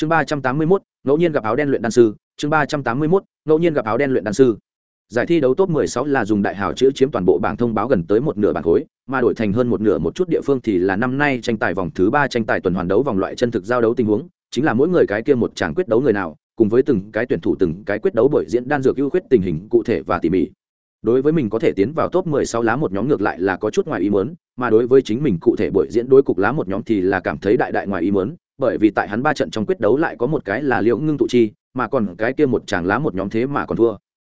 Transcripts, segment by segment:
chương ba trăm tám mươi mốt, ngẫu nhiên gặp áo đen luyện đan sư. Chương ba trăm tám mươi mốt, ngẫu nhiên gặp áo đen luyện đan sư. Giải thi đấu top 16 là dùng đại hào chữ chiếm toàn bộ bảng thông báo gần tới một nửa bảng khối, mà đổi thành hơn một nửa một chút địa phương thì là năm nay tranh tài vòng thứ ba tranh tài tuần hoàn đấu vòng loại chân thực giao đấu tình huống, chính là mỗi người cái kia một chàng quyết đấu người nào, cùng với từng cái tuyển thủ từng cái quyết đấu bởi diễn đan dược ưu khuyết tình hình cụ thể và tỉ mỉ. Đối với mình có thể tiến vào top 16 lá một nhóm ngược lại là có chút ngoài ý muốn, mà đối với chính mình cụ thể buổi diễn đối cục lá một nhóm thì là cảm thấy đại đại ngoài ý muốn bởi vì tại hắn ba trận trong quyết đấu lại có một cái là liễu ngưng tụ chi, mà còn cái kia một chàng lá một nhóm thế mà còn thua.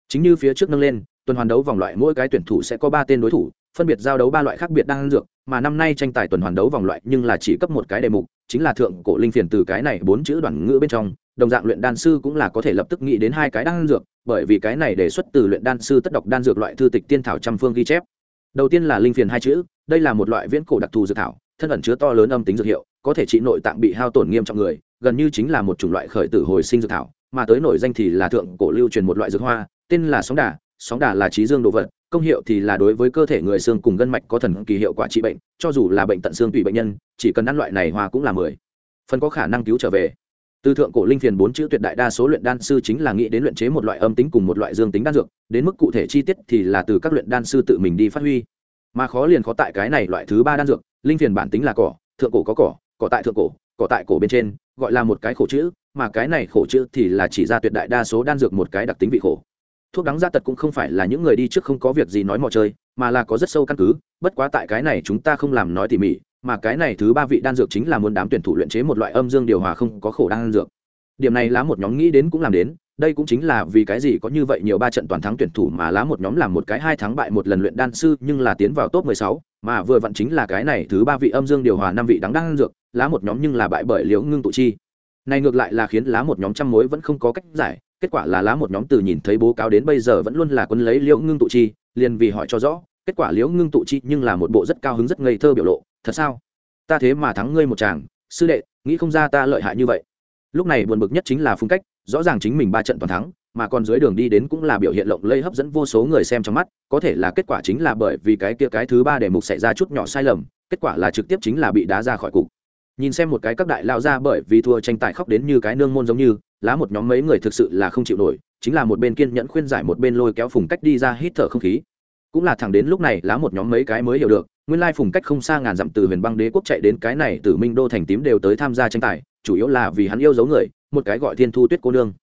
Chính như phía trước nâng lên, tuần hoàn đấu vòng loại mỗi cái tuyển thủ sẽ có ba tên đối thủ, phân biệt giao đấu ba loại khác biệt đang dược, mà năm nay tranh tài tuần hoàn đấu vòng loại nhưng là chỉ cấp một cái đề mục, chính là thượng cổ linh phiền từ cái này bốn chữ đoàn ngữ bên trong, đồng dạng luyện đan sư cũng là có thể lập tức nghĩ đến hai cái đan dược, bởi vì cái này đề xuất từ luyện đan sư tất độc đan dược loại thư tịch tiên thảo trăm phương ghi chép. Đầu tiên là linh phiền hai chữ, đây là một loại viễn cổ đặc thù dược thảo thân ẩn chứa to lớn âm tính dược hiệu, có thể trị nội tạng bị hao tổn nghiêm trọng người, gần như chính là một chủng loại khởi tử hồi sinh dược thảo, mà tới nổi danh thì là thượng cổ lưu truyền một loại dược hoa, tên là sóng đà. Sóng đà là trí dương đồ vật, công hiệu thì là đối với cơ thể người xương cùng gân mạch có thần kỳ hiệu quả trị bệnh, cho dù là bệnh tận xương tùy bệnh nhân, chỉ cần ăn loại này hoa cũng là mười phần có khả năng cứu trở về. Từ thượng cổ linh phiền bốn chữ tuyệt đại đa số luyện đan sư chính là nghĩ đến luyện chế một loại âm tính cùng một loại dương tính đan dược, đến mức cụ thể chi tiết thì là từ các luyện đan sư tự mình đi phát huy mà khó liền khó tại cái này loại thứ ba đan dược, linh phiền bản tính là cỏ, thượng cổ có cỏ cỏ tại thượng cổ, cỏ tại cổ bên trên, gọi là một cái khổ chữ, mà cái này khổ chữ thì là chỉ ra tuyệt đại đa số đan dược một cái đặc tính vị khổ. Thuốc đắng gia tật cũng không phải là những người đi trước không có việc gì nói mò chơi, mà là có rất sâu căn cứ, bất quá tại cái này chúng ta không làm nói tỉ mỉ, mà cái này thứ ba vị đan dược chính là muốn đám tuyển thủ luyện chế một loại âm dương điều hòa không có khổ đan dược. Điểm này lá một nhóm nghĩ đến cũng làm đến đây cũng chính là vì cái gì có như vậy nhiều ba trận toàn thắng tuyển thủ mà lá một nhóm làm một cái hai thắng bại một lần luyện đan sư nhưng là tiến vào top 16, mà vừa vặn chính là cái này thứ ba vị âm dương điều hòa năm vị đắng đang dược lá một nhóm nhưng là bại bởi liễu ngưng tụ chi. Này ngược lại là khiến lá một nhóm trăm mối vẫn không có cách giải kết quả là lá một nhóm từ nhìn thấy bố cáo đến bây giờ vẫn luôn là quân lấy liễu ngưng tụ chi liền vì hỏi cho rõ kết quả liễu ngưng tụ chi nhưng là một bộ rất cao hứng rất ngây thơ biểu lộ thật sao? Ta thế mà thắng ngươi một chàng sư đệ nghĩ không ra ta lợi hại như vậy. Lúc này buồn bực nhất chính là phong cách rõ ràng chính mình ba trận toàn thắng, mà còn dưới đường đi đến cũng là biểu hiện lộng lây hấp dẫn vô số người xem trong mắt, có thể là kết quả chính là bởi vì cái kia cái thứ ba đề mục xảy ra chút nhỏ sai lầm, kết quả là trực tiếp chính là bị đá ra khỏi cục. Nhìn xem một cái các đại lao ra bởi vì thua tranh tài khóc đến như cái nương môn giống như, lá một nhóm mấy người thực sự là không chịu nổi, chính là một bên kiên nhẫn khuyên giải một bên lôi kéo phùng cách đi ra hít thở không khí. Cũng là thẳng đến lúc này, lá một nhóm mấy cái mới hiểu được, nguyên lai phùng cách không xa ngàn dặm từ huyền băng đế quốc chạy đến cái này từ minh đô thành tím đều tới tham gia tranh tài, chủ yếu là vì hắn yêu dấu người một cái gọi thiên thu tuyết cô nương.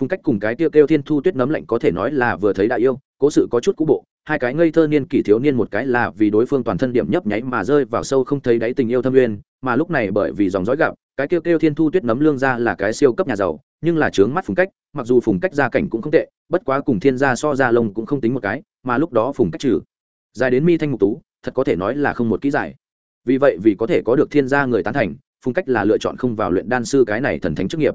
Phong cách cùng cái tiêu kêu thiên thu tuyết nấm lạnh có thể nói là vừa thấy đại yêu, cố sự có chút cũ bộ, hai cái ngây thơ niên kỷ thiếu niên một cái là vì đối phương toàn thân điểm nhấp nháy mà rơi vào sâu không thấy đáy tình yêu thâm uyên mà lúc này bởi vì dòng dõi gặp, cái kêu kêu thiên thu tuyết nấm lương ra là cái siêu cấp nhà giàu, nhưng là trướng mắt phùng cách, mặc dù phùng cách gia cảnh cũng không tệ, bất quá cùng thiên gia so ra lông cũng không tính một cái, mà lúc đó phùng cách trừ dài đến mi thanh mục tú, thật có thể nói là không một kỹ giải vì vậy vì có thể có được thiên gia người tán thành, phùng cách là lựa chọn không vào luyện đan sư cái này thần thánh chức nghiệp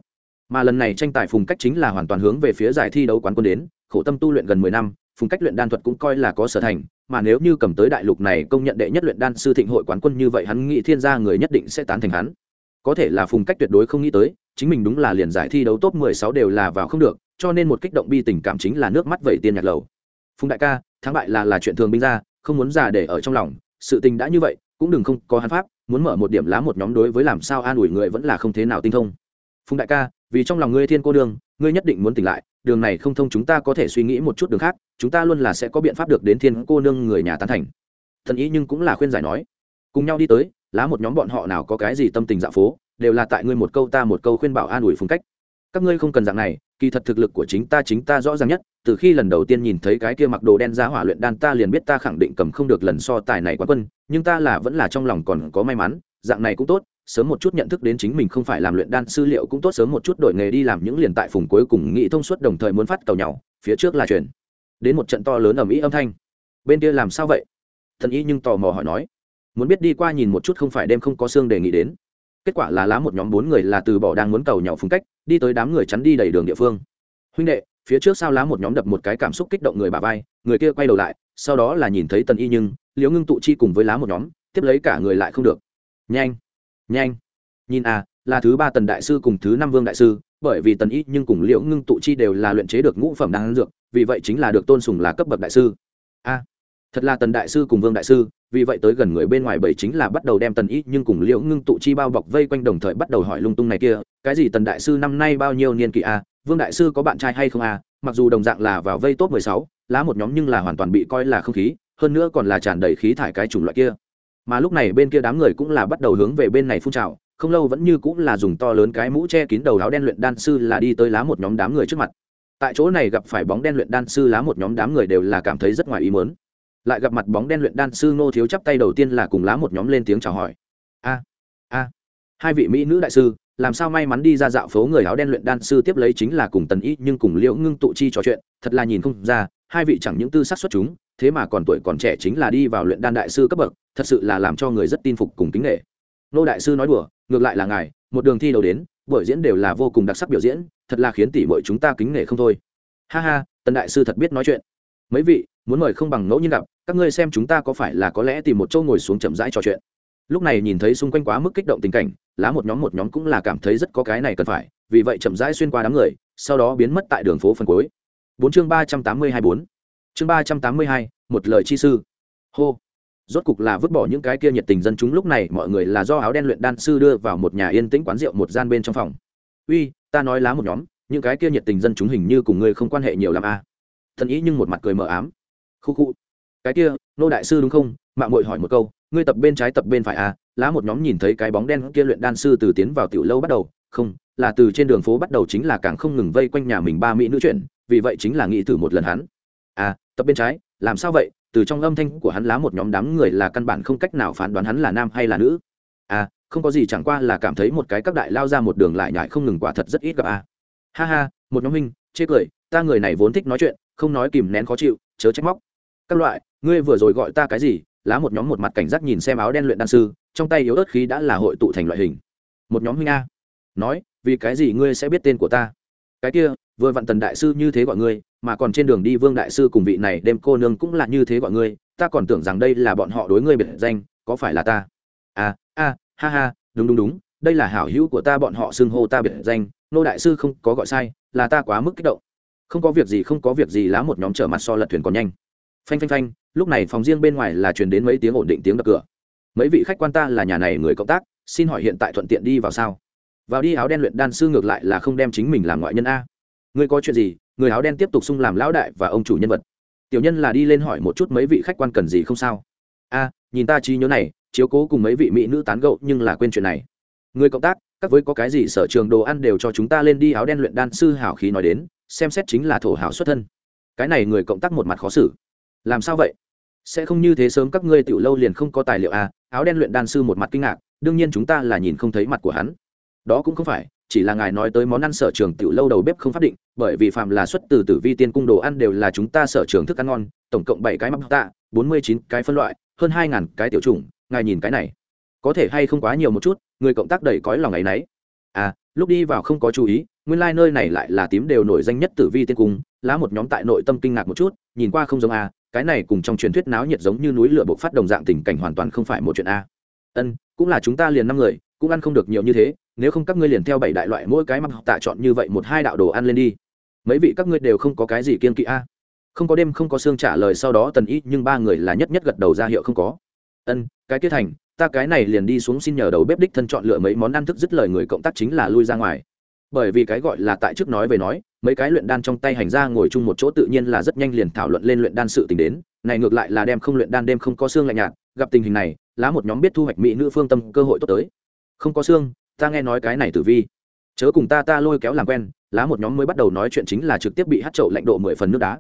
mà lần này tranh tài phùng cách chính là hoàn toàn hướng về phía giải thi đấu quán quân đến, khổ tâm tu luyện gần mười năm, phùng cách luyện đan thuật cũng coi là có sở thành, mà nếu như cầm tới đại lục này công nhận đệ nhất luyện đan sư thịnh hội quán quân như vậy hắn nghĩ thiên gia người nhất định sẽ tán thành hắn. Có thể là phùng cách tuyệt đối không nghĩ tới, chính mình đúng là liền giải thi đấu top mười sáu đều là vào không được, cho nên một kích động bi tình cảm chính là nước mắt vẩy tiên nhạc lầu. Phùng đại ca, thắng bại là là chuyện thường binh ra, không muốn già để ở trong lòng, sự tình đã như vậy, cũng đừng không có hắn pháp, muốn mở một điểm lá một nhóm đối với làm sao an ủi người vẫn là không thế nào tinh thông. Phùng đại ca vì trong lòng ngươi thiên cô đường ngươi nhất định muốn tỉnh lại, đường này không thông chúng ta có thể suy nghĩ một chút đường khác, chúng ta luôn là sẽ có biện pháp được đến thiên cô nương người nhà tán thành. Thần ý nhưng cũng là khuyên giải nói. Cùng nhau đi tới, lá một nhóm bọn họ nào có cái gì tâm tình dạ phố, đều là tại ngươi một câu ta một câu khuyên bảo an ủi phương cách. Các ngươi không cần dạng này, kỳ thật thực lực của chính ta chính ta rõ ràng nhất, từ khi lần đầu tiên nhìn thấy cái kia mặc đồ đen ra hỏa luyện đan ta liền biết ta khẳng định cầm không được lần so tài này quá quân, nhưng ta là vẫn là trong lòng còn có may mắn, dạng này cũng tốt sớm một chút nhận thức đến chính mình không phải làm luyện đan sư liệu cũng tốt, sớm một chút đổi nghề đi làm những liền tại phùng cuối cùng nghĩ thông suốt đồng thời muốn phát cầu nhau, phía trước là chuyển đến một trận to lớn ở mỹ âm thanh. Bên kia làm sao vậy? Thần y nhưng tò mò hỏi nói. Muốn biết đi qua nhìn một chút không phải đêm không có xương đề nghị đến. Kết quả là lá một nhóm bốn người là từ bỏ đang muốn cầu nhau phùng cách, đi tới đám người chắn đi đầy đường địa phương. Huynh đệ, phía trước sao lá một nhóm đập một cái cảm xúc kích động người bà vai, người kia quay đầu lại, sau đó là nhìn thấy tần y nhưng, liễu ngưng tụ chi cùng với lá một nhóm, tiếp lấy cả người lại không được. Nhanh! Nhanh. Nhìn à là thứ ba tần đại sư cùng thứ năm vương đại sư, bởi vì tần y nhưng cùng liễu ngưng tụ chi đều là luyện chế được ngũ phẩm đan dược, vì vậy chính là được tôn sùng là cấp bậc đại sư. A thật là tần đại sư cùng vương đại sư, vì vậy tới gần người bên ngoài bảy chính là bắt đầu đem tần y nhưng cùng liễu ngưng tụ chi bao bọc vây quanh đồng thời bắt đầu hỏi lung tung này kia, cái gì tần đại sư năm nay bao nhiêu niên kỷ a vương đại sư có bạn trai hay không a mặc dù đồng dạng là vào vây top mười sáu, lá một nhóm nhưng là hoàn toàn bị coi là không khí, hơn nữa còn là tràn đầy khí thải cái chủng loại kia mà lúc này bên kia đám người cũng là bắt đầu hướng về bên này phun trào, không lâu vẫn như cũng là dùng to lớn cái mũ che kín đầu áo đen luyện đan sư là đi tới lá một nhóm đám người trước mặt. Tại chỗ này gặp phải bóng đen luyện đan sư lá một nhóm đám người đều là cảm thấy rất ngoài ý mớn lại gặp mặt bóng đen luyện đan sư ngô thiếu chắp tay đầu tiên là cùng lá một nhóm lên tiếng chào hỏi. A a, hai vị mỹ nữ đại sư, làm sao may mắn đi ra dạo phố người áo đen luyện đan sư tiếp lấy chính là cùng tần ý nhưng cùng liễu ngưng tụ chi trò chuyện, thật là nhìn không ra, hai vị chẳng những tư sắc xuất chúng, thế mà còn tuổi còn trẻ chính là đi vào luyện đan đại sư cấp bậc thật sự là làm cho người rất tin phục cùng kính nghệ nô đại sư nói đùa, ngược lại là ngài, một đường thi đầu đến, buổi diễn đều là vô cùng đặc sắc biểu diễn, thật là khiến tỷ mọi chúng ta kính nể không thôi. Ha ha, tần đại sư thật biết nói chuyện. Mấy vị, muốn mời không bằng ngẫu nhiên gặp, các ngươi xem chúng ta có phải là có lẽ tìm một chỗ ngồi xuống chậm rãi trò chuyện. Lúc này nhìn thấy xung quanh quá mức kích động tình cảnh, lá một nhóm một nhóm cũng là cảm thấy rất có cái này cần phải, vì vậy chậm rãi xuyên qua đám người, sau đó biến mất tại đường phố phần cuối. Bốn chương ba trăm tám mươi hai bốn. Chương ba trăm tám mươi hai, một lời chi sư. Hô rốt cục là vứt bỏ những cái kia nhiệt tình dân chúng lúc này, mọi người là do áo đen luyện đan sư đưa vào một nhà yên tĩnh quán rượu một gian bên trong phòng. Uy, ta nói lá một nhóm, những cái kia nhiệt tình dân chúng hình như cùng ngươi không quan hệ nhiều l a à? thần ý nhưng một mặt cười mờ ám. Khu khu, cái kia, nô đại sư đúng không? Mạng mội hỏi một câu, ngươi tập bên trái tập bên phải à? Lá một nhóm nhìn thấy cái bóng đen kia luyện đan sư từ tiến vào tiểu lâu bắt đầu. Không, là từ trên đường phố bắt đầu chính là càng không ngừng vây quanh nhà mình ba mỹ nữ chuyện, vì vậy chính là nghĩ thử một lần hắn. À tập bên trái, làm sao vậy? Từ trong âm thanh của hắn lá một nhóm đám người là căn bản không cách nào phán đoán hắn là nam hay là nữ. À không có gì chẳng qua là cảm thấy một cái các đại lao ra một đường lại nhại không ngừng quả thật rất ít gặp à. Ha ha, một nhóm huynh, chê cười, ta người này vốn thích nói chuyện, không nói kìm nén khó chịu, chớ trách móc. Các loại, ngươi vừa rồi gọi ta cái gì? Lá một nhóm một mặt cảnh giác nhìn xem áo đen luyện đan sư, trong tay yếu ớt khí đã là hội tụ thành loại hình. Một nhóm huynh a. Nói, vì cái gì ngươi sẽ biết tên của ta? Cái kia vừa vặn tần đại sư như thế gọi ngươi, mà còn trên đường đi vương đại sư cùng vị này đem cô nương cũng là như thế gọi ngươi, ta còn tưởng rằng đây là bọn họ đối ngươi biệt danh, có phải là ta? À a, ha ha, đúng đúng đúng, đây là hảo hữu của ta bọn họ xưng hô ta biệt danh, nô đại sư không có gọi sai, là ta quá mức kích động. Không có việc gì, không có việc gì, lá một nhóm trở mặt so lật thuyền còn nhanh. Phanh phanh phanh, lúc này phòng riêng bên ngoài là truyền đến mấy tiếng ổn định tiếng đập cửa. Mấy vị khách quan ta là nhà này người cộng tác, xin hỏi hiện tại thuận tiện đi vào sao? Vào đi áo đen luyện đan sư ngược lại là không đem chính mình làm ngoại nhân a ngươi có chuyện gì? Người áo đen tiếp tục xung làm lão đại và ông chủ nhân vật. Tiểu nhân là đi lên hỏi một chút mấy vị khách quan cần gì không sao? A, nhìn ta trí nhớ này, chiếu cố cùng mấy vị mỹ nữ tán gẫu nhưng là quên chuyện này. Người cộng tác, các với có cái gì sở trường đồ ăn đều cho chúng ta lên đi, áo đen luyện đan sư hảo khí nói đến, xem xét chính là thổ hảo xuất thân. Cái này người cộng tác một mặt khó xử. Làm sao vậy? Sẽ không như thế sớm các ngươi tiểu lâu liền không có tài liệu à? Áo đen luyện đan sư một mặt kinh ngạc, đương nhiên chúng ta là nhìn không thấy mặt của hắn. Đó cũng không phải chỉ là ngài nói tới món ăn sở trường tiểu lâu đầu bếp không pháp định, bởi vì phạm là xuất từ tử vi tiên cung đồ ăn đều là chúng ta sở trường thức ăn ngon, tổng cộng bảy cái mắc tạ, bốn mươi chín cái phân loại, hơn hai ngàn cái tiểu chủng, ngài nhìn cái này, có thể hay không quá nhiều một chút, người cộng tác đầy cõi lòng ấy nấy. À lúc đi vào không có chú ý, nguyên lai nơi này lại là tím đều nổi danh nhất tử vi tiên cung, lá một nhóm tại nội tâm kinh ngạc một chút, nhìn qua không giống a cái này cùng trong truyền thuyết náo nhiệt giống như núi lửa bộc phát đồng dạng tình cảnh hoàn toàn không phải một chuyện a ân, cũng là chúng ta liền năm người cũng ăn không được nhiều như thế, nếu không các ngươi liền theo bảy đại loại mỗi cái mặc tạ chọn như vậy một hai đạo đồ ăn lên đi. Mấy vị các ngươi đều không có cái gì kiên kỵ a. Không có đêm không có xương trả lời sau đó tần ý, nhưng ba người là nhất nhất gật đầu ra hiệu không có. Ân, cái kết thành, ta cái này liền đi xuống xin nhờ đầu bếp đích thân chọn lựa mấy món ăn thức dứt lời người cộng tác chính là lui ra ngoài. Bởi vì cái gọi là tại trước nói về nói, mấy cái luyện đan trong tay hành ra ngồi chung một chỗ tự nhiên là rất nhanh liền thảo luận lên luyện đan sự tình đến, này ngược lại là đem không luyện đan đêm không có xương lạnh nhạt, gặp tình hình này, lá một nhóm biết thu hoạch mỹ nữ phương tâm cơ hội tốt tới không có xương, ta nghe nói cái này tử vi. Chớ cùng ta ta lôi kéo làm quen, lá một nhóm mới bắt đầu nói chuyện chính là trực tiếp bị hát chậu lạnh độ mười phần nước đá.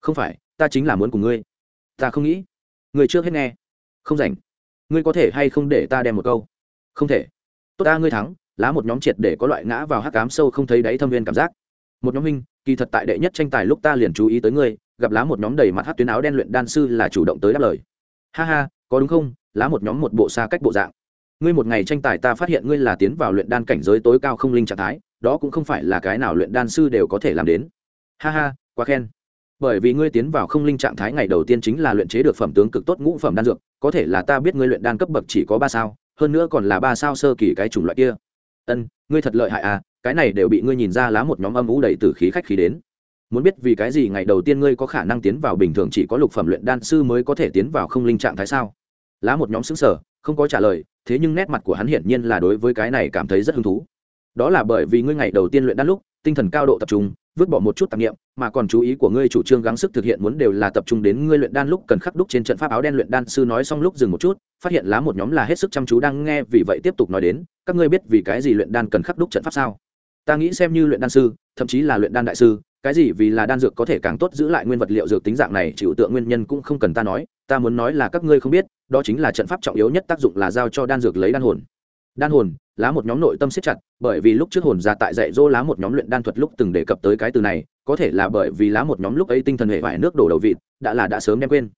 Không phải, ta chính là muốn cùng ngươi. Ta không nghĩ. Người trước hết nghe. Không rảnh. Ngươi có thể hay không để ta đem một câu? Không thể. Tốt ta, ngươi thắng. Lá một nhóm triệt để có loại ngã vào hát cám sâu không thấy đáy thâm viên cảm giác. Một nhóm minh kỳ thật tại đệ nhất tranh tài lúc ta liền chú ý tới ngươi, gặp lá một nhóm đầy mặt hát tuyến áo đen luyện đan sư là chủ động tới đáp lời. Ha ha, có đúng không? Lá một nhóm một bộ xa cách bộ dạng ngươi một ngày tranh tài ta phát hiện ngươi là tiến vào luyện đan cảnh giới tối cao không linh trạng thái, đó cũng không phải là cái nào luyện đan sư đều có thể làm đến. Ha ha, quá khen. Bởi vì ngươi tiến vào không linh trạng thái ngày đầu tiên chính là luyện chế được phẩm tướng cực tốt ngũ phẩm đan dược, có thể là ta biết ngươi luyện đan cấp bậc chỉ có ba sao, hơn nữa còn là ba sao sơ kỳ cái chủng loại kia. Ân, ngươi thật lợi hại à cái này đều bị ngươi nhìn ra lá một nhóm âm ủ đầy từ khí khách khí đến. Muốn biết vì cái gì ngày đầu tiên ngươi có khả năng tiến vào bình thường chỉ có lục phẩm luyện đan sư mới có thể tiến vào không linh trạng thái sao? Lá một nhóm xứng sở không có trả lời thế nhưng nét mặt của hắn hiển nhiên là đối với cái này cảm thấy rất hứng thú. Đó là bởi vì ngươi ngày đầu tiên luyện đan lúc, tinh thần cao độ tập trung, vứt bỏ một chút tạp nghiệm mà còn chú ý của ngươi chủ trương gắng sức thực hiện muốn đều là tập trung đến ngươi luyện đan lúc cần khắc đúc trên trận pháp áo đen luyện đan. Sư nói xong lúc dừng một chút, phát hiện lá một nhóm là hết sức chăm chú đang nghe, vì vậy tiếp tục nói đến, các ngươi biết vì cái gì luyện đan cần khắc đúc trận pháp sao? Ta nghĩ xem như luyện đan sư, thậm chí là luyện đan đại sư, cái gì vì là đan dược có thể càng tốt giữ lại nguyên vật liệu dược tính dạng này, chịu tượng nguyên nhân cũng không cần ta nói, ta muốn nói là các ngươi không biết đó chính là trận pháp trọng yếu nhất tác dụng là giao cho đan dược lấy đan hồn. Đan hồn, lá một nhóm nội tâm siết chặt, bởi vì lúc trước hồn ra tại dạy dỗ lá một nhóm luyện đan thuật lúc từng đề cập tới cái từ này, có thể là bởi vì lá một nhóm lúc ấy tinh thần hệ vải nước đổ đầu vịt, đã là đã sớm đem quên.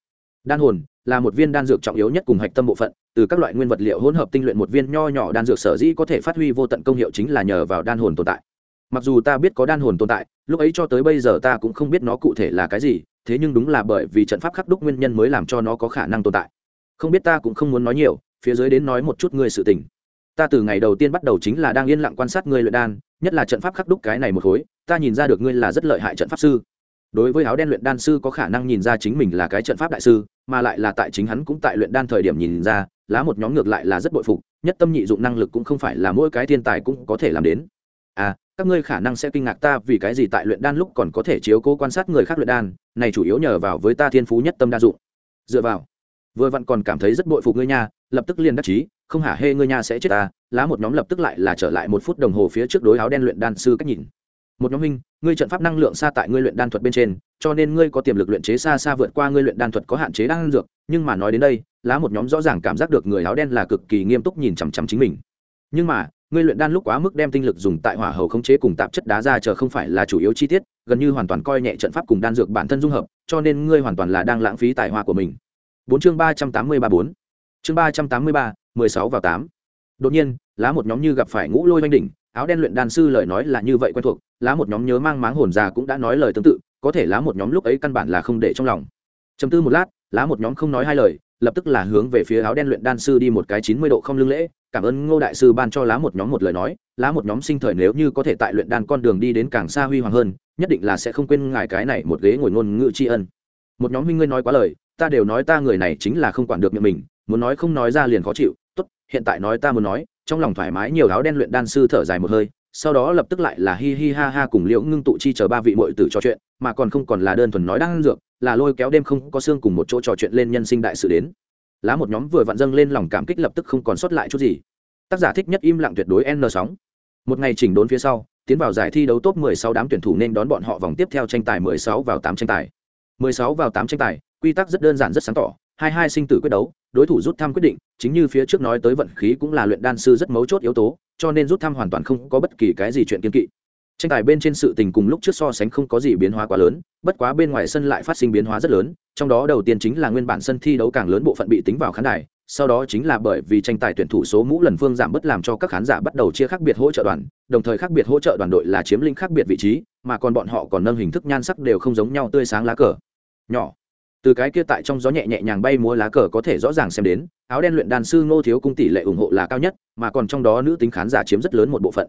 Đan hồn, là một viên đan dược trọng yếu nhất cùng hạch tâm bộ phận, từ các loại nguyên vật liệu hỗn hợp tinh luyện một viên nho nhỏ đan dược sở dĩ có thể phát huy vô tận công hiệu chính là nhờ vào đan hồn tồn tại. Mặc dù ta biết có đan hồn tồn tại, lúc ấy cho tới bây giờ ta cũng không biết nó cụ thể là cái gì, thế nhưng đúng là bởi vì trận pháp khắc đúc nguyên nhân mới làm cho nó có khả năng tồn tại không biết ta cũng không muốn nói nhiều, phía dưới đến nói một chút ngươi sự tình. Ta từ ngày đầu tiên bắt đầu chính là đang yên lặng quan sát ngươi luyện đan, nhất là trận pháp khắc đúc cái này một khối, ta nhìn ra được ngươi là rất lợi hại trận pháp sư. Đối với áo đen luyện đan sư có khả năng nhìn ra chính mình là cái trận pháp đại sư, mà lại là tại chính hắn cũng tại luyện đan thời điểm nhìn ra, lá một nhóm ngược lại là rất bội phục, nhất tâm nhị dụng năng lực cũng không phải là mỗi cái thiên tài cũng có thể làm đến. À các ngươi khả năng sẽ kinh ngạc ta vì cái gì tại luyện đan lúc còn có thể chiếu cố quan sát người khác luyện đan, này chủ yếu nhờ vào với ta thiên phú nhất tâm đa dụng. Dựa vào vừa vặn còn cảm thấy rất bội phục ngươi nha, lập tức liền đắc chí, không hả hê ngươi nha sẽ chết ta, lá một nhóm lập tức lại là trở lại một phút đồng hồ phía trước đối áo đen luyện đan sư cách nhìn. Một nhóm huynh, ngươi trận pháp năng lượng xa tại ngươi luyện đan thuật bên trên, cho nên ngươi có tiềm lực luyện chế xa xa vượt qua ngươi luyện đan thuật có hạn chế đan dược, nhưng mà nói đến đây, lá một nhóm rõ ràng cảm giác được người áo đen là cực kỳ nghiêm túc nhìn chằm chằm chính mình. Nhưng mà, ngươi luyện đan lúc quá mức đem tinh lực dùng tại hỏa hầu khống chế cùng tạp chất đá ra chờ không phải là chủ yếu chi tiết, gần như hoàn toàn coi nhẹ trận pháp cùng đan dược bản thân dung hợp, cho nên ngươi hoàn toàn là đang lãng phí tài hoa của mình bốn chương ba trăm tám mươi ba bốn. Chương ba trăm tám mươi ba, mười sáu vào tám. Đột nhiên, lá một nhóm như gặp phải ngũ lôi oanh đỉnh, áo đen luyện đan sư lời nói là như vậy quen thuộc, lá một nhóm nhớ mang máng hồn già cũng đã nói lời tương tự, có thể lá một nhóm lúc ấy căn bản là không để trong lòng. Chấm tư một lát, lá một nhóm không nói hai lời, lập tức là hướng về phía áo đen luyện đan sư đi một cái chín mươi độ không lưng lễ, cảm ơn ngô đại sư ban cho lá một nhóm một lời nói, lá một nhóm sinh thời nếu như có thể tại luyện đan con đường đi đến càng xa huy hoàng hơn, nhất định là sẽ không quên ngài cái này một ghế ngồi ngôn ngữ tri ân. Một nhóm huynh ngươi nói quá lời ta đều nói ta người này chính là không quản được miệng mình, muốn nói không nói ra liền khó chịu, tốt, hiện tại nói ta muốn nói, trong lòng thoải mái nhiều áo đen luyện đan sư thở dài một hơi, sau đó lập tức lại là hi hi ha ha cùng liễu ngưng tụ chi chờ ba vị mội tử trò chuyện, mà còn không còn là đơn thuần nói đang dược, là lôi kéo đêm không có xương cùng một chỗ trò chuyện lên nhân sinh đại sự đến. Lá một nhóm vừa vặn dâng lên lòng cảm kích lập tức không còn sót lại chút gì. Tác giả thích nhất im lặng tuyệt đối n sóng. Một ngày chỉnh đốn phía sau, tiến vào giải thi đấu top 16 đám tuyển thủ nên đón bọn họ vòng tiếp theo tranh tài 16 vào 8 tranh tài. 16 vào 8 tranh tài quy tắc rất đơn giản rất sáng tỏ, hai hai sinh tử quyết đấu, đối thủ rút thăm quyết định, chính như phía trước nói tới vận khí cũng là luyện đan sư rất mấu chốt yếu tố, cho nên rút thăm hoàn toàn không có bất kỳ cái gì chuyện kiên kỵ. Tranh tài bên trên sự tình cùng lúc trước so sánh không có gì biến hóa quá lớn, bất quá bên ngoài sân lại phát sinh biến hóa rất lớn, trong đó đầu tiên chính là nguyên bản sân thi đấu càng lớn bộ phận bị tính vào khán đài, sau đó chính là bởi vì tranh tài tuyển thủ số mũ lần phương giảm bớt làm cho các khán giả bắt đầu chia khác biệt hỗ trợ đoàn, đồng thời khác biệt hỗ trợ đoàn đội là chiếm lĩnh khác biệt vị trí, mà còn bọn họ còn nâng hình thức nhan sắc đều không giống nhau tươi sáng lá cờ. Nhỏ từ cái kia tại trong gió nhẹ nhẹ nhàng bay múa lá cờ có thể rõ ràng xem đến, áo đen luyện đàn sư ngô thiếu cung tỷ lệ ủng hộ là cao nhất, mà còn trong đó nữ tính khán giả chiếm rất lớn một bộ phận.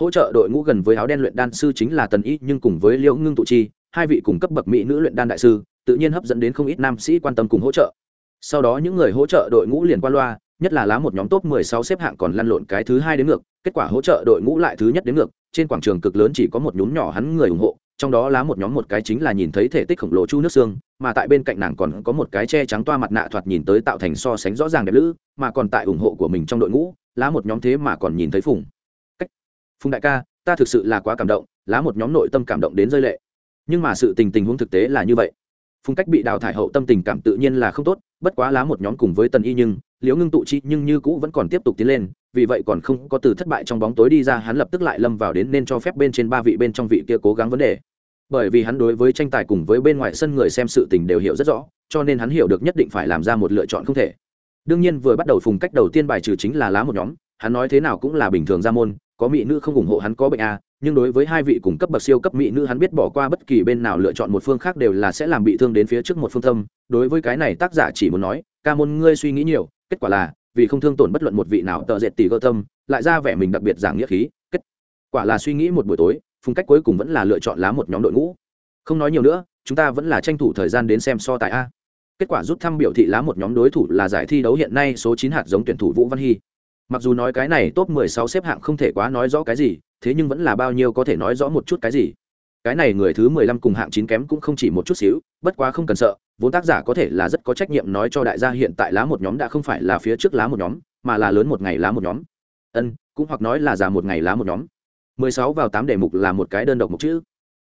Hỗ trợ đội ngũ gần với áo đen luyện đan sư chính là tần ý nhưng cùng với liễu ngưng tụ chi, hai vị cùng cấp bậc mỹ nữ luyện đan đại sư, tự nhiên hấp dẫn đến không ít nam sĩ quan tâm cùng hỗ trợ. Sau đó những người hỗ trợ đội ngũ liền qua loa, nhất là lá một nhóm top 16 xếp hạng còn lăn lộn cái thứ hai đến ngược, kết quả hỗ trợ đội ngũ lại thứ nhất đến ngược, trên quảng trường cực lớn chỉ có một nhún nhỏ hắn người ủng hộ trong đó lá một nhóm một cái chính là nhìn thấy thể tích khổng lồ chu nước xương, mà tại bên cạnh nàng còn có một cái che trắng toa mặt nạ thoạt nhìn tới tạo thành so sánh rõ ràng đẹp lữ, mà còn tại ủng hộ của mình trong đội ngũ, lá một nhóm thế mà còn nhìn thấy phùng. Cách. Phùng đại ca, ta thực sự là quá cảm động, lá một nhóm nội tâm cảm động đến rơi lệ. Nhưng mà sự tình tình huống thực tế là như vậy. Phùng cách bị đào thải hậu tâm tình cảm tự nhiên là không tốt, bất quá lá một nhóm cùng với tần y nhưng, liễu ngưng tụ chi nhưng như cũ vẫn còn tiếp tục tiến lên, vì vậy còn không có từ thất bại trong bóng tối đi ra, hắn lập tức lại lâm vào đến nên cho phép bên trên ba vị bên trong vị kia cố gắng vấn đề bởi vì hắn đối với tranh tài cùng với bên ngoài sân người xem sự tình đều hiểu rất rõ, cho nên hắn hiểu được nhất định phải làm ra một lựa chọn không thể. Đương nhiên vừa bắt đầu phùng cách đầu tiên bài trừ chính là lá một nhóm, hắn nói thế nào cũng là bình thường ra môn, có mỹ nữ không ủng hộ hắn có bệnh a, nhưng đối với hai vị cùng cấp bậc siêu cấp mỹ nữ hắn biết bỏ qua bất kỳ bên nào lựa chọn một phương khác đều là sẽ làm bị thương đến phía trước một phương tâm. Đối với cái này tác giả chỉ muốn nói, ca môn ngươi suy nghĩ nhiều, kết quả là, vì không thương tổn bất luận một vị nào tợ dệt tỷ cơ tâm, lại ra vẻ mình đặc biệt giảng nghĩa khí, kết quả là suy nghĩ một buổi tối phong cách cuối cùng vẫn là lựa chọn lá một nhóm đội ngũ. Không nói nhiều nữa, chúng ta vẫn là tranh thủ thời gian đến xem so tài a. Kết quả rút thăm biểu thị lá một nhóm đối thủ là giải thi đấu hiện nay số chín hạt giống tuyển thủ vũ văn hy. Mặc dù nói cái này top 16 xếp hạng không thể quá nói rõ cái gì, thế nhưng vẫn là bao nhiêu có thể nói rõ một chút cái gì. Cái này người thứ 15 cùng hạng chín kém cũng không chỉ một chút xíu, bất quá không cần sợ, vốn tác giả có thể là rất có trách nhiệm nói cho đại gia hiện tại lá một nhóm đã không phải là phía trước lá một nhóm, mà là lớn một ngày lá một nhóm. Ân, cũng hoặc nói là già một ngày lá một nhóm. 16 vào 8 đề mục là một cái đơn độc mục chữ.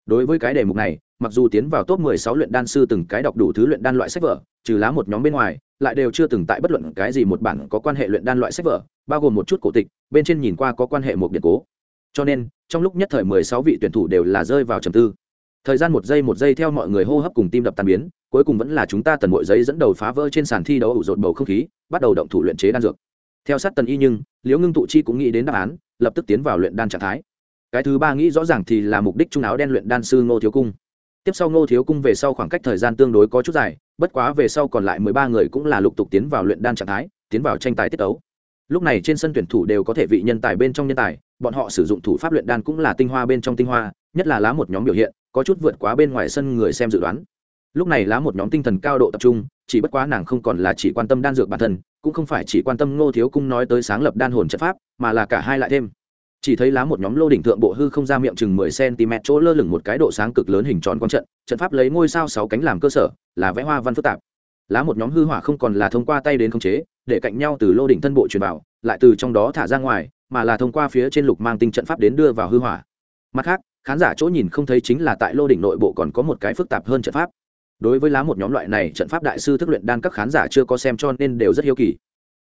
Đối với cái đề mục này, mặc dù tiến vào top 16 luyện đan sư từng cái đọc đủ thứ luyện đan loại sách vở, trừ lá một nhóm bên ngoài, lại đều chưa từng tại bất luận cái gì một bản có quan hệ luyện đan loại sách vở, bao gồm một chút cổ tịch, bên trên nhìn qua có quan hệ một điện cố. Cho nên, trong lúc nhất thời 16 vị tuyển thủ đều là rơi vào trầm tư. Thời gian một giây một giây theo mọi người hô hấp cùng tim đập tan biến, cuối cùng vẫn là chúng ta tần mội giấy dẫn đầu phá vỡ trên sàn thi đấu ủ rột bầu không khí, bắt đầu động thủ luyện chế đan dược. Theo sát tần y nhưng, liễu ngưng tụ chi cũng nghĩ đến đáp án, lập tức tiến vào luyện đan trạng thái cái thứ ba nghĩ rõ ràng thì là mục đích trung áo đen luyện đan sư ngô thiếu cung. Tiếp sau ngô thiếu cung về sau khoảng cách thời gian tương đối có chút dài, bất quá về sau còn lại mười ba người cũng là lục tục tiến vào luyện đan trạng thái, tiến vào tranh tài tiết ấu lúc này trên sân tuyển thủ đều có thể vị nhân tài bên trong nhân tài, bọn họ sử dụng thủ pháp luyện đan cũng là tinh hoa bên trong tinh hoa, nhất là lá một nhóm biểu hiện, có chút vượt quá bên ngoài sân người xem dự đoán. Lúc này lá một nhóm tinh thần cao độ tập trung, chỉ bất quá nàng không còn là chỉ quan tâm đan dược bản thân, cũng không phải chỉ quan tâm ngô thiếu cung nói tới sáng lập đan hồn trận pháp, mà là cả hai lại thêm chỉ thấy lá một nhóm lô đỉnh thượng bộ hư không ra miệng chừng mười cm chỗ lơ lửng một cái độ sáng cực lớn hình tròn quang trận trận pháp lấy ngôi sao sáu cánh làm cơ sở, là vẽ hoa văn phức tạp. Lá một nhóm hư hỏa không còn là thông qua tay đến khống chế, để cạnh nhau từ lô đỉnh thân bộ truyền vào, lại từ trong đó thả ra ngoài, mà là thông qua phía trên lục mang tinh trận pháp đến đưa vào hư hỏa. Mặt khác, khán giả chỗ nhìn không thấy chính là tại lô đỉnh nội bộ còn có một cái phức tạp hơn trận pháp. Đối với lá một nhóm loại này, trận pháp đại sư thức luyện đan các khán giả chưa có xem cho nên đều rất hiếu kỳ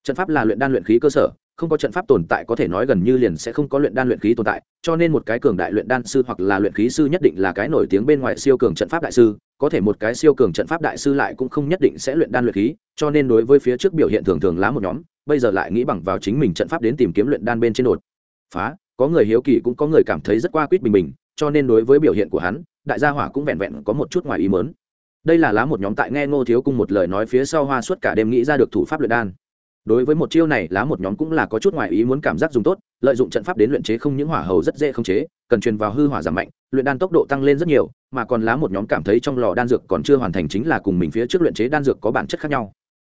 trận pháp là luyện đan luyện khí cơ sở, không có trận pháp tồn tại có thể nói gần như liền sẽ không có luyện đan luyện khí tồn tại, cho nên một cái cường đại luyện đan sư hoặc là luyện khí sư nhất định là cái nổi tiếng bên ngoài siêu cường trận pháp đại sư, có thể một cái siêu cường trận pháp đại sư lại cũng không nhất định sẽ luyện đan luyện khí, cho nên đối với phía trước biểu hiện thường thường lá một nhóm, bây giờ lại nghĩ bằng vào chính mình trận pháp đến tìm kiếm luyện đan bên trên đột phá, có người hiếu kỳ cũng có người cảm thấy rất qua quýt bình bình, cho nên đối với biểu hiện của hắn, đại gia hỏa cũng vẹn vẹn có một chút ngoài ý mớn đây là lá một nhóm tại nghe ngô thiếu cung một lời nói phía sau hoa suốt cả đêm nghĩ ra được thủ pháp luyện đan đối với một chiêu này, lá một nhóm cũng là có chút ngoài ý muốn cảm giác dùng tốt, lợi dụng trận pháp đến luyện chế không những hỏa hầu rất dễ không chế, cần truyền vào hư hỏa giảm mạnh, luyện đan tốc độ tăng lên rất nhiều, mà còn lá một nhóm cảm thấy trong lò đan dược còn chưa hoàn thành chính là cùng mình phía trước luyện chế đan dược có bản chất khác nhau.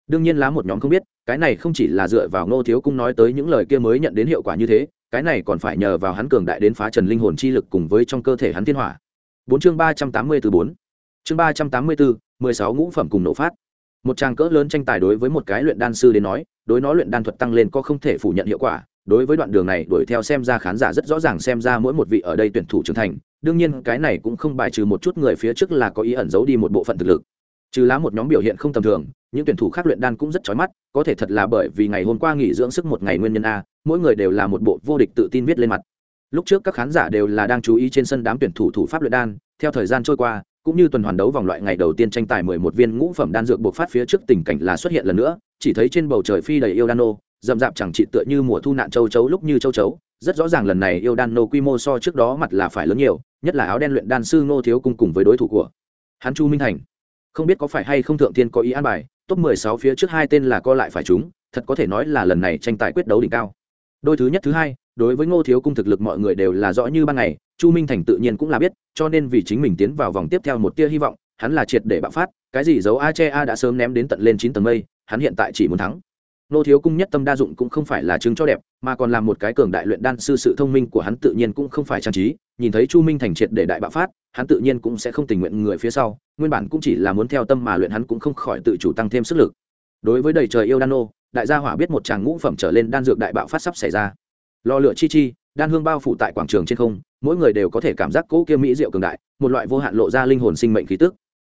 Đương nhiên lá một nhóm không biết, cái này không chỉ là dựa vào ngô thiếu cung nói tới những lời kia mới nhận đến hiệu quả như thế, cái này còn phải nhờ vào hắn cường đại đến phá trần linh hồn chi lực cùng với trong cơ thể hắn thiên hỏa. Bốn chương ba trăm tám mươi từ bốn. Chương ba trăm tám mươi bốn mười sáu ngũ phẩm cùng nổ phát một tràng cỡ lớn tranh tài đối với một cái luyện đan sư đến nói, đối nó luyện đan thuật tăng lên có không thể phủ nhận hiệu quả. Đối với đoạn đường này, đuổi theo xem ra khán giả rất rõ ràng xem ra mỗi một vị ở đây tuyển thủ trưởng thành. Đương nhiên, cái này cũng không bài trừ một chút người phía trước là có ý ẩn giấu đi một bộ phận thực lực. Trừ lá một nhóm biểu hiện không tầm thường, những tuyển thủ khác luyện đan cũng rất chói mắt, có thể thật là bởi vì ngày hôm qua nghỉ dưỡng sức một ngày nguyên nhân a, mỗi người đều là một bộ vô địch tự tin viết lên mặt. Lúc trước các khán giả đều là đang chú ý trên sân đám tuyển thủ thủ pháp luyện đan, theo thời gian trôi qua cũng như tuần hoàn đấu vòng loại ngày đầu tiên tranh tài mười một viên ngũ phẩm đan dược buộc phát phía trước tình cảnh là xuất hiện lần nữa, chỉ thấy trên bầu trời phi đầy yêu đan ô rậm rạp chẳng trị tựa như mùa thu nạn châu chấu lúc như châu chấu. Rất rõ ràng lần này yêu đan nô quy mô so trước đó mặt là phải lớn nhiều, nhất là áo đen luyện đan sư ngô thiếu cung cùng với đối thủ của hắn chu minh thành. Không biết có phải hay không thượng thiên có ý an bài, top mười sáu phía trước hai tên là co lại phải chúng, thật có thể nói là lần này tranh tài quyết đấu đỉnh cao. Đôi thứ nhất thứ hai đối với ngô thiếu cung thực lực mọi người đều là rõ như ban ngày, chu minh thành tự nhiên cũng là biết, cho nên vì chính mình tiến vào vòng tiếp theo một tia hy vọng, hắn là triệt để bạo phát, cái gì giấu a che a đã sớm ném đến tận lên chín tầng mây, hắn hiện tại chỉ muốn thắng. Nô thiếu cung nhất tâm đa dụng cũng không phải là chứng cho đẹp, mà còn là một cái cường đại luyện đan sư sự thông minh của hắn tự nhiên cũng không phải trang trí, nhìn thấy chu minh thành triệt để đại bạo phát, hắn tự nhiên cũng sẽ không tình nguyện người phía sau, nguyên bản cũng chỉ là muốn theo tâm mà luyện hắn cũng không khỏi tự chủ tăng thêm sức lực. Đối với đầy trời yêu đan nô, đại gia hỏa biết một tràng ngũ phẩm trở lên đan dược đại bạo phát sắp xảy ra lò lửa chi chi, đan hương bao phủ tại quảng trường trên không, mỗi người đều có thể cảm giác cỗ kia mỹ diệu cường đại, một loại vô hạn lộ ra linh hồn sinh mệnh khí tức.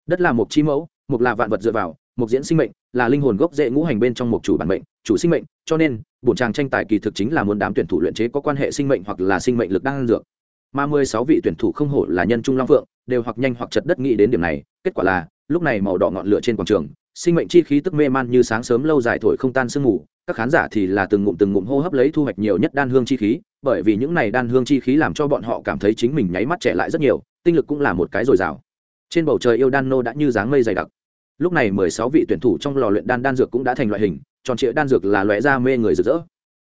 Đất là một chi mẫu, một là vạn vật dựa vào, một diễn sinh mệnh, là linh hồn gốc rễ ngũ hành bên trong một chủ bản mệnh, chủ sinh mệnh, cho nên, bổn tràng tranh tài kỳ thực chính là muốn đám tuyển thủ luyện chế có quan hệ sinh mệnh hoặc là sinh mệnh lực đang dược. Mà mười sáu vị tuyển thủ không hổ là nhân trung long phượng, đều hoặc nhanh hoặc chật đất nghĩ đến điểm này, kết quả là, lúc này màu đỏ ngọn lửa trên quảng trường, sinh mệnh chi khí tức mê man như sáng sớm lâu dài thổi không tan sương ngủ các khán giả thì là từng ngụm từng ngụm hô hấp lấy thu hoạch nhiều nhất đan hương chi khí, bởi vì những này đan hương chi khí làm cho bọn họ cảm thấy chính mình nháy mắt trẻ lại rất nhiều, tinh lực cũng là một cái dồi dào. Trên bầu trời yêu đan nô đã như dáng mây dày đặc. Lúc này mười sáu vị tuyển thủ trong lò luyện đan đan dược cũng đã thành loại hình, tròn trịa đan dược là loại da mê người rực rỡ.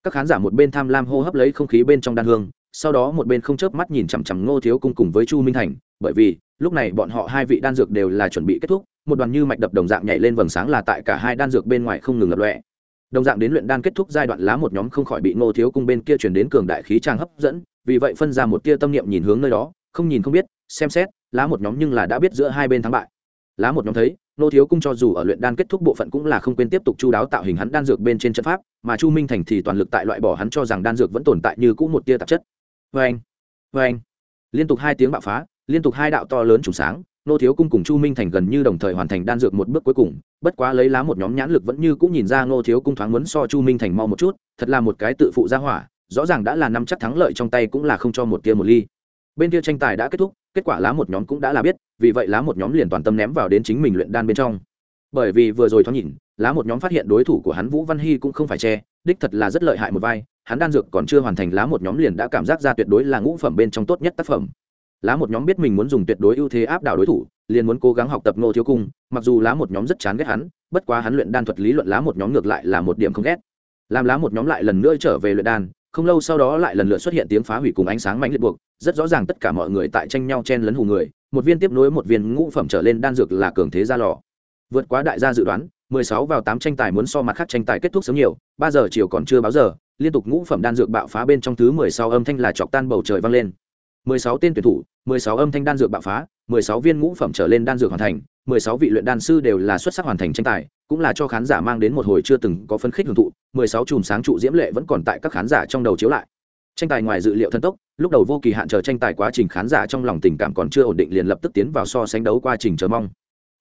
Các khán giả một bên tham lam hô hấp lấy không khí bên trong đan hương, sau đó một bên không chớp mắt nhìn chằm chằm ngô thiếu cung cùng với chu minh thành, bởi vì, lúc này bọn họ hai vị đan dược đều là chuẩn bị kết thúc, một đoàn như mạch đập đồng dạng nhảy lên vầng sáng là tại cả hai đan dược bên ngoài không ngừng lập lọe đồng dạng đến luyện đan kết thúc giai đoạn lá một nhóm không khỏi bị ngô thiếu cung bên kia chuyển đến cường đại khí trang hấp dẫn, vì vậy phân ra một tia tâm niệm nhìn hướng nơi đó, không nhìn không biết, xem xét, lá một nhóm nhưng là đã biết giữa hai bên thắng bại. Lá một nhóm thấy, Ngô thiếu cung cho dù ở luyện đan kết thúc bộ phận cũng là không quên tiếp tục chu đáo tạo hình hắn đan dược bên trên trận pháp, mà chu minh thành thì toàn lực tại loại bỏ hắn cho rằng đan dược vẫn tồn tại như cũ một tia tạp chất. Vê anh vê anh liên tục hai tiếng bạo phá, liên tục hai đạo to lớn trùng sáng nô thiếu cung cùng chu minh thành gần như đồng thời hoàn thành đan dược một bước cuối cùng, bất quá lấy lá một nhóm nhãn lực vẫn như cũng nhìn ra nô thiếu cung thoáng muốn so chu minh thành mau một chút, thật là một cái tự phụ ra hỏa, rõ ràng đã là năm chắc thắng lợi trong tay cũng là không cho một tia một ly. Bên kia tranh tài đã kết thúc, kết quả lá một nhóm cũng đã là biết, vì vậy lá một nhóm liền toàn tâm ném vào đến chính mình luyện đan bên trong. Bởi vì vừa rồi thoáng nhìn, lá một nhóm phát hiện đối thủ của hắn vũ văn hy cũng không phải che, đích thật là rất lợi hại một vai, hắn đan dược còn chưa hoàn thành, lá một nhóm liền đã cảm giác ra tuyệt đối là ngũ phẩm bên trong tốt nhất tác phẩm lá một nhóm biết mình muốn dùng tuyệt đối ưu thế áp đảo đối thủ, liền muốn cố gắng học tập ngô thiếu cung, mặc dù lá một nhóm rất chán ghét hắn, bất quá hắn luyện đan thuật lý luận lá một nhóm ngược lại là một điểm không ghét. Làm lá một nhóm lại lần nữa trở về luyện đan, không lâu sau đó lại lần lượt xuất hiện tiếng phá hủy cùng ánh sáng mạnh liệt buộc, rất rõ ràng tất cả mọi người tại tranh nhau chen lấn hù người, một viên tiếp nối một viên ngũ phẩm trở lên đan dược là cường thế ra lò. Vượt quá đại gia dự đoán 16 vào 8 tranh tài muốn so mặt khác tranh tài kết thúc sớm nhiều 3 giờ chiều còn chưa báo giờ, liên tục ngũ phẩm đan dược bạo phá bên trong thứ 16 âm thanh là chọc tan bầu trời vang lên. 16 tên tuyển thủ 16 âm thanh đan dược bạo phá 16 viên ngũ phẩm trở lên đan dược hoàn thành 16 vị luyện đan sư đều là xuất sắc hoàn thành tranh tài, cũng là cho khán giả mang đến một hồi chưa từng có phân khích hưởng thụ 16 chùm sáng trụ diễm lệ vẫn còn tại các khán giả trong đầu chiếu lại. Tranh tài ngoài dự liệu thân tốc, lúc đầu vô kỳ hạn chờ tranh tài quá trình khán giả trong lòng tình cảm còn chưa ổn định liền lập tức tiến vào so sánh đấu quá trình chờ mong.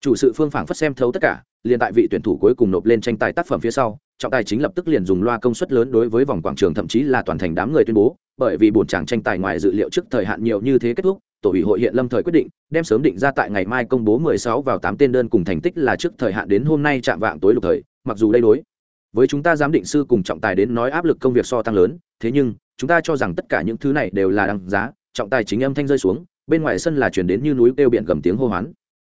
Chủ sự phương phảng phất xem thấu tất cả, liền tại vị tuyển thủ cuối cùng nộp lên tranh tài tác phẩm phía sau trọng tài chính lập tức liền dùng loa công suất lớn đối với vòng quảng trường, thậm chí là toàn thành đám người tuyên bố, bởi vì bổn chàng tranh tài ngoài dự liệu trước thời hạn nhiều như thế kết thúc, tổ ủy hội hiện lâm thời quyết định, đem sớm định ra tại ngày mai công bố 16 vào 8 tên đơn cùng thành tích là trước thời hạn đến hôm nay chạm vạng tối lục thời, mặc dù đây đối. Với chúng ta giám định sư cùng trọng tài đến nói áp lực công việc so tăng lớn, thế nhưng, chúng ta cho rằng tất cả những thứ này đều là đăng giá, trọng tài chính âm thanh rơi xuống, bên ngoài sân là chuyển đến như núi kêu biển gầm tiếng hô hoán.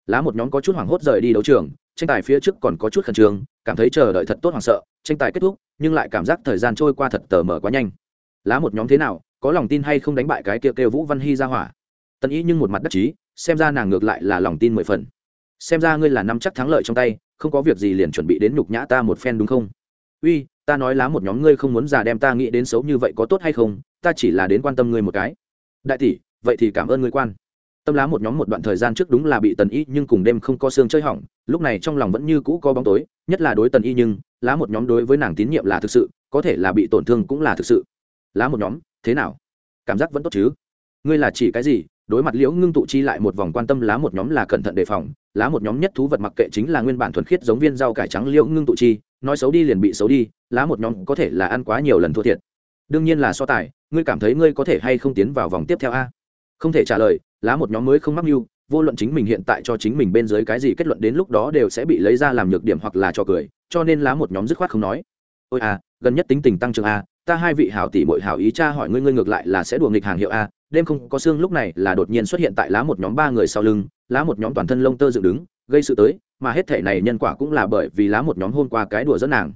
Lá một nhóm có chút hoảng hốt rời đi đấu trường tranh tài phía trước còn có chút khẩn trương cảm thấy chờ đợi thật tốt hoảng sợ tranh tài kết thúc nhưng lại cảm giác thời gian trôi qua thật tờ mờ quá nhanh. Lá một nhóm thế nào có lòng tin hay không đánh bại cái kia kêu, kêu vũ văn hy ra hỏa? Tần ý nhưng một mặt đắc chí xem ra nàng ngược lại là lòng tin mười phần. Xem ra ngươi là năm chắc thắng lợi trong tay không có việc gì liền chuẩn bị đến nhục nhã ta một phen đúng không? Uy ta nói lá một nhóm ngươi không muốn già đem ta nghĩ đến xấu như vậy có tốt hay không ta chỉ là đến quan tâm ngươi một cái. Đại tỷ vậy thì cảm ơn ngươi quan tâm lá một nhóm một đoạn thời gian trước đúng là bị tần y nhưng cùng đêm không có xương chơi hỏng, lúc này trong lòng vẫn như cũ có bóng tối, nhất là đối tần y nhưng, lá một nhóm đối với nàng tín nhiệm là thực sự, có thể là bị tổn thương cũng là thực sự. Lá một nhóm, thế nào? Cảm giác vẫn tốt chứ? Ngươi là chỉ cái gì? Đối mặt liễu ngưng tụ chi lại một vòng quan tâm, lá một nhóm là cẩn thận đề phòng. Lá một nhóm nhất thú vật mặc kệ chính là nguyên bản thuần khiết giống viên rau cải trắng liễu ngưng tụ chi, nói xấu đi liền bị xấu đi, lá một nhóm có thể là ăn quá nhiều lần thua thiệt. Đương nhiên là so tài, ngươi cảm thấy ngươi có thể hay không tiến vào vòng tiếp theo a? Không thể trả lời, lá một nhóm mới không mắc mưu, vô luận chính mình hiện tại cho chính mình bên dưới cái gì kết luận đến lúc đó đều sẽ bị lấy ra làm nhược điểm hoặc là cho cười, cho nên lá một nhóm dứt khoát không nói. Ôi à gần nhất tính tình tăng trưởng a, ta hai vị hảo tỷ bội hảo ý cha hỏi ngươi ngươi ngược lại là sẽ đùa nghịch hàng hiệu a, đêm không có xương lúc này là đột nhiên xuất hiện tại lá một nhóm ba người sau lưng, lá một nhóm toàn thân lông tơ dựng đứng, gây sự tới, mà hết thể này nhân quả cũng là bởi vì lá một nhóm hôm qua cái đùa dẫn nàng.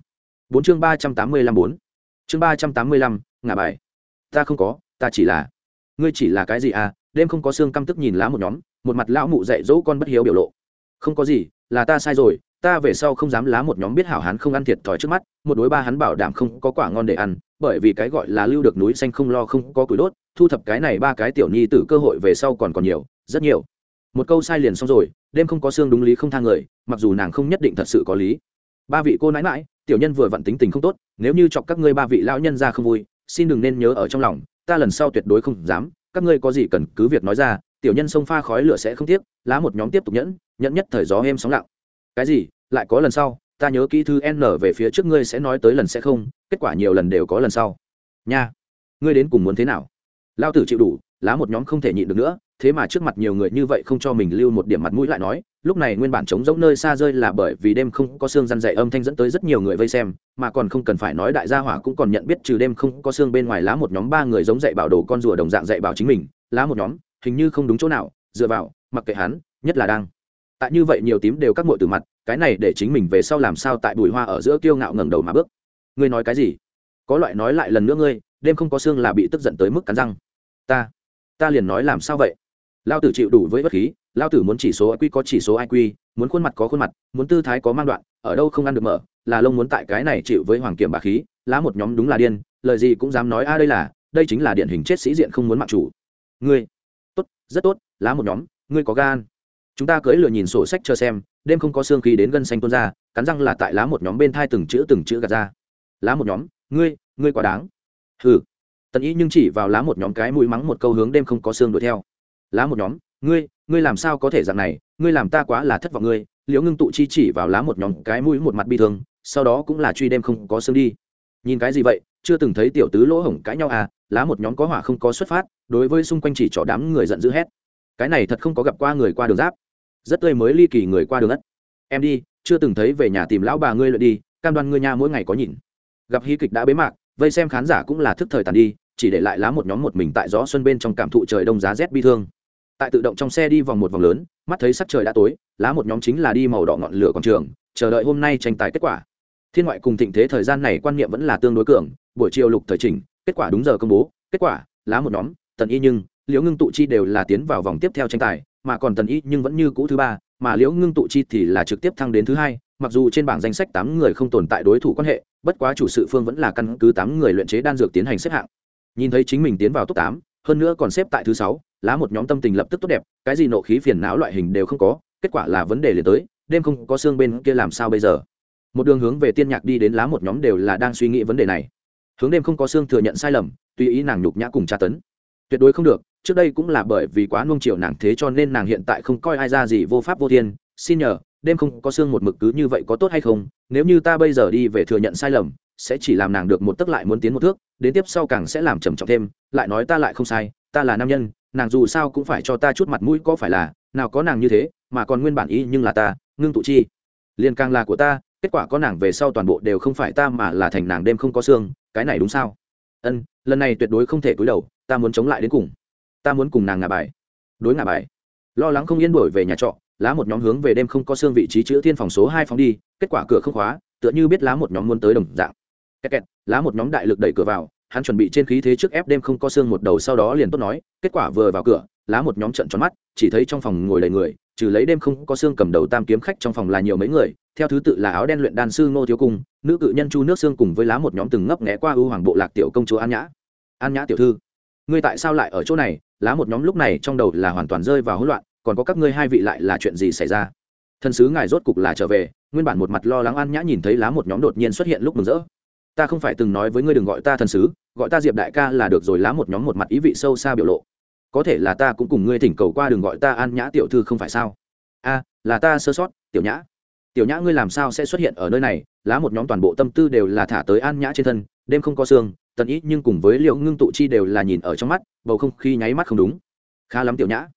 Bốn chương ba trăm tám mươi lăm bốn. Chương ba trăm tám mươi lăm, ngả bài. Ta không có, ta chỉ là ngươi chỉ là cái gì à đêm không có xương căm tức nhìn lá một nhóm, một mặt lão mụ dạy dỗ con bất hiếu biểu lộ. Không có gì, là ta sai rồi, ta về sau không dám lá một nhóm biết hảo hán không ăn thiệt thòi trước mắt, một đối ba hắn bảo đảm không có quả ngon để ăn, bởi vì cái gọi là lưu được núi xanh không lo không có củi đốt, thu thập cái này ba cái tiểu nhi tử cơ hội về sau còn còn nhiều, rất nhiều. Một câu sai liền xong rồi, đêm không có xương đúng lý không thang người, mặc dù nàng không nhất định thật sự có lý. Ba vị cô nãi mãi tiểu nhân vừa vặn tính tình không tốt, nếu như chọc các ngươi ba vị lão nhân ra không vui, xin đừng nên nhớ ở trong lòng ta lần sau tuyệt đối không dám, các ngươi có gì cần cứ việc nói ra, tiểu nhân sông pha khói lửa sẽ không tiếc, lá một nhóm tiếp tục nhẫn nhẫn nhất thời gió êm sóng lặng. Cái gì? Lại có lần sau, ta nhớ kỹ thư n về phía trước ngươi sẽ nói tới lần sẽ không, kết quả nhiều lần đều có lần sau. Nha, ngươi đến cùng muốn thế nào? Lao tử chịu đủ, lá một nhóm không thể nhịn được nữa thế mà trước mặt nhiều người như vậy không cho mình lưu một điểm mặt mũi lại nói, lúc này nguyên bản trống rỗng nơi xa rơi là bởi vì đêm không có xương răn dậy âm thanh dẫn tới rất nhiều người vây xem, mà còn không cần phải nói đại gia hỏa cũng còn nhận biết trừ đêm không có xương bên ngoài lá một nhóm ba người giống dạy bảo đồ con rùa đồng dạng dạy bảo chính mình, lá một nhóm, hình như không đúng chỗ nào, dựa vào, mặc kệ hắn, nhất là đang. Tại như vậy nhiều tím đều các mội từ mặt, cái này để chính mình về sau làm sao tại bùi hoa ở giữa kiêu ngạo ngẩng đầu mà bước. Ngươi nói cái gì? Có loại nói lại lần nữa ngươi, đêm không có xương là bị tức giận tới mức cắn răng. Ta ta liền nói làm sao vậy? Lao tử chịu đủ với bất khí, lao tử muốn chỉ số iq có chỉ số iq muốn khuôn mặt có khuôn mặt, muốn tư thái có mang đoạn, ở đâu không ăn được mở, là lông muốn tại cái này chịu với hoàng kiểm bà khí, lá một nhóm đúng là điên, lời gì cũng dám nói, a, đây là, đây chính là điển hình chết sĩ diện không muốn mặc chủ. Ngươi, tốt, rất tốt, lá một nhóm, ngươi có gan. Chúng ta cưỡi lừa nhìn sổ sách chờ xem, đêm không có xương khí đến gân xanh tuôn ra, cắn răng là tại lá một nhóm bên thai từng chữ từng chữ gạt ra. Lá một nhóm, ngươi ngươi quá đáng. Hừ. Tần ý nhưng chỉ vào lá một nhóm cái mũi mắng một câu hướng đêm không có xương đuổi theo lá một nhóm, ngươi ngươi làm sao có thể dạng này, ngươi làm ta quá là thất vọng ngươi, liễu ngưng tụ chi chỉ vào lá một nhóm, cái mũi một mặt bi thương, sau đó cũng là truy đêm không có xương đi. Nhìn cái gì vậy, chưa từng thấy tiểu tứ lỗ hổng cãi nhau à lá một nhóm có hỏa không có xuất phát, đối với xung quanh chỉ trỏ đám người giận dữ hét. Cái này thật không có gặp qua người qua đường giáp. Rất tươi mới ly kỳ người qua đường ất em đi, chưa từng thấy về nhà tìm lão bà ngươi lợi đi, cam đoan ngươi nha mỗi ngày có nhìn. Gặp hí kịch đã bế mạc, vây xem khán giả cũng là thức thời tàn đi chỉ để lại lá một nhóm một mình tại gió xuân bên trong cảm thụ trời đông giá rét bi thương. Tại tự động trong xe đi vòng một vòng lớn, mắt thấy sắc trời đã tối, lá một nhóm chính là đi màu đỏ ngọn lửa quảng trường, chờ đợi hôm nay tranh tài kết quả. Thiên ngoại cùng thịnh thế thời gian này quan niệm vẫn là tương đối cường, buổi chiều lục thời trình kết quả đúng giờ công bố, kết quả, lá một nhóm, tần y nhưng, liễu ngưng tụ chi đều là tiến vào vòng tiếp theo tranh tài, mà còn tần y nhưng vẫn như cũ thứ ba, mà liễu ngưng tụ chi thì là trực tiếp thăng đến thứ hai, mặc dù trên bảng danh sách tám người không tồn tại đối thủ quan hệ, bất quá chủ sự phương vẫn là căn cứ tám người luyện chế đan dược tiến hành xếp hạng nhìn thấy chính mình tiến vào top tám, hơn nữa còn xếp tại thứ sáu, lá một nhóm tâm tình lập tức tốt đẹp, cái gì nộ khí phiền não loại hình đều không có, kết quả là vấn đề liền tới, đêm không có xương bên kia làm sao bây giờ? Một đường hướng về tiên nhạc đi đến lá một nhóm đều là đang suy nghĩ vấn đề này. Hướng đêm không có xương thừa nhận sai lầm, tùy ý nàng nhục nhã cùng tra tấn. Tuyệt đối không được, trước đây cũng là bởi vì quá nung chiều nàng thế cho nên nàng hiện tại không coi ai ra gì vô pháp vô thiên. Xin nhờ, đêm không có xương một mực cứ như vậy có tốt hay không? Nếu như ta bây giờ đi về thừa nhận sai lầm sẽ chỉ làm nàng được một tấc lại muốn tiến một thước, đến tiếp sau càng sẽ làm trầm trọng thêm, lại nói ta lại không sai, ta là nam nhân, nàng dù sao cũng phải cho ta chút mặt mũi có phải là, nào có nàng như thế, mà còn nguyên bản ý nhưng là ta, ngưng tụ chi. Liền càng là của ta, kết quả có nàng về sau toàn bộ đều không phải ta mà là thành nàng đêm không có xương, cái này đúng sao? Ân, lần này tuyệt đối không thể cúi đầu, ta muốn chống lại đến cùng. Ta muốn cùng nàng ngả bài. Đối ngả bài. Lo lắng không yên đổi về nhà trọ, lá một nhóm hướng về đêm không có xương vị trí chữ thiên phòng số hai phòng đi, kết quả cửa không khóa, tựa như biết lá một nhóm muốn tới đồng dạng kẹt kẹt, lá một nhóm đại lực đẩy cửa vào, hắn chuẩn bị trên khí thế trước ép đêm không có xương một đầu sau đó liền tốt nói, kết quả vừa vào cửa, lá một nhóm trận tròn mắt, chỉ thấy trong phòng ngồi đầy người, trừ lấy đêm không có xương cầm đầu tam kiếm khách trong phòng là nhiều mấy người, theo thứ tự là áo đen luyện đan sư ngô thiếu cung, nữ cự nhân chu nước xương cùng với lá một nhóm từng ngấp nghé qua ưu hoàng bộ lạc tiểu công chúa an nhã. An nhã tiểu thư, ngươi tại sao lại ở chỗ này? Lá một nhóm lúc này trong đầu là hoàn toàn rơi vào hỗn loạn, còn có các ngươi hai vị lại là chuyện gì xảy ra? Thần sứ ngài rốt cục là trở về, nguyên bản một mặt lo lắng an nhã nhìn thấy lá một nhóm đột nhiên xuất hiện lúc mừng rỡ ta không phải từng nói với ngươi đừng gọi ta thần sứ, gọi ta diệp đại ca là được rồi, lá một nhóm một mặt ý vị sâu xa biểu lộ. Có thể là ta cũng cùng ngươi thỉnh cầu qua đừng gọi ta an nhã tiểu thư không phải sao? A, là ta sơ sót, tiểu nhã. Tiểu nhã ngươi làm sao sẽ xuất hiện ở nơi này? Lá một nhóm toàn bộ tâm tư đều là thả tới an nhã trên thân, đêm không có xương tần ý nhưng cùng với liệu ngưng tụ chi đều là nhìn ở trong mắt, bầu không khí nháy mắt không đúng. Khá lắm tiểu nhã.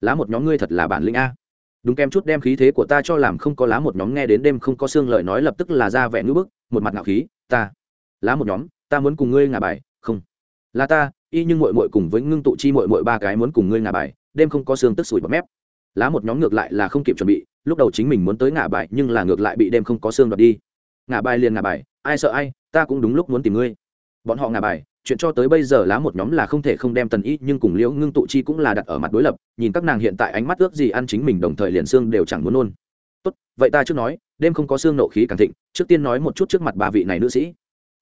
Lá một nhóm ngươi thật là bản lĩnh a. Đúng kem chút đem khí thế của ta cho làm không có lá một nhóm nghe đến đêm không có xương lời nói lập tức là ra vẻ ngữ bức, một mặt ngạo khí, ta lá một nhóm, ta muốn cùng ngươi ngả bài, không. Là ta, y nhưng mội mội cùng với ngưng tụ chi mội mội ba cái muốn cùng ngươi ngả bài, đêm không có xương tức sủi bọt mép. Lá một nhóm ngược lại là không kịp chuẩn bị, lúc đầu chính mình muốn tới ngả bài, nhưng là ngược lại bị đêm không có xương đoạt đi. Ngả bài liền ngả bài, ai sợ ai, ta cũng đúng lúc muốn tìm ngươi. Bọn họ ngả bài, chuyện cho tới bây giờ lá một nhóm là không thể không đem tần y, nhưng cùng liễu ngưng tụ chi cũng là đặt ở mặt đối lập, nhìn các nàng hiện tại ánh mắt ước gì ăn chính mình đồng thời liền xương đều chẳng muốn nôn. Tốt, vậy ta trước nói, đêm không có xương nộ khí càng thịnh, trước tiên nói một chút trước mặt ba vị này nữ sĩ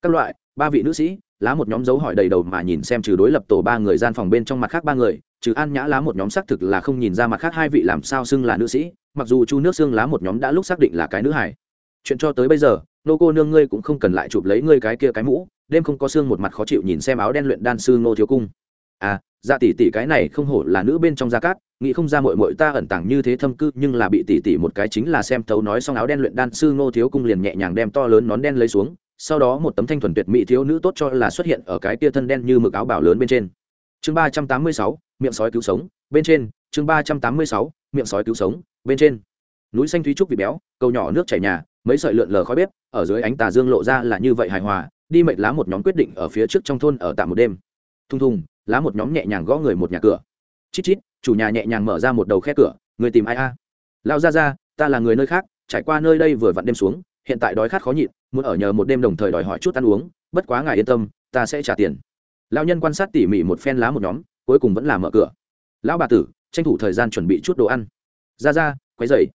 các loại, ba vị nữ sĩ, lá một nhóm dấu hỏi đầy đầu mà nhìn xem trừ đối lập tổ ba người gian phòng bên trong mặt khác ba người, trừ an nhã lá một nhóm xác thực là không nhìn ra mặt khác hai vị làm sao xưng là nữ sĩ, mặc dù chu nước xương lá một nhóm đã lúc xác định là cái nữ hải chuyện cho tới bây giờ, nô cô nương ngươi cũng không cần lại chụp lấy ngươi cái kia cái mũ, đêm không có xương một mặt khó chịu nhìn xem áo đen luyện đan sư ngô thiếu cung. À dạ tỷ tỷ cái này không hổ là nữ bên trong gia cát, nghĩ không ra mội mội ta ẩn tàng như thế thâm cư, nhưng là bị tỷ tỷ một cái chính là xem thấu nói xong áo đen luyện đan sư ngô thiếu cung liền nhẹ nhàng đem to lớn nón đen lấy xuống sau đó một tấm thanh thuần tuyệt mỹ thiếu nữ tốt cho là xuất hiện ở cái tia thân đen như mực áo bảo lớn bên trên. Chương ba trăm tám mươi sáu, miệng sói cứu sống, bên trên. Chương ba trăm tám mươi sáu, miệng sói cứu sống, bên trên. Núi xanh thúy trúc vị béo, cầu nhỏ nước chảy nhà, mấy sợi lượn lờ khói bếp, ở dưới ánh tà dương lộ ra là như vậy hài hòa, đi mệnh lá một nhóm quyết định ở phía trước trong thôn ở tạm một đêm. Thung thùng, lá một nhóm nhẹ nhàng gõ người một nhà cửa. Chít chít, chủ nhà nhẹ nhàng mở ra một đầu khe cửa, người tìm ai a? Lao ra ra, ta là người nơi khác, trải qua nơi đây vừa vặn đêm xuống hiện tại đói khát khó nhịn, muốn ở nhờ một đêm đồng thời đòi hỏi chút ăn uống, bất quá ngài yên tâm, ta sẽ trả tiền. Lao nhân quan sát tỉ mỉ một phen lá một nhóm, cuối cùng vẫn là mở cửa. Lão bà tử, tranh thủ thời gian chuẩn bị chút đồ ăn. Ra ra, quấy dậy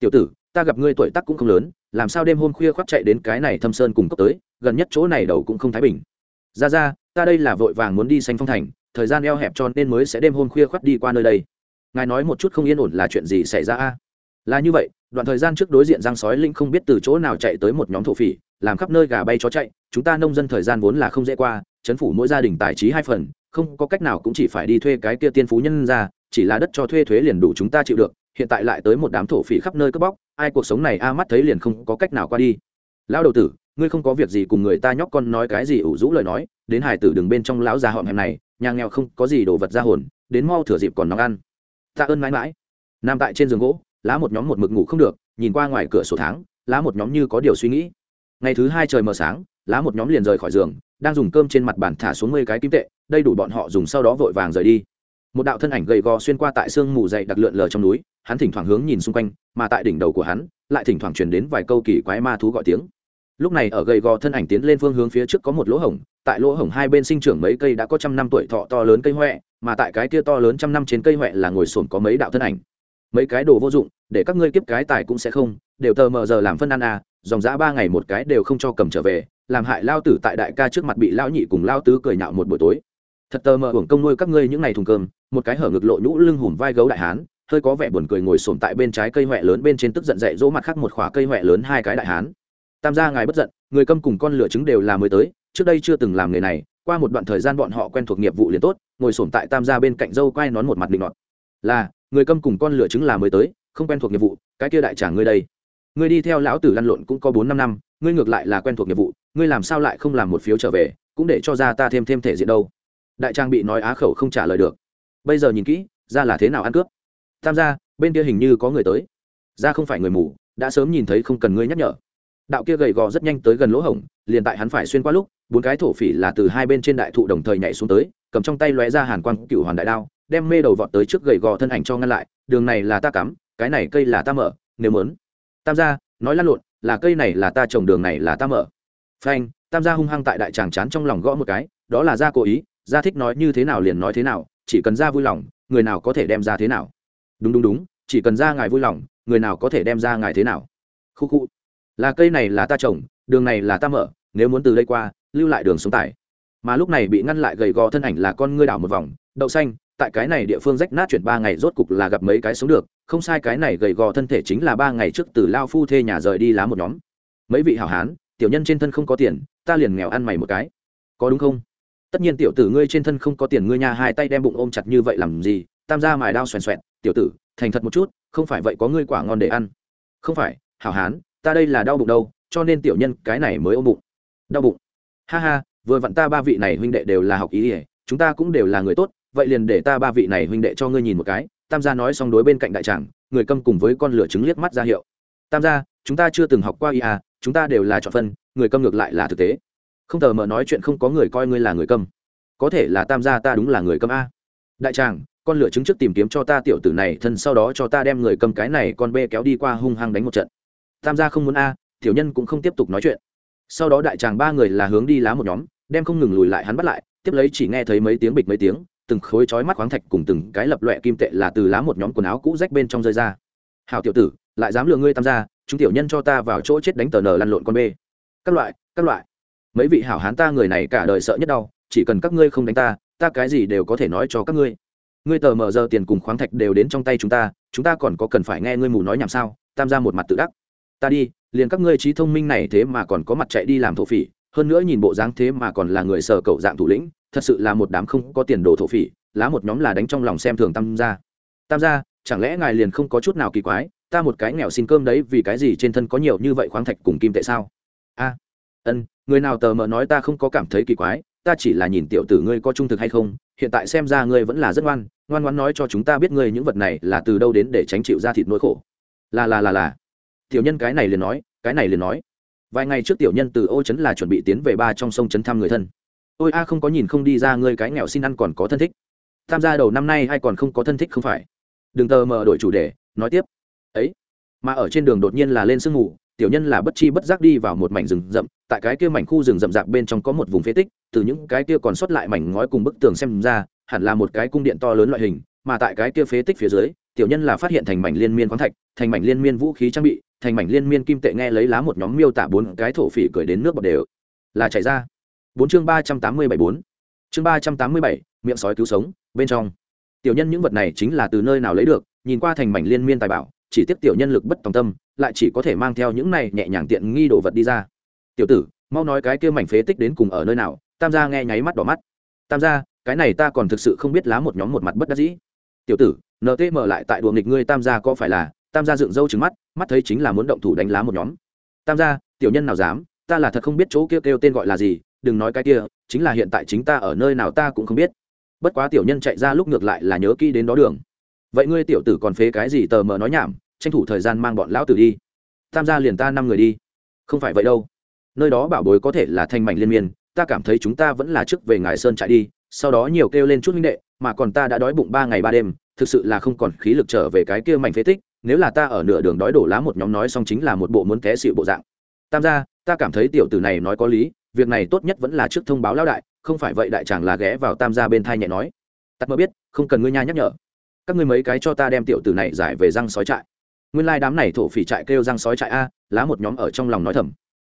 tiểu tử, ta gặp ngươi tuổi tác cũng không lớn, làm sao đêm hôm khuya khoác chạy đến cái này thâm sơn cùng cấp tới, gần nhất chỗ này đầu cũng không thái bình. Ra ra, ta đây là vội vàng muốn đi xanh phong thành, thời gian eo hẹp cho nên mới sẽ đêm hôm khuya khoác đi qua nơi đây. Ngài nói một chút không yên ổn là chuyện gì xảy ra a? Là như vậy, đoạn thời gian trước đối diện giang sói linh không biết từ chỗ nào chạy tới một nhóm thổ phỉ, làm khắp nơi gà bay chó chạy, chúng ta nông dân thời gian vốn là không dễ qua, chấn phủ mỗi gia đình tài trí hai phần, không có cách nào cũng chỉ phải đi thuê cái kia tiên phú nhân ra, chỉ là đất cho thuê thuế liền đủ chúng ta chịu được, hiện tại lại tới một đám thổ phỉ khắp nơi cướp bóc, ai cuộc sống này a mắt thấy liền không có cách nào qua đi. Lão đầu tử, ngươi không có việc gì cùng người ta nhóc con nói cái gì ủ rũ lời nói, đến hải tử đừng bên trong lão già họm hẹm này, nhà nghèo không có gì đồ vật ra hồn, đến mau thửa dịp còn nóng ăn. Tạ ơn mãi mãi. Nằm tại trên giường gỗ lá một nhóm một mực ngủ không được, nhìn qua ngoài cửa sổ tháng, lá một nhóm như có điều suy nghĩ. Ngày thứ hai trời mờ sáng, lá một nhóm liền rời khỏi giường, đang dùng cơm trên mặt bàn thả xuống mười cái kim tệ đây đủ bọn họ dùng sau đó vội vàng rời đi. Một đạo thân ảnh gầy gò xuyên qua tại sương mù dày đặc lượn lờ trong núi, hắn thỉnh thoảng hướng nhìn xung quanh, mà tại đỉnh đầu của hắn, lại thỉnh thoảng truyền đến vài câu kỳ quái ma thú gọi tiếng. Lúc này ở gầy gò thân ảnh tiến lên phương hướng phía trước có một lỗ hổng, tại lỗ hổng hai bên sinh trưởng mấy cây đã có trăm năm tuổi thọ to lớn cây huệ mà tại cái kia to lớn trăm năm trên cây huệ là ngồi sồn có mấy đạo thân ảnh mấy cái đồ vô dụng, để các ngươi kiếp cái tài cũng sẽ không, đều tờ mờ giờ làm phân ăn à dòng dã ba ngày một cái đều không cho cầm trở về, làm hại lao tử tại đại ca trước mặt bị lao nhị cùng lao tứ cười nhạo một buổi tối. Thật tờ mờ hưởng công nuôi các ngươi những ngày thùng cơm, một cái hở ngực lộ nhũ lưng hùm vai gấu đại hán, hơi có vẻ buồn cười ngồi sồn tại bên trái cây huệ lớn bên trên tức giận dậy dỗ mặt khác một khỏa cây huệ lớn hai cái đại hán. Tam gia ngài bất giận, người câm cùng con lửa trứng đều là mới tới, trước đây chưa từng làm nghề này, qua một đoạn thời gian bọn họ quen thuộc nghiệp vụ liền tốt, ngồi sồn tại tam gia bên cạnh dâu quay nón một mặt định nọt. Là người câm cùng con lửa trứng là mới tới, không quen thuộc nghiệp vụ, cái kia đại trả ngươi đây. Ngươi đi theo lão tử lăn lộn cũng có bốn năm năm, ngươi ngược lại là quen thuộc nghiệp vụ, ngươi làm sao lại không làm một phiếu trở về, cũng để cho ra ta thêm thêm thể diện đâu. Đại trang bị nói á khẩu không trả lời được. Bây giờ nhìn kỹ, ra là thế nào ăn cướp? Tam gia, bên kia hình như có người tới. Ra không phải người mù, đã sớm nhìn thấy không cần ngươi nhắc nhở. Đạo kia gầy gò rất nhanh tới gần lỗ hổng, liền tại hắn phải xuyên qua lúc, bốn cái thổ phỉ là từ hai bên trên đại thụ đồng thời nhảy xuống tới, cầm trong tay lóe ra hàn quang cựu hoàn đại đao đem mê đầu vọt tới trước gầy gò thân ảnh cho ngăn lại, đường này là ta cắm, cái này cây là ta mở, nếu mớn tam gia, nói lăn lộn, là cây này là ta trồng, đường này là ta mở. Phanh, tam gia hung hăng tại đại tràng chán trong lòng gõ một cái, đó là gia cố ý, gia thích nói như thế nào liền nói thế nào, chỉ cần gia vui lòng, người nào có thể đem ra thế nào. Đúng đúng đúng, chỉ cần ra ngài vui lòng, người nào có thể đem ra ngài thế nào. Khu khu, là cây này là ta trồng, đường này là ta mở, nếu muốn từ đây qua, lưu lại đường sống tải. Mà lúc này bị ngăn lại gầy gò thân ảnh là con ngươi đảo một vòng, đậu xanh tại cái này địa phương rách nát chuyển ba ngày rốt cục là gặp mấy cái sống được, không sai cái này gầy gò thân thể chính là ba ngày trước từ lao phu thê nhà rời đi lá một nhóm. Mấy vị hảo hán, tiểu nhân trên thân không có tiền, ta liền nghèo ăn mày một cái. Có đúng không? Tất nhiên tiểu tử ngươi trên thân không có tiền ngươi nhà hai tay đem bụng ôm chặt như vậy làm gì? Tam gia mài đao xoèn xoẹn tiểu tử, thành thật một chút, không phải vậy có ngươi quả ngon để ăn. Không phải, hảo hán, ta đây là đau bụng đâu, cho nên tiểu nhân cái này mới ôm bụng. Đau bụng. Ha ha, vừa vặn ta ba vị này huynh đệ đều là học ý ỉa chúng ta cũng đều là người tốt vậy liền để ta ba vị này huynh đệ cho ngươi nhìn một cái. Tam gia nói xong đối bên cạnh đại tràng, người câm cùng với con lửa trứng liếc mắt ra hiệu. Tam gia, chúng ta chưa từng học qua ia chúng ta đều là chọn phân, người câm ngược lại là thực tế. Không tờ mờ nói chuyện không có người coi ngươi là người câm. Có thể là tam gia ta đúng là người câm a. Đại tràng, con lửa trứng trước tìm kiếm cho ta tiểu tử này thân, sau đó cho ta đem người cầm cái này con bê kéo đi qua hung hăng đánh một trận. Tam gia không muốn a, tiểu nhân cũng không tiếp tục nói chuyện. Sau đó đại tràng ba người là hướng đi lá một nhóm, đem không ngừng lùi lại hắn bắt lại, tiếp lấy chỉ nghe thấy mấy tiếng bịch mấy tiếng từng khối chói mắt khoáng thạch cùng từng cái lập loẹ kim tệ là từ lá một nhóm quần áo cũ rách bên trong rơi ra. Hào tiểu tử, lại dám lừa ngươi tam gia, chúng tiểu nhân cho ta vào chỗ chết đánh tờ nờ lăn lộn con bê. Các loại các loại. Mấy vị hảo hán ta người này cả đời sợ nhất đau, chỉ cần các ngươi không đánh ta ta cái gì đều có thể nói cho các ngươi. Ngươi tờ mở giờ tiền cùng khoáng thạch đều đến trong tay chúng ta chúng ta còn có cần phải nghe ngươi mù nói nhảm sao? Tam gia một mặt tự đắc. Ta đi, liền các ngươi trí thông minh này thế mà còn có mặt chạy đi làm thổ phỉ, hơn nữa nhìn bộ dáng thế mà còn là người sở cậu dạng thủ lĩnh thật sự là một đám không có tiền đồ thổ phỉ, lá một nhóm là đánh trong lòng xem thường tam gia. Tam gia, chẳng lẽ ngài liền không có chút nào kỳ quái, ta một cái nghèo xin cơm đấy, vì cái gì trên thân có nhiều như vậy khoáng thạch cùng kim tệ sao? A, ân, người nào tờ mờ nói ta không có cảm thấy kỳ quái, ta chỉ là nhìn tiểu tử ngươi có trung thực hay không, hiện tại xem ra ngươi vẫn là rất ngoan ngoan ngoan nói cho chúng ta biết ngươi những vật này là từ đâu đến để tránh chịu ra thịt nỗi khổ. Là là là là. Tiểu nhân cái này liền nói, cái này liền nói. Vài ngày trước tiểu nhân từ ô trấn là chuẩn bị tiến về ba trong sông trấn thăm người thân ôi a, không có nhìn không đi ra, ngươi cái nghèo xin ăn còn có thân thích. Tham gia đầu năm nay hay còn không có thân thích không phải? Đừng tờ mờ đổi chủ đề, nói tiếp. Ấy, mà ở trên đường đột nhiên là lên sương mù, tiểu nhân là bất chi bất giác đi vào một mảnh rừng rậm, tại cái kia mảnh khu rừng rậm rạp bên trong có một vùng phế tích, từ những cái kia còn sót lại mảnh ngói cùng bức tường xem ra, hẳn là một cái cung điện to lớn loại hình, mà tại cái kia phế tích phía dưới, tiểu nhân là phát hiện thành mảnh liên miên khoáng thạch, thành mảnh liên miên vũ khí trang bị, thành mảnh liên miên kim tệ nghe lấy lá một nhóm miêu tả bốn cái thổ phỉ cười đến nước bọt đều, là chảy ra bốn chương ba trăm tám mươi bảy bốn. Chương ba trăm tám mươi bảy miệng sói cứu sống bên trong. Tiểu nhân những vật này chính là từ nơi nào lấy được nhìn qua thành mảnh liên miên tài bảo chỉ tiếp tiểu nhân lực bất tòng tâm lại chỉ có thể mang theo những này nhẹ nhàng tiện nghi đồ vật đi ra. Tiểu tử mau nói cái kia mảnh phế tích đến cùng ở nơi nào tam gia nghe nháy mắt đỏ mắt. Tam gia cái này ta còn thực sự không biết lá một nhóm một mặt bất đắc dĩ. Tiểu tử ntm lại tại đùa nghịch ngươi tam gia có phải là tam gia dựng râu trứng mắt mắt thấy chính là muốn động thủ đánh lá một nhóm. Tam gia tiểu nhân nào dám ta là thật không biết chỗ kia kêu, kêu tên gọi là gì đừng nói cái kia, chính là hiện tại chính ta ở nơi nào ta cũng không biết. Bất quá tiểu nhân chạy ra lúc ngược lại là nhớ kỹ đến đó đường. Vậy ngươi tiểu tử còn phế cái gì tờ mờ nói nhảm, tranh thủ thời gian mang bọn lão tử đi. Tham gia liền ta năm người đi. Không phải vậy đâu. Nơi đó bảo bối có thể là thanh mảnh liên miên, ta cảm thấy chúng ta vẫn là trước về ngài sơn chạy đi, sau đó nhiều kêu lên chút minh đệ, mà còn ta đã đói bụng ba ngày ba đêm, thực sự là không còn khí lực trở về cái kia mảnh phế tích, nếu là ta ở nửa đường đói đổ lá một nhóm nói xong chính là một bộ muốn té xịu bộ dạng. Tam gia, ta cảm thấy tiểu tử này nói có lý việc này tốt nhất vẫn là trước thông báo lão đại, không phải vậy đại chàng là ghé vào tam gia bên thai nhẹ nói. Tắt mơ biết, không cần ngươi nha nhắc nhở. Các ngươi mấy cái cho ta đem tiểu tử này giải về răng sói trại. Nguyên lai đám này thổ phỉ trại kêu răng sói trại a, lá một nhóm ở trong lòng nói thầm.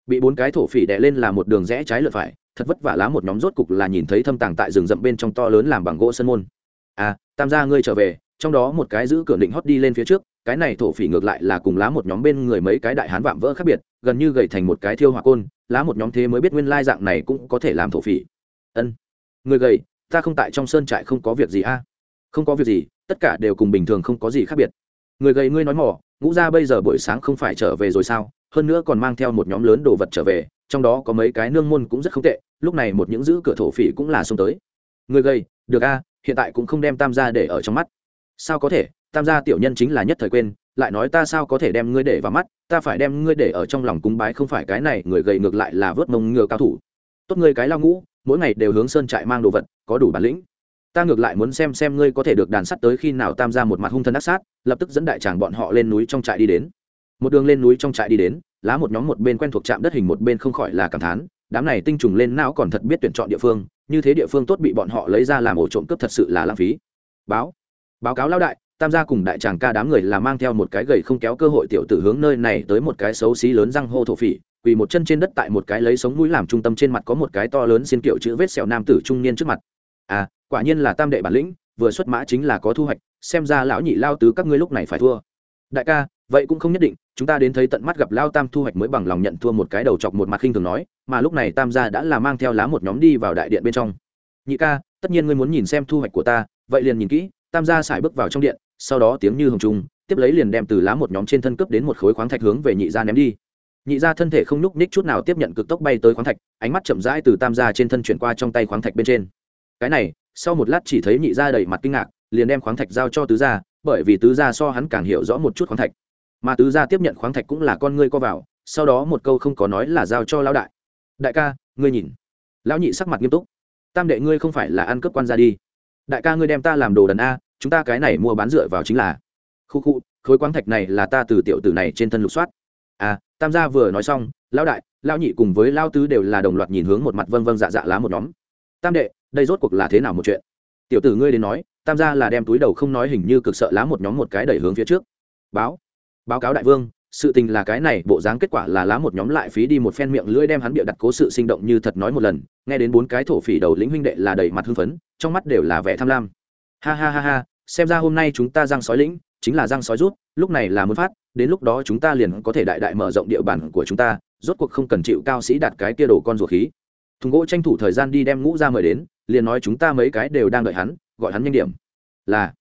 Bị bốn cái thổ phỉ đè lên là một đường rẽ trái lượt phải, thật vất vả lá một nhóm rốt cục là nhìn thấy thâm tàng tại rừng rậm bên trong to lớn làm bằng gỗ sân môn. À tam gia ngươi trở về, trong đó một cái giữ cửa định hót đi lên phía trước cái này thổ phỉ ngược lại là cùng lá một nhóm bên người mấy cái đại hán vạm vỡ khác biệt, gần như gầy thành một cái thiêu hỏa côn, lá một nhóm thế mới biết nguyên lai dạng này cũng có thể làm thổ phỉ. Ân, người gầy, ta không tại trong sơn trại không có việc gì a. Không có việc gì, tất cả đều cùng bình thường không có gì khác biệt. Người gầy ngươi nói mỏ ngũ ra bây giờ buổi sáng không phải trở về rồi sao? Hơn nữa còn mang theo một nhóm lớn đồ vật trở về, trong đó có mấy cái nương môn cũng rất không tệ, lúc này một những giữ cửa thổ phỉ cũng là xông tới. Người gầy, được a, hiện tại cũng không đem tam gia để ở trong mắt. Sao có thể? Tam gia tiểu nhân chính là nhất thời quên, lại nói ta sao có thể đem ngươi để vào mắt, ta phải đem ngươi để ở trong lòng cúng bái không phải cái này, người gầy ngược lại là vớt mông ngựa cao thủ. Tốt ngươi cái lao ngũ, mỗi ngày đều hướng sơn trại mang đồ vật, có đủ bản lĩnh. Ta ngược lại muốn xem xem ngươi có thể được đàn sắt tới khi nào tam gia một mặt hung thân ác sát, lập tức dẫn đại tràng bọn họ lên núi trong trại đi đến. Một đường lên núi trong trại đi đến, lá một nhóm một bên quen thuộc trạm đất hình một bên không khỏi là cảm thán, đám này tinh trùng lên não còn thật biết tuyển chọn địa phương, như thế địa phương tốt bị bọn họ lấy ra làm ổ trộm cướp thật sự là lãng phí. Báo báo cáo lao đại tam gia cùng đại tràng ca đám người là mang theo một cái gậy không kéo cơ hội tiểu tử hướng nơi này tới một cái xấu xí lớn răng hô thổ phỉ, quỳ một chân trên đất tại một cái lấy sống mũi làm trung tâm trên mặt có một cái to lớn xin kiểu chữ vết sẹo nam tử trung niên trước mặt. À quả nhiên là tam đệ bản lĩnh, vừa xuất mã chính là có thu hoạch, xem ra lão nhị lao tứ các ngươi lúc này phải thua. Đại ca, vậy cũng không nhất định, chúng ta đến thấy tận mắt gặp lao tam thu hoạch mới bằng lòng nhận thua một cái đầu chọc một mặt khinh thường nói, mà lúc này tam gia đã là mang theo lá một nhóm đi vào đại điện bên trong. Nhị ca, tất nhiên ngươi muốn nhìn xem thu hoạch của ta, vậy liền nhìn kỹ tam gia xài bước vào trong điện, sau đó tiếng như hồng trung tiếp lấy liền đem từ lá một nhóm trên thân cướp đến một khối khoáng thạch hướng về nhị gia ném đi. Nhị gia thân thể không nhúc ních chút nào tiếp nhận cực tốc bay tới khoáng thạch, ánh mắt chậm rãi từ tam gia trên thân chuyển qua trong tay khoáng thạch bên trên. Cái này, sau một lát chỉ thấy nhị gia đầy mặt kinh ngạc, liền đem khoáng thạch giao cho tứ gia, bởi vì tứ gia so hắn càng hiểu rõ một chút khoáng thạch. Mà tứ gia tiếp nhận khoáng thạch cũng là con ngươi co vào, sau đó một câu không có nói là giao cho lão đại. Đại ca, ngươi nhìn. Lão nhị sắc mặt nghiêm túc. Tam đệ ngươi không phải là ăn cướp quan gia đi đại ca ngươi đem ta làm đồ đần a, chúng ta cái này mua bán dựa vào chính là. Khu khu, khối quang thạch này là ta từ tiểu tử này trên thân lục soát. À tam gia vừa nói xong, lão đại, lão nhị cùng với lão tứ đều là đồng loạt nhìn hướng một mặt vân vân dạ dạ lá một nhóm. Tam đệ, đây rốt cuộc là thế nào một chuyện? Tiểu tử ngươi đến nói, tam gia là đem túi đầu không nói hình như cực sợ lá một nhóm một cái đẩy hướng phía trước. Báo báo cáo đại vương sự tình là cái này, bộ dáng kết quả là lá một nhóm lại phí đi một phen miệng lưỡi đem hắn bịa đặt cố sự sinh động như thật nói một lần, nghe đến bốn cái thổ phỉ đầu lĩnh huynh đệ là đầy mặt hưng phấn, trong mắt đều là vẻ tham lam. Ha ha ha ha, xem ra hôm nay chúng ta giang sói lĩnh, chính là giang sói rút, lúc này là muốn phát, đến lúc đó chúng ta liền có thể đại đại mở rộng địa bàn của chúng ta, rốt cuộc không cần chịu cao sĩ đặt cái kia đổ con ruột khí. Thùng gỗ tranh thủ thời gian đi đem ngũ ra mời đến, liền nói chúng ta mấy cái đều đang đợi hắn, gọi hắn nhanh điểm. Là,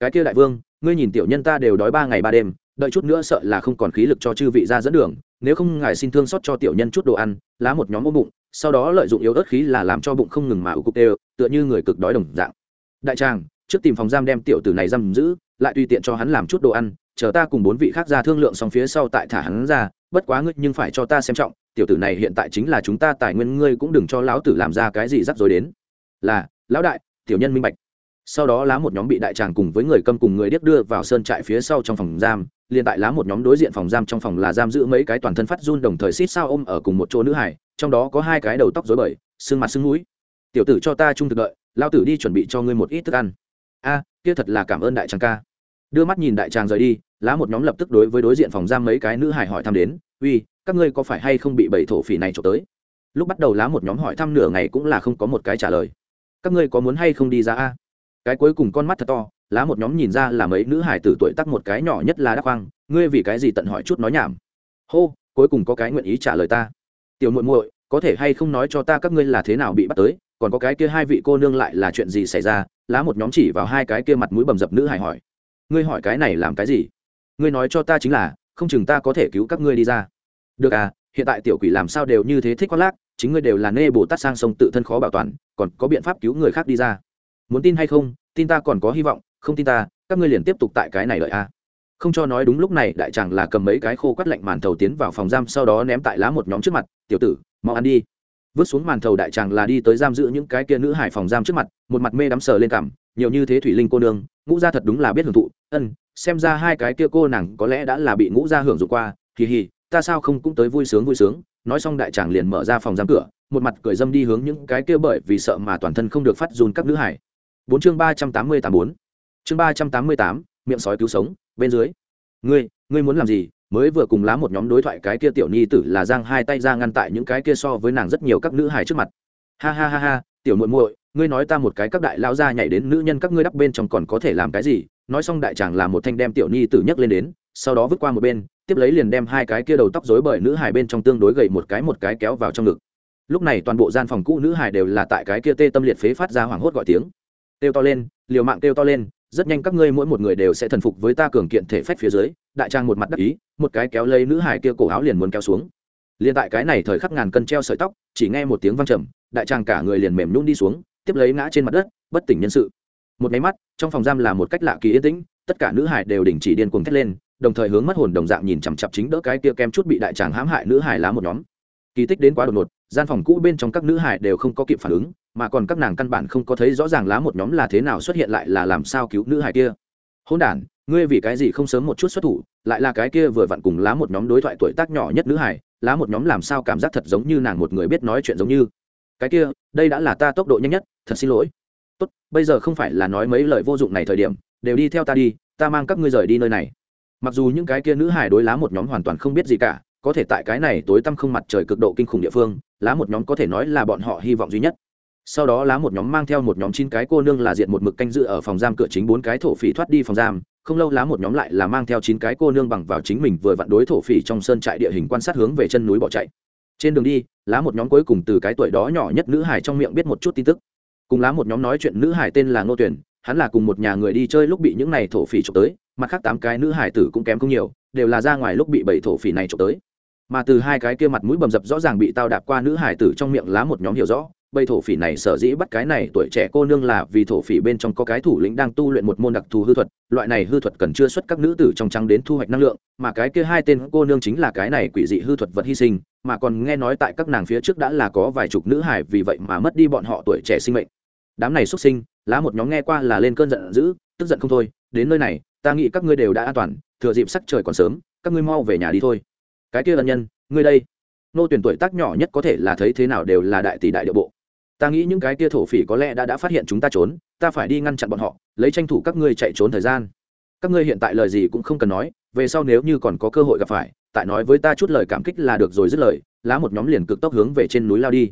cái kia đại vương, ngươi nhìn tiểu nhân ta đều đói ba ngày ba đêm đợi chút nữa sợ là không còn khí lực cho chư vị ra dẫn đường, nếu không ngài xin thương xót cho tiểu nhân chút đồ ăn, lá một nhóm ôm bụng, sau đó lợi dụng yếu ớt khí là làm cho bụng không ngừng mà ưu cục đều, tựa như người cực đói đồng dạng. Đại tràng, trước tìm phòng giam đem tiểu tử này giam giữ, lại tùy tiện cho hắn làm chút đồ ăn, chờ ta cùng bốn vị khác ra thương lượng xong phía sau tại thả hắn ra, bất quá ngươi nhưng phải cho ta xem trọng, tiểu tử này hiện tại chính là chúng ta tài nguyên ngươi cũng đừng cho lão tử làm ra cái gì rắc rối đến. Là, lão đại, tiểu nhân minh bạch. Sau đó lá một nhóm bị đại tràng cùng với người câm cùng người điếc đưa vào sơn trại phía sau trong phòng giam liền tại lá một nhóm đối diện phòng giam trong phòng là giam giữ mấy cái toàn thân phát run đồng thời xít sao ôm ở cùng một chỗ nữ hải, trong đó có hai cái đầu tóc rối bời, xương mặt xương mũi. Tiểu tử cho ta trung thực đợi lao tử đi chuẩn bị cho ngươi một ít thức ăn. A, kia thật là cảm ơn đại tràng ca. Đưa mắt nhìn đại tràng rời đi, lá một nhóm lập tức đối với đối diện phòng giam mấy cái nữ hải hỏi thăm đến, uy, các ngươi có phải hay không bị bảy thổ phỉ này trộm tới? Lúc bắt đầu lá một nhóm hỏi thăm nửa ngày cũng là không có một cái trả lời. Các ngươi có muốn hay không đi ra a? Cái cuối cùng con mắt thật to lá một nhóm nhìn ra là mấy nữ hải tử tuổi tắc một cái nhỏ nhất là đắc khoang ngươi vì cái gì tận hỏi chút nói nhảm? Hô, cuối cùng có cái nguyện ý trả lời ta. Tiểu muội muội, có thể hay không nói cho ta các ngươi là thế nào bị bắt tới, còn có cái kia hai vị cô nương lại là chuyện gì xảy ra? Lá một nhóm chỉ vào hai cái kia mặt mũi bầm dập nữ hải hỏi. Ngươi hỏi cái này làm cái gì? Ngươi nói cho ta chính là, không chừng ta có thể cứu các ngươi đi ra. Được à hiện tại tiểu quỷ làm sao đều như thế thích khoác lác, chính ngươi đều là nê bồ tát sang sông tự thân khó bảo toàn, còn có biện pháp cứu người khác đi ra. Muốn tin hay không, tin ta còn có hy vọng không tin ta, các ngươi liền tiếp tục tại cái này đợi a. Không cho nói đúng lúc này, đại chàng là cầm mấy cái khô quắt lạnh màn thầu tiến vào phòng giam, sau đó ném tại lá một nhóm trước mặt, tiểu tử, mau ăn đi. Vứt xuống màn thầu đại chàng là đi tới giam giữ những cái kia nữ hải phòng giam trước mặt, một mặt mê đắm sờ lên cảm, nhiều như thế thủy linh cô nương, ngũ gia thật đúng là biết hưởng thụ. Ân, xem ra hai cái kia cô nàng có lẽ đã là bị ngũ gia hưởng dụng qua, kỳ hì, ta sao không cũng tới vui sướng vui sướng. Nói xong đại tràng liền mở ra phòng giam cửa, một mặt cười dâm đi hướng những cái kia bởi vì sợ mà toàn thân không được phát run các nữ hải. Bốn chương ba trăm tám mươi tám bốn chương ba trăm tám mươi tám, miệng sói cứu sống, bên dưới. Ngươi ngươi muốn làm gì? Mới vừa cùng lá một nhóm đối thoại cái kia tiểu nhi tử là giang hai tay ra ngăn tại những cái kia so với nàng rất nhiều các nữ hài trước mặt. Ha ha ha ha, tiểu muội muội, ngươi nói ta một cái các đại lao ra nhảy đến nữ nhân các ngươi đắp bên trong còn có thể làm cái gì? Nói xong đại chàng là một thanh đem tiểu nhi tử nhấc lên đến, sau đó vứt qua một bên, tiếp lấy liền đem hai cái kia đầu tóc rối bởi nữ hài bên trong tương đối gầy một cái một cái kéo vào trong ngực. Lúc này toàn bộ gian phòng cũ nữ hài đều là tại cái kia tê tâm liệt phế phát ra hoảng hốt gọi tiếng. Kêu to lên, liều mạng kêu to lên rất nhanh các ngươi mỗi một người đều sẽ thần phục với ta cường kiện thể phách phía dưới, đại trang một mặt đắc ý, một cái kéo lấy nữ hải kia cổ áo liền muốn kéo xuống. Liền tại cái này thời khắc ngàn cân treo sợi tóc, chỉ nghe một tiếng vang trầm, đại trang cả người liền mềm nhún đi xuống, tiếp lấy ngã trên mặt đất, bất tỉnh nhân sự. Một máy mắt, trong phòng giam là một cách lạ kỳ yên tĩnh, tất cả nữ hải đều đình chỉ điên cuồng thét lên, đồng thời hướng mất hồn đồng dạng nhìn chằm chặp chính đỡ cái kia kem chút bị đại tràng hãm hại nữ hải lá một nhóm. Kỳ tích đến quá đột ngột, gian phòng cũ bên trong các nữ hải đều không có kịp phản ứng mà còn các nàng căn bản không có thấy rõ ràng lá một nhóm là thế nào xuất hiện lại là làm sao cứu nữ hải kia. Hôn đ ngươi vì cái gì không sớm một chút xuất thủ, lại là cái kia vừa vặn cùng lá một nhóm đối thoại tuổi tác nhỏ nhất nữ hải lá một nhóm làm sao cảm giác thật giống như nàng một người biết nói chuyện giống như. Cái kia, đây đã là ta tốc độ nhanh nhất, thật xin lỗi. Tốt, bây giờ không phải là nói mấy lời vô dụng này thời điểm, đều đi theo ta đi, ta mang các ngươi rời đi nơi này. Mặc dù những cái kia nữ hải đối lá một nhóm hoàn toàn không biết gì cả, có thể tại cái này tối tăm không mặt trời cực độ kinh khủng địa phương, lá một nhóm có thể nói là bọn họ hy vọng duy nhất sau đó lá một nhóm mang theo một nhóm chín cái cô nương là diện một mực canh dự ở phòng giam cửa chính bốn cái thổ phỉ thoát đi phòng giam. Không lâu lá một nhóm lại là mang theo chín cái cô nương bằng vào chính mình vừa vặn đối thổ phỉ trong sơn trại địa hình quan sát hướng về chân núi bỏ chạy. Trên đường đi, lá một nhóm cuối cùng từ cái tuổi đó nhỏ nhất nữ hải trong miệng biết một chút tin tức. Cùng lá một nhóm nói chuyện nữ hải tên là ngô tuyển hắn là cùng một nhà người đi chơi lúc bị những này thổ phỉ trộm tới, mặt khác tám cái nữ hải tử cũng kém không nhiều, đều là ra ngoài lúc bị bảy thổ phỉ này trộm tới. Mà từ hai cái kia mặt mũi bầm dập rõ ràng bị tao đạp qua nữ hải tử trong miệng lá một nhóm hiểu rõ bầy thổ phỉ này sở dĩ bắt cái này, tuổi trẻ cô nương là vì thổ phỉ bên trong có cái thủ lĩnh đang tu luyện một môn đặc thù hư thuật. Loại này hư thuật cần chưa xuất các nữ tử trong trắng đến thu hoạch năng lượng, mà cái kia hai tên cô nương chính là cái này quỷ dị hư thuật vật hy sinh. Mà còn nghe nói tại các nàng phía trước đã là có vài chục nữ hải vì vậy mà mất đi bọn họ tuổi trẻ sinh mệnh. Đám này xuất sinh, lá một nhóm nghe qua là lên cơn giận dữ, tức giận không thôi. Đến nơi này, ta nghĩ các ngươi đều đã an toàn, thừa dịp sắc trời còn sớm, các ngươi mau về nhà đi thôi. Cái kia ân nhân, ngươi đây. Nô tuyển tuổi tác nhỏ nhất có thể là thấy thế nào đều là đại tỷ đại địa bộ ta nghĩ những cái kia thổ phỉ có lẽ đã đã phát hiện chúng ta trốn, ta phải đi ngăn chặn bọn họ, lấy tranh thủ các ngươi chạy trốn thời gian. Các ngươi hiện tại lời gì cũng không cần nói, về sau nếu như còn có cơ hội gặp phải, tại nói với ta chút lời cảm kích là được rồi dứt lời, lá một nhóm liền cực tốc hướng về trên núi lao đi.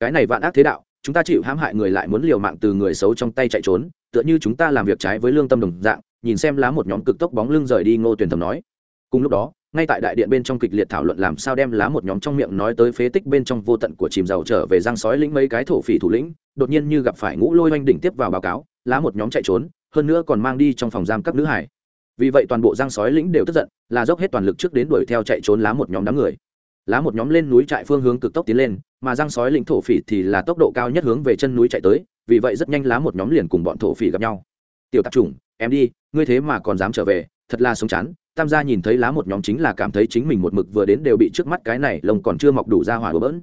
Cái này vạn ác thế đạo, chúng ta chịu hãm hại người lại muốn liều mạng từ người xấu trong tay chạy trốn, tựa như chúng ta làm việc trái với lương tâm đồng dạng, nhìn xem lá một nhóm cực tốc bóng lưng rời đi ngô tuyển thầm nói. Cùng lúc đó ngay tại đại điện bên trong kịch liệt thảo luận làm sao đem lá một nhóm trong miệng nói tới phế tích bên trong vô tận của chìm dầu trở về giang sói lĩnh mấy cái thổ phỉ thủ lĩnh, đột nhiên như gặp phải ngũ lôi oanh đỉnh tiếp vào báo cáo, lá một nhóm chạy trốn, hơn nữa còn mang đi trong phòng giam các nữ hải. Vì vậy toàn bộ giang sói lĩnh đều tức giận, là dốc hết toàn lực trước đến đuổi theo chạy trốn lá một nhóm đám người. Lá một nhóm lên núi trại phương hướng cực tốc tiến lên, mà giang sói lĩnh thổ phỉ thì là tốc độ cao nhất hướng về chân núi chạy tới, vì vậy rất nhanh lá một nhóm liền cùng bọn thổ phỉ gặp nhau. Tiểu tạp chủng, em đi, ngươi thế mà còn dám trở về thật là sống chán, tam gia nhìn thấy lá một nhóm chính là cảm thấy chính mình một mực vừa đến đều bị trước mắt cái này lồng còn chưa mọc đủ ra hỏa đổ bỡn.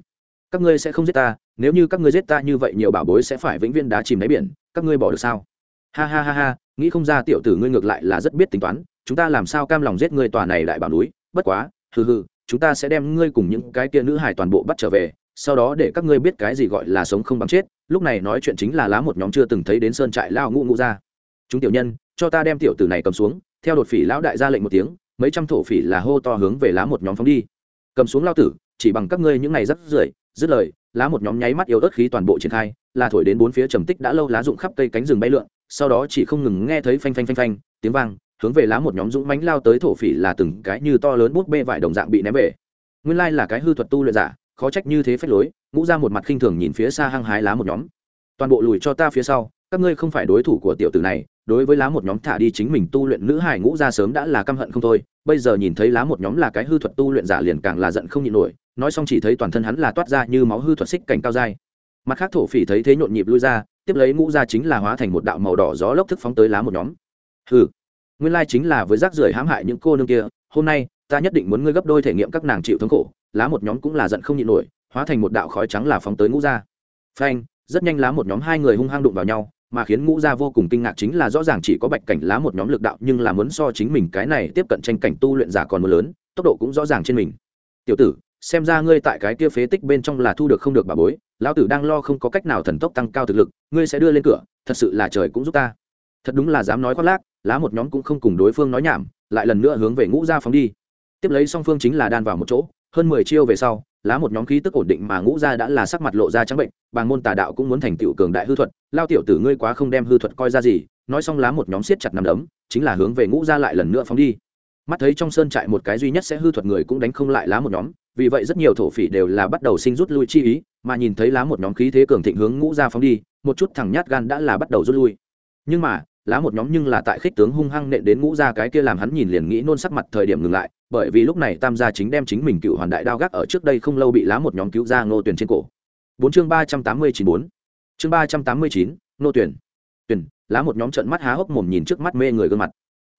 Các ngươi sẽ không giết ta, nếu như các ngươi giết ta như vậy nhiều bảo bối sẽ phải vĩnh viễn đá chìm đáy biển, các ngươi bỏ được sao? Ha ha ha ha, nghĩ không ra tiểu tử ngươi ngược lại là rất biết tính toán, chúng ta làm sao cam lòng giết ngươi tòa này đại bảo núi, bất quá, hừ hừ, chúng ta sẽ đem ngươi cùng những cái kia nữ hải toàn bộ bắt trở về, sau đó để các ngươi biết cái gì gọi là sống không bằng chết, lúc này nói chuyện chính là lá một nhóm chưa từng thấy đến sơn trại lao ngũ ngũ ra. Chúng tiểu nhân, cho ta đem tiểu tử này cầm xuống theo đột phỉ lão đại ra lệnh một tiếng, mấy trăm thổ phỉ là hô to hướng về lá một nhóm phóng đi. Cầm xuống lao tử, chỉ bằng các ngươi những này rất rưởi, dứt lời, lá một nhóm nháy mắt yếu ớt khí toàn bộ triển khai, là thổi đến bốn phía trầm tích đã lâu lá rụng khắp cây cánh rừng bay lượn, sau đó chỉ không ngừng nghe thấy phanh phanh phanh phanh, tiếng vang, hướng về lá một nhóm dũng mánh lao tới thổ phỉ là từng cái như to lớn bút bê vải đồng dạng bị ném về. Nguyên lai là cái hư thuật tu luyện giả, khó trách như thế phách lối, ngũ ra một mặt khinh thường nhìn phía xa hăng hái lá một nhóm. Toàn bộ lùi cho ta phía sau, các ngươi không phải đối thủ của tiểu tử này đối với lá một nhóm thả đi chính mình tu luyện nữ hải ngũ ra sớm đã là căm hận không thôi, bây giờ nhìn thấy lá một nhóm là cái hư thuật tu luyện giả liền càng là giận không nhịn nổi, nói xong chỉ thấy toàn thân hắn là toát ra như máu hư thuật xích cảnh cao dai. Mặt khác thổ phỉ thấy thế nhộn nhịp lui ra, tiếp lấy ngũ ra chính là hóa thành một đạo màu đỏ gió lốc thức phóng tới lá một nhóm. Hư nguyên lai chính là với rác rưởi hãm hại những cô nương kia, hôm nay, ta nhất định muốn ngươi gấp đôi thể nghiệm các nàng chịu thống khổ, lá một nhóm cũng là giận không nhịn nổi, hóa thành một đạo khói trắng là phóng tới ngũ ra. Phanh, rất nhanh lá một nhóm hai người hung hăng đụng vào nhau mà khiến ngũ gia vô cùng kinh ngạc chính là rõ ràng chỉ có bạch cảnh lá một nhóm lực đạo nhưng là muốn so chính mình cái này tiếp cận tranh cảnh tu luyện giả còn mưa lớn, tốc độ cũng rõ ràng trên mình. Tiểu tử, xem ra ngươi tại cái kia phế tích bên trong là thu được không được bà bối, lão tử đang lo không có cách nào thần tốc tăng cao thực lực, ngươi sẽ đưa lên cửa, thật sự là trời cũng giúp ta. Thật đúng là dám nói khoác lác, lá một nhóm cũng không cùng đối phương nói nhảm, lại lần nữa hướng về ngũ gia phóng đi. Tiếp lấy song phương chính là đan vào một chỗ hơn mười chiêu về sau, lá một nhóm khí tức ổn định mà ngũ gia đã là sắc mặt lộ ra trắng bệnh, bàng môn tà đạo cũng muốn thành tựu cường đại hư thuật, lao tiểu tử ngươi quá không đem hư thuật coi ra gì, nói xong lá một nhóm siết chặt nằm đấm, chính là hướng về ngũ gia lại lần nữa phóng đi. Mắt thấy trong sơn trại một cái duy nhất sẽ hư thuật người cũng đánh không lại lá một nhóm, vì vậy rất nhiều thổ phỉ đều là bắt đầu sinh rút lui chi ý, mà nhìn thấy lá một nhóm khí thế cường thịnh hướng ngũ gia phóng đi, một chút thằng nhát gan đã là bắt đầu rút lui. Nhưng mà lá một nhóm nhưng là tại khích tướng hung hăng nện đến ngũ gia cái kia làm hắn nhìn liền nghĩ nôn sắc mặt thời điểm ngừng lại, bởi vì lúc này tam gia chính đem chính mình cựu hoàn đại đao gác ở trước đây không lâu bị lá một nhóm cứu ra ngô tuyển trên cổ. Bốn chương ba trăm tám mươi chín bốn. Chương ba trăm tám mươi chín, ngô tuyển tuyển lá một nhóm trận mắt há hốc mồm nhìn trước mắt mê người gương mặt.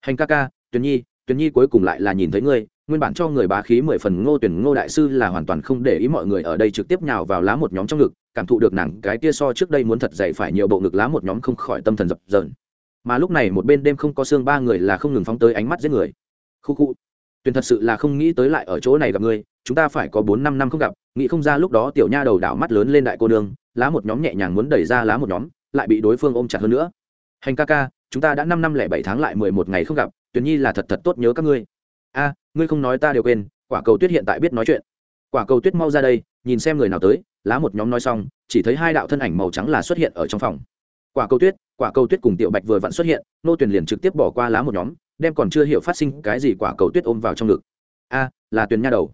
Hành ca ca tuyển nhi tuyển nhi cuối cùng lại là nhìn thấy ngươi, nguyên bản cho người bá khí mười phần ngô tuyển ngô đại sư là hoàn toàn không để ý mọi người ở đây trực tiếp nhào vào lá một nhóm trong ngực, cảm thụ được nàng cái kia so trước đây muốn thật dậy phải nhiều bộ ngực lá một nhóm không khỏi tâm thần dập dờn mà lúc này một bên đêm không có xương ba người là không ngừng phóng tới ánh mắt giết người. Khu khu, tuyền thật sự là không nghĩ tới lại ở chỗ này gặp ngươi, chúng ta phải có bốn năm năm không gặp, nghĩ không ra lúc đó tiểu nha đầu đảo mắt lớn lên đại cô nương, lá một nhóm nhẹ nhàng muốn đẩy ra lá một nhóm, lại bị đối phương ôm chặt hơn nữa. Hành ca ca, chúng ta đã năm năm lẻ bảy tháng lại mười một ngày không gặp, tuyền nhi là thật thật tốt nhớ các ngươi. A, ngươi không nói ta đều quên, quả cầu tuyết hiện tại biết nói chuyện. Quả cầu tuyết mau ra đây, nhìn xem người nào tới, lá một nhóm nói xong, chỉ thấy hai đạo thân ảnh màu trắng là xuất hiện ở trong phòng. Quả cầu tuyết quả cầu tuyết cùng tiểu bạch vừa vặn xuất hiện, nô tuyền liền trực tiếp bỏ qua lá một nhóm, đem còn chưa hiểu phát sinh cái gì quả cầu tuyết ôm vào trong ngực. A, là tuyền nha đầu.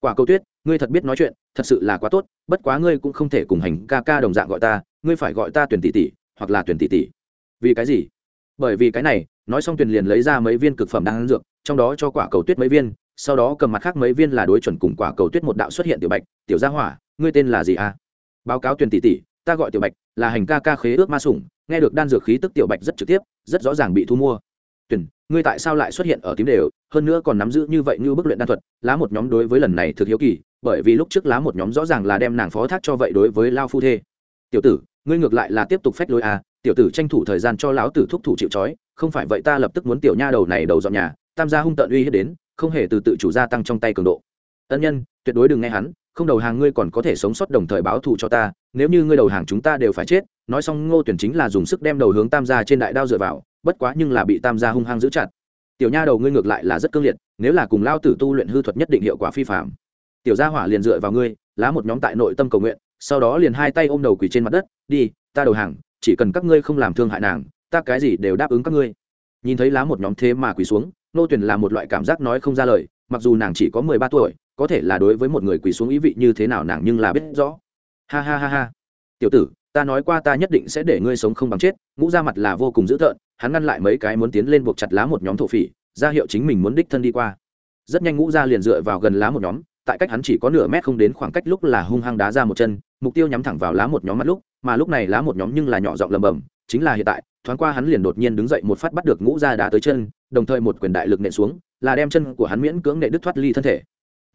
Quả cầu tuyết, ngươi thật biết nói chuyện, thật sự là quá tốt, bất quá ngươi cũng không thể cùng hành ca ca đồng dạng gọi ta, ngươi phải gọi ta tuyển tỷ tỷ, hoặc là tuyển tỷ tỷ. Vì cái gì? Bởi vì cái này, nói xong tuyền liền lấy ra mấy viên cực phẩm đang ăn dược, trong đó cho quả cầu tuyết mấy viên, sau đó cầm mặt khác mấy viên là đối chuẩn cùng quả cầu tuyết một đạo xuất hiện tiểu bạch, tiểu gia hỏa, ngươi tên là gì a? Báo cáo tuyển tỷ tỷ, ta gọi tiểu bạch, là hành ca ca khế ước ma sủng nghe được đan dược khí tức tiểu bạch rất trực tiếp, rất rõ ràng bị thu mua. Tuyển, ngươi tại sao lại xuất hiện ở tím đều? Hơn nữa còn nắm giữ như vậy như bức luyện đan thuật, lá một nhóm đối với lần này thực hiếu kỳ, bởi vì lúc trước lá một nhóm rõ ràng là đem nàng phó thác cho vậy đối với lao phu thê. Tiểu tử, ngươi ngược lại là tiếp tục phách lối à tiểu tử tranh thủ thời gian cho lão tử thúc thủ chịu trói, không phải vậy ta lập tức muốn tiểu nha đầu này đầu dọn nhà, tam gia hung tận uy hiếp đến, không hề từ tự chủ gia tăng trong tay cường độ. Ân nhân, tuyệt đối đừng nghe hắn, không đầu hàng ngươi còn có thể sống sót đồng thời báo thù cho ta, nếu như ngươi đầu hàng chúng ta đều phải chết nói xong ngô tuyển chính là dùng sức đem đầu hướng tam gia trên đại đao dựa vào, bất quá nhưng là bị tam gia hung hăng giữ chặt. Tiểu nha đầu ngươi ngược lại là rất cương liệt, nếu là cùng lao tử tu luyện hư thuật nhất định hiệu quả phi phạm tiểu gia hỏa liền dựa vào ngươi, lá một nhóm tại nội tâm cầu nguyện, sau đó liền hai tay ôm đầu quỳ trên mặt đất, đi, ta đầu hàng, chỉ cần các ngươi không làm thương hại nàng, ta cái gì đều đáp ứng các ngươi. Nhìn thấy lá một nhóm thế mà quỳ xuống nô tuyển là một loại cảm giác nói không ra lời, mặc dù nàng chỉ có mười ba tuổi, có thể là đối với một người quỳ xuống ý vị như thế nào nàng nhưng là biết rõ. Ha ha ha ha. Tiểu tử ta nói qua ta nhất định sẽ để ngươi sống không bằng chết, ngũ ra mặt là vô cùng dữ tợn, hắn ngăn lại mấy cái muốn tiến lên buộc chặt lá một nhóm thổ phỉ, ra hiệu chính mình muốn đích thân đi qua. Rất nhanh ngũ ra liền dựa vào gần lá một nhóm, tại cách hắn chỉ có nửa mét không đến khoảng cách lúc là hung hăng đá ra một chân, mục tiêu nhắm thẳng vào lá một nhóm mắt lúc, mà lúc này lá một nhóm nhưng là nhỏ giọng lầm bầm chính là hiện tại, thoáng qua hắn liền đột nhiên đứng dậy một phát bắt được ngũ ra đá tới chân, đồng thời một quyền đại lực nện xuống, là đem chân của hắn miễn cưỡng nệ đứt thoát ly thân thể.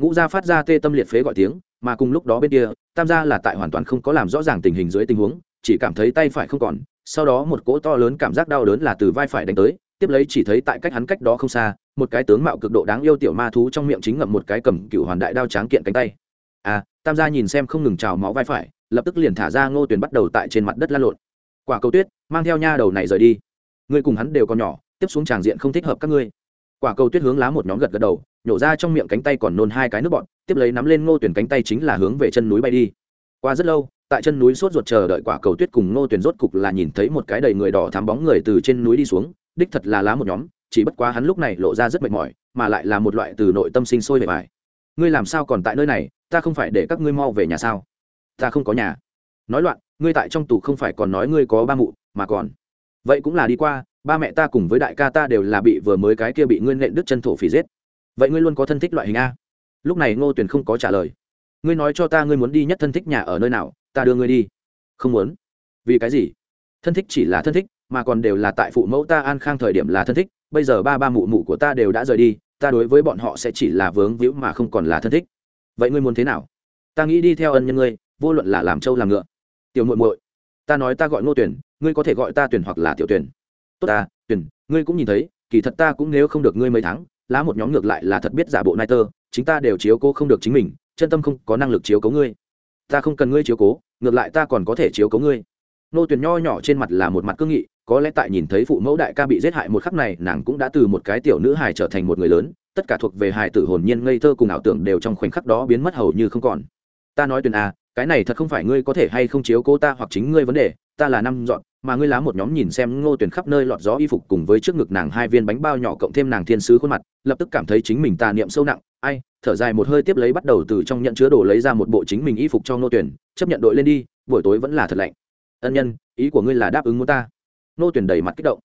Ngũ gia phát ra tê tâm liệt phế gọi tiếng mà cùng lúc đó bên kia, tam gia là tại hoàn toàn không có làm rõ ràng tình hình dưới tình huống, chỉ cảm thấy tay phải không còn, sau đó một cỗ to lớn cảm giác đau đớn là từ vai phải đánh tới, tiếp lấy chỉ thấy tại cách hắn cách đó không xa, một cái tướng mạo cực độ đáng yêu tiểu ma thú trong miệng chính ngậm một cái cầm cựu hoàn đại đao tráng kiện cánh tay. À tam gia nhìn xem không ngừng trào máu vai phải, lập tức liền thả ra ngô tuyền bắt đầu tại trên mặt đất lăn lộn. Quả cầu tuyết, mang theo nha đầu này rời đi. Ngươi cùng hắn đều còn nhỏ, tiếp xuống tràng diện không thích hợp các ngươi. Quả cầu tuyết hướng lá một nhóm gật gật đầu nhổ ra trong miệng cánh tay còn nôn hai cái nước bọn, tiếp lấy nắm lên ngô tuyển cánh tay chính là hướng về chân núi bay đi. Qua rất lâu, tại chân núi sốt ruột chờ đợi quả cầu tuyết cùng ngô tuyển rốt cục là nhìn thấy một cái đầy người đỏ thám bóng người từ trên núi đi xuống, đích thật là lá một nhóm, chỉ bất quá hắn lúc này lộ ra rất mệt mỏi, mà lại là một loại từ nội tâm sinh sôi vẻ bài ngươi làm sao còn tại nơi này, ta không phải để các ngươi mau về nhà sao? Ta không có nhà. Nói loạn, ngươi tại trong tù không phải còn nói ngươi có ba mụ, mà còn. Vậy cũng là đi qua, ba mẹ ta cùng với đại ca ta đều là bị vừa mới cái kia bị ngươi nện đứt chân thổ phỉ giết vậy ngươi luôn có thân thích loại hình a? Lúc này ngô tuyền không có trả lời. Ngươi nói cho ta ngươi muốn đi nhất thân thích nhà ở nơi nào, ta đưa ngươi đi. Không muốn. Vì cái gì? Thân thích chỉ là thân thích, mà còn đều là tại phụ mẫu ta an khang thời điểm là thân thích. Bây giờ ba ba mụ mụ của ta đều đã rời đi, ta đối với bọn họ sẽ chỉ là vướng víu mà không còn là thân thích. Vậy ngươi muốn thế nào? Ta nghĩ đi theo ân nhân ngươi, vô luận là làm trâu làm ngựa. Tiểu muội muội, ta nói ta gọi ngô tuyển ngươi có thể gọi ta tuyển hoặc là tiểu tuyển tốt ta tuyển ngươi cũng nhìn thấy, kỳ thật ta cũng nếu không được ngươi mấy tháng lá một nhóm ngược lại là thật biết giả bộ nai tơ, chính ta đều chiếu cố không được chính mình, chân tâm không có năng lực chiếu cố ngươi. Ta không cần ngươi chiếu cố, ngược lại ta còn có thể chiếu cố ngươi. Nô tuyển nho nhỏ trên mặt là một mặt cương nghị, có lẽ tại nhìn thấy phụ mẫu đại ca bị giết hại một khắc này, nàng cũng đã từ một cái tiểu nữ hài trở thành một người lớn, tất cả thuộc về hài tử hồn nhiên ngây thơ cùng ảo tưởng đều trong khoảnh khắc đó biến mất hầu như không còn. Ta nói tuyển à cái này thật không phải ngươi có thể hay không chiếu cố ta hoặc chính ngươi vấn đề, ta là năm dọn mà ngươi lá một nhóm nhìn xem ngô tuyển khắp nơi lọt gió y phục cùng với trước ngực nàng hai viên bánh bao nhỏ cộng thêm nàng thiên sứ khuôn mặt, lập tức cảm thấy chính mình tà niệm sâu nặng. Ai, thở dài một hơi tiếp lấy bắt đầu từ trong nhận chứa đồ lấy ra một bộ chính mình y phục cho ngô tuyển chấp nhận đội lên đi, buổi tối vẫn là thật lạnh. Ân nhân, ý của ngươi là đáp ứng muốn ta. Ngô tuyển đầy mặt kích động.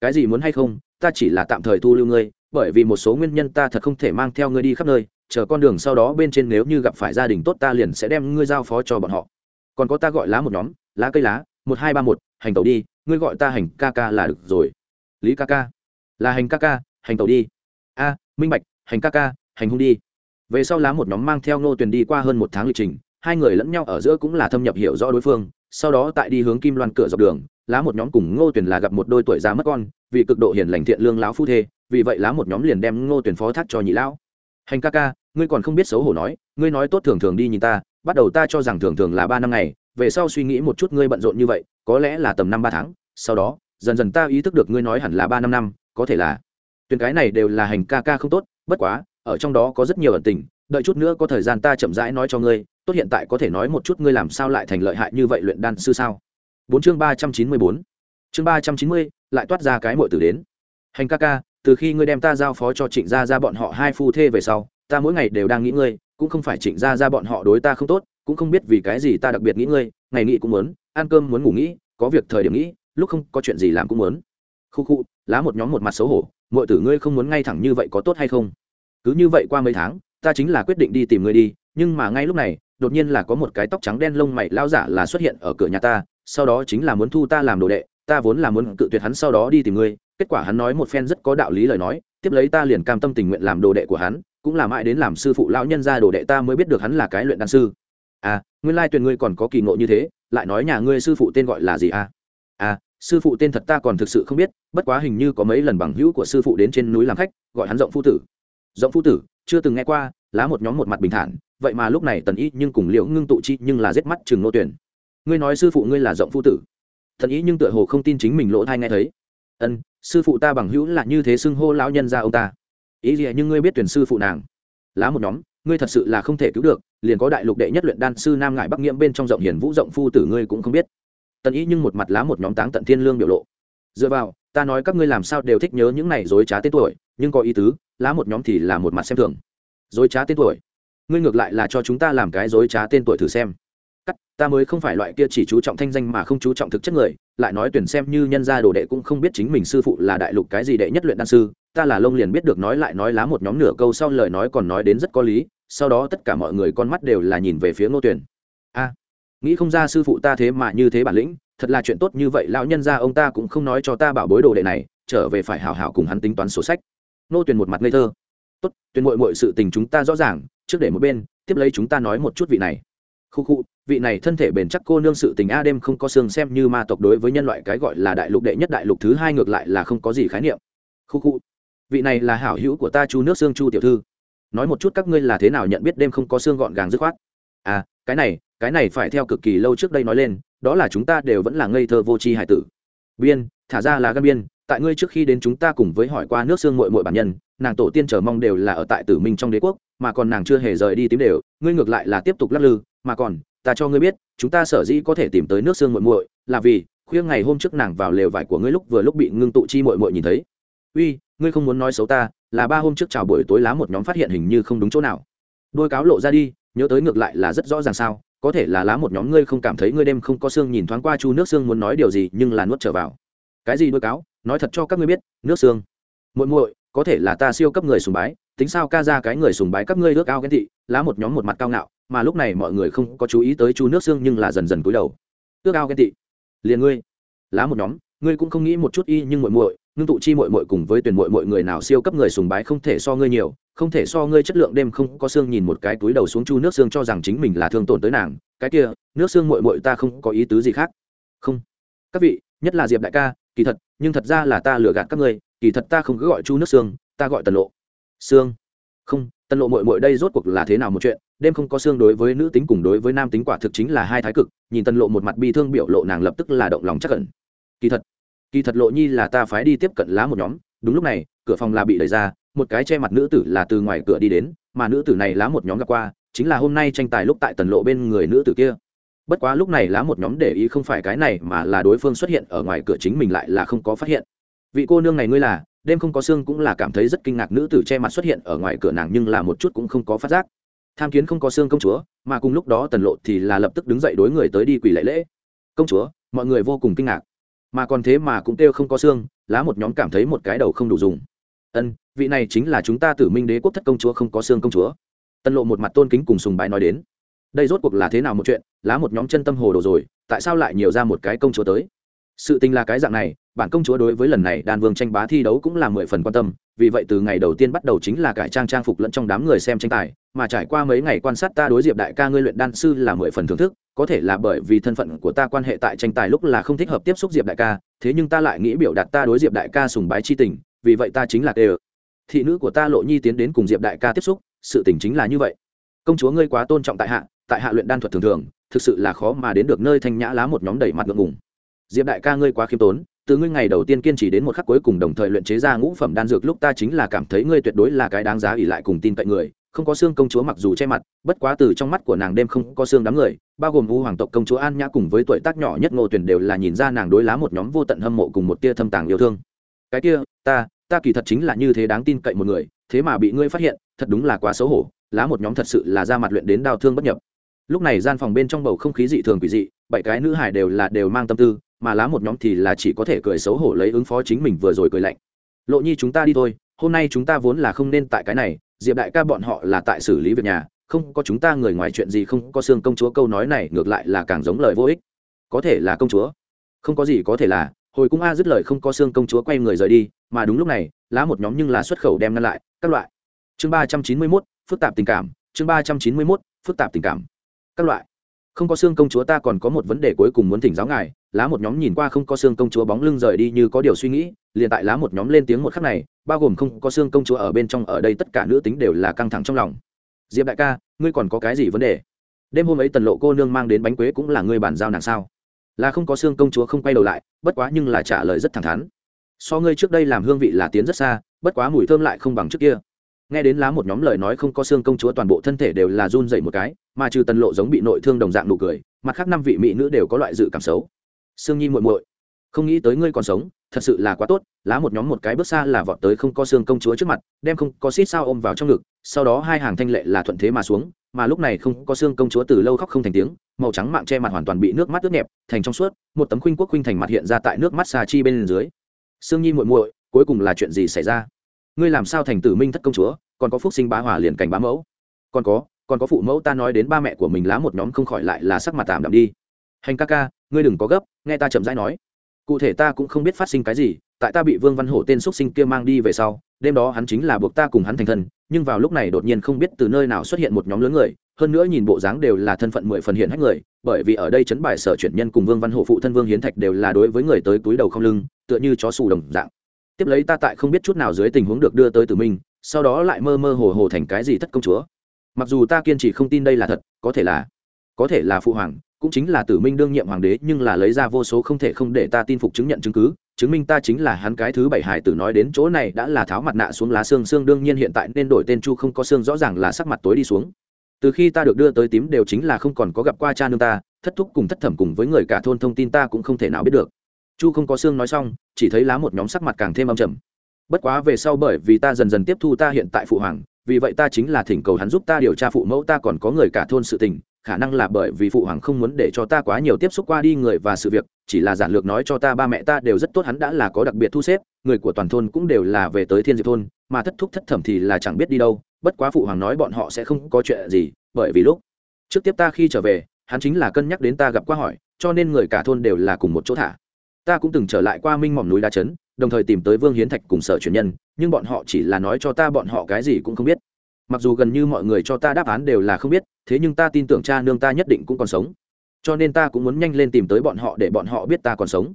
Cái gì muốn hay không, ta chỉ là tạm thời thu lưu ngươi, bởi vì một số nguyên nhân ta thật không thể mang theo ngươi đi khắp nơi, chờ con đường sau đó bên trên nếu như gặp phải gia đình tốt ta liền sẽ đem ngươi giao phó cho bọn họ. Còn có ta gọi lá một nhóm, lá cây lá một hai ba một, hành tẩu đi, ngươi gọi ta hành ca ca là được rồi. Lý ca ca. Là hành ca ca, hành tẩu đi. A, minh bạch, hành ca ca, hành hung đi. Về sau lá một nhóm mang theo ngô tuyền đi qua hơn một tháng lịch trình, hai người lẫn nhau ở giữa cũng là thâm nhập hiểu rõ đối phương, sau đó tại đi hướng kim loan cửa dọc đường, lá một nhóm cùng ngô tuyền là gặp một đôi tuổi già mất con, vì cực độ hiền lành thiện lương lão phu thê, vì vậy lá một nhóm liền đem ngô tuyền phó thác cho nhị lão. Hành ca ca, ngươi còn không biết xấu hổ nói, ngươi nói tốt thường thường đi nhìn ta, bắt đầu ta cho rằng thường thường là ba năm ngày về sau suy nghĩ một chút ngươi bận rộn như vậy, có lẽ là tầm năm ba tháng, sau đó, dần dần ta ý thức được ngươi nói hẳn là ba năm năm, có thể là. Tuyển cái này đều là hành ca ca không tốt, bất quá, ở trong đó có rất nhiều ẩn tình, đợi chút nữa có thời gian ta chậm rãi nói cho ngươi, tốt hiện tại có thể nói một chút ngươi làm sao lại thành lợi hại như vậy luyện đan sư sao? Bốn chương ba trăm chín mươi bốn. Chương ba trăm chín mươi, lại toát ra cái mội tử đến. Hành ca ca, từ khi ngươi đem ta giao phó cho trịnh gia ra bọn họ hai phu thê về sau, ta mỗi ngày đều đang nghĩ ngươi, cũng không phải trịnh gia ra bọn họ đối ta không tốt cũng không biết vì cái gì ta đặc biệt nghĩ ngươi, ngày nghĩ cũng muốn, ăn cơm muốn ngủ nghĩ có việc thời điểm nghĩ lúc không có chuyện gì làm cũng muốn. Khu khu, lá một nhóm một mặt xấu hổ mọi tử ngươi không muốn ngay thẳng như vậy có tốt hay không? Cứ như vậy qua mấy tháng, ta chính là quyết định đi tìm ngươi đi, nhưng mà ngay lúc này, đột nhiên là có một cái tóc trắng đen lông mày lao giả là xuất hiện ở cửa nhà ta, sau đó chính là muốn thu ta làm đồ đệ, ta vốn là muốn cự tuyệt hắn sau đó đi tìm ngươi, kết quả hắn nói một phen rất có đạo lý lời nói, tiếp lấy ta liền cam tâm tình nguyện làm đồ đệ của hắn, cũng là mãi đến làm sư phụ lão nhân ra đồ đệ ta mới biết được hắn là cái luyện đan sư à nguyên lai tuyển ngươi còn có kỳ ngộ như thế, lại nói nhà ngươi sư phụ tên gọi là gì à? À sư phụ tên thật ta còn thực sự không biết, bất quá hình như có mấy lần bằng hữu của sư phụ đến trên núi làm khách, gọi hắn rộng phu tử. Rộng phu tử, chưa từng nghe qua, lá một nhóm một mặt bình thản, vậy mà lúc này tần ý nhưng cùng liễu ngưng tụ chi nhưng là giết mắt chừng nô tuyển. Ngươi nói sư phụ ngươi là rộng phu tử. Thần ý nhưng tựa hồ không tin chính mình lỗ thai nghe thấy. Ân, sư phụ ta bằng hữu là như thế xưng hô lão nhân ra ông ta. Ý gì à? nhưng ngươi biết tuyển sư phụ nàng. Lá một nhóm ngươi thật sự là không thể cứu được, liền có đại lục đệ nhất luyện đan sư nam ngại bắc nghiễm bên trong rộng hiền vũ rộng phu tử ngươi cũng không biết. Tần ý nhưng một mặt lá một nhóm táng tận thiên lương biểu lộ. Dựa vào, ta nói các ngươi làm sao đều thích nhớ những này dối trá tên tuổi, nhưng có ý tứ, lá một nhóm thì là một mặt xem thường. Dối trá tên tuổi? Ngươi ngược lại là cho chúng ta làm cái dối trá tên tuổi thử xem. Cắt, ta mới không phải loại kia chỉ chú trọng thanh danh mà không chú trọng thực chất người, lại nói tuyển xem như nhân gia đồ đệ cũng không biết chính mình sư phụ là đại lục cái gì đệ nhất luyện đan sư, ta là lông liền biết được nói lại nói lá một nhóm nửa câu sau lời nói còn nói đến rất có lý sau đó tất cả mọi người con mắt đều là nhìn về phía ngô tuyển a, nghĩ không ra sư phụ ta thế mà như thế bản lĩnh, thật là chuyện tốt như vậy, lão nhân ra ông ta cũng không nói cho ta bảo bối đồ đệ này, trở về phải hào hào cùng hắn tính toán sổ sách. Nô tuyển một mặt ngây thơ. Tốt tuyển mội mội sự tình chúng ta rõ ràng, trước để một bên, tiếp lấy chúng ta nói một chút vị này. Khu khu, vị này thân thể bền chắc cô nương sự tình a đêm không có xương xem như ma tộc đối với nhân loại cái gọi là đại lục đệ nhất đại lục thứ hai ngược lại là không có gì khái niệm. Khu khu, vị này là hảo hữu của ta chu nước xương chu tiểu thư nói một chút các ngươi là thế nào nhận biết đêm không có xương gọn gàng dứt khoát. À cái này cái này phải theo cực kỳ lâu trước đây nói lên, đó là chúng ta đều vẫn là ngây thơ vô tri hải tử. Biên, thả ra là gan biên, tại ngươi trước khi đến chúng ta cùng với hỏi qua nước xương mội mội bản nhân, nàng tổ tiên chờ mong đều là ở tại tử minh trong đế quốc, mà còn nàng chưa hề rời đi tím đều, ngươi ngược lại là tiếp tục lắc lư, mà còn, ta cho ngươi biết, chúng ta sở dĩ có thể tìm tới nước xương muội muội, là vì, khuya ngày hôm trước nàng vào lều vải của ngươi lúc vừa lúc bị ngưng tụ chi muội muội nhìn thấy uy, ngươi không muốn nói xấu ta, là ba hôm trước chào buổi tối lá một nhóm phát hiện hình như không đúng chỗ nào. Đôi cáo lộ ra đi, nhớ tới ngược lại là rất rõ ràng sao, có thể là lá một nhóm ngươi không cảm thấy ngươi đêm không có xương nhìn thoáng qua chu nước xương muốn nói điều gì nhưng là nuốt trở vào. Cái gì đôi cáo? Nói thật cho các ngươi biết, nước xương. Muội muội, có thể là ta siêu cấp người sùng bái, tính sao ca ra cái người sùng bái các ngươi ước ao ghen tị, lá một nhóm một mặt cao ngạo, mà lúc này mọi người không có chú ý tới chu nước xương nhưng là dần dần cúi đầu. Ước ao ghen tị? Liền ngươi. Lá một nhóm, ngươi cũng không nghĩ một chút y nhưng muội muội ngưng tụ chi muội muội cùng với tuyển muội muội người nào siêu cấp người sùng bái không thể so ngươi nhiều không thể so ngươi chất lượng đêm không có xương nhìn một cái túi đầu xuống chu nước xương cho rằng chính mình là thương tổn tới nàng cái kia nước xương muội muội ta không có ý tứ gì khác. Không. Các vị nhất là diệp đại ca kỳ thật nhưng thật ra là ta lừa gạt các ngươi kỳ thật ta không cứ gọi chu nước xương ta gọi tần lộ. Xương. Không tần lộ muội muội đây rốt cuộc là thế nào một chuyện đêm không có xương đối với nữ tính cùng đối với nam tính quả thực chính là hai thái cực nhìn tần lộ một mặt bi thương biểu lộ nàng lập tức là động lòng chắc ẩn, kỳ thật kỳ thật lộ nhi là ta phái đi tiếp cận lá một nhóm, đúng lúc này, cửa phòng là bị đẩy ra, một cái che mặt nữ tử là từ ngoài cửa đi đến, mà nữ tử này lá một nhóm gặp qua, chính là hôm nay tranh tài lúc tại tần lộ bên người nữ tử kia. Bất quá lúc này lá một nhóm để ý không phải cái này mà là đối phương xuất hiện ở ngoài cửa chính mình lại là không có phát hiện. Vị cô nương này ngươi là, đêm không có xương cũng là cảm thấy rất kinh ngạc nữ tử che mặt xuất hiện ở ngoài cửa nàng nhưng là một chút cũng không có phát giác. Tham kiến không có xương công chúa, mà cùng lúc đó tần lộ thì là lập tức đứng dậy đối người tới đi quỳ lễ lễ. Công chúa, mọi người vô cùng kinh ngạc mà còn thế mà cũng kêu không có xương, lá một nhóm cảm thấy một cái đầu không đủ dùng. Ân, vị này chính là chúng ta tử minh đế quốc thất công chúa không có xương công chúa. Tân lộ một mặt tôn kính cùng sùng bái nói đến. Đây rốt cuộc là thế nào một chuyện, lá một nhóm chân tâm hồ đồ rồi, tại sao lại nhiều ra một cái công chúa tới? Sự tình là cái dạng này bản công chúa đối với lần này đan vương tranh bá thi đấu cũng là mười phần quan tâm, vì vậy từ ngày đầu tiên bắt đầu chính là cải trang trang phục lẫn trong đám người xem tranh tài, mà trải qua mấy ngày quan sát ta đối diệp đại ca ngươi luyện đan sư là mười phần thưởng thức, có thể là bởi vì thân phận của ta quan hệ tại tranh tài lúc là không thích hợp tiếp xúc diệp đại ca, thế nhưng ta lại nghĩ biểu đạt ta đối diệp đại ca sùng bái chi tình, vì vậy ta chính là tê thị nữ của ta lộ nhi tiến đến cùng diệp đại ca tiếp xúc, sự tình chính là như vậy. Công chúa ngươi quá tôn trọng tại hạ tại hạ luyện đan thuật thường thường, thực sự là khó mà đến được nơi thanh nhã lá một nhóm đầy mặt ngượng ngùng diệp đại ca ngươi quá khiêm tốn, từ ngươi ngày đầu tiên kiên trì đến một khắc cuối cùng đồng thời luyện chế ra ngũ phẩm đan dược lúc ta chính là cảm thấy ngươi tuyệt đối là cái đáng giá ỉ lại cùng tin cậy người, không có xương công chúa mặc dù che mặt, bất quá từ trong mắt của nàng đêm không có xương đám người, bao gồm u hoàng tộc công chúa an nhã cùng với tuổi tác nhỏ nhất ngô tuyển đều là nhìn ra nàng đối lá một nhóm vô tận hâm mộ cùng một tia thâm tàng yêu thương. Cái kia, ta ta kỳ thật chính là như thế đáng tin cậy một người, thế mà bị ngươi phát hiện, thật đúng là quá xấu hổ, lá một nhóm thật sự là ra mặt luyện đến đau thương bất nhập. Lúc này gian phòng bên trong bầu không khí dị thường quỷ dị, bảy cái nữ hải đều là đều mang tâm tư mà lá một nhóm thì là chỉ có thể cười xấu hổ lấy ứng phó chính mình vừa rồi cười lạnh. Lộ nhi chúng ta đi thôi, hôm nay chúng ta vốn là không nên tại cái này, diệp đại ca bọn họ là tại xử lý việc nhà, không có chúng ta người ngoài chuyện gì không có xương công chúa câu nói này ngược lại là càng giống lời vô ích. Có thể là công chúa, không có gì có thể là, hồi cung a dứt lời không có xương công chúa quay người rời đi, mà đúng lúc này, lá một nhóm nhưng là xuất khẩu đem ngăn lại, các loại. Chương ba trăm chín mươi mốt, phức tạp tình cảm, chương ba trăm chín mươi mốt, phức tạp tình cảm, các loại không có xương công chúa ta còn có một vấn đề cuối cùng muốn thỉnh giáo ngài, lá một nhóm nhìn qua không có xương công chúa bóng lưng rời đi như có điều suy nghĩ, liền tại lá một nhóm lên tiếng một khắc này, bao gồm không có xương công chúa ở bên trong ở đây tất cả nữ tính đều là căng thẳng trong lòng. Diệp đại ca, ngươi còn có cái gì vấn đề? Đêm hôm ấy tần lộ cô nương mang đến bánh quế cũng là ngươi bàn giao nàng sao? Là không có xương công chúa không quay đầu lại, bất quá nhưng là trả lời rất thẳng thắn. So ngươi trước đây làm hương vị là tiến rất xa, bất quá mùi thơm lại không bằng trước kia. Nghe đến lá một nhóm lời nói không có xương công chúa toàn bộ thân thể đều là run dậy một cái mà trừ tần lộ giống bị nội thương đồng dạng nụ cười, mặt khác năm vị mỹ nữ đều có loại dự cảm xấu. Sương nhi muội muội, không nghĩ tới ngươi còn sống, thật sự là quá tốt, lá một nhóm một cái bước xa là vọt tới không có xương công chúa trước mặt, đem không có xít sao ôm vào trong ngực, sau đó hai hàng thanh lệ là thuận thế mà xuống, mà lúc này không có xương công chúa từ lâu khóc không thành tiếng, màu trắng mạng che mặt hoàn toàn bị nước mắt ướt nhẹp, thành trong suốt, một tấm khuynh quốc khuynh thành mặt hiện ra tại nước mắt xa chi bên dưới. Sương nhi muội muội, cuối cùng là chuyện gì xảy ra? Ngươi làm sao thành tử minh thất công chúa, còn có phúc sinh bá hỏa liền cảnh bá mẫu? Còn có còn có phụ mẫu ta nói đến ba mẹ của mình lá một nhóm không khỏi lại là sắc mặt tạm đạm đi. Hành ca ca, ngươi đừng có gấp, nghe ta chậm rãi nói. Cụ thể ta cũng không biết phát sinh cái gì, tại ta bị vương văn hổ tên x sinh kia mang đi về sau, đêm đó hắn chính là buộc ta cùng hắn thành thân, nhưng vào lúc này đột nhiên không biết từ nơi nào xuất hiện một nhóm lớn người, hơn nữa nhìn bộ dáng đều là thân phận mười phần hiện hách người, bởi vì ở đây chấn bài sở chuyển nhân cùng vương văn hổ phụ thân vương hiến thạch đều là đối với người tới túi đầu không lưng, tựa như chó xù đồng dạng. Tiếp lấy ta tại không biết chút nào dưới tình huống được đưa tới tử minh sau đó lại mơ mơ hồ hồ thành cái gì thất công chúa mặc dù ta kiên trì không tin đây là thật, có thể là, có thể là phụ hoàng, cũng chính là tử minh đương nhiệm hoàng đế, nhưng là lấy ra vô số không thể không để ta tin phục chứng nhận chứng cứ, chứng minh ta chính là hắn cái thứ bảy hải tử nói đến chỗ này đã là tháo mặt nạ xuống lá xương xương đương nhiên hiện tại nên đổi tên chu không có xương, rõ ràng là sắc mặt tối đi xuống. Từ khi ta được đưa tới tím đều chính là không còn có gặp qua cha nương ta, thất thúc cùng thất thẩm cùng với người cả thôn thông tin ta cũng không thể nào biết được. Chu không có xương nói xong, chỉ thấy lá một nhóm sắc mặt càng thêm âm trầm. Bất quá về sau bởi vì ta dần dần tiếp thu ta hiện tại phụ hoàng vì vậy ta chính là thỉnh cầu hắn giúp ta điều tra phụ mẫu, ta còn có người cả thôn sự tình, khả năng là bởi vì phụ hoàng không muốn để cho ta quá nhiều tiếp xúc qua đi người và sự việc, chỉ là giản lược nói cho ta ba mẹ ta đều rất tốt, hắn đã là có đặc biệt thu xếp, người của toàn thôn cũng đều là về tới thiên diệp thôn, mà thất thúc thất thẩm thì là chẳng biết đi đâu, bất quá phụ hoàng nói bọn họ sẽ không có chuyện gì, bởi vì lúc trước tiếp ta khi trở về, hắn chính là cân nhắc đến ta gặp qua hỏi, cho nên người cả thôn đều là cùng một chỗ thả. Ta cũng từng trở lại qua minh mỏm núi đá trấn đồng thời tìm tới vương hiến thạch cùng sở truyền nhân, nhưng bọn họ chỉ là nói cho ta bọn họ cái gì cũng không biết. Mặc dù gần như mọi người cho ta đáp án đều là không biết, thế nhưng ta tin tưởng cha nương ta nhất định cũng còn sống. Cho nên ta cũng muốn nhanh lên tìm tới bọn họ để bọn họ biết ta còn sống.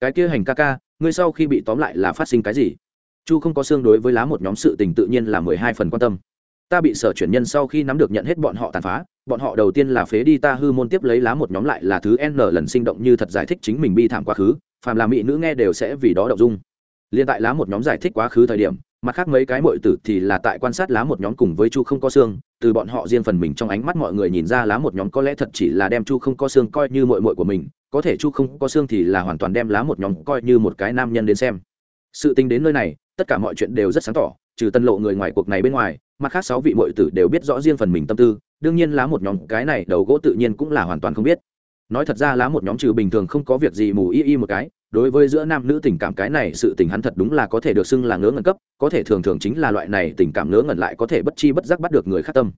Cái kia hành ca ca, ngươi sau khi bị tóm lại là phát sinh cái gì? Chu không có xương đối với lá một nhóm sự tình tự nhiên là mười hai phần quan tâm. Ta bị sở chuyển nhân sau khi nắm được nhận hết bọn họ tàn phá, bọn họ đầu tiên là phế đi ta hư môn tiếp lấy lá một nhóm lại là thứ n lần sinh động như thật giải thích chính mình bi thảm quá khứ phàm là mỹ nữ nghe đều sẽ vì đó động dung. Liên tại lá một nhóm giải thích quá khứ thời điểm, mặt khác mấy cái mội tử thì là tại quan sát lá một nhóm cùng với chu không có xương, từ bọn họ riêng phần mình trong ánh mắt mọi người nhìn ra lá một nhóm có lẽ thật chỉ là đem chu không có xương coi như mội mội của mình, có thể chu không có xương thì là hoàn toàn đem lá một nhóm coi như một cái nam nhân đến xem. Sự tính đến nơi này, tất cả mọi chuyện đều rất sáng tỏ, trừ tân lộ người ngoài cuộc này bên ngoài, mặt khác sáu vị mội tử đều biết rõ riêng phần mình tâm tư, đương nhiên lá một nhóm cái này đầu gỗ tự nhiên cũng là hoàn toàn không biết nói thật ra lá một nhóm trừ bình thường không có việc gì mù y y một cái, đối với giữa nam nữ tình cảm cái này sự tình hắn thật đúng là có thể được xưng là ngớ ngẩn cấp, có thể thường thường chính là loại này tình cảm ngớ ngẩn lại có thể bất chi bất giác bắt được người khác tâm.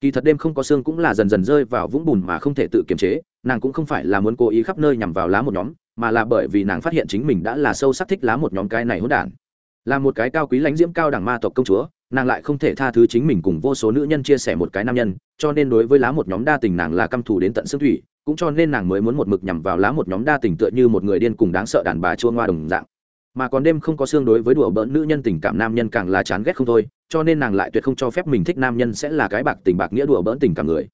Kỳ thật đêm không có xương cũng là dần dần rơi vào vũng bùn mà không thể tự kiềm chế, nàng cũng không phải là muốn cố ý khắp nơi nhằm vào lá một nhóm, mà là bởi vì nàng phát hiện chính mình đã là sâu sắc thích lá một nhóm cái này hỗn đản. Là một cái cao quý lãnh diễm cao đẳng ma tộc công chúa nàng lại không thể tha thứ chính mình cùng vô số nữ nhân chia sẻ một cái nam nhân, cho nên đối với lá một nhóm đa tình nàng là căm thù đến tận xương thủy, cũng cho nên nàng mới muốn một mực nhằm vào lá một nhóm đa tình tựa như một người điên cùng đáng sợ đàn bà chua ngoa đồng dạng. Mà còn đêm không có xương đối với đùa bỡn nữ nhân tình cảm nam nhân càng là chán ghét không thôi, cho nên nàng lại tuyệt không cho phép mình thích nam nhân sẽ là cái bạc tình bạc nghĩa đùa bỡn tình cảm người.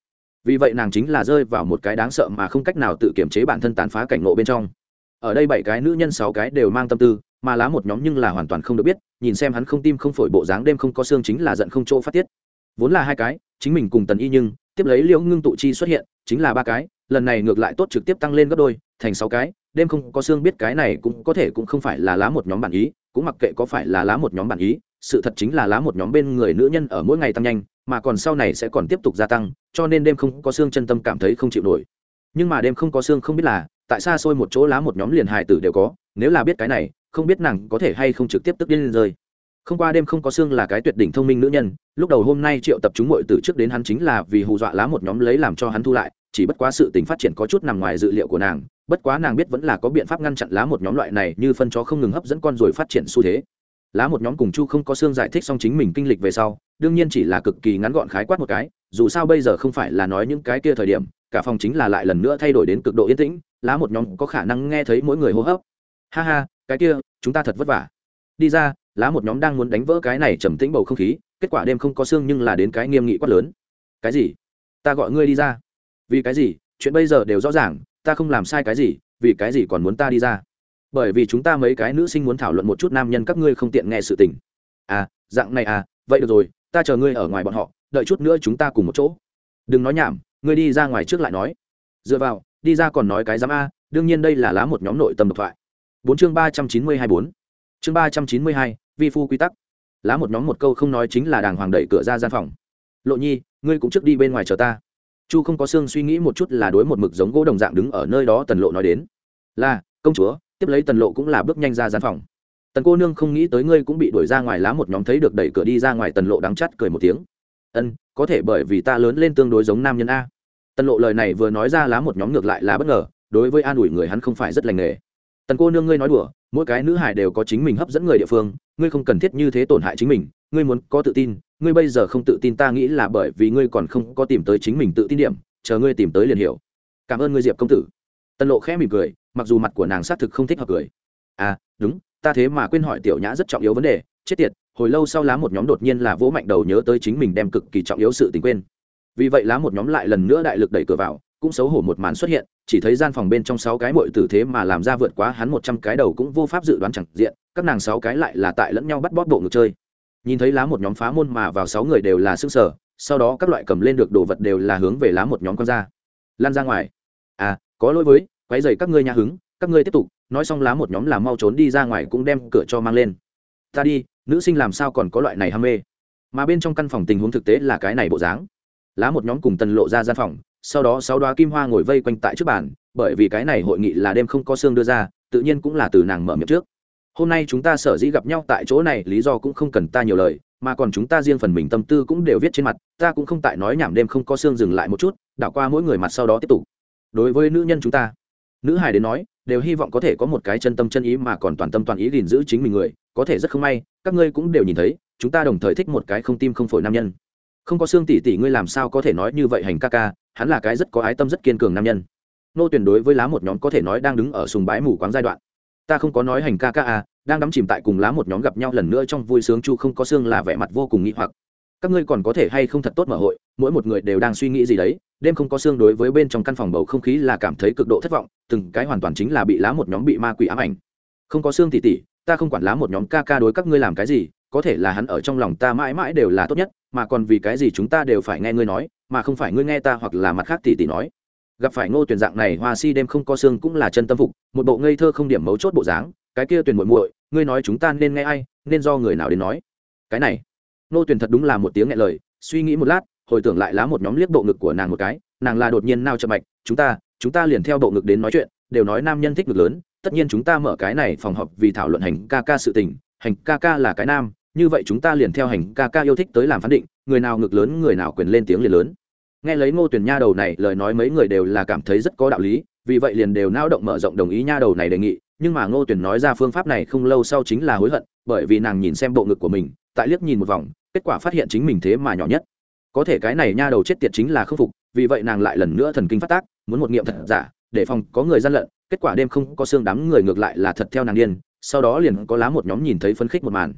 Vì vậy nàng chính là rơi vào một cái đáng sợ mà không cách nào tự kiểm chế bản thân tàn phá cảnh ngộ bên trong. Ở đây bảy cái nữ nhân sáu cái đều mang tâm tư mà lá một nhóm nhưng là hoàn toàn không được biết, nhìn xem hắn không tim không phổi bộ dáng đêm không có xương chính là giận không chỗ phát tiết. Vốn là hai cái, chính mình cùng tần y nhưng, tiếp lấy liễu ngưng tụ chi xuất hiện, chính là ba cái, lần này ngược lại tốt trực tiếp tăng lên gấp đôi, thành sáu cái, đêm không có xương biết cái này cũng có thể cũng không phải là lá một nhóm bản ý, cũng mặc kệ có phải là lá một nhóm bản ý, sự thật chính là lá một nhóm bên người nữ nhân ở mỗi ngày tăng nhanh, mà còn sau này sẽ còn tiếp tục gia tăng, cho nên đêm không có xương chân tâm cảm thấy không chịu nổi. Nhưng mà đêm không có xương không biết là, tại xa xôi một chỗ lá một nhóm liền hài tử đều có, nếu là biết cái này không biết nàng có thể hay không trực tiếp tức điên lên rơi. Không qua đêm không có xương là cái tuyệt đỉnh thông minh nữ nhân, lúc đầu hôm nay triệu tập chúng muội từ trước đến hắn chính là vì hù dọa lá một nhóm lấy làm cho hắn thu lại, chỉ bất quá sự tình phát triển có chút nằm ngoài dự liệu của nàng, bất quá nàng biết vẫn là có biện pháp ngăn chặn lá một nhóm loại này như phân chó không ngừng hấp dẫn con rồi phát triển xu thế. Lá một nhóm cùng chu không có xương giải thích xong chính mình kinh lịch về sau, đương nhiên chỉ là cực kỳ ngắn gọn khái quát một cái, dù sao bây giờ không phải là nói những cái kia thời điểm, cả phòng chính là lại lần nữa thay đổi đến cực độ yên tĩnh, lá một nhóm có khả năng nghe thấy mỗi người hô hấp. Ha ha cái kia, chúng ta thật vất vả. Đi ra, lá một nhóm đang muốn đánh vỡ cái này trầm tĩnh bầu không khí, kết quả đêm không có xương nhưng là đến cái nghiêm nghị quát lớn. Cái gì? Ta gọi ngươi đi ra. Vì cái gì? Chuyện bây giờ đều rõ ràng, ta không làm sai cái gì, vì cái gì còn muốn ta đi ra? Bởi vì chúng ta mấy cái nữ sinh muốn thảo luận một chút nam nhân các ngươi không tiện nghe sự tình. À dạng này à vậy được rồi, ta chờ ngươi ở ngoài bọn họ, đợi chút nữa chúng ta cùng một chỗ. Đừng nói nhảm, ngươi đi ra ngoài trước lại nói. Dựa vào, đi ra còn nói cái dám a, đương nhiên đây là lá một nhóm nội tâm độc thoại bốn chương ba trăm chín mươi hai bốn. Chương ba trăm chín mươi hai, vi phu quy tắc. Lá một nhóm một câu không nói chính là đàng hoàng đẩy cửa ra gian phòng. Lộ nhi, ngươi cũng trước đi bên ngoài chờ ta. Chu không có xương suy nghĩ một chút là đối một mực giống gỗ đồng dạng đứng ở nơi đó tần lộ nói đến. Là, công chúa, tiếp lấy tần lộ cũng là bước nhanh ra gian phòng. Tần cô nương không nghĩ tới ngươi cũng bị đuổi ra ngoài lá một nhóm thấy được đẩy cửa đi ra ngoài tần lộ đắng chắt cười một tiếng. Ân, có thể bởi vì ta lớn lên tương đối giống nam nhân a. Tần lộ lời này vừa nói ra lá một nhóm ngược lại là bất ngờ, đối với an ủi người hắn không phải rất lành nghề tần cô nương ngươi nói đùa, mỗi cái nữ hải đều có chính mình hấp dẫn người địa phương, ngươi không cần thiết như thế tổn hại chính mình, ngươi muốn có tự tin, ngươi bây giờ không tự tin ta nghĩ là bởi vì ngươi còn không có tìm tới chính mình tự tin điểm, chờ ngươi tìm tới liền hiểu. Cảm ơn ngươi diệp công tử. Tần lộ khẽ mỉm cười, mặc dù mặt của nàng xác thực không thích hợp cười. À đúng, ta thế mà quên hỏi tiểu nhã rất trọng yếu vấn đề, chết tiệt, hồi lâu sau lá một nhóm đột nhiên là vỗ mạnh đầu nhớ tới chính mình đem cực kỳ trọng yếu sự tình quên. Vì vậy lá một nhóm lại lần nữa đại lực đẩy cửa vào cũng xấu hổ một màn xuất hiện, chỉ thấy gian phòng bên trong sáu cái mội tử thế mà làm ra vượt quá hắn một trăm cái đầu cũng vô pháp dự đoán chẳng diện, các nàng sáu cái lại là tại lẫn nhau bắt bóp bộ ngực chơi. Nhìn thấy lá một nhóm phá môn mà vào sáu người đều là sức sở sau đó các loại cầm lên được đồ vật đều là hướng về lá một nhóm con ra. Lan ra ngoài. À có lỗi với quái dày các ngươi nhà hứng, các ngươi tiếp tục, nói xong lá một nhóm là mau trốn đi ra ngoài cũng đem cửa cho mang lên. Ta đi, nữ sinh làm sao còn có loại này ham mê? Mà bên trong căn phòng tình huống thực tế là cái này bộ dáng. Lá một nhóm cùng tần lộ ra gian phòng sau đó sáu đoá kim hoa ngồi vây quanh tại trước bàn, bởi vì cái này hội nghị là đêm không có xương đưa ra, tự nhiên cũng là từ nàng mở miệng trước. Hôm nay chúng ta sở dĩ gặp nhau tại chỗ này, lý do cũng không cần ta nhiều lời, mà còn chúng ta riêng phần mình tâm tư cũng đều viết trên mặt, ta cũng không tại nói nhảm đêm không có xương dừng lại một chút, đảo qua mỗi người mặt sau đó tiếp tục. Đối với nữ nhân chúng ta, nữ hài đến nói, đều hy vọng có thể có một cái chân tâm chân ý mà còn toàn tâm toàn ý gìn giữ chính mình người, có thể rất không may, các ngươi cũng đều nhìn thấy, chúng ta đồng thời thích một cái không tim không phổi nam nhân. Không có xương tỷ tỷ ngươi làm sao có thể nói như vậy hành ca ca hắn là cái rất có ái tâm rất kiên cường nam nhân. Nô tuyển đối với lá một nhóm có thể nói đang đứng ở sùng bái mù quáng giai đoạn. Ta không có nói hành ca ca à đang đắm chìm tại cùng lá một nhóm gặp nhau lần nữa trong vui sướng chu không có xương là vẻ mặt vô cùng nghĩ hoặc. Các ngươi còn có thể hay không thật tốt mở hội, mỗi một người đều đang suy nghĩ gì đấy, đêm không có xương đối với bên trong căn phòng bầu không khí là cảm thấy cực độ thất vọng, từng cái hoàn toàn chính là bị lá một nhóm bị ma quỷ ám ảnh. Không có xương tỉ tỉ, ta không quản lá một nhóm ca ca đối các ngươi làm cái gì có thể là hắn ở trong lòng ta mãi mãi đều là tốt nhất, mà còn vì cái gì chúng ta đều phải nghe ngươi nói, mà không phải ngươi nghe ta hoặc là mặt khác tỷ tỷ nói. Gặp phải ngô tuyển dạng này, hoa si đêm không có xương cũng là chân tâm phục, một bộ ngây thơ không điểm mấu chốt bộ dáng, cái kia tuyển muội muội, ngươi nói chúng ta nên nghe ai, nên do người nào đến nói. Cái này, ngô tuyển thật đúng là một tiếng nghe lời, suy nghĩ một lát, hồi tưởng lại lá một nhóm liếc bộ ngực của nàng một cái, nàng là đột nhiên nao chậm mạch, chúng ta chúng ta liền theo bộ ngực đến nói chuyện, đều nói nam nhân thích ngực lớn, tất nhiên chúng ta mở cái này phòng họp vì thảo luận hành ca ca sự tình, hành ca ca là cái nam như vậy chúng ta liền theo hành ca ca yêu thích tới làm phán định, người nào ngực lớn, người nào quyền lên tiếng liền lớn. Nghe lấy ngô tuyển nha đầu này, lời nói mấy người đều là cảm thấy rất có đạo lý, vì vậy liền đều nao động mở rộng đồng ý nha đầu này đề nghị, nhưng mà ngô tuyển nói ra phương pháp này không lâu sau chính là hối hận, bởi vì nàng nhìn xem bộ ngực của mình, tại liếc nhìn một vòng, kết quả phát hiện chính mình thế mà nhỏ nhất. Có thể cái này nha đầu chết tiệt chính là khâm phục, vì vậy nàng lại lần nữa thần kinh phát tác, muốn một nghiệm thật giả, để phòng có người gian lận, kết quả đêm không có xương đám người ngược lại là thật theo nàng điên, sau đó liền có lá một nhóm nhìn thấy phấn khích một màn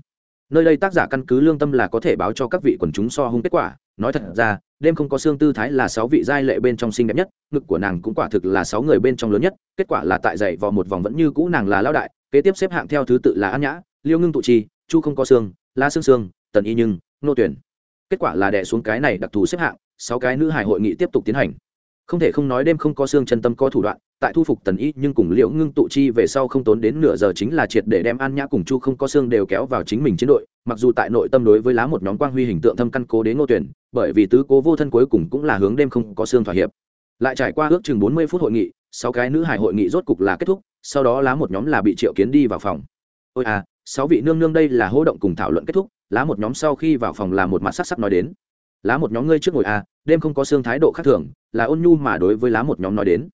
nơi đây tác giả căn cứ lương tâm là có thể báo cho các vị quần chúng so hung kết quả. Nói thật ra, đêm không có xương tư thái là sáu vị giai lệ bên trong xinh đẹp nhất, ngực của nàng cũng quả thực là sáu người bên trong lớn nhất, kết quả là tại dậy vào một vòng vẫn như cũ nàng là lao đại, kế tiếp xếp hạng theo thứ tự là an nhã, liêu ngưng tụ chi chu không có xương, la xương xương, tần y nhưng, nô tuyển. Kết quả là đè xuống cái này đặc thù xếp hạng, sáu cái nữ hải hội nghị tiếp tục tiến hành không thể không nói đêm không có xương chân tâm có thủ đoạn, tại thu phục tần y nhưng cùng liễu ngưng tụ chi về sau không tốn đến nửa giờ chính là triệt để đem an nhã cùng chu không có xương đều kéo vào chính mình chiến đội, mặc dù tại nội tâm đối với lá một nhóm quang huy hình tượng thâm căn cố đến ngô tuyển, bởi vì tứ cố vô thân cuối cùng cũng là hướng đêm không có xương thỏa hiệp. Lại trải qua ước chừng bốn mươi phút hội nghị, sáu cái nữ hải hội nghị rốt cục là kết thúc, sau đó lá một nhóm là bị triệu kiến đi vào phòng. Ôi à sáu vị nương nương đây là hỗ động cùng thảo luận kết thúc, lá một nhóm sau khi vào phòng là một mặt sắc sắc nói đến lá một nhóm ngươi trước ngồi à đêm không có xương thái độ khác thường, là ôn nhu mà đối với lá một nhóm nói đến.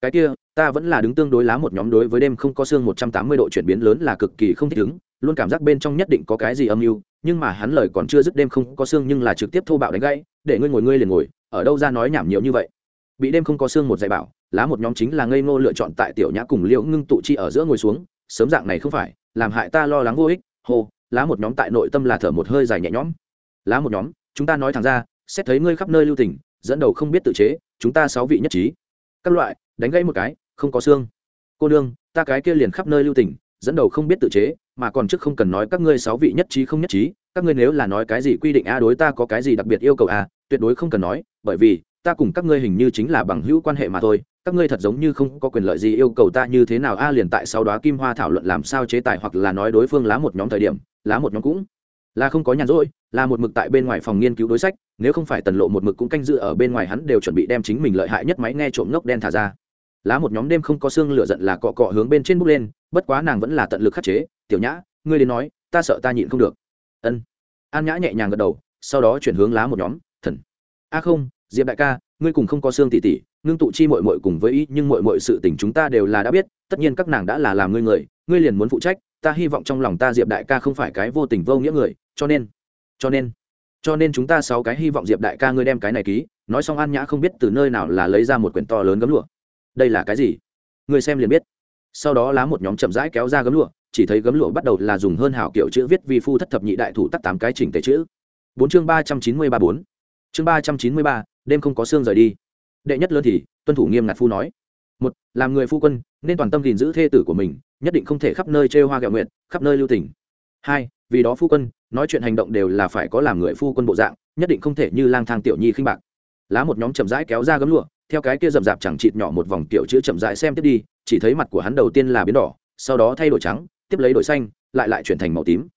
Cái kia, ta vẫn là đứng tương đối lá một nhóm đối với đêm không có xương một trăm tám mươi độ chuyển biến lớn là cực kỳ không thích ứng, luôn cảm giác bên trong nhất định có cái gì âm mưu, nhưng mà hắn lời còn chưa dứt đêm không có xương nhưng là trực tiếp thô bạo đánh gãy, để ngươi ngồi ngươi liền ngồi, ở đâu ra nói nhảm nhiều như vậy. Bị đêm không có xương một dạy bảo, lá một nhóm chính là ngây ngô lựa chọn tại tiểu nhã cùng liễu ngưng tụ chi ở giữa ngồi xuống, sớm dạng này không phải, làm hại ta lo lắng vô ích, hô, lá một nhóm tại nội tâm là thở một hơi dài nhẹ nhõm. Lá một nhóm chúng ta nói thẳng ra, xét thấy ngươi khắp nơi lưu tình, dẫn đầu không biết tự chế, chúng ta sáu vị nhất trí. Các loại, đánh gãy một cái, không có xương. Cô nương, ta cái kia liền khắp nơi lưu tình, dẫn đầu không biết tự chế, mà còn trước không cần nói các ngươi sáu vị nhất trí không nhất trí, các ngươi nếu là nói cái gì quy định a, đối ta có cái gì đặc biệt yêu cầu a, tuyệt đối không cần nói, bởi vì, ta cùng các ngươi hình như chính là bằng hữu quan hệ mà thôi, các ngươi thật giống như không có quyền lợi gì yêu cầu ta như thế nào a, liền tại sau đó kim hoa thảo luận làm sao chế tài hoặc là nói đối phương lá một nhóm thời điểm, lá một nhóm cũng là không có nhàn rỗi là một mực tại bên ngoài phòng nghiên cứu đối sách, nếu không phải tần lộ một mực cũng canh dự ở bên ngoài hắn đều chuẩn bị đem chính mình lợi hại nhất máy nghe trộm ngốc đen thả ra. Lá một nhóm đêm không có xương lửa giận là cọ cọ hướng bên trên bút lên, bất quá nàng vẫn là tận lực khắc chế, tiểu nhã, ngươi đến nói, ta sợ ta nhịn không được. Ân. An nhã nhẹ nhàng gật đầu, sau đó chuyển hướng lá một nhóm, thần. A không, diệp đại ca, ngươi cùng không có xương tỷ tỷ, ngưng tụ chi mội mội cùng với ý, nhưng mội mội sự tình chúng ta đều là đã biết, tất nhiên các nàng đã là làm ngươi người, ngươi liền muốn phụ trách, ta hy vọng trong lòng ta diệp đại ca không phải cái vô tình vô nghĩa người, cho nên cho nên cho nên chúng ta sáu cái hy vọng diệp đại ca ngươi đem cái này ký, nói xong an nhã không biết từ nơi nào là lấy ra một quyển to lớn gấm lụa. Đây là cái gì? Ngươi xem liền biết. Sau đó lá một nhóm chậm rãi kéo ra gấm lụa, chỉ thấy gấm lụa bắt đầu là dùng hơn hảo kiểu chữ viết vi phu thất thập nhị đại thủ tắt tám cái chỉnh tề chữ. Bốn chương ba trăm chín mươi ba bốn. Chương ba trăm chín mươi ba, đêm không có xương rời đi. Đệ nhất lớn thì, tuân thủ nghiêm ngặt phu nói. Một, làm người phu quân, nên toàn tâm gìn giữ thê tử của mình, nhất định không thể khắp nơi trêu hoa gạo nguyện khắp nơi lưu tình. Hai vì đó phu quân, nói chuyện hành động đều là phải có làm người phu quân bộ dạng, nhất định không thể như lang thang tiểu nhi khinh bạc. Lá một nhóm chậm rãi kéo ra gấm lụa, theo cái kia rậm rạp chẳng chịt nhỏ một vòng kiểu chữ chậm rãi xem tiếp đi, chỉ thấy mặt của hắn đầu tiên là biến đỏ, sau đó thay đổi trắng, tiếp lấy đổi xanh, lại lại chuyển thành màu tím.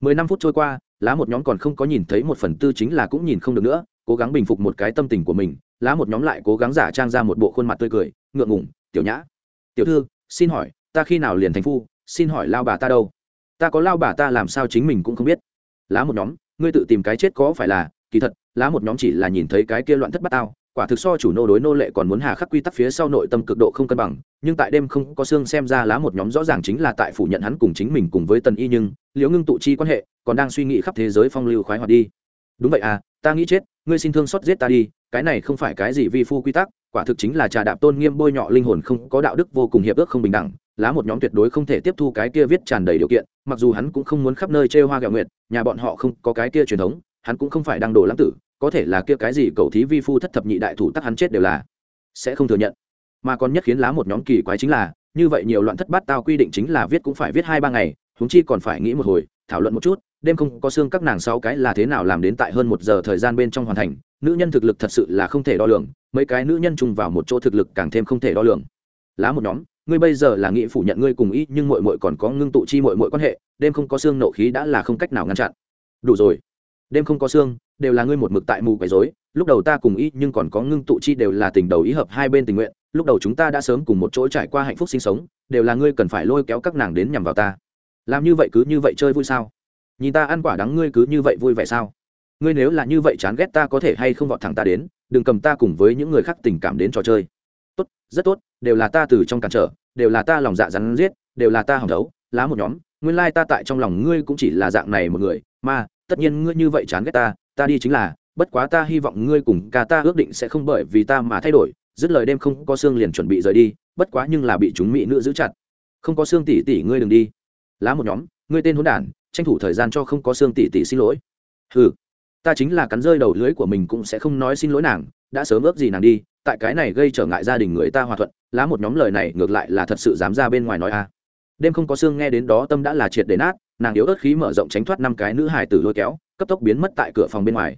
Mười năm phút trôi qua, lá một nhóm còn không có nhìn thấy một phần tư chính là cũng nhìn không được nữa, cố gắng bình phục một cái tâm tình của mình, lá một nhóm lại cố gắng giả trang ra một bộ khuôn mặt tươi cười, ngượng ngủng tiểu nhã, tiểu thư, xin hỏi, ta khi nào liền thành phu, xin hỏi lao bà ta đâu? Ta có lao bà ta làm sao chính mình cũng không biết. Lá một nhóm, ngươi tự tìm cái chết có phải là, kỳ thật, lá một nhóm chỉ là nhìn thấy cái kia loạn thất bát tao, quả thực so chủ nô đối nô lệ còn muốn hà khắc quy tắc phía sau nội tâm cực độ không cân bằng, nhưng tại đêm không có xương xem ra lá một nhóm rõ ràng chính là tại phủ nhận hắn cùng chính mình cùng với tần y nhưng, liễu ngưng tụ chi quan hệ, còn đang suy nghĩ khắp thế giới phong lưu khoái hoạt đi. Đúng vậy à ta nghĩ chết, ngươi xin thương xót giết ta đi, cái này không phải cái gì vi phu quy tắc, quả thực chính là trà đạp tôn nghiêm bôi nhọ linh hồn không có đạo đức vô cùng hiệp ước không bình đẳng lá một nhóm tuyệt đối không thể tiếp thu cái kia viết tràn đầy điều kiện, mặc dù hắn cũng không muốn khắp nơi chơi hoa gạo nguyệt, nhà bọn họ không có cái kia truyền thống, hắn cũng không phải đang đổ lãng tử, có thể là kia cái gì cầu thí vi phu thất thập nhị đại thủ tắc hắn chết đều là sẽ không thừa nhận. Mà còn nhất khiến lá một nhóm kỳ quái chính là, như vậy nhiều loạn thất bát tao quy định chính là viết cũng phải viết hai ba ngày húng chi còn phải nghĩ một hồi, thảo luận một chút, đêm không có xương các nàng sáu cái là thế nào làm đến tại hơn một giờ thời gian bên trong hoàn thành, nữ nhân thực lực thật sự là không thể đo lường, mấy cái nữ nhân chung vào một chỗ thực lực càng thêm không thể đo lường. Lá một nhóm ngươi bây giờ là nghĩ phủ nhận ngươi cùng ý nhưng mội mội còn có ngưng tụ chi mội mội quan hệ, đêm không có xương nộ khí đã là không cách nào ngăn chặn. Đủ rồi. Đêm không có xương, đều là ngươi một mực tại mù quấy dối lúc đầu ta cùng ý nhưng còn có ngưng tụ chi đều là tình đầu ý hợp hai bên tình nguyện. Lúc đầu chúng ta đã sớm cùng một chỗ trải qua hạnh phúc sinh sống, đều là ngươi cần phải lôi kéo các nàng đến nhằm vào ta. Làm như vậy cứ như vậy chơi vui sao? Nhìn ta ăn quả đắng ngươi cứ như vậy vui vẻ sao? Ngươi nếu là như vậy chán ghét ta có thể hay không vọt thẳng ta đến, đừng cầm ta cùng với những người khác tình cảm đến trò chơi. Tốt, rất tốt đều là ta từ trong cản trở, đều là ta lòng dạ rắn giết, đều là ta hỏng đấu lá một nhóm, nguyên lai ta tại trong lòng ngươi cũng chỉ là dạng này một người, mà, tất nhiên ngươi như vậy chán ghét ta ta đi chính là, bất quá ta hy vọng ngươi cùng ca ta ước định sẽ không bởi vì ta mà thay đổi, dứt lời đêm không có xương liền chuẩn bị rời đi, bất quá nhưng là bị chúng mỹ nữ giữ chặt. Không có xương tỷ tỷ ngươi đừng đi. Lá một nhóm, ngươi tên hôn đản, tranh thủ thời gian cho không có xương tỷ tỷ xin lỗi. Ừ ta chính là cắn rơi đầu lưới của mình cũng sẽ không nói xin lỗi nàng, đã sớm ước gì nàng đi tại cái này gây trở ngại gia đình người ta hòa thuận, lá một nhóm lời này ngược lại là thật sự dám ra bên ngoài nói a. À. Đêm không có xương nghe đến đó tâm đã là triệt để nát, nàng yếu ớt khí mở rộng tránh thoát năm cái nữ hải tử lôi kéo, cấp tốc biến mất tại cửa phòng bên ngoài.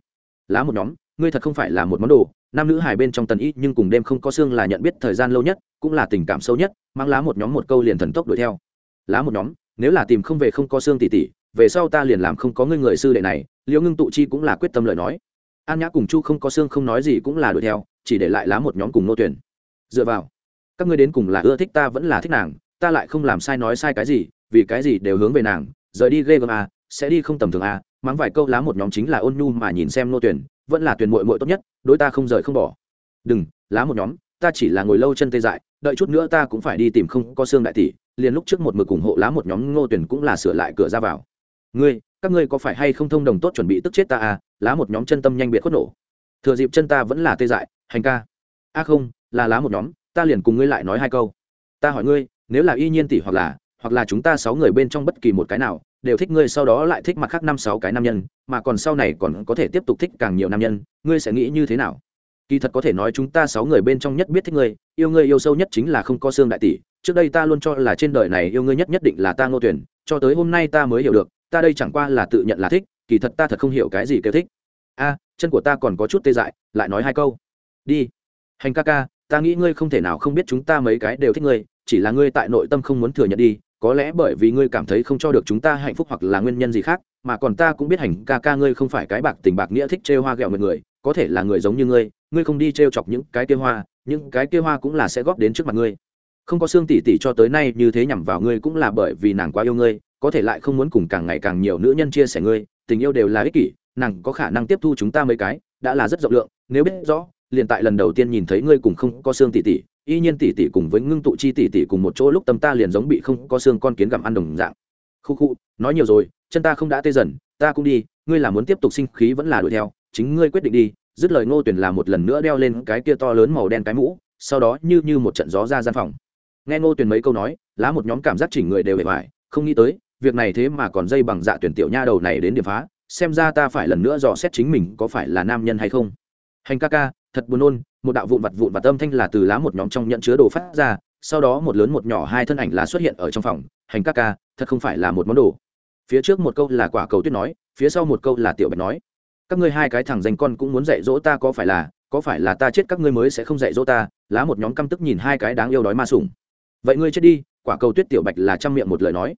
Lá một nhóm, ngươi thật không phải là một món đồ, nam nữ hải bên trong tần y nhưng cùng đêm không có xương là nhận biết thời gian lâu nhất, cũng là tình cảm sâu nhất, mang lá một nhóm một câu liền thần tốc đuổi theo. Lá một nhóm, nếu là tìm không về không có xương tỉ tỉ, về sau ta liền làm không có ngươi người sư đệ này, liễu ngưng tụ chi cũng là quyết tâm lời nói. An nhã cùng chu không có xương không nói gì cũng là đuổi theo chỉ để lại lá một nhóm cùng nô tuyển. Dựa vào các ngươi đến cùng là ưa thích ta vẫn là thích nàng ta lại không làm sai nói sai cái gì vì cái gì đều hướng về nàng rời đi ghê gớm à, sẽ đi không tầm thường à, mắng vài câu lá một nhóm chính là ôn nhu mà nhìn xem nô tuyển vẫn là tuyển mội mội tốt nhất đối ta không rời không bỏ. Đừng lá một nhóm ta chỉ là ngồi lâu chân tê dại đợi chút nữa ta cũng phải đi tìm không có xương đại tỷ liền lúc trước một mực ủng hộ lá một nhóm ngô tuyển cũng là sửa lại cửa ra vào. Ngươi các ngươi có phải hay không thông đồng tốt chuẩn bị tức chết ta à lá một nhóm chân tâm nhanh biệt khuất nổ thừa dịp chân ta vẫn là tê dại, hành ca. A không, là lá một nhóm, ta liền cùng ngươi lại nói hai câu. Ta hỏi ngươi, nếu là y nhiên tỷ hoặc là hoặc là chúng ta sáu người bên trong bất kỳ một cái nào, đều thích ngươi sau đó lại thích mặt khác năm sáu cái nam nhân, mà còn sau này còn có thể tiếp tục thích càng nhiều nam nhân, ngươi sẽ nghĩ như thế nào? Kỳ thật có thể nói chúng ta sáu người bên trong nhất biết thích ngươi, yêu ngươi yêu sâu nhất chính là không có xương đại tỷ. Trước đây ta luôn cho là trên đời này yêu ngươi nhất nhất định là ta ngô tuyển cho tới hôm nay ta mới hiểu được, ta đây chẳng qua là tự nhận là thích, kỳ thật ta thật không hiểu cái gì kêu thích a, chân của ta còn có chút tê dại, lại nói hai câu. Đi. Hành ca ca, ta nghĩ ngươi không thể nào không biết chúng ta mấy cái đều thích ngươi, chỉ là ngươi tại nội tâm không muốn thừa nhận đi, có lẽ bởi vì ngươi cảm thấy không cho được chúng ta hạnh phúc hoặc là nguyên nhân gì khác, mà còn ta cũng biết hành ca ca ngươi không phải cái bạc tình bạc nghĩa thích trêu hoa ghẹo người người, có thể là người giống như ngươi ngươi không đi trêu chọc những cái kia hoa, những cái kia hoa cũng là sẽ góp đến trước mặt ngươi. Không có xương tỉ tỉ cho tới nay như thế nhằm vào ngươi cũng là bởi vì nàng quá yêu ngươi, có thể lại không muốn cùng càng ngày càng nhiều nữ nhân chia sẻ ngươi, tình yêu đều là ích kỷ nàng có khả năng tiếp thu chúng ta mấy cái đã là rất rộng lượng nếu biết rõ liền tại lần đầu tiên nhìn thấy ngươi cùng không có xương tỉ tỉ y nhiên tỉ tỉ cùng với ngưng tụ chi tỉ tỉ cùng một chỗ lúc tâm ta liền giống bị không có xương con kiến gặm ăn đồng dạng. Khu khu nói nhiều rồi chân ta không đã tê dần ta cũng đi ngươi là muốn tiếp tục sinh khí vẫn là đuổi theo chính ngươi quyết định đi dứt lời ngô tuyển là một lần nữa đeo lên cái kia to lớn màu đen cái mũ sau đó như như một trận gió ra gian phòng. Nghe ngô tuyển mấy câu nói lá một nhóm cảm giác chỉnh người đều bề vải, không nghĩ tới việc này thế mà còn dây bằng dạ tuyển tiểu nha đầu này đến điểm phá xem ra ta phải lần nữa dò xét chính mình có phải là nam nhân hay không. Hành ca ca, thật buồn nôn, một đạo vụn vặt vụn vặt âm thanh là từ lá một nhóm trong nhận chứa đồ phát ra, sau đó một lớn một nhỏ hai thân ảnh là xuất hiện ở trong phòng. Hành ca ca, thật không phải là một món đồ. Phía trước một câu là quả cầu tuyết nói, phía sau một câu là tiểu bạch nói. Các ngươi hai cái thằng danh con cũng muốn dạy dỗ ta có phải là, có phải là ta chết các ngươi mới sẽ không dạy dỗ ta? Lá một nhóm căm tức nhìn hai cái đáng yêu đói ma sủng. Vậy ngươi chết đi, quả cầu tuyết tiểu bạch là trăm miệng một lời nói.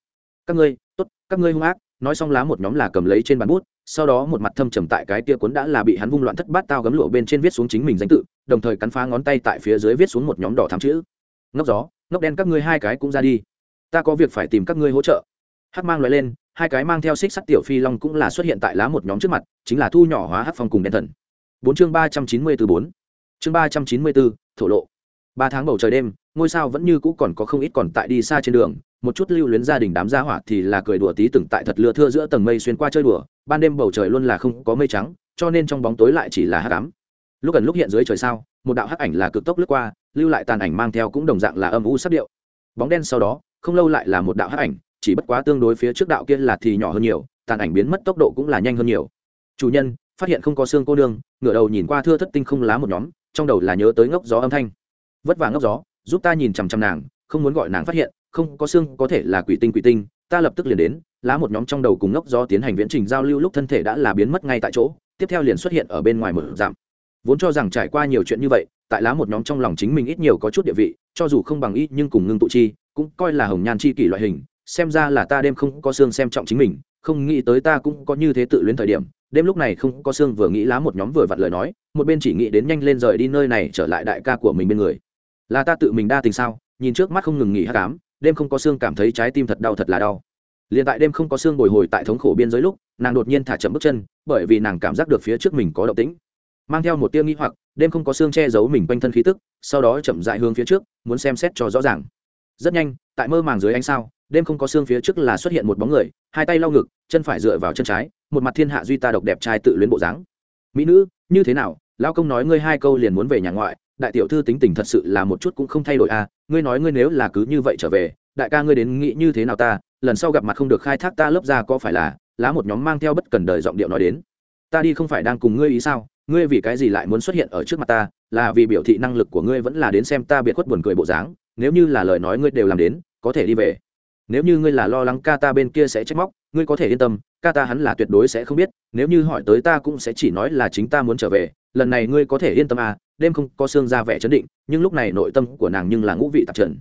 Các ngươi, tốt, các ngươi hung ác nói xong lá một nhóm là cầm lấy trên bàn bút, sau đó một mặt thâm trầm tại cái tia cuốn đã là bị hắn vung loạn thất bát tao gấm lụa bên trên viết xuống chính mình danh tự, đồng thời cắn phá ngón tay tại phía dưới viết xuống một nhóm đỏ thắm chữ. Ngốc gió, ngốc đen các ngươi hai cái cũng ra đi. Ta có việc phải tìm các ngươi hỗ trợ. Hắc mang loại lên, hai cái mang theo xích sắt tiểu phi long cũng là xuất hiện tại lá một nhóm trước mặt, chính là thu nhỏ hóa hắc phong cùng đen thần. Bốn chương ba trăm chín mươi từ bốn. Chương ba trăm chín mươi bốn thổ lộ. Ba tháng bầu trời đêm, ngôi sao vẫn như cũ còn có không ít còn tại đi xa trên đường một chút lưu luyến gia đình đám gia hỏa thì là cười đùa tí từng tại thật lưa thưa giữa tầng mây xuyên qua chơi đùa, ban đêm bầu trời luôn là không có mây trắng, cho nên trong bóng tối lại chỉ là hắc ám. Lúc gần lúc hiện dưới trời sao, một đạo hắc ảnh là cực tốc lướt qua, lưu lại tàn ảnh mang theo cũng đồng dạng là âm u sắc điệu. Bóng đen sau đó, không lâu lại là một đạo hắc ảnh, chỉ bất quá tương đối phía trước đạo kia là thì nhỏ hơn nhiều, tàn ảnh biến mất tốc độ cũng là nhanh hơn nhiều. Chủ nhân, phát hiện không có xương cô nương, ngửa đầu nhìn qua thưa thất tinh không lá một nhóm, trong đầu là nhớ tới ngốc gió âm thanh. Vất vả ngốc gió, giúp ta nhìn chằm chằm nàng, không muốn gọi nàng phát hiện không có xương, có thể là quỷ tinh quỷ tinh. Ta lập tức liền đến, lá một nhóm trong đầu cùng ngốc do tiến hành viễn trình giao lưu lúc thân thể đã là biến mất ngay tại chỗ, tiếp theo liền xuất hiện ở bên ngoài một giảm vốn cho rằng trải qua nhiều chuyện như vậy, tại lá một nhóm trong lòng chính mình ít nhiều có chút địa vị, cho dù không bằng ít nhưng cùng ngưng tụ chi, cũng coi là hồng nhan chi kỷ loại hình, xem ra là ta đêm không có xương xem trọng chính mình, không nghĩ tới ta cũng có như thế tự luyến thời điểm. Đêm lúc này không có xương vừa nghĩ lá một nhóm vừa vặn lời nói, một bên chỉ nghĩ đến nhanh lên rời đi nơi này trở lại đại ca của mình bên người. Là ta tự mình đa tình sao? Nhìn trước mắt không ngừng nghỉ hát cám đêm không có xương cảm thấy trái tim thật đau thật là đau. Liền tại đêm không có xương bồi hồi tại thống khổ biên giới lúc, nàng đột nhiên thả chậm bước chân, bởi vì nàng cảm giác được phía trước mình có động tĩnh. Mang theo một tia nghĩ hoặc, đêm không có xương che giấu mình quanh thân khí tức, sau đó chậm dại hướng phía trước, muốn xem xét cho rõ ràng. Rất nhanh, tại mơ màng dưới ánh sao, đêm không có xương phía trước là xuất hiện một bóng người, hai tay lau ngực, chân phải dựa vào chân trái, một mặt thiên hạ duy ta độc đẹp trai tự luyến bộ dáng. Mỹ nữ, như thế nào? Lao công nói ngươi hai câu liền muốn về nhà ngoại đại tiểu thư tính tình thật sự là một chút cũng không thay đổi à ngươi nói ngươi nếu là cứ như vậy trở về, đại ca ngươi đến nghĩ như thế nào ta, lần sau gặp mặt không được khai thác ta lớp ra có phải là, lá một nhóm mang theo bất cần đời giọng điệu nói đến. Ta đi không phải đang cùng ngươi ý sao, ngươi vì cái gì lại muốn xuất hiện ở trước mặt ta, là vì biểu thị năng lực của ngươi vẫn là đến xem ta biệt khuất buồn cười bộ dáng, nếu như là lời nói ngươi đều làm đến, có thể đi về. Nếu như ngươi là lo lắng ca ta bên kia sẽ trách móc, ngươi có thể yên tâm, ca ta hắn là tuyệt đối sẽ không biết, nếu như hỏi tới ta cũng sẽ chỉ nói là chính ta muốn trở về, lần này ngươi có thể yên tâm à đêm không có xương ra vẻ chấn định, nhưng lúc này nội tâm của nàng nhưng là ngũ vị tạp trần.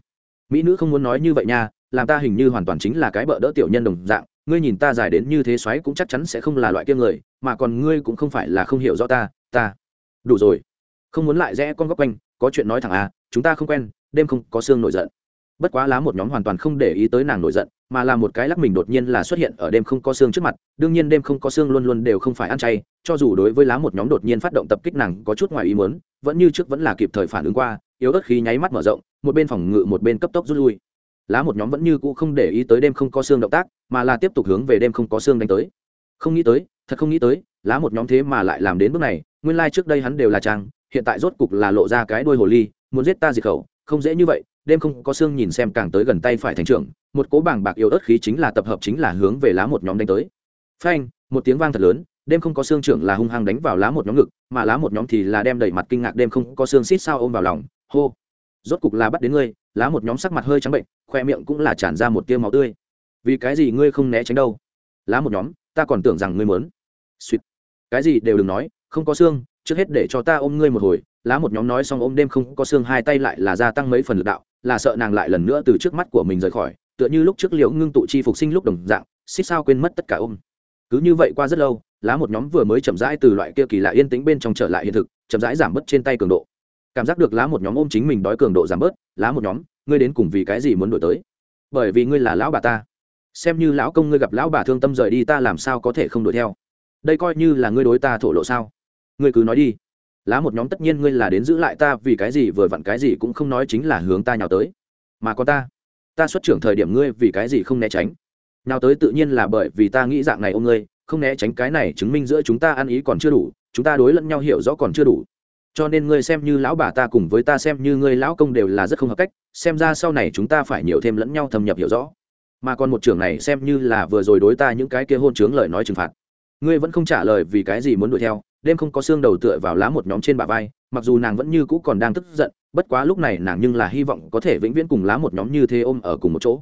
Mỹ nữ không muốn nói như vậy nha, làm ta hình như hoàn toàn chính là cái bợ đỡ tiểu nhân đồng dạng, ngươi nhìn ta dài đến như thế xoáy cũng chắc chắn sẽ không là loại kia người, mà còn ngươi cũng không phải là không hiểu rõ ta ta. Đủ rồi. Không muốn lại rẽ con góc quanh, có chuyện nói thẳng à chúng ta không quen, đêm không có xương nổi giận bất quá lá một nhóm hoàn toàn không để ý tới nàng nổi giận, mà là một cái lắc mình đột nhiên là xuất hiện ở đêm không có xương trước mặt, đương nhiên đêm không có xương luôn luôn đều không phải ăn chay, cho dù đối với lá một nhóm đột nhiên phát động tập kích nàng có chút ngoài ý muốn, vẫn như trước vẫn là kịp thời phản ứng qua, yếu ớt khí nháy mắt mở rộng, một bên phòng ngự một bên cấp tốc rút lui. Lá một nhóm vẫn như cũ không để ý tới đêm không có xương động tác, mà là tiếp tục hướng về đêm không có xương đánh tới. Không nghĩ tới, thật không nghĩ tới, lá một nhóm thế mà lại làm đến bước này, nguyên lai、like、trước đây hắn đều là trang, hiện tại rốt cục là lộ ra cái đuôi hồ ly, muốn giết ta diệt khẩu không dễ như vậy, đêm không có xương nhìn xem càng tới gần tay phải thành trưởng, một cố bảng bạc yếu ớt khí chính là tập hợp chính là hướng về lá một nhóm đánh tới. Phanh, một tiếng vang thật lớn, đêm không có xương trưởng là hung hăng đánh vào lá một nhóm ngực, mà lá một nhóm thì là đem đẩy mặt kinh ngạc đêm không có xương xít sao ôm vào lòng, hô. Rốt cục là bắt đến ngươi, lá một nhóm sắc mặt hơi trắng bệnh, khoe miệng cũng là tràn ra một tia máu tươi. Vì cái gì ngươi không né tránh đâu? Lá một nhóm, ta còn tưởng rằng ngươi mớn suýt. Cái gì đều đừng nói, không có xương, trước hết để cho ta ôm ngươi một hồi lá một nhóm nói xong ôm đêm không có xương hai tay lại là gia tăng mấy phần lực đạo, là sợ nàng lại lần nữa từ trước mắt của mình rời khỏi, tựa như lúc trước liễu ngưng tụ chi phục sinh lúc đồng dạng, xích sao quên mất tất cả ôm. Cứ như vậy qua rất lâu, lá một nhóm vừa mới chậm rãi từ loại kia kỳ lạ yên tĩnh bên trong trở lại hiện thực, chậm rãi giảm bớt trên tay cường độ. Cảm giác được lá một nhóm ôm chính mình đói cường độ giảm bớt, lá một nhóm, ngươi đến cùng vì cái gì muốn đổi tới? Bởi vì ngươi là lão bà ta. Xem như lão công ngươi gặp lão bà thương tâm rời đi ta làm sao có thể không đuổi theo? Đây coi như là ngươi đối ta thổ lộ sao? Ngươi cứ nói đi lá một nhóm tất nhiên ngươi là đến giữ lại ta, vì cái gì vừa vặn cái gì cũng không nói chính là hướng ta nhào tới. Mà có ta ta xuất trưởng thời điểm ngươi vì cái gì không né tránh? Nào tới tự nhiên là bởi vì ta nghĩ dạng này ông ngươi, không né tránh cái này chứng minh giữa chúng ta ăn ý còn chưa đủ, chúng ta đối lẫn nhau hiểu rõ còn chưa đủ. Cho nên ngươi xem như lão bà ta cùng với ta xem như ngươi lão công đều là rất không hợp cách, xem ra sau này chúng ta phải nhiều thêm lẫn nhau thâm nhập hiểu rõ. Mà còn một trưởng này xem như là vừa rồi đối ta những cái kia hôn chướng lời nói trừng phạt. Ngươi vẫn không trả lời vì cái gì muốn đuổi theo đêm không có xương đầu tựa vào lá một nhóm trên bả vai, mặc dù nàng vẫn như cũ còn đang tức giận, bất quá lúc này nàng nhưng là hy vọng có thể vĩnh viễn cùng lá một nhóm như thế ôm ở cùng một chỗ.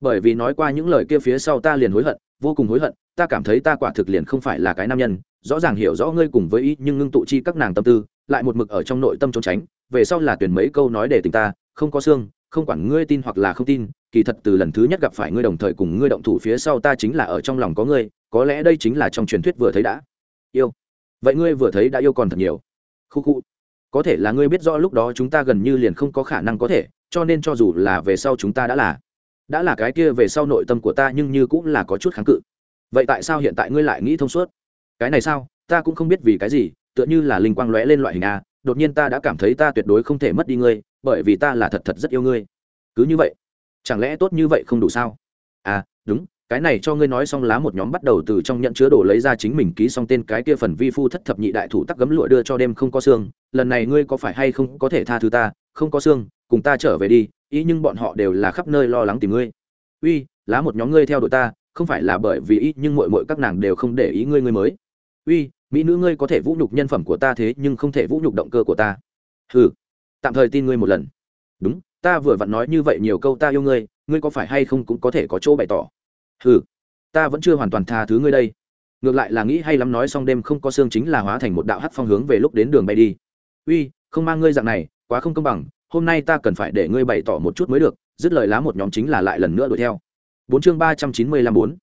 Bởi vì nói qua những lời kia phía sau ta liền hối hận, vô cùng hối hận, ta cảm thấy ta quả thực liền không phải là cái nam nhân, rõ ràng hiểu rõ ngươi cùng với ý nhưng ngưng tụ chi các nàng tâm tư, lại một mực ở trong nội tâm trốn tránh, về sau là tuyển mấy câu nói để tình ta, không có xương, không quản ngươi tin hoặc là không tin, kỳ thật từ lần thứ nhất gặp phải ngươi đồng thời cùng ngươi động thủ phía sau ta chính là ở trong lòng có ngươi, có lẽ đây chính là trong truyền thuyết vừa thấy đã. Yêu vậy ngươi vừa thấy đã yêu còn thật nhiều. Khu khu. Có thể là ngươi biết rõ lúc đó chúng ta gần như liền không có khả năng có thể, cho nên cho dù là về sau chúng ta đã là đã là cái kia về sau nội tâm của ta nhưng như cũng là có chút kháng cự. Vậy tại sao hiện tại ngươi lại nghĩ thông suốt? Cái này sao? Ta cũng không biết vì cái gì, tựa như là linh quang lóe lên loại hình a, đột nhiên ta đã cảm thấy ta tuyệt đối không thể mất đi ngươi, bởi vì ta là thật thật rất yêu ngươi. Cứ như vậy, chẳng lẽ tốt như vậy không đủ sao? À đúng cái này cho ngươi nói xong lá một nhóm bắt đầu từ trong nhận chứa đồ lấy ra chính mình ký xong tên cái kia phần vi phu thất thập nhị đại thủ tắc gấm lụa đưa cho đêm không có xương, lần này ngươi có phải hay không có thể tha thứ ta, không có xương, cùng ta trở về đi, ý nhưng bọn họ đều là khắp nơi lo lắng tìm ngươi. Uy, lá một nhóm ngươi theo đội ta, không phải là bởi vì ý nhưng mội mội các nàng đều không để ý ngươi ngươi mới. Uy, mỹ nữ ngươi có thể vũ nhục nhân phẩm của ta thế nhưng không thể vũ nhục động cơ của ta. Ừ tạm thời tin ngươi một lần. Đúng, ta vừa vặn nói như vậy nhiều câu ta yêu ngươi ngươi có phải hay không cũng có thể có chỗ bày tỏ ừ ta vẫn chưa hoàn toàn tha thứ ngươi đây. Ngược lại là nghĩ hay lắm nói xong đêm không có xương chính là hóa thành một đạo hắt phong hướng về lúc đến đường bay đi. Uy, không mang ngươi dạng này, quá không công bằng, hôm nay ta cần phải để ngươi bày tỏ một chút mới được, dứt lời lá một nhóm chính là lại lần nữa đuổi theo. Bốn chương ba trăm chín mươi lăm bốn.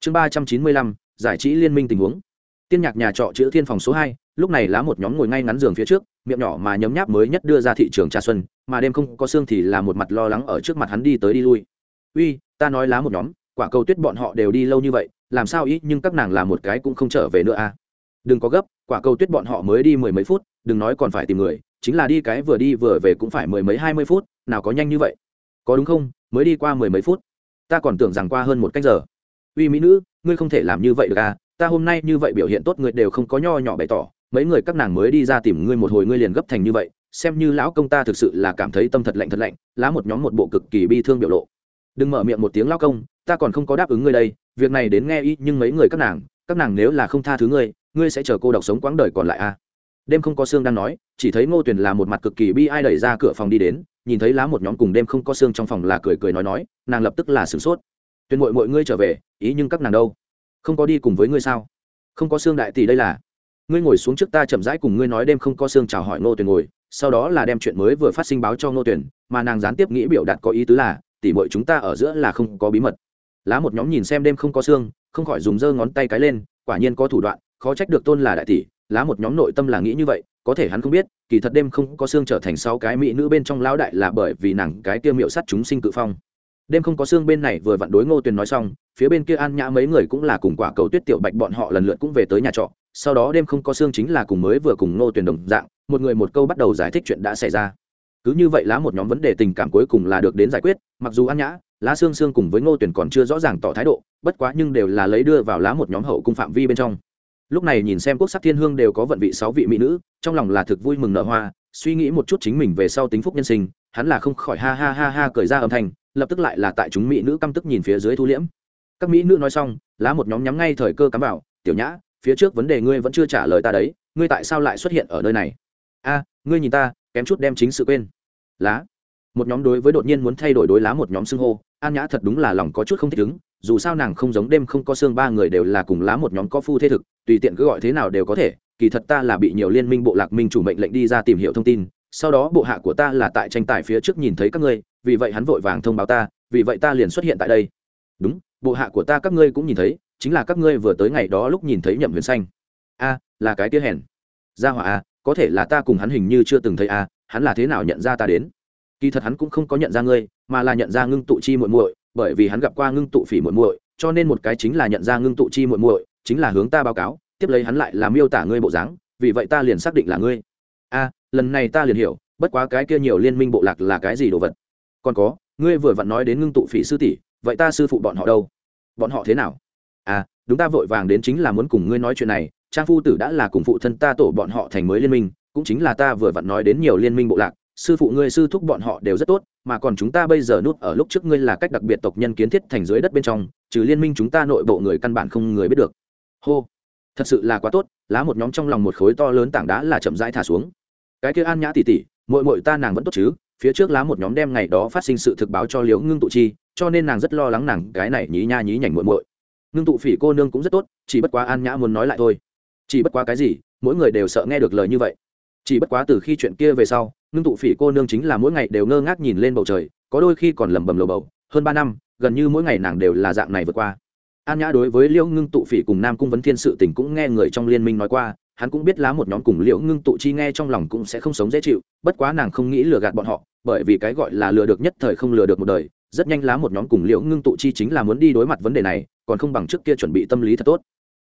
Chương ba trăm chín mươi lăm, giải trí liên minh tình huống. Tiên nhạc nhà trọ chữ thiên phòng số hai, lúc này lá một nhóm ngồi ngay ngắn giường phía trước, miệng nhỏ mà nhấm nháp mới nhất đưa ra thị trường trà xuân, mà đêm không có xương thì là một mặt lo lắng ở trước mặt hắn đi tới đi lui. Uy, ta nói lá một nhóm quả cầu tuyết bọn họ đều đi lâu như vậy, làm sao ít nhưng các nàng làm một cái cũng không trở về nữa à? Đừng có gấp, quả cầu tuyết bọn họ mới đi mười mấy phút, đừng nói còn phải tìm người, chính là đi cái vừa đi vừa về cũng phải mười mấy, hai mươi phút, nào có nhanh như vậy. Có đúng không? Mới đi qua mười mấy phút. Ta còn tưởng rằng qua hơn một cách giờ. Uy mỹ nữ, ngươi không thể làm như vậy được à? Ta hôm nay như vậy biểu hiện tốt người đều không có nho nhỏ bày tỏ. Mấy người các nàng mới đi ra tìm ngươi một hồi, ngươi liền gấp thành như vậy. Xem như lão công ta thực sự là cảm thấy tâm thật lạnh thật lạnh, lá một nhóm một bộ cực kỳ bi thương biểu lộ đừng mở miệng một tiếng lao công, ta còn không có đáp ứng ngươi đây, việc này đến nghe y, nhưng mấy người các nàng các nàng nếu là không tha thứ ngươi ngươi sẽ chờ cô độc sống quãng đời còn lại a à? đêm không có xương đang nói, chỉ thấy ngô tuyền là một mặt cực kỳ bi ai đẩy ra cửa phòng đi đến, nhìn thấy lá một nhóm cùng đêm không có xương trong phòng là cười cười nói nói, nàng lập tức là sửng sốt. Tuyền mội mọi ngươi trở về, ý nhưng các nàng đâu? Không có đi cùng với ngươi sao? Không có xương đại tỷ đây là. Ngươi ngồi xuống trước ta chậm rãi cùng ngươi nói đêm không có xương chào hỏi ngô tuyền ngồi, sau đó là đem chuyện mới vừa phát sinh báo cho ngô tuyền, mà nàng gián tiếp nghĩ biểu đạt có ý tứ là tỷ muội chúng ta ở giữa là không có bí mật. Lá một nhóm nhìn xem đêm không có xương không khỏi dùng giơ ngón tay cái lên, quả nhiên có thủ đoạn, khó trách được tôn là đại tỷ, lá một nhóm nội tâm là nghĩ như vậy, có thể hắn không biết, kỳ thật đêm không có xương trở thành sáu cái mỹ nữ bên trong lão đại là bởi vì nàng cái tiêu miệu sắt chúng sinh cự phong. Đêm không có xương bên này vừa vặn đối ngô tuyền nói xong, phía bên kia an nhã mấy người cũng là cùng quả cầu tuyết tiểu bạch bọn họ lần lượt cũng về tới nhà trọ, sau đó đêm không có xương chính là cùng mới vừa cùng ngô tuyền đồng dạng, một người một câu bắt đầu giải thích chuyện đã xảy ra cứ như vậy lá một nhóm vấn đề tình cảm cuối cùng là được đến giải quyết, mặc dù an nhã, lá xương xương cùng với ngô tuyển còn chưa rõ ràng tỏ thái độ, bất quá nhưng đều là lấy đưa vào lá một nhóm hậu cung phạm vi bên trong. Lúc này nhìn xem quốc sắc thiên hương đều có vận vị sáu vị mỹ nữ, trong lòng là thực vui mừng nở hoa, suy nghĩ một chút chính mình về sau tính phúc nhân sinh, hắn là không khỏi ha ha ha ha cười ra âm thanh, lập tức lại là tại chúng mỹ nữ căm tức nhìn phía dưới thu liễm. Các mỹ nữ nói xong, lá một nhóm nhắm ngay thời cơ cắm vào, tiểu nhã, phía trước vấn đề ngươi vẫn chưa trả lời ta đấy, ngươi tại sao lại xuất hiện ở nơi này? A, ngươi nhìn ta kém chút đem chính sự quên. Lá. Một nhóm đối với đột nhiên muốn thay đổi đối lá một nhóm xưng hô, an nhã thật đúng là lòng có chút không thích ứng, dù sao nàng không giống đêm không có xương ba người đều là cùng lá một nhóm có phu thế thực, tùy tiện cứ gọi thế nào đều có thể, kỳ thật ta là bị nhiều liên minh bộ lạc minh chủ mệnh lệnh đi ra tìm hiểu thông tin, sau đó bộ hạ của ta là tại tranh tài phía trước nhìn thấy các ngươi, vì vậy hắn vội vàng thông báo ta, vì vậy ta liền xuất hiện tại đây. Đúng, bộ hạ của ta các ngươi cũng nhìn thấy, chính là các ngươi vừa tới ngày đó lúc nhìn thấy nhậm huyền xanh. A, là cái tia hèn. Gia hỏa a có thể là ta cùng hắn hình như chưa từng thấy a hắn là thế nào nhận ra ta đến? Kỳ thật hắn cũng không có nhận ra ngươi, mà là nhận ra ngưng tụ chi muội muội, bởi vì hắn gặp qua ngưng tụ phỉ muội muội, cho nên một cái chính là nhận ra ngưng tụ chi muội muội, chính là hướng ta báo cáo, tiếp lấy hắn lại làm miêu tả ngươi bộ dáng, vì vậy ta liền xác định là ngươi. A lần này ta liền hiểu, bất quá cái kia nhiều liên minh bộ lạc là cái gì đồ vật? Còn có, ngươi vừa vặn nói đến ngưng tụ phỉ sư tỷ, vậy ta sư phụ bọn họ đâu? Bọn họ thế nào? À đúng ta vội vàng đến chính là muốn cùng ngươi nói chuyện này trang phu tử đã là cùng phụ thân ta tổ bọn họ thành mới liên minh, cũng chính là ta vừa vặn nói đến nhiều liên minh bộ lạc, sư phụ ngươi, sư thúc bọn họ đều rất tốt, mà còn chúng ta bây giờ nút ở lúc trước ngươi là cách đặc biệt tộc nhân kiến thiết thành dưới đất bên trong, trừ liên minh chúng ta nội bộ người căn bản không người biết được. Hô, thật sự là quá tốt, lá một nhóm trong lòng một khối to lớn tảng đá là chậm rãi thả xuống. Cái kia an nhã tỉ tỉ mội mội ta nàng vẫn tốt chứ, phía trước lá một nhóm đem ngày đó phát sinh sự thực báo cho liễu ngưng tụ chi, cho nên nàng rất lo lắng nàng cái này nhí nha nhí nhảnh mội mội ngưng tụ phỉ cô nương cũng rất tốt, chỉ bất quá an nhã muốn nói lại thôi chỉ bất quá cái gì, mỗi người đều sợ nghe được lời như vậy. Chỉ bất quá từ khi chuyện kia về sau, ngưng tụ phỉ cô nương chính là mỗi ngày đều ngơ ngác nhìn lên bầu trời, có đôi khi còn lẩm bẩm lầu bầu, hơn ba năm, gần như mỗi ngày nàng đều là dạng này vượt qua. An nhã đối với liễu ngưng tụ phỉ cùng nam cung vấn thiên sự tình cũng nghe người trong liên minh nói qua, hắn cũng biết lá một nhóm cùng liễu ngưng tụ chi nghe trong lòng cũng sẽ không sống dễ chịu, bất quá nàng không nghĩ lừa gạt bọn họ, bởi vì cái gọi là lừa được nhất thời không lừa được một đời, rất nhanh lá một nhóm cùng liễu ngưng tụ chi chính là muốn đi đối mặt vấn đề này, còn không bằng trước kia chuẩn bị tâm lý thật tốt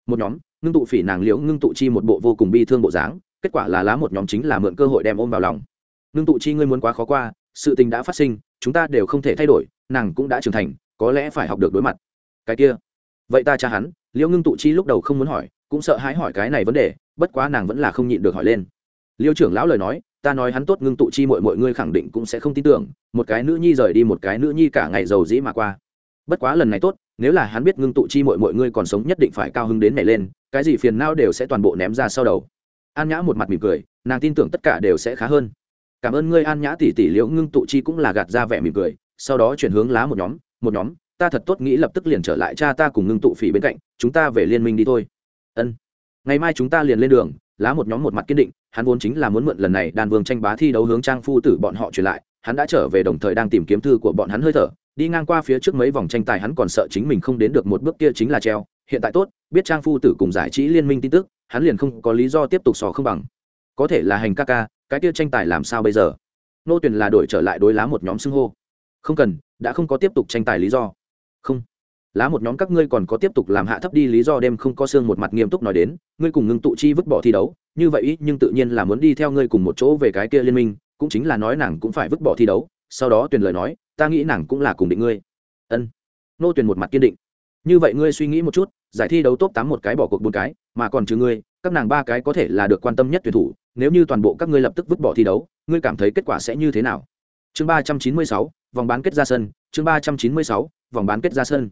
một nhóm, ngưng tụ phỉ nàng liễu, ngưng tụ chi một bộ vô cùng bi thương bộ dáng, kết quả là lá một nhóm chính là mượn cơ hội đem ôm vào lòng. Ngưng tụ chi ngươi muốn quá khó qua, sự tình đã phát sinh, chúng ta đều không thể thay đổi, nàng cũng đã trưởng thành, có lẽ phải học được đối mặt. Cái kia, vậy ta cha hắn, liễu ngưng tụ chi lúc đầu không muốn hỏi, cũng sợ hãi hỏi cái này vấn đề, bất quá nàng vẫn là không nhịn được hỏi lên. Liêu trưởng lão lời nói, ta nói hắn tốt ngưng tụ chi mọi mọi ngươi khẳng định cũng sẽ không tin tưởng, một cái nữ nhi rời đi một cái nữ nhi cả ngày giàu dĩ mà qua. Bất quá lần này tốt nếu là hắn biết ngưng tụ chi mọi mọi ngươi còn sống nhất định phải cao hứng đến nảy lên, cái gì phiền não đều sẽ toàn bộ ném ra sau đầu. An nhã một mặt mỉm cười, nàng tin tưởng tất cả đều sẽ khá hơn. Cảm ơn ngươi, an nhã tỷ tỷ, liễu ngưng tụ chi cũng là gạt ra vẻ mỉm cười, sau đó chuyển hướng lá một nhóm một nhóm, ta thật tốt nghĩ lập tức liền trở lại cha ta cùng ngưng tụ phỉ bên cạnh, chúng ta về liên minh đi thôi. Ân. Ngày mai chúng ta liền lên đường, lá một nhóm một mặt kiên định, hắn vốn chính là muốn mượn lần này đàn vương tranh bá thi đấu hướng trang phu tử bọn họ truyền lại, hắn đã trở về đồng thời đang tìm kiếm thư của bọn hắn hơi thở đi ngang qua phía trước mấy vòng tranh tài hắn còn sợ chính mình không đến được một bước kia chính là treo. Hiện tại tốt, biết trang phu tử cùng giải trí liên minh tin tức, hắn liền không có lý do tiếp tục sò không bằng. Có thể là hành ca ca, cái kia tranh tài làm sao bây giờ? Nô tuyển là đổi trở lại đối lá một nhóm xưng hô. Không cần, đã không có tiếp tục tranh tài lý do. Không. Lá một nhóm các ngươi còn có tiếp tục làm hạ thấp đi lý do đêm không có xương một mặt nghiêm túc nói đến, ngươi cùng ngưng tụ chi vứt bỏ thi đấu, như vậy nhưng tự nhiên là muốn đi theo ngươi cùng một chỗ về cái kia liên minh, cũng chính là nói nàng cũng phải vứt bỏ thi đấu sau đó tuyền lời nói, ta nghĩ nàng cũng là cùng định ngươi. Ân. Nô tuyền một mặt kiên định. Như vậy ngươi suy nghĩ một chút, giải thi đấu top tám một cái bỏ cuộc bốn cái, mà còn trừ ngươi, các nàng ba cái có thể là được quan tâm nhất tuyển thủ, nếu như toàn bộ các ngươi lập tức vứt bỏ thi đấu, ngươi cảm thấy kết quả sẽ như thế nào? Chương ba trăm chín mươi sáu, vòng bán kết ra sân. Chương ba trăm chín mươi sáu, vòng bán kết ra sân.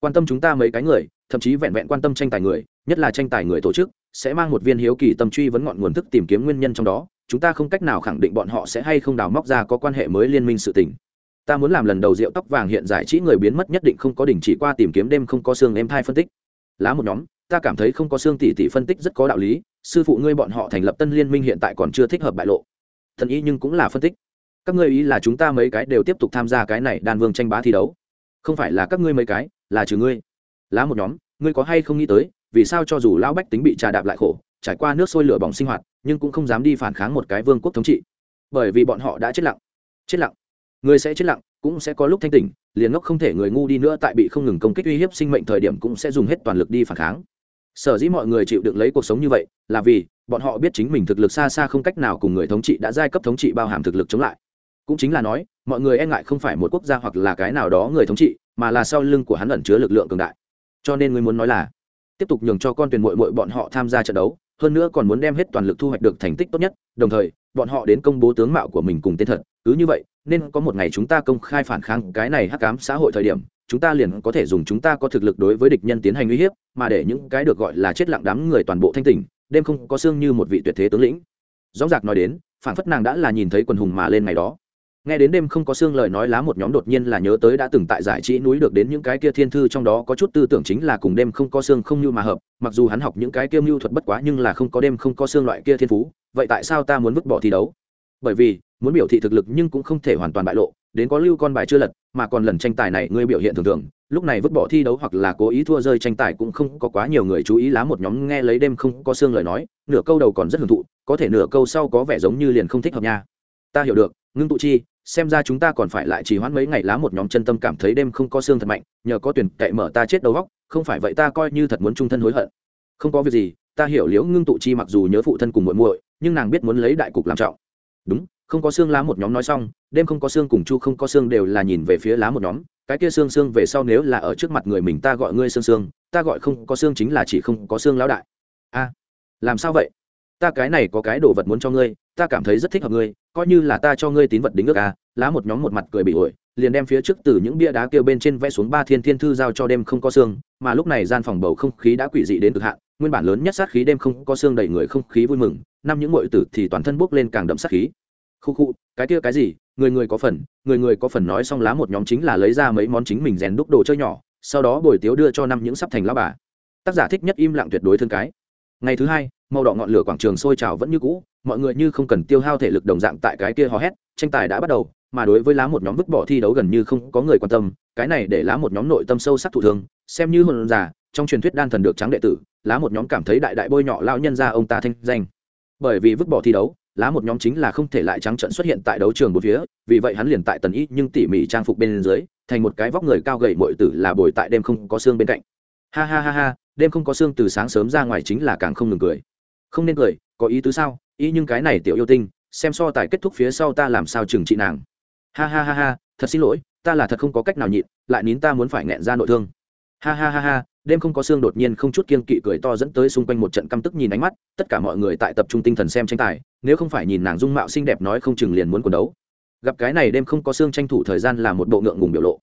Quan tâm chúng ta mấy cái người, thậm chí vẹn vẹn quan tâm tranh tài người, nhất là tranh tài người tổ chức, sẽ mang một viên hiếu kỳ tâm truy vấn ngọn nguồn thức tìm kiếm nguyên nhân trong đó chúng ta không cách nào khẳng định bọn họ sẽ hay không đào móc ra có quan hệ mới liên minh sự tình. Ta muốn làm lần đầu rượu tóc vàng hiện giải trí người biến mất nhất định không có đỉnh chỉ qua tìm kiếm đêm không có xương em thai phân tích. Lá một nhóm, ta cảm thấy không có xương tỷ tỷ phân tích rất có đạo lý, sư phụ ngươi bọn họ thành lập tân liên minh hiện tại còn chưa thích hợp bại lộ. Thần ý nhưng cũng là phân tích. Các ngươi ý là chúng ta mấy cái đều tiếp tục tham gia cái này đan vương tranh bá thi đấu. Không phải là các ngươi mấy cái, là trừ ngươi. Lá một nhóm, ngươi có hay không nghĩ tới, vì sao cho dù lão bách tính bị trà đạp lại khổ, trải qua nước sôi lửa bỏng sinh hoạt nhưng cũng không dám đi phản kháng một cái vương quốc thống trị. Bởi vì bọn họ đã chết lặng. Chết lặng. Người sẽ chết lặng, cũng sẽ có lúc thanh tỉnh, liền ngốc không thể người ngu đi nữa tại bị không ngừng công kích uy hiếp sinh mệnh thời điểm cũng sẽ dùng hết toàn lực đi phản kháng. Sở dĩ mọi người chịu đựng lấy cuộc sống như vậy, là vì bọn họ biết chính mình thực lực xa xa không cách nào cùng người thống trị đã giai cấp thống trị bao hàm thực lực chống lại. Cũng chính là nói, mọi người e ngại không phải một quốc gia hoặc là cái nào đó người thống trị, mà là sau lưng của hắn ẩn chứa lực lượng cường đại. Cho nên người muốn nói là, tiếp tục nhường cho con tuyển mội mội bọn họ tham gia trận đấu hơn nữa còn muốn đem hết toàn lực thu hoạch được thành tích tốt nhất, đồng thời, bọn họ đến công bố tướng mạo của mình cùng tên thật, cứ như vậy, nên có một ngày chúng ta công khai phản kháng cái này hắc cám xã hội thời điểm, chúng ta liền có thể dùng chúng ta có thực lực đối với địch nhân tiến hành uy hiếp, mà để những cái được gọi là chết lặng đám người toàn bộ thanh tỉnh, đêm không có xương như một vị tuyệt thế tướng lĩnh. Rõ Dạc nói đến, phản phất nàng đã là nhìn thấy quần hùng mà lên ngày đó nghe đến đêm không có xương lời nói lá một nhóm đột nhiên là nhớ tới đã từng tại giải trí núi được đến những cái kia thiên thư trong đó có chút tư tưởng chính là cùng đêm không có xương không như mà hợp, mặc dù hắn học những cái kia mưu thuật bất quá nhưng là không có đêm không có xương loại kia thiên phú, vậy tại sao ta muốn vứt bỏ thi đấu? Bởi vì, muốn biểu thị thực lực nhưng cũng không thể hoàn toàn bại lộ, đến có lưu con bài chưa lật, mà còn lần tranh tài này ngươi biểu hiện thường thường, lúc này vứt bỏ thi đấu hoặc là cố ý thua rơi tranh tài cũng không có quá nhiều người chú ý lá một nhóm nghe lấy đêm không có xương lời nói, nửa câu đầu còn rất hưởng thụ, có thể nửa câu sau có vẻ giống như liền không thích hợp nha. Ta hiểu được ngưng tụ chi, xem ra chúng ta còn phải lại trì hoãn mấy ngày lá một nhóm chân tâm cảm thấy đêm không có xương thật mạnh, nhờ có tuyển cậy mở ta chết đầu góc không phải vậy ta coi như thật muốn trung thân hối hận. Không có việc gì, ta hiểu liễu ngưng tụ chi mặc dù nhớ phụ thân cùng muội muội, nhưng nàng biết muốn lấy đại cục làm trọng. Đúng, không có xương lá một nhóm nói xong, đêm không có xương cùng chu không có xương đều là nhìn về phía lá một nhóm, cái kia xương xương về sau nếu là ở trước mặt người mình ta gọi ngươi xương xương, ta gọi không có xương chính là chỉ không có xương lão đại. A, làm sao vậy? Ta cái này có cái đồ vật muốn cho ngươi, ta cảm thấy rất thích hợp ngươi, coi như là ta cho ngươi tín vật đính ước à lá một nhóm một mặt cười bị ổi, liền đem phía trước từ những bia đá kêu bên trên vẽ xuống ba thiên thiên thư giao cho đêm không có xương mà lúc này gian phòng bầu không khí đã quỷ dị đến cực hạn, nguyên bản lớn nhất sát khí đêm không có xương đầy người không khí vui mừng, năm những ngội tử thì toàn thân bốc lên càng đậm sát khí. Khu khu, cái kia cái gì, người người có phần, người người có phần nói xong lá một nhóm chính là lấy ra mấy món chính mình rèn đúc đồ chơi nhỏ, sau đó bồi tiếu đưa cho năm những sắp thành lá bà. Tác giả thích nhất im lặng tuyệt đối thương cái ngày thứ hai, màu đỏ ngọn lửa quảng trường sôi trào vẫn như cũ, mọi người như không cần tiêu hao thể lực đồng dạng tại cái kia hò hét, tranh tài đã bắt đầu, mà đối với lá một nhóm vứt bỏ thi đấu gần như không có người quan tâm, cái này để lá một nhóm nội tâm sâu sắc thụ thương, xem như hồn già trong truyền thuyết đan thần được trắng đệ tử, lá một nhóm cảm thấy đại đại bôi nhọ lao nhân ra ông ta thanh danh. Bởi vì vứt bỏ thi đấu, lá một nhóm chính là không thể lại trắng trận xuất hiện tại đấu trường bốn phía, vì vậy hắn liền tại tần ý nhưng tỉ mỉ trang phục bên dưới, thành một cái vóc người cao gầy mọi tử là bồi tại đêm không có xương bên cạnh. Ha ha ha ha đêm không có xương từ sáng sớm ra ngoài chính là càng không ngừng cười. Không nên cười, có ý tứ sao? Ý nhưng cái này tiểu yêu tinh, xem so tài kết thúc phía sau ta làm sao trừng trị nàng. Ha ha ha ha, thật xin lỗi, ta là thật không có cách nào nhịn, lại nín ta muốn phải nghẹn ra nội thương. Ha ha ha ha, đêm không có xương đột nhiên không chút kiên kỵ cười to dẫn tới xung quanh một trận căm tức nhìn ánh mắt, tất cả mọi người tại tập trung tinh thần xem tranh tài, nếu không phải nhìn nàng dung mạo xinh đẹp nói không chừng liền muốn quần đấu. Gặp cái này đêm không có xương tranh thủ thời gian là một bộ ngượng ngùng biểu lộ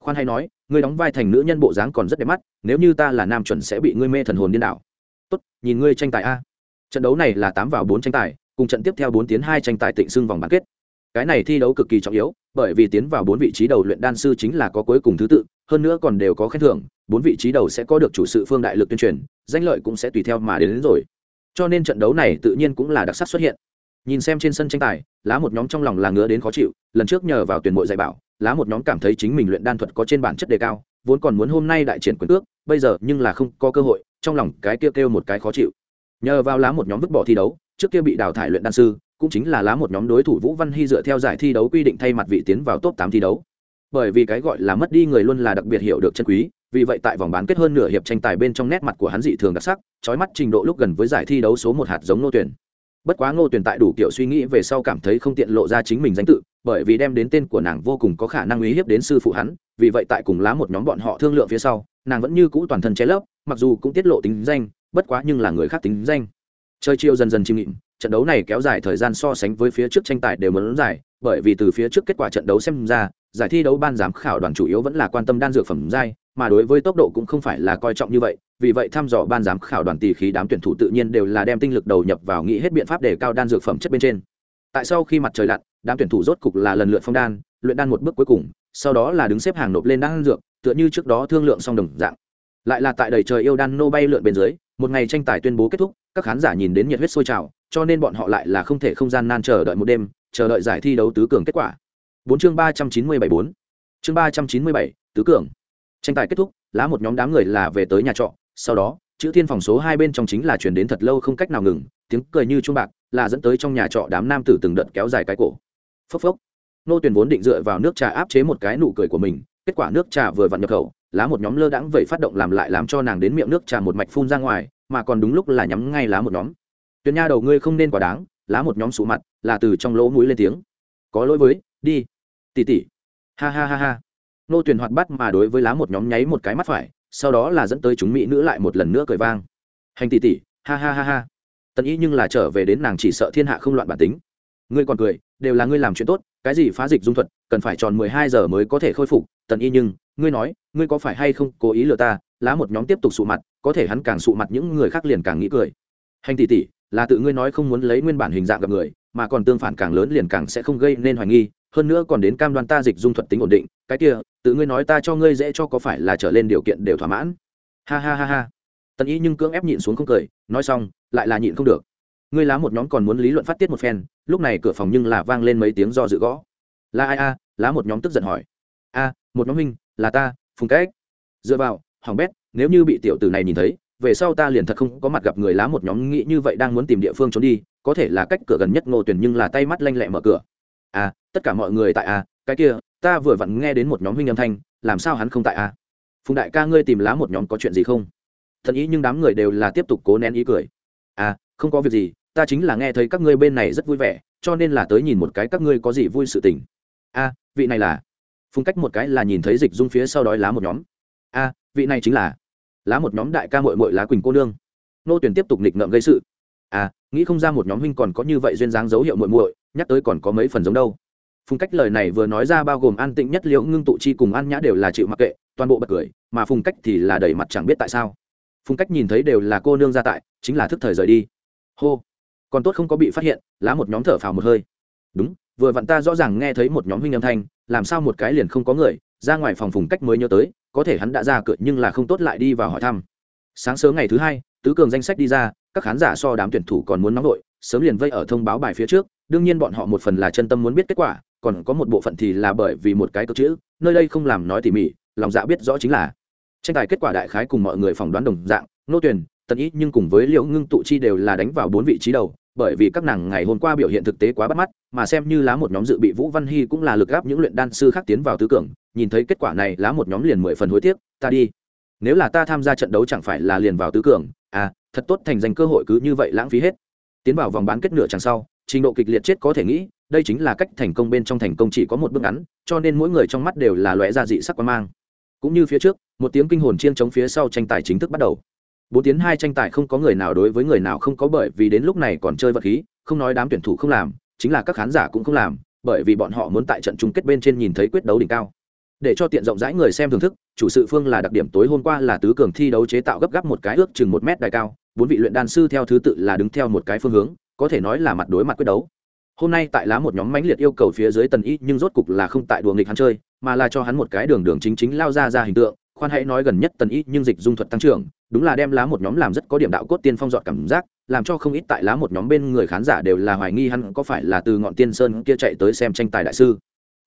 khoan hay nói ngươi đóng vai thành nữ nhân bộ dáng còn rất đẹp mắt nếu như ta là nam chuẩn sẽ bị ngươi mê thần hồn điên đảo. Tốt nhìn ngươi tranh tài a. Trận đấu này là tám vào bốn tranh tài cùng trận tiếp theo bốn tiến hai tranh tài tịnh xưng vòng bán kết. Cái này thi đấu cực kỳ trọng yếu bởi vì tiến vào bốn vị trí đầu luyện đan sư chính là có cuối cùng thứ tự hơn nữa còn đều có khen thưởng bốn vị trí đầu sẽ có được chủ sự phương đại lực tuyên truyền danh lợi cũng sẽ tùy theo mà đến, đến rồi. Cho nên trận đấu này tự nhiên cũng là đặc sắc xuất hiện. Nhìn xem trên sân tranh tài lá một nhóm trong lòng là ngứa đến khó chịu lần trước nhờ vào tuyển mộ dạy bảo lá một nhóm cảm thấy chính mình luyện đan thuật có trên bản chất đề cao vốn còn muốn hôm nay đại triển quyền ước bây giờ nhưng là không có cơ hội trong lòng cái kia kêu, kêu một cái khó chịu. Nhờ vào lá một nhóm vứt bỏ thi đấu trước kia bị đào thải luyện đan sư cũng chính là lá một nhóm đối thủ vũ văn hy dựa theo giải thi đấu quy định thay mặt vị tiến vào top tám thi đấu. Bởi vì cái gọi là mất đi người luôn là đặc biệt hiểu được chân quý vì vậy tại vòng bán kết hơn nửa hiệp tranh tài bên trong nét mặt của hắn dị thường đặc sắc trói mắt trình độ lúc gần với giải thi đấu số một hạt giống nô tuyển bất quá ngô Tuyền tại đủ kiểu suy nghĩ về sau cảm thấy không tiện lộ ra chính mình danh tự, bởi vì đem đến tên của nàng vô cùng có khả năng uy hiếp đến sư phụ hắn, vì vậy tại cùng lá một nhóm bọn họ thương lượng phía sau, nàng vẫn như cũ toàn thân che lấp, mặc dù cũng tiết lộ tính danh, bất quá nhưng là người khác tính danh. Chơi chiêu dần dần chìm nghịm, trận đấu này kéo dài thời gian so sánh với phía trước tranh tài đều muốn dài, bởi vì từ phía trước kết quả trận đấu xem ra, giải thi đấu ban giám khảo đoàn chủ yếu vẫn là quan tâm đan dược phẩm giai mà đối với tốc độ cũng không phải là coi trọng như vậy, vì vậy thăm dò ban giám khảo đoàn tỷ khí đám tuyển thủ tự nhiên đều là đem tinh lực đầu nhập vào nghĩ hết biện pháp để cao đan dược phẩm chất bên trên. Tại sau khi mặt trời lặn, đám tuyển thủ rốt cục là lần lượt phong đan, luyện đan một bước cuối cùng, sau đó là đứng xếp hàng nộp lên đan dược, tựa như trước đó thương lượng xong đồng dạng. Lại là tại đầy trời yêu đan nô bay lượn bên dưới, một ngày tranh tài tuyên bố kết thúc, các khán giả nhìn đến nhiệt huyết sôi trào, cho nên bọn họ lại là không thể không gian nan chờ đợi một đêm, chờ đợi giải thi đấu tứ cường kết quả. Bốn chương ba trăm chín mươi bảy bốn. Chương ba trăm chín mươi bảy, tứ cường tranh tài kết thúc, lá một nhóm đám người là về tới nhà trọ. Sau đó, chữ thiên phòng số hai bên trong chính là chuyển đến thật lâu không cách nào ngừng. Tiếng cười như chuông bạc là dẫn tới trong nhà trọ đám nam tử từng đợt kéo dài cái cổ. Phốc phốc. Nô tuyển vốn định dựa vào nước trà áp chế một cái nụ cười của mình, kết quả nước trà vừa vặn nhập khẩu, lá một nhóm lơ đãng vậy phát động làm lại làm cho nàng đến miệng nước trà một mạch phun ra ngoài, mà còn đúng lúc là nhắm ngay lá một nhóm. Tuyền nha đầu ngươi không nên quá đáng. Lá một nhóm sụ mặt, là từ trong lỗ mũi lên tiếng. Có lỗi với, đi. Tỉ tỉ ha ha ha ha nô tuyền hoạt bắt mà đối với lá một nhóm nháy một cái mắt phải sau đó là dẫn tới chúng mỹ nữ lại một lần nữa cười vang. Hành tỷ tỷ, ha ha ha ha. Tần Y nhưng là trở về đến nàng chỉ sợ thiên hạ không loạn bản tính. Ngươi còn cười đều là ngươi làm chuyện tốt cái gì phá dịch dung thuật cần phải tròn mười hai giờ mới có thể khôi phục. Tần y nhưng ngươi nói ngươi có phải hay không cố ý lừa ta lá một nhóm tiếp tục sụ mặt có thể hắn càng sụ mặt những người khác liền càng nghĩ cười. Hành tỷ tỷ là tự ngươi nói không muốn lấy nguyên bản hình dạng gặp người mà còn tương phản càng lớn liền càng sẽ không gây nên hoài nghi hơn nữa còn đến cam đoan ta dịch dung thuật tính ổn định, cái kia, tự ngươi nói ta cho ngươi dễ cho có phải là trở lên điều kiện đều thỏa mãn. Ha ha ha ha. Tần y nhưng cưỡng ép nhịn xuống không cười, nói xong, lại là nhịn không được. Ngươi lá một nhóm còn muốn lý luận phát tiết một phen, lúc này cửa phòng nhưng là vang lên mấy tiếng do dự gõ. Là ai a? Lá một nhóm tức giận hỏi. A, một nhóm huynh, là ta, phùng cách. Dựa vào, hỏng bét, nếu như bị tiểu tử này nhìn thấy, về sau ta liền thật không có mặt gặp người lá một nhóm nghĩ như vậy đang muốn tìm địa phương trốn đi, có thể là cách cửa gần nhất ngô tuyển nhưng là tay mắt lanh lẹ mở cửa. À tất cả mọi người tại à cái kia ta vừa vặn nghe đến một nhóm huynh âm thanh làm sao hắn không tại à phùng đại ca ngươi tìm lá một nhóm có chuyện gì không? Thật ý nhưng đám người đều là tiếp tục cố nén ý cười. À không có việc gì ta chính là nghe thấy các ngươi bên này rất vui vẻ cho nên là tới nhìn một cái các ngươi có gì vui sự tình. A à, vị này là? Phùng cách một cái là nhìn thấy dịch dung phía sau đói lá một nhóm. A à, vị này chính là? Lá một nhóm đại ca mội mội lá quỳnh cô nương. Nô tuyển tiếp tục nghịch ngợm gây sự. À nghĩ không ra một nhóm huynh còn có như vậy duyên dáng dấu hiệu muội muội nhắc tới còn có mấy phần giống đâu phùng cách lời này vừa nói ra bao gồm an tĩnh nhất liễu ngưng tụ chi cùng an nhã đều là chịu mặc kệ, toàn bộ bật cười, mà phùng cách thì là đầy mặt chẳng biết tại sao. Phùng cách nhìn thấy đều là cô nương gia tại, chính là thức thời rời đi. Hô! Còn tốt không có bị phát hiện, lá một nhóm thở phào một hơi. Đúng, vừa vặn ta rõ ràng nghe thấy một nhóm huynh âm thanh, làm sao một cái liền không có người, ra ngoài phòng phùng cách mới nhớ tới, có thể hắn đã ra cửa nhưng là không tốt lại đi vào hỏi thăm. Sáng sớm ngày thứ hai, tứ cường danh sách đi ra, các khán giả so đám tuyển thủ còn muốn nóng đội sớm liền vây ở thông báo bài phía trước đương nhiên bọn họ một phần là chân tâm muốn biết kết quả, còn có một bộ phận thì là bởi vì một cái câu chữ, nơi đây không làm nói tỉ mỉ, lòng dạ biết rõ chính là. Tranh tài kết quả đại khái cùng mọi người phỏng đoán đồng dạng, nô tuyển tần ý nhưng cùng với liễu ngưng tụ chi đều là đánh vào bốn vị trí đầu, bởi vì các nàng ngày hôm qua biểu hiện thực tế quá bắt mắt, mà xem như lá một nhóm dự bị vũ văn hy cũng là lực gáp những luyện đan sư khác tiến vào tứ cường, nhìn thấy kết quả này lá một nhóm liền mười phần hối tiếc, ta đi. Nếu là ta tham gia trận đấu chẳng phải là liền vào tứ cường? À thật tốt, thành danh cơ hội cứ như vậy lãng phí hết. Tiến vào vòng bán kết nửa chẳng sau trình độ kịch liệt chết có thể nghĩ, đây chính là cách thành công bên trong thành công chỉ có một bước ngắn, cho nên mỗi người trong mắt đều là lóe ra dị sắc quan mang. Cũng như phía trước, một tiếng kinh hồn chiên chống phía sau tranh tài chính thức bắt đầu. Bốn tiếng hai tranh tài không có người nào đối với người nào không có bởi vì đến lúc này còn chơi vật khí, không nói đám tuyển thủ không làm, chính là các khán giả cũng không làm, bởi vì bọn họ muốn tại trận chung kết bên trên nhìn thấy quyết đấu đỉnh cao. Để cho tiện rộng rãi người xem thưởng thức, chủ sự phương là đặc điểm tối hôm qua là tứ cường thi đấu chế tạo gấp gáp một cái ước chừng một mét đài cao, bốn vị luyện đan sư theo thứ tự là đứng theo một cái phương hướng có thể nói là mặt đối mặt quyết đấu. Hôm nay tại lá một nhóm mãnh liệt yêu cầu phía dưới tần y nhưng rốt cục là không tại đùa nghịch hắn chơi, mà là cho hắn một cái đường đường chính chính lao ra ra hình tượng, khoan hãy nói gần nhất tần y nhưng dịch dung thuật tăng trưởng, đúng là đem lá một nhóm làm rất có điểm đạo cốt tiên phong dọn cảm giác, làm cho không ít tại lá một nhóm bên người khán giả đều là hoài nghi hắn có phải là từ ngọn tiên sơn kia chạy tới xem tranh tài đại sư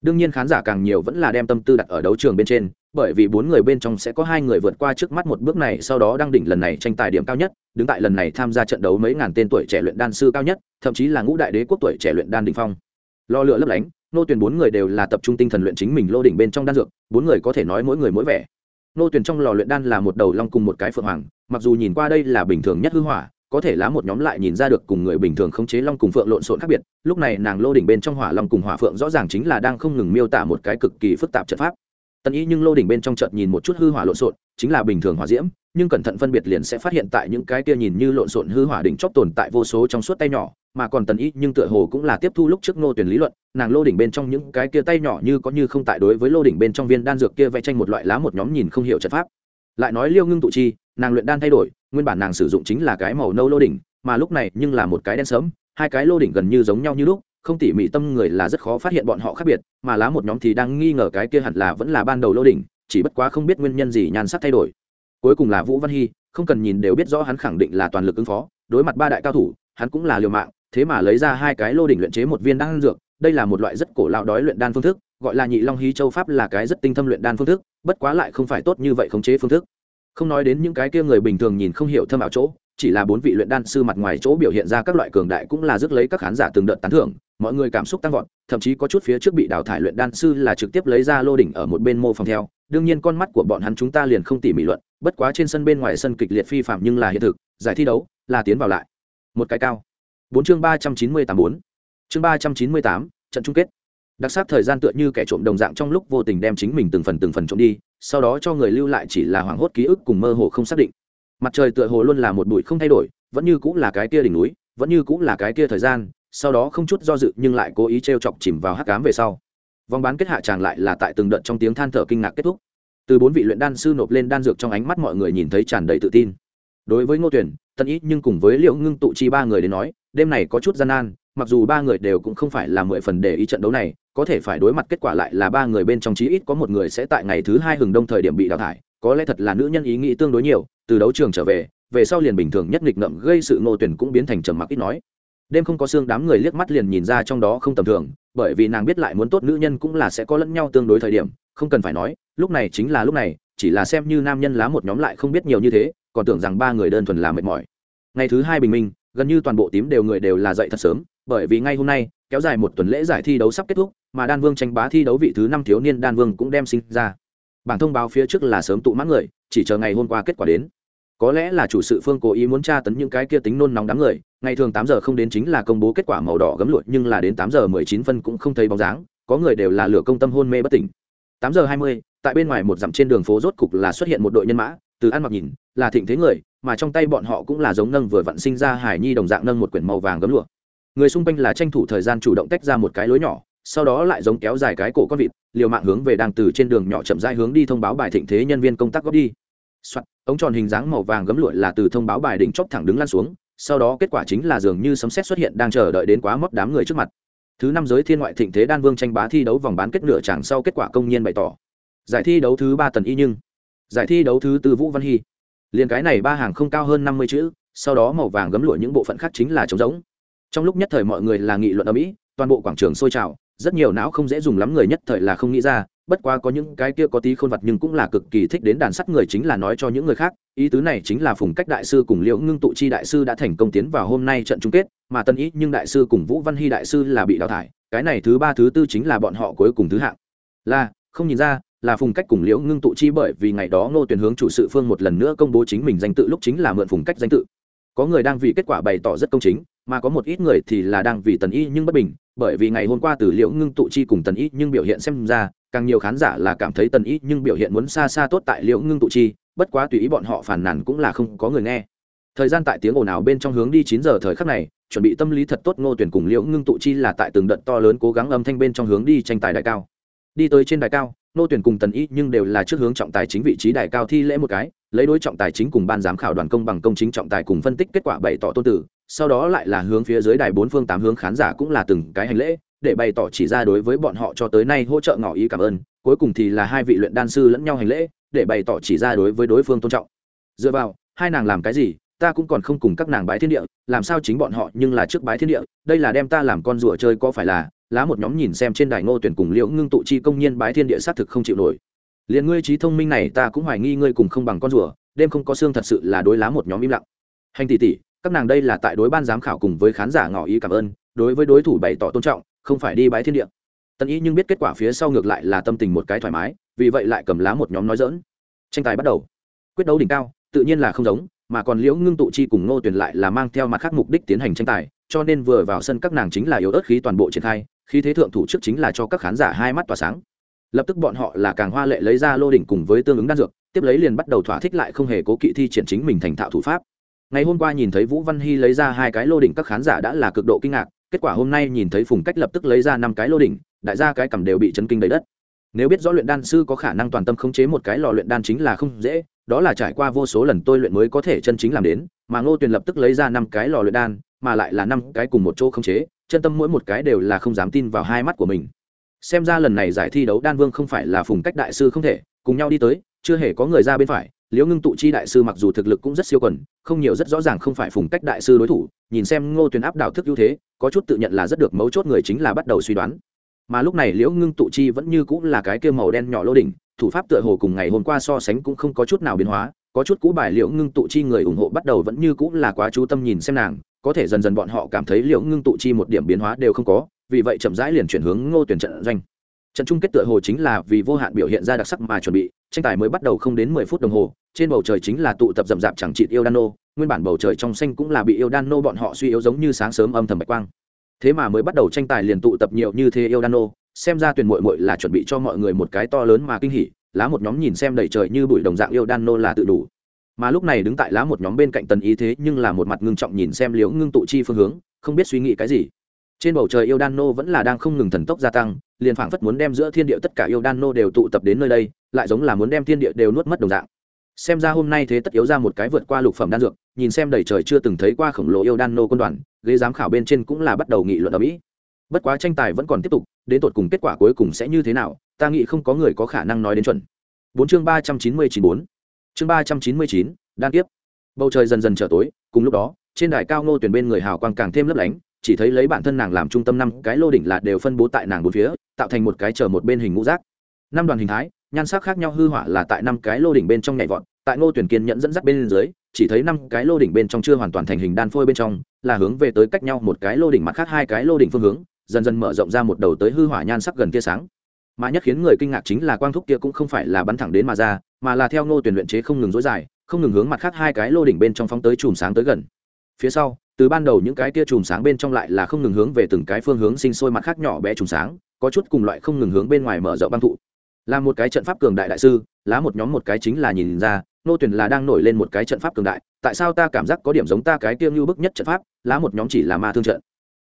đương nhiên khán giả càng nhiều vẫn là đem tâm tư đặt ở đấu trường bên trên, bởi vì bốn người bên trong sẽ có hai người vượt qua trước mắt một bước này, sau đó đăng đỉnh lần này tranh tài điểm cao nhất, đứng tại lần này tham gia trận đấu mấy ngàn tên tuổi trẻ luyện đan sư cao nhất, thậm chí là ngũ đại đế quốc tuổi trẻ luyện đan đình phong. Lo lựa lấp lánh, nô tuyển bốn người đều là tập trung tinh thần luyện chính mình lô đỉnh bên trong đan dược, bốn người có thể nói mỗi người mỗi vẻ. Nô tuyển trong lò luyện đan là một đầu long cùng một cái phượng hoàng, mặc dù nhìn qua đây là bình thường nhất hư hỏa có thể lá một nhóm lại nhìn ra được cùng người bình thường khống chế long cùng phượng lộn xộn khác biệt. Lúc này nàng lô đỉnh bên trong hỏa long cùng hỏa phượng rõ ràng chính là đang không ngừng miêu tả một cái cực kỳ phức tạp trận pháp. Tần ý nhưng lô đỉnh bên trong chợt nhìn một chút hư hỏa lộn xộn, chính là bình thường hỏa diễm, nhưng cẩn thận phân biệt liền sẽ phát hiện tại những cái kia nhìn như lộn xộn hư hỏa đỉnh chóp tồn tại vô số trong suốt tay nhỏ, mà còn tần ý nhưng tựa hồ cũng là tiếp thu lúc trước nô tuyển lý luận, nàng lô đỉnh bên trong những cái kia tay nhỏ như có như không tại đối với lô đỉnh bên trong viên đan dược kia vẽ tranh một loại lá một nhóm nhìn không hiểu trận pháp. Lại nói liêu ngưng tụ chi nàng luyện đan thay đổi, nguyên bản nàng sử dụng chính là cái màu nâu lô đỉnh, mà lúc này nhưng là một cái đen sớm hai cái lô đỉnh gần như giống nhau như lúc, không tỉ mỉ tâm người là rất khó phát hiện bọn họ khác biệt, mà lá một nhóm thì đang nghi ngờ cái kia hẳn là vẫn là ban đầu lô đỉnh, chỉ bất quá không biết nguyên nhân gì nhan sắc thay đổi. Cuối cùng là vũ văn hy, không cần nhìn đều biết rõ hắn khẳng định là toàn lực ứng phó, đối mặt ba đại cao thủ, hắn cũng là liều mạng, thế mà lấy ra hai cái lô đỉnh luyện chế một viên đan dược, đây là một loại rất cổ lão đói luyện đan phương thức, gọi là nhị long hí châu pháp là cái rất tinh thâm luyện đan phương thức, bất quá lại không phải tốt như vậy khống chế phương thức không nói đến những cái kia người bình thường nhìn không hiểu thâm ảo chỗ, chỉ là bốn vị luyện đan sư mặt ngoài chỗ biểu hiện ra các loại cường đại cũng là rước lấy các khán giả từng đợt tán thưởng, mọi người cảm xúc tăng vọt, thậm chí có chút phía trước bị đào thải luyện đan sư là trực tiếp lấy ra lô đỉnh ở một bên mô phòng theo. Đương nhiên con mắt của bọn hắn chúng ta liền không tỉ mỉ luận, bất quá trên sân bên ngoài sân kịch liệt phi phạm nhưng là hiện thực, giải thi đấu, là tiến vào lại. Một cái cao. Bốn chương ba trăm chín mươi tám bốn. Chương ba trăm chín mươi tám, trận chung kết. Đặc sắc thời gian tựa như kẻ trộm đồng dạng trong lúc vô tình đem chính mình từng phần từng phần trộm đi sau đó cho người lưu lại chỉ là hoảng hốt ký ức cùng mơ hồ không xác định. Mặt trời tựa hồ luôn là một bụi không thay đổi, vẫn như cũng là cái kia đỉnh núi, vẫn như cũng là cái kia thời gian, sau đó không chút do dự nhưng lại cố ý t r e o chọc chìm vào hắc cám về sau. Vòng bán kết hạ tràng lại là tại từng đợt trong tiếng than thở kinh ngạc kết thúc. Từ bốn vị luyện đan sư nộp lên đan dược trong ánh mắt mọi người nhìn thấy tràn đầy tự tin. Đối với ngô tuyển, tân ý nhưng cùng với liệu ngưng tụ chi ba người đến nói, đêm này có chút gian nan, mặc dù ba người đều cũng không phải là mười phần để ý trận đấu này có thể phải đối mặt kết quả lại là ba người bên trong chí ít có một người sẽ tại ngày thứ hai hừng đông thời điểm bị đào thải, có lẽ thật là nữ nhân ý nghĩ tương đối nhiều, từ đấu trường trở về về sau liền bình thường nhất nghịch ngợm gây sự ngô tuyển cũng biến thành trầm mặc ít nói. Đêm không có xương đám người liếc mắt liền nhìn ra trong đó không tầm thường, bởi vì nàng biết lại muốn tốt nữ nhân cũng là sẽ có lẫn nhau tương đối thời điểm, không cần phải nói, lúc này chính là lúc này, chỉ là xem như nam nhân lá một nhóm lại không biết nhiều như thế, còn tưởng rằng ba người đơn thuần là mệt mỏi. Ngày thứ hai bình minh, gần như toàn bộ tím đều người đều là dậy thật sớm, bởi vì ngay hôm nay, kéo dài một tuần lễ giải thi đấu sắp kết thúc mà đan vương tranh bá thi đấu vị thứ năm thiếu niên đan vương cũng đem sinh ra. Bản thông báo phía trước là sớm tụ mãn người, chỉ chờ ngày hôm qua kết quả đến. Có lẽ là chủ sự phương cố ý muốn tra tấn những cái kia tính nôn nóng đám người, ngày thường tám giờ không đến chính là công bố kết quả màu đỏ gấm lụa, nhưng là đến tám giờ mười chín phân cũng không thấy bóng dáng, có người đều là lửa công tâm hôn mê bất tỉnh. Tám giờ hai mươi, tại bên ngoài một dặm trên đường phố rốt cục là xuất hiện một đội nhân mã, từ ăn mặc nhìn, là thịnh thế người, mà trong tay bọn họ cũng là giống nâng vừa vặn sinh ra hải nhi đồng dạng nâng một quyển màu vàng gấm lụa. Người xung quanh là tranh thủ thời gian chủ động tách ra một cái lối nhỏ sau đó lại giống kéo dài cái cổ con vịt liều mạng hướng về đang từ trên đường nhỏ chậm rãi hướng đi thông báo bài thịnh thế nhân viên công tác góp đi. Soạn, ống tròn hình dáng màu vàng gấm lụa là từ thông báo bài đỉnh chóp thẳng đứng lan xuống sau đó kết quả chính là dường như sấm sét xuất hiện đang chờ đợi đến quá mất đám người trước mặt. Thứ năm giới thiên ngoại thịnh thế đan vương tranh bá thi đấu vòng bán kết nửa chẳng sau kết quả công nhiên bày tỏ. Giải thi đấu thứ ba tần y nhưng giải thi đấu thứ tư vũ văn hy. Liền cái này ba hàng không cao hơn năm mươi chữ sau đó màu vàng gấm lụa những bộ phận khác chính là trống giống trong lúc nhất thời mọi người là nghị luận ở mỹ toàn bộ quảng trường sôi trào rất nhiều não không dễ dùng lắm người nhất thời là không nghĩ ra, bất quá có những cái kia có tí khôn vật nhưng cũng là cực kỳ thích đến đàn sắt người chính là nói cho những người khác, ý tứ này chính là phùng cách đại sư cùng liễu ngưng tụ chi đại sư đã thành công tiến vào hôm nay trận chung kết, mà tân ý nhưng đại sư cùng vũ văn hy đại sư là bị đào thải, cái này thứ ba, thứ tư chính là bọn họ cuối cùng thứ hạng. Là, không nhìn ra, là phùng cách cùng liễu ngưng tụ chi bởi vì ngày đó ngô tuyển hướng chủ sự phương một lần nữa công bố chính mình danh tự lúc chính là mượn phùng cách danh tự. Có người đang vì kết quả bày tỏ rất công chính mà có một ít người thì là đang vì tần y nhưng bất bình, bởi vì ngày hôm qua từ liễu ngưng tụ chi cùng tần y nhưng biểu hiện xem ra, càng nhiều khán giả là cảm thấy tần y nhưng biểu hiện muốn xa xa tốt tại liễu ngưng tụ chi, bất quá tùy ý bọn họ phản nàn cũng là không có người nghe. Thời gian tại tiếng ồn ào bên trong hướng đi chín giờ thời khắc này, chuẩn bị tâm lý thật tốt ngô tuyển cùng liễu ngưng tụ chi là tại từng đợt to lớn cố gắng âm thanh bên trong hướng đi tranh tài đại cao. Đi tới trên đài cao, ngô tuyển cùng tần y nhưng đều là trước hướng trọng tài chính vị trí đài cao thi lễ một cái, lấy đối trọng tài chính cùng ban giám khảo đoàn công bằng công chính trọng tài cùng phân tích kết quả bày tỏ tôn tử sau đó lại là hướng phía dưới đài bốn phương tám hướng khán giả cũng là từng cái hành lễ, để bày tỏ chỉ ra đối với bọn họ cho tới nay hỗ trợ ngỏ ý cảm ơn, cuối cùng thì là hai vị luyện đan sư lẫn nhau hành lễ, để bày tỏ chỉ ra đối với đối phương tôn trọng. Dựa vào, hai nàng làm cái gì, ta cũng còn không cùng các nàng bái thiên địa, làm sao chính bọn họ nhưng là trước bái thiên địa, đây là đem ta làm con rùa chơi có phải là, lá một nhóm nhìn xem trên đài ngô tuyển cùng liễu ngưng tụ chi công nhiên bái thiên địa xác thực không chịu nổi. Liền ngươi trí thông minh này ta cũng hoài nghi ngươi cùng không bằng con rùa, đêm không có xương thật sự là đối lá một nhóm im lặng. Hành tỷ tỷ các nàng đây là tại đối ban giám khảo cùng với khán giả ngỏ ý cảm ơn, đối với đối thủ bày tỏ tôn trọng, không phải đi bái thiên địa. Tân ý nhưng biết kết quả phía sau ngược lại là tâm tình một cái thoải mái, vì vậy lại cầm lá một nhóm nói dỡn tranh tài bắt đầu. Quyết đấu đỉnh cao, tự nhiên là không giống, mà còn liễu ngưng tụ chi cùng ngô tuyển lại là mang theo mặt khác mục đích tiến hành tranh tài, cho nên vừa vào sân các nàng chính là yếu ớt khí toàn bộ triển khai, khí thế thượng thủ trước chính là cho các khán giả hai mắt tỏa sáng. Lập tức bọn họ là càng hoa lệ lấy ra lô đỉnh cùng với tương ứng đan dược, tiếp lấy liền bắt đầu thỏa thích lại không hề cố kỵ thi triển chính mình thành thạo thủ pháp ngày hôm qua nhìn thấy vũ văn hy lấy ra hai cái lô đỉnh, các khán giả đã là cực độ kinh ngạc. Kết quả hôm nay nhìn thấy phùng cách lập tức lấy ra năm cái lô đỉnh, đại gia cái cầm đều bị chấn kinh đầy đất. Nếu biết rõ luyện đan sư có khả năng toàn tâm khống chế một cái lò luyện đan chính là không dễ, đó là trải qua vô số lần tôi luyện mới có thể chân chính làm đến, mà ngô tuyền lập tức lấy ra năm cái lò luyện đan, mà lại là năm cái cùng một chỗ khống chế, chân tâm mỗi một cái đều là không dám tin vào hai mắt của mình. Xem ra lần này giải thi đấu đan vương không phải là phùng cách đại sư không thể, cùng nhau đi tới, chưa hề có người ra bên phải liễu ngưng tụ chi đại sư mặc dù thực lực cũng rất siêu quần, không nhiều rất rõ ràng không phải phùng cách đại sư đối thủ, nhìn xem ngô tuyền áp đảo thức ưu thế, có chút tự nhận là rất được mấu chốt người chính là bắt đầu suy đoán. Mà lúc này liễu ngưng tụ chi vẫn như cũng là cái kia màu đen nhỏ lô đỉnh, thủ pháp tựa hồ cùng ngày hôm qua so sánh cũng không có chút nào biến hóa, có chút cũ bài liễu ngưng tụ chi người ủng hộ bắt đầu vẫn như cũng là quá chú tâm nhìn xem nàng, có thể dần dần bọn họ cảm thấy liễu ngưng tụ chi một điểm biến hóa đều không có, vì vậy chậm rãi liền chuyển hướng ngô tuyển trận doanh trận chung kết tựa hồ chính là vì vô hạn biểu hiện ra đặc sắc mà chuẩn bị, tranh tài mới bắt đầu không đến mười phút đồng hồ, trên bầu trời chính là tụ tập rậm rạp chẳng chịt yêu đan nô nguyên bản bầu trời trong xanh cũng là bị yêu đan nô bọn họ suy yếu giống như sáng sớm âm thầm bạch quang. Thế mà mới bắt đầu tranh tài liền tụ tập nhiều như thế yêu đan nô xem ra tuyển mội mội là chuẩn bị cho mọi người một cái to lớn mà kinh hỉ, lá một nhóm nhìn xem đầy trời như bụi đồng dạng yêu đan nô là tự đủ. Mà lúc này đứng tại lá một nhóm bên cạnh tần ý thế nhưng là một mặt ngưng trọng nhìn xem liễu ngưng tụ chi phương hướng, không biết suy nghĩ cái gì trên bầu trời yêu đan nô vẫn là đang không ngừng thần tốc gia tăng, liền phảng phất muốn đem giữa thiên địa tất cả yêu đan nô đều tụ tập đến nơi đây, lại giống là muốn đem thiên địa đều nuốt mất đồng dạng. Xem ra hôm nay thế tất yếu ra một cái vượt qua lục phẩm đan dược, nhìn xem đầy trời chưa từng thấy qua khổng lồ yêu đan nô quân đoàn, ghế giám khảo bên trên cũng là bắt đầu nghị luận ở mỹ. Bất quá tranh tài vẫn còn tiếp tục, đến tột cùng kết quả cuối cùng sẽ như thế nào, ta nghĩ không có người có khả năng nói đến chuẩn. Bốn chương ba trăm chín mươi chín bốn. Chương ba trăm chín mươi chín, đan tiếp bầu trời dần dần trở tối, cùng lúc đó, trên đài cao ngô tuyển bên người hào quang càng thêm lấp lánh chỉ thấy lấy bản thân nàng làm trung tâm năm cái lô đỉnh là đều phân bố tại nàng bốn phía, tạo thành một cái chờ một bên hình ngũ rác năm đoàn hình thái, nhan sắc khác nhau hư hỏa là tại năm cái lô đỉnh bên trong nhảy vọt, tại ngô tuyển kiên nhận dẫn dắt bên dưới, chỉ thấy năm cái lô đỉnh bên trong chưa hoàn toàn thành hình đan phôi bên trong, là hướng về tới cách nhau một cái lô đỉnh mặt khác hai cái lô đỉnh phương hướng, dần dần mở rộng ra một đầu tới hư hỏa nhan sắc gần tia sáng. Mà nhất khiến người kinh ngạc chính là quang thúc kia cũng không phải là bắn thẳng đến mà ra, mà là theo ngô tuyển luyện chế không ngừng dối dài, không ngừng hướng mặt khác hai cái lô đỉnh bên trong phóng tới chùm sáng tới gần. Phía sau từ ban đầu những cái tia chùm sáng bên trong lại là không ngừng hướng về từng cái phương hướng sinh sôi mặt khác nhỏ bé chùm sáng, có chút cùng loại không ngừng hướng bên ngoài mở rộng băng thụ. Là một cái trận pháp cường đại đại sư, lá một nhóm một cái chính là nhìn ra, nô tuyển là đang nổi lên một cái trận pháp cường đại, tại sao ta cảm giác có điểm giống ta cái tiêu như bức nhất trận pháp, lá một nhóm chỉ là ma thương trận.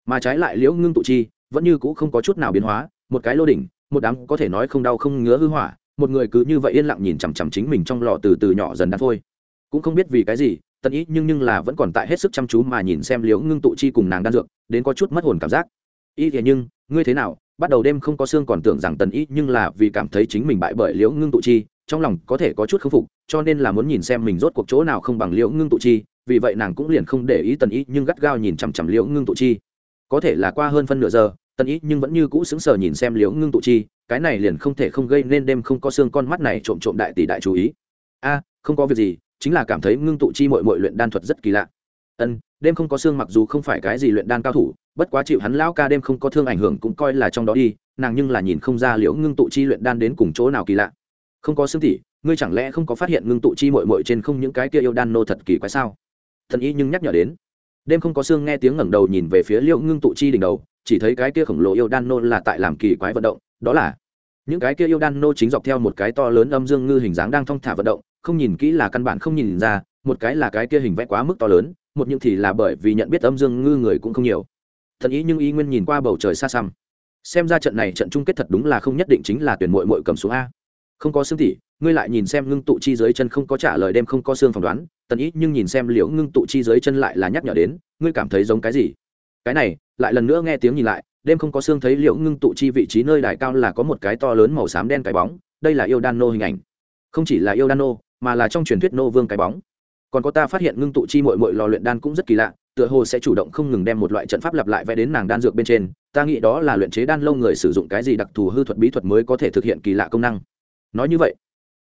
Mà trái lại liễu ngưng tụ chi, vẫn như cũ không có chút nào biến hóa, một cái lô đỉnh, một đám có thể nói không đau không ngứa hư hỏa, một người cứ như vậy yên lặng nhìn chằm chằm chính mình trong lò từ từ nhỏ dần đan thôi cũng không biết vì cái gì tân ý nhưng nhưng là vẫn còn tại hết sức chăm chú mà nhìn xem liễu ngưng tụ chi cùng nàng đan dược, đến có chút mất hồn cảm giác. Y thế nhưng, ngươi thế nào? Bắt đầu đêm không có xương còn tưởng rằng tần ý nhưng là vì cảm thấy chính mình bại bởi liễu ngưng tụ chi, trong lòng có thể có chút khâm phục, cho nên là muốn nhìn xem mình rốt cuộc chỗ nào không bằng liễu ngưng tụ chi, vì vậy nàng cũng liền không để ý tần ý nhưng gắt gao nhìn chằm chằm liễu ngưng tụ chi. Có thể là qua hơn phân nửa giờ tần ý nhưng vẫn như cũ sững sờ nhìn xem liễu ngưng tụ chi, cái này liền không thể không gây nên đêm không có xương con mắt này trộm trộm đại tỷ đại chú ý. A, không có việc gì chính là cảm thấy ngưng tụ chi mội mội luyện đan thuật rất kỳ lạ. Ân, đêm không có xương mặc dù không phải cái gì luyện đan cao thủ, bất quá chịu hắn lão ca đêm không có thương ảnh hưởng cũng coi là trong đó đi, nàng nhưng là nhìn không ra liễu ngưng tụ chi luyện đan đến cùng chỗ nào kỳ lạ. Không có xương tỉ, ngươi chẳng lẽ không có phát hiện ngưng tụ chi mội mội trên không những cái kia yêu đan nô thật kỳ quái sao? Thần y nhưng nhắc nhở đến. Đêm không có xương nghe tiếng ngẩng đầu nhìn về phía liễu ngưng tụ chi đỉnh đầu, chỉ thấy cái kia khổng lồ yêu đan nô là tại làm kỳ quái vận động, đó là những cái kia yêu đan nô chính dọc theo một cái to lớn âm dương ngư hình dáng đang thong thả vận động không nhìn kỹ là căn bản không nhìn ra, một cái là cái kia hình vẽ quá mức to lớn, một những thì là bởi vì nhận biết âm dương ngư người cũng không nhiều. Thần ý nhưng y nguyên nhìn qua bầu trời xa xăm. Xem ra trận này trận chung kết thật đúng là không nhất định chính là tuyển mội mội cầm xuống a. Không có xương tỉ, ngươi lại nhìn xem ngưng tụ chi dưới chân không có trả lời đêm không có xương phỏng đoán, tần ý nhưng nhìn xem liễu ngưng tụ chi dưới chân lại là nhắc nhở đến, ngươi cảm thấy giống cái gì? Cái này, lại lần nữa nghe tiếng nhìn lại, đêm không có xương thấy liễu ngưng tụ chi vị trí nơi đài cao là có một cái to lớn màu xám đen cái bóng, đây là yêu đan nô hình ảnh. Không chỉ là yêu đan nô mà là trong truyền thuyết nô vương cái bóng. Còn có ta phát hiện ngưng tụ chi mội mội lò luyện đan cũng rất kỳ lạ, tựa hồ sẽ chủ động không ngừng đem một loại trận pháp lặp lại vẽ đến nàng đan dược bên trên. Ta nghĩ đó là luyện chế đan lâu người sử dụng cái gì đặc thù hư thuật bí thuật mới có thể thực hiện kỳ lạ công năng. Nói như vậy,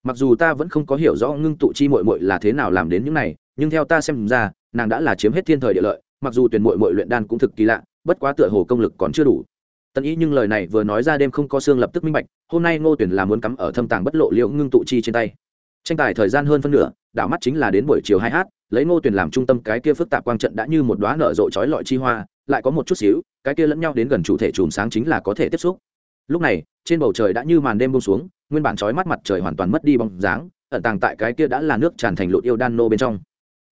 mặc dù ta vẫn không có hiểu rõ ngưng tụ chi mội mội là thế nào làm đến những này, nhưng theo ta xem ra, nàng đã là chiếm hết thiên thời địa lợi, mặc dù tuyển mội mội luyện đan cũng thực kỳ lạ, bất quá tựa hồ công lực còn chưa đủ. Tân ý nhưng lời này vừa nói ra đêm không có xương lập tức minh bạch, hôm nay ngô tuyển là muốn cắm ở thâm tàng bất lộ liệu ngưng tụ chi trên tay tranh tài thời gian hơn phân nửa, đảo mắt chính là đến buổi chiều hai h lấy ngô tuyển làm trung tâm cái kia phức tạp quang trận đã như một đoá nở rộ trói lọi chi hoa, lại có một chút xíu, cái kia lẫn nhau đến gần chủ thể chùm sáng chính là có thể tiếp xúc. Lúc này, trên bầu trời đã như màn đêm bông xuống, nguyên bản trói mắt mặt trời hoàn toàn mất đi bóng dáng, ẩn tàng tại cái kia đã là nước tràn thành lụt yêu đan nô bên trong.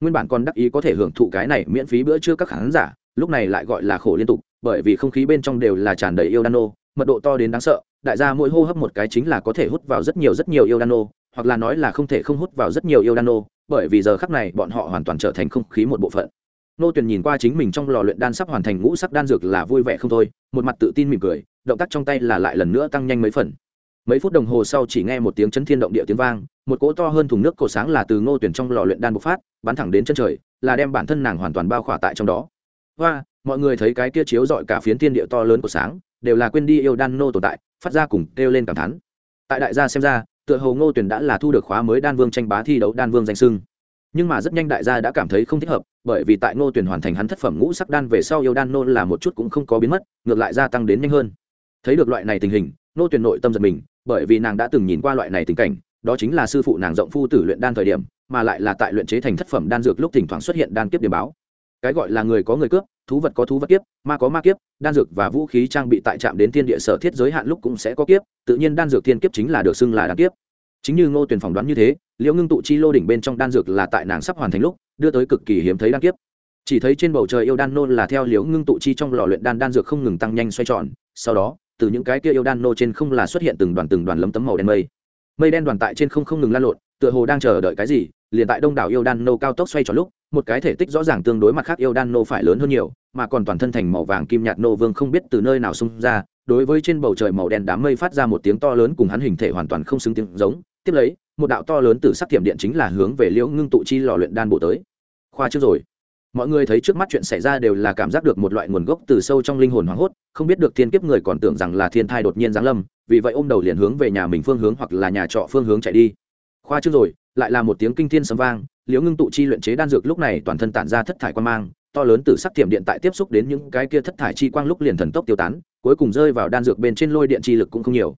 Nguyên bản còn đắc ý có thể hưởng thụ cái này miễn phí bữa trưa các khán giả, lúc này lại gọi là khổ liên tục, bởi vì không khí bên trong đều là tràn đầy yêu đan nô, mật độ to đến đáng sợ, đại gia mỗi hô hấp một cái chính là có thể hút vào rất nhiều rất nhiều yêu đan nô hoặc là nói là không thể không hút vào rất nhiều yêu đan nô, bởi vì giờ khắc này bọn họ hoàn toàn trở thành không khí một bộ phận. Nô tuyền nhìn qua chính mình trong lò luyện đan sắp hoàn thành ngũ sắc đan dược là vui vẻ không thôi, một mặt tự tin mỉm cười, động tác trong tay là lại lần nữa tăng nhanh mấy phần. Mấy phút đồng hồ sau chỉ nghe một tiếng chấn thiên động địa tiếng vang, một cỗ to hơn thùng nước cổ sáng là từ ngô tuyển trong lò luyện đan bộc phát, bắn thẳng đến chân trời, là đem bản thân nàng hoàn toàn bao khỏa tại trong đó. Hoa, mọi người thấy cái kia chiếu dọi cả phiến thiên địa to lớn của sáng, đều là quên đi yêu đan nô tồn tại, phát ra cùng kêu lên cảm thán. Tại đại gia xem ra tựa hồ ngô tuyển đã là thu được khóa mới đan vương tranh bá thi đấu đan vương danh sưng nhưng mà rất nhanh đại gia đã cảm thấy không thích hợp, bởi vì tại ngô tuyển hoàn thành hắn thất phẩm ngũ sắc đan về sau yêu đan nô là một chút cũng không có biến mất, ngược lại gia tăng đến nhanh hơn. Thấy được loại này tình hình, ngô tuyển nội tâm giật mình, bởi vì nàng đã từng nhìn qua loại này tình cảnh, đó chính là sư phụ nàng rộng phu tử luyện đan thời điểm, mà lại là tại luyện chế thành thất phẩm đan dược lúc thỉnh thoảng xuất hiện đan kiếp điểm báo. Cái gọi là người có người cướp thú vật có thú vật kiếp, ma có ma kiếp, đan dược và vũ khí trang bị tại trạm đến thiên địa sở thiết giới hạn lúc cũng sẽ có kiếp, tự nhiên đan dược thiên kiếp chính là được xưng là đan kiếp. Chính như ngô tuyển phỏng đoán như thế, liễu ngưng tụ chi lô đỉnh bên trong đan dược là tại nàng sắp hoàn thành lúc, đưa tới cực kỳ hiếm thấy đan kiếp. Chỉ thấy trên bầu trời yêu đan nô là theo liễu ngưng tụ chi trong lò luyện đan đan dược không ngừng tăng nhanh xoay tròn, sau đó, từ những cái kia yêu đan nô trên không là xuất hiện từng đoàn từng đoàn lấm tấm màu đen mây. Mây đen đoàn tại trên không không ngừng lan lộn, tựa hồ đang chờ đợi cái gì, liền tại đông đảo yêu đan nô cao tốc xoay tròn lúc một cái thể tích rõ ràng tương đối mặt khác yêu đan nô phải lớn hơn nhiều, mà còn toàn thân thành màu vàng kim nhạt nô vương không biết từ nơi nào xung ra, đối với trên bầu trời màu đen đám mây phát ra một tiếng to lớn cùng hắn hình thể hoàn toàn không xứng tiếng giống. Tiếp lấy, một đạo to lớn từ sắc thiểm điện chính là hướng về liễu ngưng tụ chi lò luyện đan bộ tới. Khoa trước rồi. Mọi người thấy trước mắt chuyện xảy ra đều là cảm giác được một loại nguồn gốc từ sâu trong linh hồn hoảng hốt, không biết được thiên kiếp người còn tưởng rằng là thiên thai đột nhiên giáng lâm, vì vậy ôm đầu liền hướng về nhà mình phương hướng hoặc là nhà trọ phương hướng chạy đi. Khoa trước rồi lại là một tiếng kinh thiên sấm vang, liễu ngưng tụ chi luyện chế đan dược lúc này toàn thân tản ra thất thải quan mang, to lớn từ sắc tiệm điện tại tiếp xúc đến những cái kia thất thải chi quang lúc liền thần tốc tiêu tán, cuối cùng rơi vào đan dược bên trên lôi điện chi lực cũng không nhiều.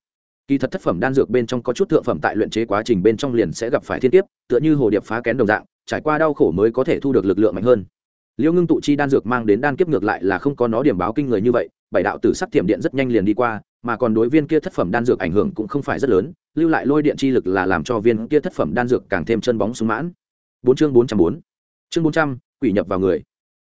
Kỳ thật thất phẩm đan dược bên trong có chút thượng phẩm tại luyện chế quá trình bên trong liền sẽ gặp phải thiên tiếp tựa như hồ điệp phá kén đồng dạng, trải qua đau khổ mới có thể thu được lực lượng mạnh hơn. Liễu ngưng tụ chi đan dược mang đến đan kiếp ngược lại là không có nó điểm báo kinh người như vậy, bảy đạo tử sắc tiệm điện rất nhanh liền đi qua mà còn đối viên kia thất phẩm đan dược ảnh hưởng cũng không phải rất lớn, lưu lại lôi điện chi lực là làm cho viên kia thất phẩm đan dược càng thêm chân bóng sung mãn. Bốn chương bốn trăm bốn. Chương bốn trăm, quỷ nhập vào người.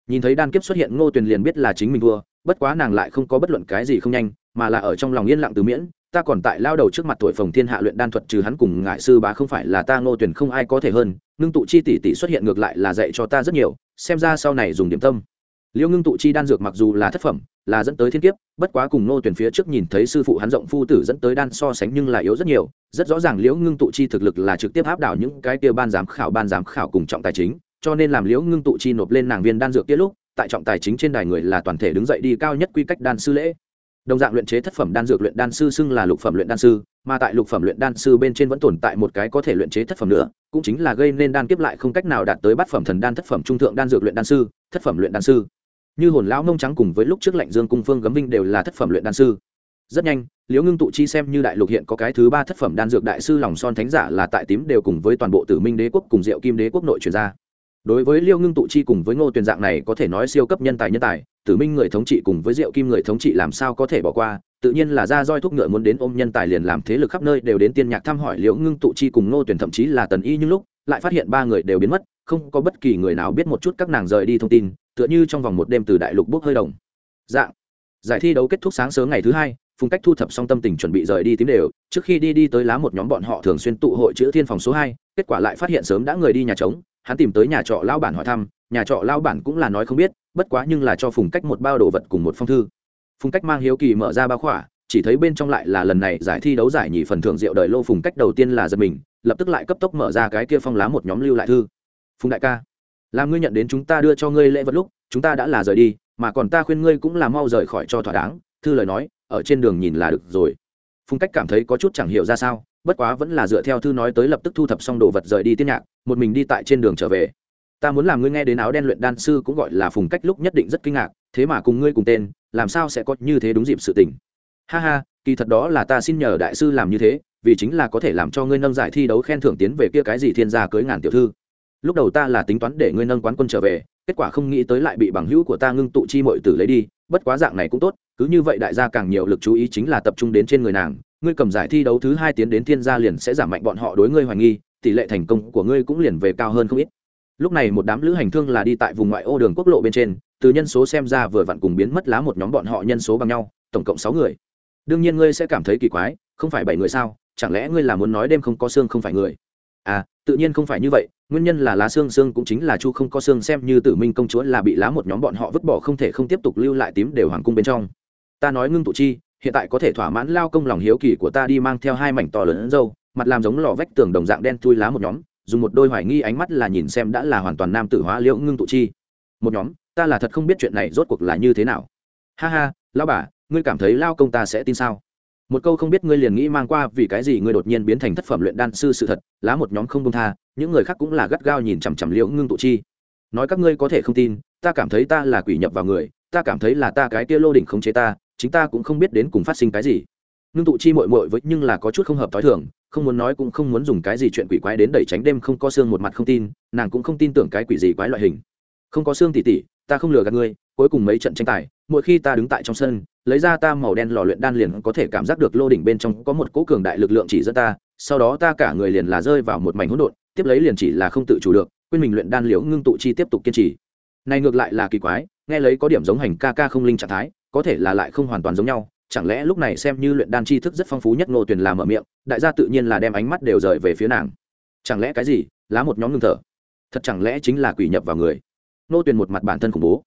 Nhìn thấy đan kiếp xuất hiện, ngô tuyền liền biết là chính mình thua, bất quá nàng lại không có bất luận cái gì không nhanh, mà là ở trong lòng yên lặng từ miễn, ta còn tại lao đầu trước mặt tuổi phòng thiên hạ luyện đan thuật trừ hắn cùng ngại sư bá không phải là ta, ngô tuyển không ai có thể hơn, ngưng tụ chi tỷ tỷ xuất hiện ngược lại là dạy cho ta rất nhiều, xem ra sau này dùng điểm tâm liễu ngưng tụ chi đan dược mặc dù là thất phẩm, là dẫn tới thiên kiếp, bất quá cùng Nô tuyển phía trước nhìn thấy sư phụ hắn rộng phu tử dẫn tới đan so sánh nhưng là yếu rất nhiều, rất rõ ràng liễu ngưng tụ chi thực lực là trực tiếp áp đảo những cái kia ban giám khảo, ban giám khảo cùng trọng tài chính, cho nên làm liễu ngưng tụ chi nộp lên nàng viên đan dược kia lúc, tại trọng tài chính trên đài người là toàn thể đứng dậy đi cao nhất quy cách đan sư lễ. Đồng dạng luyện chế thất phẩm đan dược luyện đan sư xưng là lục phẩm luyện đan sư, mà tại lục phẩm luyện đan sư bên trên vẫn tồn tại một cái có thể luyện chế thất phẩm nữa, cũng chính là gây nên đan kiếp lại không cách nào đạt tới bát phẩm thần đan thất phẩm trung thượng đan dược luyện đan sư, thất phẩm luyện đan sư như hồn lão mông trắng cùng với lúc trước lạnh dương cung phương gấm vinh đều là thất phẩm luyện đan sư. Rất nhanh, liễu ngưng tụ chi xem như đại lục hiện có cái thứ ba thất phẩm đan dược đại sư lòng son thánh giả là tại tím đều cùng với toàn bộ tử minh đế quốc cùng diệu kim đế quốc nội truyền ra. Đối với liêu ngưng tụ chi cùng với ngô tuyền dạng này có thể nói siêu cấp nhân tài nhân tài, tử minh người thống trị cùng với diệu kim người thống trị làm sao có thể bỏ qua, tự nhiên là ra roi thúc ngựa muốn đến ôm nhân tài liền làm thế lực khắp nơi đều đến tiên nhạc thăm hỏi liễu ngưng tụ chi cùng ngô Tuyền thậm chí là tần y nhưng lúc lại phát hiện ba người đều biến mất, không có bất kỳ người nào biết một chút các nàng rời đi thông tin tựa như trong vòng một đêm từ đại lục bốc hơi đồng. Dạng. Giải thi đấu kết thúc sáng sớm ngày thứ hai, phùng cách thu thập xong tâm tình chuẩn bị rời đi tím đều, trước khi đi đi tới lá một nhóm bọn họ thường xuyên tụ hội chữ thiên phòng số hai, kết quả lại phát hiện sớm đã người đi nhà trống, hắn tìm tới nhà trọ lao bản hỏi thăm, nhà trọ lao bản cũng là nói không biết, bất quá nhưng là cho phùng cách một bao đồ vật cùng một phong thư. Phùng cách mang hiếu kỳ mở ra bao khỏa, chỉ thấy bên trong lại là lần này giải thi đấu giải nhì phần thưởng rượu đời lô phùng cách đầu tiên là giật mình, lập tức lại cấp tốc mở ra cái kia phong lá một nhóm lưu lại thư. Phùng đại ca làm ngươi nhận đến chúng ta đưa cho ngươi lễ vật lúc, chúng ta đã là rời đi, mà còn ta khuyên ngươi cũng là mau rời khỏi cho thỏa đáng, thư lời nói, ở trên đường nhìn là được rồi. Phùng cách cảm thấy có chút chẳng hiểu ra sao, bất quá vẫn là dựa theo thư nói tới lập tức thu thập xong đồ vật rời đi tiên nhạc, một mình đi tại trên đường trở về. Ta muốn làm ngươi nghe đến áo đen luyện đan sư cũng gọi là phùng cách lúc nhất định rất kinh ngạc, thế mà cùng ngươi cùng tên, làm sao sẽ có như thế đúng dịp sự tình? Ha ha, kỳ thật đó là ta xin nhờ đại sư làm như thế, vì chính là có thể làm cho ngươi nâng giải thi đấu khen thưởng tiến về kia cái gì thiên gia cưới ngàn tiểu thư lúc đầu ta là tính toán để ngươi nâng quán quân trở về, kết quả không nghĩ tới lại bị bằng hữu của ta ngưng tụ chi mọi tử lấy đi, bất quá dạng này cũng tốt, cứ như vậy đại gia càng nhiều lực chú ý chính là tập trung đến trên người nàng, ngươi cầm giải thi đấu thứ hai tiến đến thiên gia liền sẽ giảm mạnh bọn họ đối ngươi hoài nghi, tỷ lệ thành công của ngươi cũng liền về cao hơn không ít. Lúc này một đám lữ hành thương là đi tại vùng ngoại ô đường quốc lộ bên trên, từ nhân số xem ra vừa vặn cùng biến mất lá một nhóm bọn họ nhân số bằng nhau, tổng cộng sáu người. Đương nhiên ngươi sẽ cảm thấy kỳ quái, không phải bảy người sao, chẳng lẽ ngươi là muốn nói đêm không có xương không phải người? À tự nhiên không phải như vậy nguyên nhân là lá xương xương cũng chính là chu không có xương, xem như tử minh công chúa là bị lá một nhóm bọn họ vứt bỏ không thể không tiếp tục lưu lại tím đều hoàng cung bên trong. Ta nói ngưng tụ chi, hiện tại có thể thỏa mãn lao công lòng hiếu kỳ của ta đi mang theo hai mảnh to lớn dâu, mặt làm giống lò vách tường đồng dạng đen thui lá một nhóm, dùng một đôi hoài nghi ánh mắt là nhìn xem đã là hoàn toàn nam tử hóa liễu ngưng tụ chi. Một nhóm, ta là thật không biết chuyện này rốt cuộc là như thế nào. Ha ha lao bà, ngươi cảm thấy lao công ta sẽ tin sao? Một câu không biết ngươi liền nghĩ mang qua vì cái gì ngươi đột nhiên biến thành thất phẩm luyện đan sư sự thật, lá một nhóm không công tha, những người khác cũng là gắt gao nhìn chằm chằm liễu ngưng tụ chi. Nói các ngươi có thể không tin, ta cảm thấy ta là quỷ nhập vào người, ta cảm thấy là ta cái kia lô đỉnh khống chế ta, chính ta cũng không biết đến cùng phát sinh cái gì. Ngưng tụ chi mội mội với nhưng là có chút không hợp t h o i thường, không muốn nói cũng không muốn dùng cái gì chuyện quỷ quái đến đẩy tránh đêm không có xương một mặt không tin, nàng cũng không tin tưởng cái quỷ gì quái loại hình. Không có xương tỉ tỉ, ta không lừa gạt ngươi, cuối cùng mấy trận tranh tài mỗi khi ta đứng tại trong sân, lấy ra ta màu đen lò luyện đan liền có thể cảm giác được lô đỉnh bên trong có một cỗ cường đại lực lượng chỉ dẫn ta, sau đó ta cả người liền là rơi vào một mảnh hỗn độn, tiếp lấy liền chỉ là không tự chủ được, quên mình luyện đan liễu ngưng tụ chi tiếp tục kiên trì. Này ngược lại là kỳ quái, nghe lấy có điểm giống hành ca ca không linh trạng thái, có thể là lại không hoàn toàn giống nhau, chẳng lẽ lúc này xem như luyện đan tri thức rất phong phú nhất ngô tuyền làm ở miệng, đại gia tự nhiên là đem ánh mắt đều rời về phía nàng. Chẳng lẽ cái gì, lá một nhóm ngưng thở? Thật chẳng lẽ chính là quỷ nhập vào người? Ngô tuyền một mặt bản thân khủng bố.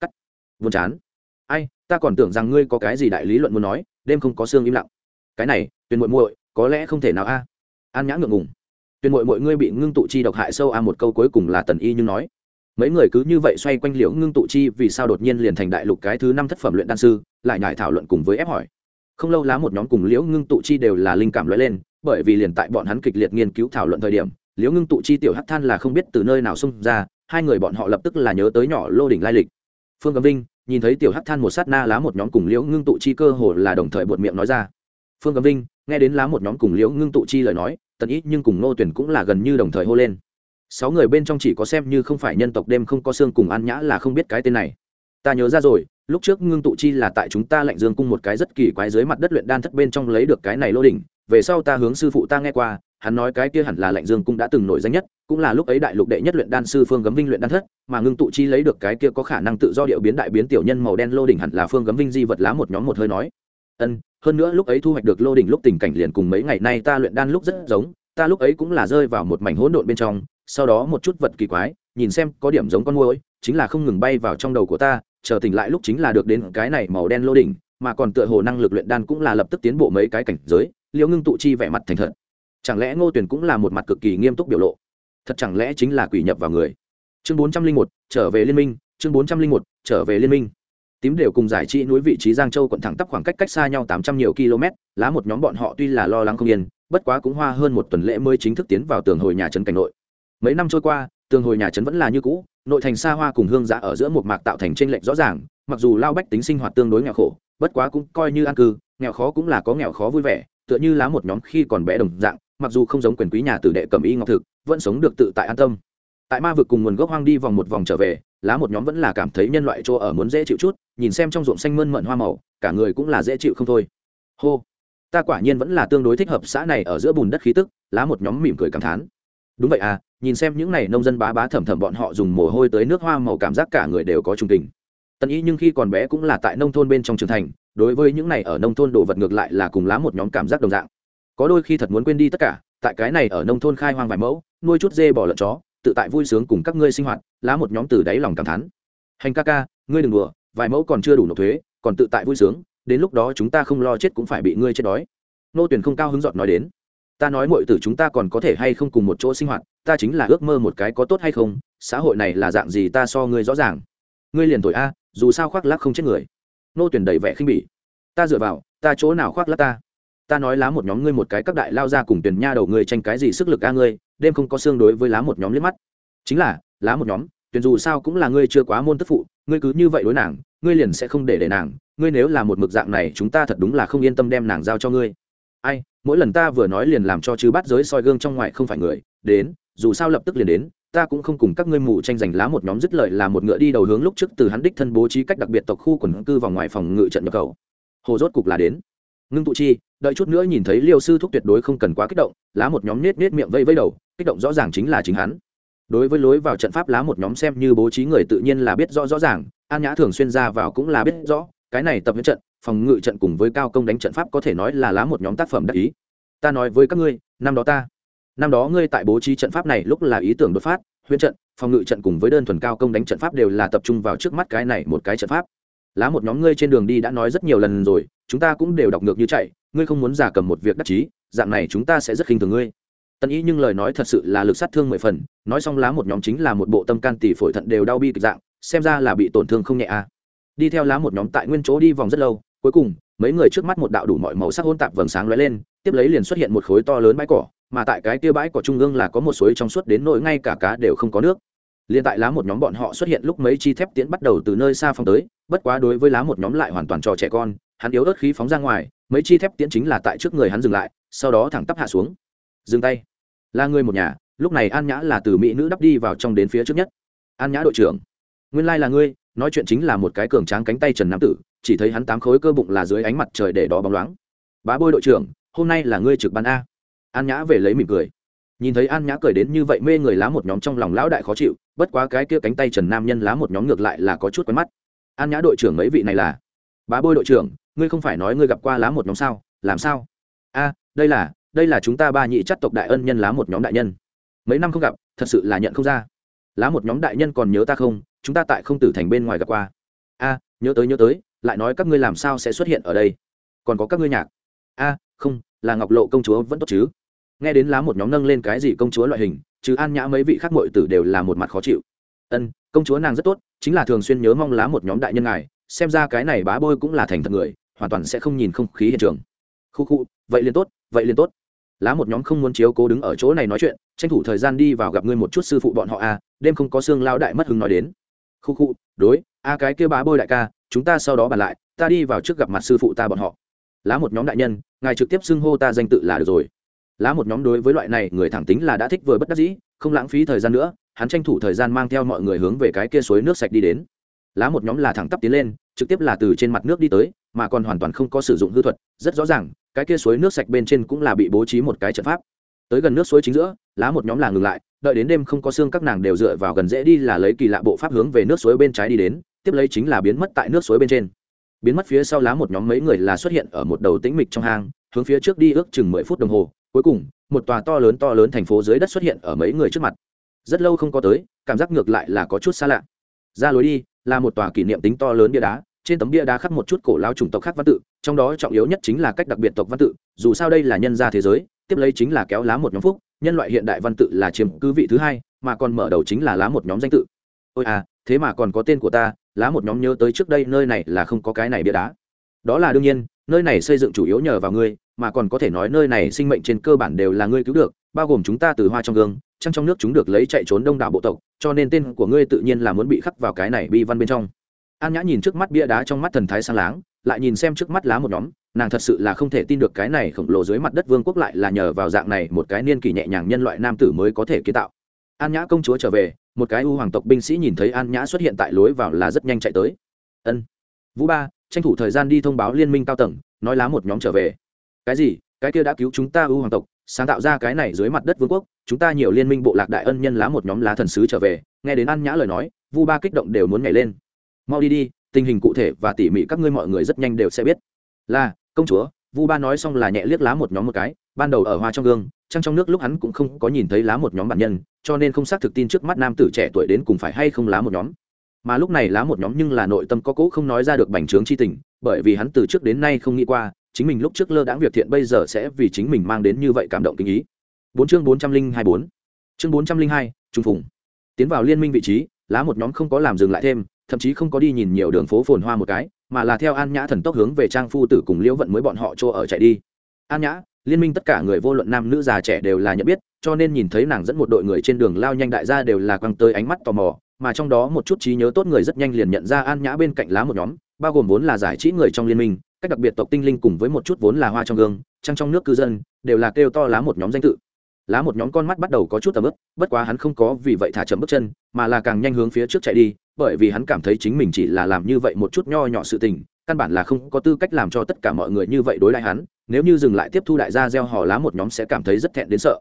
Cắt. Buồn chán ai, ta còn tưởng rằng ngươi có cái gì đại lý luận muốn nói, đêm không có xương im lặng. Cái này, tuyền muội muội, có lẽ không thể nào a. An nhã ngượng ngùng. Tuyền muội muội, ngươi bị ngưng tụ chi độc hại sâu a, một câu cuối cùng là tần y nhưng nói. Mấy người cứ như vậy xoay quanh liễu ngưng tụ chi, vì sao đột nhiên liền thành đại lục cái thứ năm thất phẩm luyện đan sư, lại nhải thảo luận cùng với ép hỏi. Không lâu lá một nhóm cùng liễu ngưng tụ chi đều là linh cảm lóe lên, bởi vì liền tại bọn hắn kịch liệt nghiên cứu thảo luận thời điểm, liễu ngưng tụ chi tiểu hắc than là không biết từ nơi nào xung ra, hai người bọn họ lập tức là nhớ tới nhỏ lô đỉnh lai lịch. Phương cầm vinh nhìn thấy tiểu hắc than một sát na lá một nhóm cùng liễu ngưng tụ chi cơ hồ là đồng thời buột miệng nói ra. Phương cấm vinh, nghe đến lá một nhóm cùng liễu ngưng tụ chi lời nói, tần ít nhưng cùng nô tuyển cũng là gần như đồng thời hô lên. Sáu người bên trong chỉ có xem như không phải nhân tộc đêm không có xương cùng an nhã là không biết cái tên này. Ta nhớ ra rồi, lúc trước ngưng tụ chi là tại chúng ta lạnh dương cung một cái rất kỳ quái dưới mặt đất luyện đan thất bên trong lấy được cái này lô đỉnh, về sau ta hướng sư phụ ta nghe qua hắn nói cái kia hẳn là lạnh dương cũng đã từng nổi danh nhất, cũng là lúc ấy đại lục đệ nhất luyện đan sư phương gấm vinh luyện đan thất, mà ngưng tụ chi lấy được cái kia có khả năng tự do điệu biến đại biến tiểu nhân màu đen lô đỉnh hẳn là phương gấm vinh di vật lá một nhóm một hơi nói. Ân, hơn nữa lúc ấy thu hoạch được lô đỉnh lúc tình cảnh liền cùng mấy ngày nay ta luyện đan lúc rất giống, ta lúc ấy cũng là rơi vào một mảnh hỗn độn bên trong, sau đó một chút vật kỳ quái, nhìn xem có điểm giống con môi chính là không ngừng bay vào trong đầu của ta, chờ tỉnh lại lúc chính là được đến cái này màu đen lô đỉnh mà còn tựa hồ năng lực luyện đan cũng là lập tức tiến bộ mấy cái cảnh giới, liễu ngưng tụ chi vẻ mặt thành thật chẳng lẽ ngô tuyển cũng là một mặt cực kỳ nghiêm túc biểu lộ? Thật chẳng lẽ chính là quỷ nhập vào người? Chương bốn trăm linh một, trở về liên minh, chương bốn trăm linh một, trở về liên minh. Tím đều cùng giải trị núi vị trí giang châu quận thẳng tắp khoảng cách cách xa nhau tám trăm nhiều km, lá một nhóm bọn họ tuy là lo lắng không yên, bất quá cũng hoa hơn một tuần lễ mới chính thức tiến vào tường hồi nhà trấn cảnh nội. Mấy năm trôi qua, tường hồi nhà trấn vẫn là như cũ, nội thành xa hoa cùng hương giã ở giữa một mạc tạo thành tranh lệch rõ ràng, mặc dù lao bách tính sinh hoạt tương đối nghèo khổ, bất quá cũng coi như an cư, nghèo khó cũng là có nghèo khó vui vẻ, tựa như lá một nhóm khi còn bé đồng dạng mặc dù không giống quyền quý nhà tử đệ cầm y ngọc thực, vẫn sống được tự tại an tâm. Tại ma vực cùng nguồn gốc hoang đi vòng một vòng trở về, lá một nhóm vẫn là cảm thấy nhân loại chỗ ở muốn dễ chịu chút, nhìn xem trong ruộng xanh mơn mận hoa màu, cả người cũng là dễ chịu không thôi. Hô, ta quả nhiên vẫn là tương đối thích hợp xã này ở giữa bùn đất khí tức, lá một nhóm mỉm cười cảm thán. Đúng vậy à nhìn xem những n à y nông dân bá bá thẩm thẩm bọn họ dùng mồ hôi tới nước hoa màu cảm giác cả người đều có trung tình. Tân ý nhưng khi còn bé cũng là tại nông thôn bên trong trường thành, đối với những này ở nông thôn đồ vật ngược lại là cùng lá một nhóm cảm giác đồng dạng có đôi khi thật muốn quên đi tất cả, tại cái này ở nông thôn khai hoang vài mẫu, nuôi chút dê bỏ lợn chó, tự tại vui sướng cùng các ngươi sinh hoạt, lá một nhóm từ đáy lòng cảm thán. Hành ca ca, ngươi đừng đùa, vài mẫu còn chưa đủ nộp thuế, còn tự tại vui sướng, đến lúc đó chúng ta không lo chết cũng phải bị ngươi chết đói. Nô tuyển không cao hứng dọn nói đến. Ta nói mọi tử chúng ta còn có thể hay không cùng một chỗ sinh hoạt, ta chính là ước mơ một cái có tốt hay không, xã hội này là dạng gì ta so ngươi rõ ràng. Ngươi liền tuổi a, dù sao khoác lác không chết người. Nô tuyển đầy vẻ khinh bỉ. Ta dựa vào, ta chỗ nào khoác lác ta? Ta nói lá một nhóm ngươi một cái các đại lao ra cùng tuyển nha đầu ngươi tranh cái gì sức lực a ngươi, đêm không có xương đối với lá một nhóm liếc mắt. Chính là, lá một nhóm, tuyển dù sao cũng là ngươi chưa quá môn tức phụ, ngươi cứ như vậy đối nàng, ngươi liền sẽ không để để nàng, ngươi nếu là một mực dạng này, chúng ta thật đúng là không yên tâm đem nàng giao cho ngươi. Ai, mỗi lần ta vừa nói liền làm cho chứ bắt giới soi gương trong ngoài không phải người, đến, dù sao lập tức liền đến, ta cũng không cùng các ngươi mù tranh giành lá một nhóm dứt lợi là một ngựa đi đầu hướng lúc trước từ hắn đích thân bố trí cách đặc biệt tộc khu quần cư vào ngoài phòng ngự trận nhập khẩu. Hồ rốt cục là đến ngưng tụ chi, đợi chút nữa nhìn thấy liêu sư thúc tuyệt đối không cần quá kích động, lá một nhóm nết nết miệng vây vây đầu, kích động rõ ràng chính là chính hắn. Đối với lối vào trận pháp lá một nhóm xem như bố trí người tự nhiên là biết rõ rõ ràng, an nhã thường xuyên ra vào cũng là biết rõ, cái này tập huấn trận, phòng ngự trận cùng với cao công đánh trận pháp có thể nói là lá một nhóm tác phẩm đặc ý. Ta nói với các ngươi, năm đó ta, năm đó ngươi tại bố trí trận pháp này lúc là ý tưởng đột phát huyễn trận, phòng ngự trận cùng với đơn thuần cao công đánh trận pháp đều là tập trung vào trước mắt cái này một cái trận pháp lá một nhóm ngươi trên đường đi đã nói rất nhiều lần rồi, chúng ta cũng đều đọc ngược như chạy, ngươi không muốn giả cầm một việc đắc chí, dạng này chúng ta sẽ rất khinh thường ngươi. Tân ý nhưng lời nói thật sự là lực sát thương mười phần, nói xong lá một nhóm chính là một bộ tâm can tỷ phổi thận đều đau bi kịch dạng, xem ra là bị tổn thương không nhẹ à. Đi theo lá một nhóm tại nguyên chỗ đi vòng rất lâu, cuối cùng, mấy người trước mắt một đạo đủ mọi màu sắc hôn tạp vầng sáng lóe lên, tiếp lấy liền xuất hiện một khối to lớn bãi cỏ, mà tại cái kia bãi cỏ trung ương là có một suối trong suốt đến nỗi ngay cả cá đều không có nước liền tại lá một nhóm bọn họ xuất hiện lúc mấy chi thép tiễn bắt đầu từ nơi xa phóng tới, bất quá đối với lá một nhóm lại hoàn toàn trò trẻ con, hắn yếu ớt khí phóng ra ngoài, mấy chi thép tiễn chính là tại trước người hắn dừng lại, sau đó thẳng tắp hạ xuống. Dừng tay. Là người một nhà, lúc này an nhã là từ mỹ nữ đắp đi vào trong đến phía trước nhất. An nhã đội trưởng, nguyên lai là ngươi, nói chuyện chính là một cái cường tráng cánh tay trần nam tử, chỉ thấy hắn tám khối cơ bụng là dưới ánh mặt trời để đó bóng loáng. Bá bôi đội trưởng, hôm nay là ngươi trực ban a. An nhã về lấy mỉm cười. Nhìn thấy an nhã cười đến như vậy mê người lá một nhóm trong lòng lão đại khó chịu bất quá cái kia cánh tay trần nam nhân lá một nhóm ngược lại là có chút quen mắt. An nhã đội trưởng mấy vị này là, bá bôi đội trưởng, ngươi không phải nói ngươi gặp qua lá một nhóm sao? Làm sao? A, đây là đây là chúng ta ba nhị chắc tộc đại ân nhân lá một nhóm đại nhân. Mấy năm không gặp, thật sự là nhận không ra. Lá một nhóm đại nhân còn nhớ ta không? Chúng ta tại không tử thành bên ngoài gặp qua. A, nhớ tới nhớ tới, lại nói các ngươi làm sao sẽ xuất hiện ở đây? Còn có các ngươi nhạc? A, không, là ngọc lộ công chúa vẫn tốt chứ nghe đến lá một nhóm nâng lên cái gì công chúa loại hình chứ an nhã mấy vị khác mội tử đều là một mặt khó chịu. Ân, công chúa nàng rất tốt, chính là thường xuyên nhớ mong lá một nhóm đại nhân ngài, xem ra cái này bá bôi cũng là thành thật người, hoàn toàn sẽ không nhìn không khí hiện trường. Khu khu, vậy liền tốt, vậy liền tốt. Lá một nhóm không muốn chiếu cố đứng ở chỗ này nói chuyện, tranh thủ thời gian đi vào gặp ngươi một chút sư phụ bọn họ a đêm không có xương lao đại mất hứng nói đến. Khu khu, đối, a cái kêu bá bôi đại ca, chúng ta sau đó bàn lại, ta đi vào trước gặp mặt sư phụ ta bọn họ. Lá một nhóm đại nhân, ngài trực tiếp xưng hô ta danh tự là được rồi lá một nhóm đối với loại này người thẳng tính là đã thích vừa bất đắc dĩ, không lãng phí thời gian nữa, hắn tranh thủ thời gian mang theo mọi người hướng về cái kia suối nước sạch đi đến. Lá một nhóm là thẳng tắp tiến lên, trực tiếp là từ trên mặt nước đi tới, mà còn hoàn toàn không có sử dụng hư thuật, rất rõ ràng, cái kia suối nước sạch bên trên cũng là bị bố trí một cái trận pháp. Tới gần nước suối chính giữa, lá một nhóm là ngừng lại, đợi đến đêm không có xương các nàng đều dựa vào gần dễ đi là lấy kỳ lạ bộ pháp hướng về nước suối bên trái đi đến, tiếp lấy chính là biến mất tại nước suối bên trên. Biến mất phía sau lá một nhóm mấy người là xuất hiện ở một đầu tĩnh mịch trong hang, hướng phía trước đi ước chừng mười phút đồng hồ cuối cùng, một tòa to lớn to lớn thành phố dưới đất xuất hiện ở mấy người trước mặt. Rất lâu không có tới, cảm giác ngược lại là có chút xa lạ. Ra lối đi, là một tòa kỷ niệm tính to lớn bia đá, trên tấm bia đá khắc một chút cổ lao chủng tộc khác văn tự, trong đó trọng yếu nhất chính là cách đặc biệt tộc văn tự, dù sao đây là nhân gia thế giới, tiếp lấy chính là kéo lá một nhóm phúc, nhân loại hiện đại văn tự là chiếm cứ vị thứ hai, mà còn mở đầu chính là lá một nhóm danh tự. Ôi à thế mà còn có tên của ta, lá một nhóm nhớ tới trước đây nơi này là không có cái này bia đá. Đó là đương nhiên nơi này xây dựng chủ yếu nhờ vào ngươi, mà còn có thể nói nơi này sinh mệnh trên cơ bản đều là ngươi cứu được, bao gồm chúng ta từ hoa trong gương, trăng trong nước chúng được lấy chạy trốn đông đảo bộ tộc, cho nên tên của ngươi tự nhiên là muốn bị khắc vào cái này bi văn bên trong. An nhã nhìn trước mắt bia đá trong mắt thần thái sang láng, lại nhìn xem trước mắt lá một nhóm, nàng thật sự là không thể tin được cái này khổng lồ dưới mặt đất vương quốc lại là nhờ vào dạng này một cái niên kỷ nhẹ nhàng nhân loại nam tử mới có thể kiến tạo. An nhã công chúa trở về, một cái u hoàng tộc binh sĩ nhìn thấy an nhã xuất hiện tại lối vào là rất nhanh chạy tới. Ân. Vũ ba tranh thủ thời gian đi thông báo liên minh cao tầng, nói lá một nhóm trở về. Cái gì? Cái kia đã cứu chúng ta ưu hoàng tộc, sáng tạo ra cái này dưới mặt đất vương quốc, chúng ta nhiều liên minh bộ lạc đại ân nhân lá một nhóm lá thần sứ trở về, nghe đến ăn nhã lời nói, vu ba kích động đều muốn nhảy lên. Mau đi đi, tình hình cụ thể và tỉ mỉ các ngươi mọi người rất nhanh đều sẽ biết. Là, công chúa, vu ba nói xong là nhẹ liếc lá một nhóm một cái, ban đầu ở hoa trong gương, trăng trong nước lúc hắn cũng không có nhìn thấy lá một nhóm bản nhân, cho nên không xác thực tin trước mắt nam tử trẻ tuổi đến cùng phải hay không lá một nhóm mà lúc này lá một nhóm nhưng là nội tâm có cỗ không nói ra được bành trướng chi tình, bởi vì hắn từ trước đến nay không nghĩ qua, chính mình lúc trước lơ đãng việc thiện bây giờ sẽ vì chính mình mang đến như vậy cảm động kinh ý. Bốn chương bốn trăm linh hai bốn. Chương bốn trăm linh hai trung phùng. Tiến vào liên minh vị trí, lá một nhóm không có làm dừng lại thêm, thậm chí không có đi nhìn nhiều đường phố phồn hoa một cái, mà là theo an nhã thần tốc hướng về trang phu tử cùng liễu vận mới bọn họ chỗ ở chạy đi. An nhã, liên minh tất cả người vô luận nam nữ già trẻ đều là nhận biết, cho nên nhìn thấy nàng dẫn một đội người trên đường lao nhanh đại gia đều là quăng tới ánh mắt tò mò mà trong đó một chút trí nhớ tốt người rất nhanh liền nhận ra an nhã bên cạnh lá một nhóm, bao gồm vốn là giải trí người trong liên minh, cách đặc biệt tộc tinh linh cùng với một chút vốn là hoa trong gương, trăng trong nước cư dân, đều là kêu to lá một nhóm danh tự. Lá một nhóm con mắt bắt đầu có chút tầm ướp bất quá hắn không có vì vậy thả chậm bước chân, mà là càng nhanh hướng phía trước chạy đi, bởi vì hắn cảm thấy chính mình chỉ là làm như vậy một chút nho nhỏ sự tình, căn bản là không có tư cách làm cho tất cả mọi người như vậy đối lại hắn, nếu như dừng lại tiếp thu đại gia gieo hò lá một nhóm sẽ cảm thấy rất thẹn đến sợ.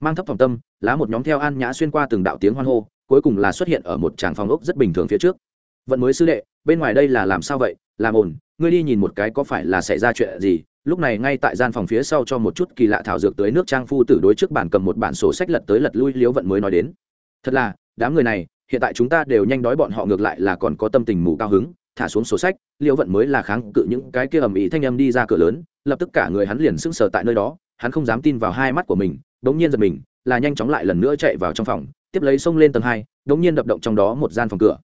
Mang thấp phòng tâm, lá một nhóm theo an nhã xuyên qua từng đạo tiếng hoan hô cuối cùng là xuất hiện ở một tràng phòng ốc rất bình thường phía trước. Vận mới sư đệ, bên ngoài đây là làm sao vậy? Làm ổn ngươi đi nhìn một cái có phải là xảy ra chuyện gì? Lúc này ngay tại gian phòng phía sau cho một chút kỳ lạ thảo dược tới nước trang phu tử đối trước bản cầm một bản sổ sách lật tới lật lui liếu vận mới nói đến. Thật là, đám người này, hiện tại chúng ta đều nhanh đói bọn họ ngược lại là còn có tâm tình mù cao hứng. Thả xuống sổ sách, liễu vận mới là kháng cự những cái kia ầm ĩ thanh âm đi ra cửa lớn, lập tức cả người hắn liền sững sờ tại nơi đó, hắn không dám tin vào hai mắt của mình đống nhiên giật mình, là nhanh chóng lại lần nữa chạy vào trong phòng tiếp lấy xông lên tầng hai, đống nhiên đập động trong đó một gian phòng cửa.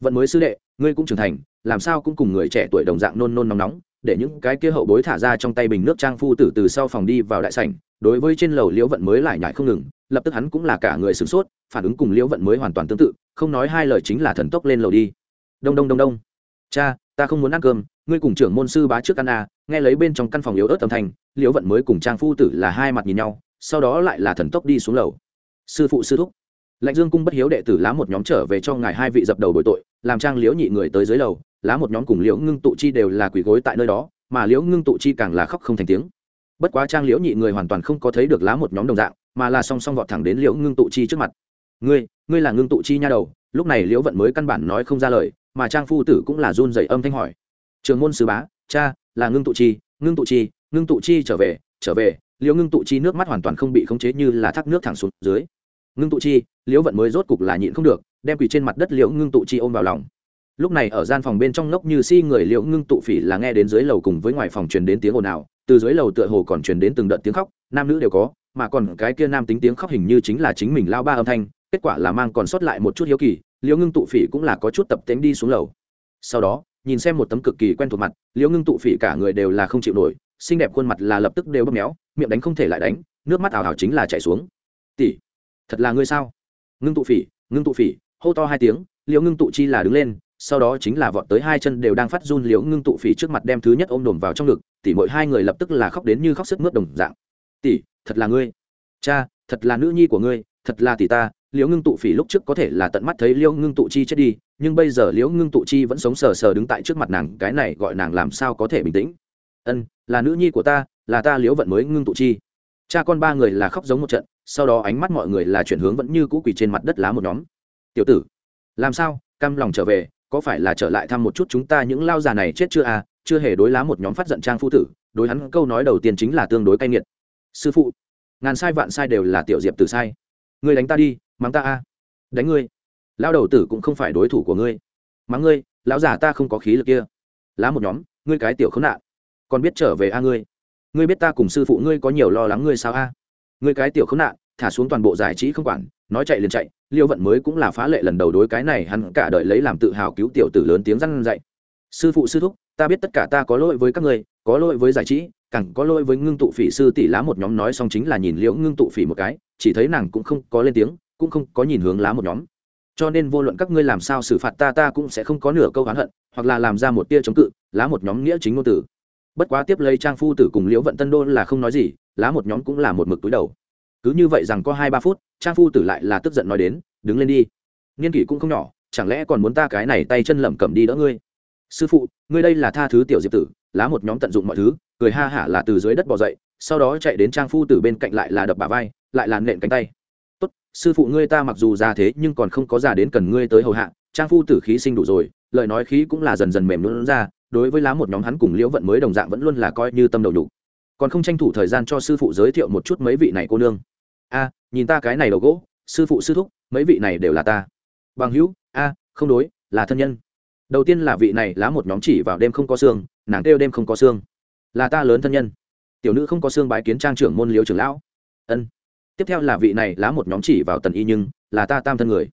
Vận mới sư đệ, ngươi cũng trưởng thành, làm sao cũng cùng người trẻ tuổi đồng dạng nôn nôn nóng nóng, để những cái kia hậu bối thả ra trong tay bình nước trang phu tử từ sau phòng đi vào đại sảnh, đối với trên lầu liễu vận mới lại nhải không ngừng, lập tức hắn cũng là cả người sửng sốt, phản ứng cùng liễu vận mới hoàn toàn tương tự, không nói hai lời chính là thần tốc lên lầu đi. Đông đông đông đông. Cha, ta không muốn ăn cơm, ngươi cùng trưởng môn sư bá trước ăn à nghe lấy bên trong căn phòng yếu ớt âm thanh, liễu vận mới cùng trang phu tử là hai mặt nhìn nhau, sau đó lại là thần tốc đi xuống lầu. Sư phụ sư thúc lạnh dương cung bất hiếu đệ tử lá một nhóm trở về cho ngài hai vị dập đầu bội tội, làm trang liễu nhị người tới dưới lầu, lá một nhóm cùng liễu ngưng tụ chi đều là quỳ gối tại nơi đó, mà liễu ngưng tụ chi càng là khóc không thành tiếng. Bất quá trang liễu nhị người hoàn toàn không có thấy được lá một nhóm đồng dạng, mà là song song vọt thẳng đến liễu ngưng tụ chi trước mặt. Ngươi ngươi là ngưng tụ chi nha đầu. Lúc này liễu vận mới căn bản nói không ra lời, mà trang phu tử cũng là run dày âm thanh hỏi. Trường môn sứ bá, cha, là ngưng tụ chi, ngưng tụ chi, ngưng tụ chi trở về trở về. Liễu ngưng tụ chi nước mắt hoàn toàn không bị khống chế như là thác nước thẳng xuống dưới ngưng tụ chi, liễu vận mới rốt cục là nhịn không được, đem quỳ trên mặt đất liễu ngưng tụ chi ôm vào lòng. Lúc này ở gian phòng bên trong ngốc như si người liễu ngưng tụ phỉ là nghe đến dưới lầu cùng với ngoài phòng truyền đến tiếng ồn ào, từ dưới lầu tựa hồ còn truyền đến từng đợt tiếng khóc, nam nữ đều có, mà còn cái kia nam tính tiếng khóc hình như chính là chính mình lao ba âm thanh, kết quả là mang còn sót lại một chút hiếu kỳ, liễu ngưng tụ phỉ cũng là có chút tập tính đi xuống lầu. Sau đó, nhìn xem một tấm cực kỳ quen thuộc mặt, liễu ngưng tụ phỉ cả người đều là không chịu nổi, xinh đẹp khuôn mặt là lập tức đều bóp méo, miệng đánh không thể lại đánh, nước mắt ảo ảo chính là chảy xuống. Tỷ thật là ngươi sao? Ngưng tụ phỉ, ngưng tụ phỉ, hô to hai tiếng, liễu ngưng tụ chi là đứng lên, sau đó chính là vọt tới hai chân đều đang phát run liễu ngưng tụ phỉ trước mặt đem thứ nhất ôm đồm vào trong ngực tỷ mỗi hai người lập tức là khóc đến như khóc sức mướt đồng dạng. Tỷ thật là ngươi. Cha, thật là nữ nhi của ngươi, thật là tỷ ta, liễu ngưng tụ phỉ lúc trước có thể là tận mắt thấy liễu ngưng tụ chi chết đi, nhưng bây giờ liễu ngưng tụ chi vẫn sống sờ sờ đứng tại trước mặt nàng, cái này gọi nàng làm sao có thể bình tĩnh? Ân, là nữ nhi của ta, là ta liễu vận mới ngưng tụ chi cha con ba người là khóc giống một trận, sau đó ánh mắt mọi người là chuyển hướng vẫn như cũ quỳ trên mặt đất lá một nhóm. Tiểu tử, làm sao? Cam lòng trở về, có phải là trở lại thăm một chút chúng ta những lao già này chết chưa à? Chưa hề đối lá một nhóm phát giận trang phu tử, đối hắn câu nói đầu tiên chính là tương đối cay nghiệt. Sư phụ, ngàn sai vạn sai đều là tiểu diệp tử sai. Ngươi đánh ta đi, mắng ta a. Đánh ngươi. Lao đầu tử cũng không phải đối thủ của ngươi. Mắng ngươi, lão già ta không có khí lực kia. Lá một nhóm, ngươi cái tiểu khốn nạn. Còn biết trở về a ngươi? Ngươi biết ta cùng sư phụ ngươi có nhiều lo lắng ngươi sao a? Ngươi cái tiểu khốn nạn, thả xuống toàn bộ giải trí không quản, nói chạy liền chạy, liêu vận mới cũng là phá lệ lần đầu đối cái này, hắn cả đời lấy làm tự hào cứu tiểu tử lớn tiếng răn dạy. Sư phụ sư thúc, ta biết tất cả ta có lỗi với các ngươi, có lỗi với giải trí, càng có lỗi với ngưng tụ phỉ sư tỷ lá một nhóm nói xong chính là nhìn liễu ngưng tụ phỉ một cái, chỉ thấy nàng cũng không có lên tiếng, cũng không có nhìn hướng lá một nhóm. Cho nên vô luận các ngươi làm sao xử phạt ta ta cũng sẽ không có nửa câu oán hận, hoặc là làm ra một tia chống cự, lá một nhóm nghĩa chính ngôn tử bất quá tiếp lấy trang phu tử cùng liễu vận tân đô là không nói gì, lá một nhóm cũng là một mực túi đầu. Cứ như vậy rằng có hai ba phút, trang phu tử lại là tức giận nói đến, đứng lên đi. Niên kỷ cũng không nhỏ, chẳng lẽ còn muốn ta cái này tay chân lẩm cẩm đi đỡ ngươi? Sư phụ, ngươi đây là tha thứ tiểu diệp tử. Lá một nhóm tận dụng mọi thứ, cười ha hả là từ dưới đất bỏ dậy, sau đó chạy đến trang phu tử bên cạnh lại là đập bà vai, lại là nện cánh tay. Tốt, sư phụ ngươi ta mặc dù già thế nhưng còn không có già đến cần ngươi tới hầu hạ, trang phu tử khí sinh đủ rồi, lời nói khí cũng là dần dần mềm luôn ra đối với lá một nhóm hắn cùng liễu vận mới đồng dạng vẫn luôn là coi như tâm đầu đủ còn không tranh thủ thời gian cho sư phụ giới thiệu một chút mấy vị này cô nương. A, nhìn ta cái này đầu gỗ, sư phụ sư thúc, mấy vị này đều là ta. Bằng hữu, a, không đối, là thân nhân. Đầu tiên là vị này, lá một nhóm chỉ vào đêm không có xương, nàng kêu đêm không có xương. Là ta lớn thân nhân. Tiểu nữ không có xương bái kiến trang trưởng môn liễu trưởng lão. Ân. Tiếp theo là vị này, lá một nhóm chỉ vào tần y nhưng, là ta tam thân người.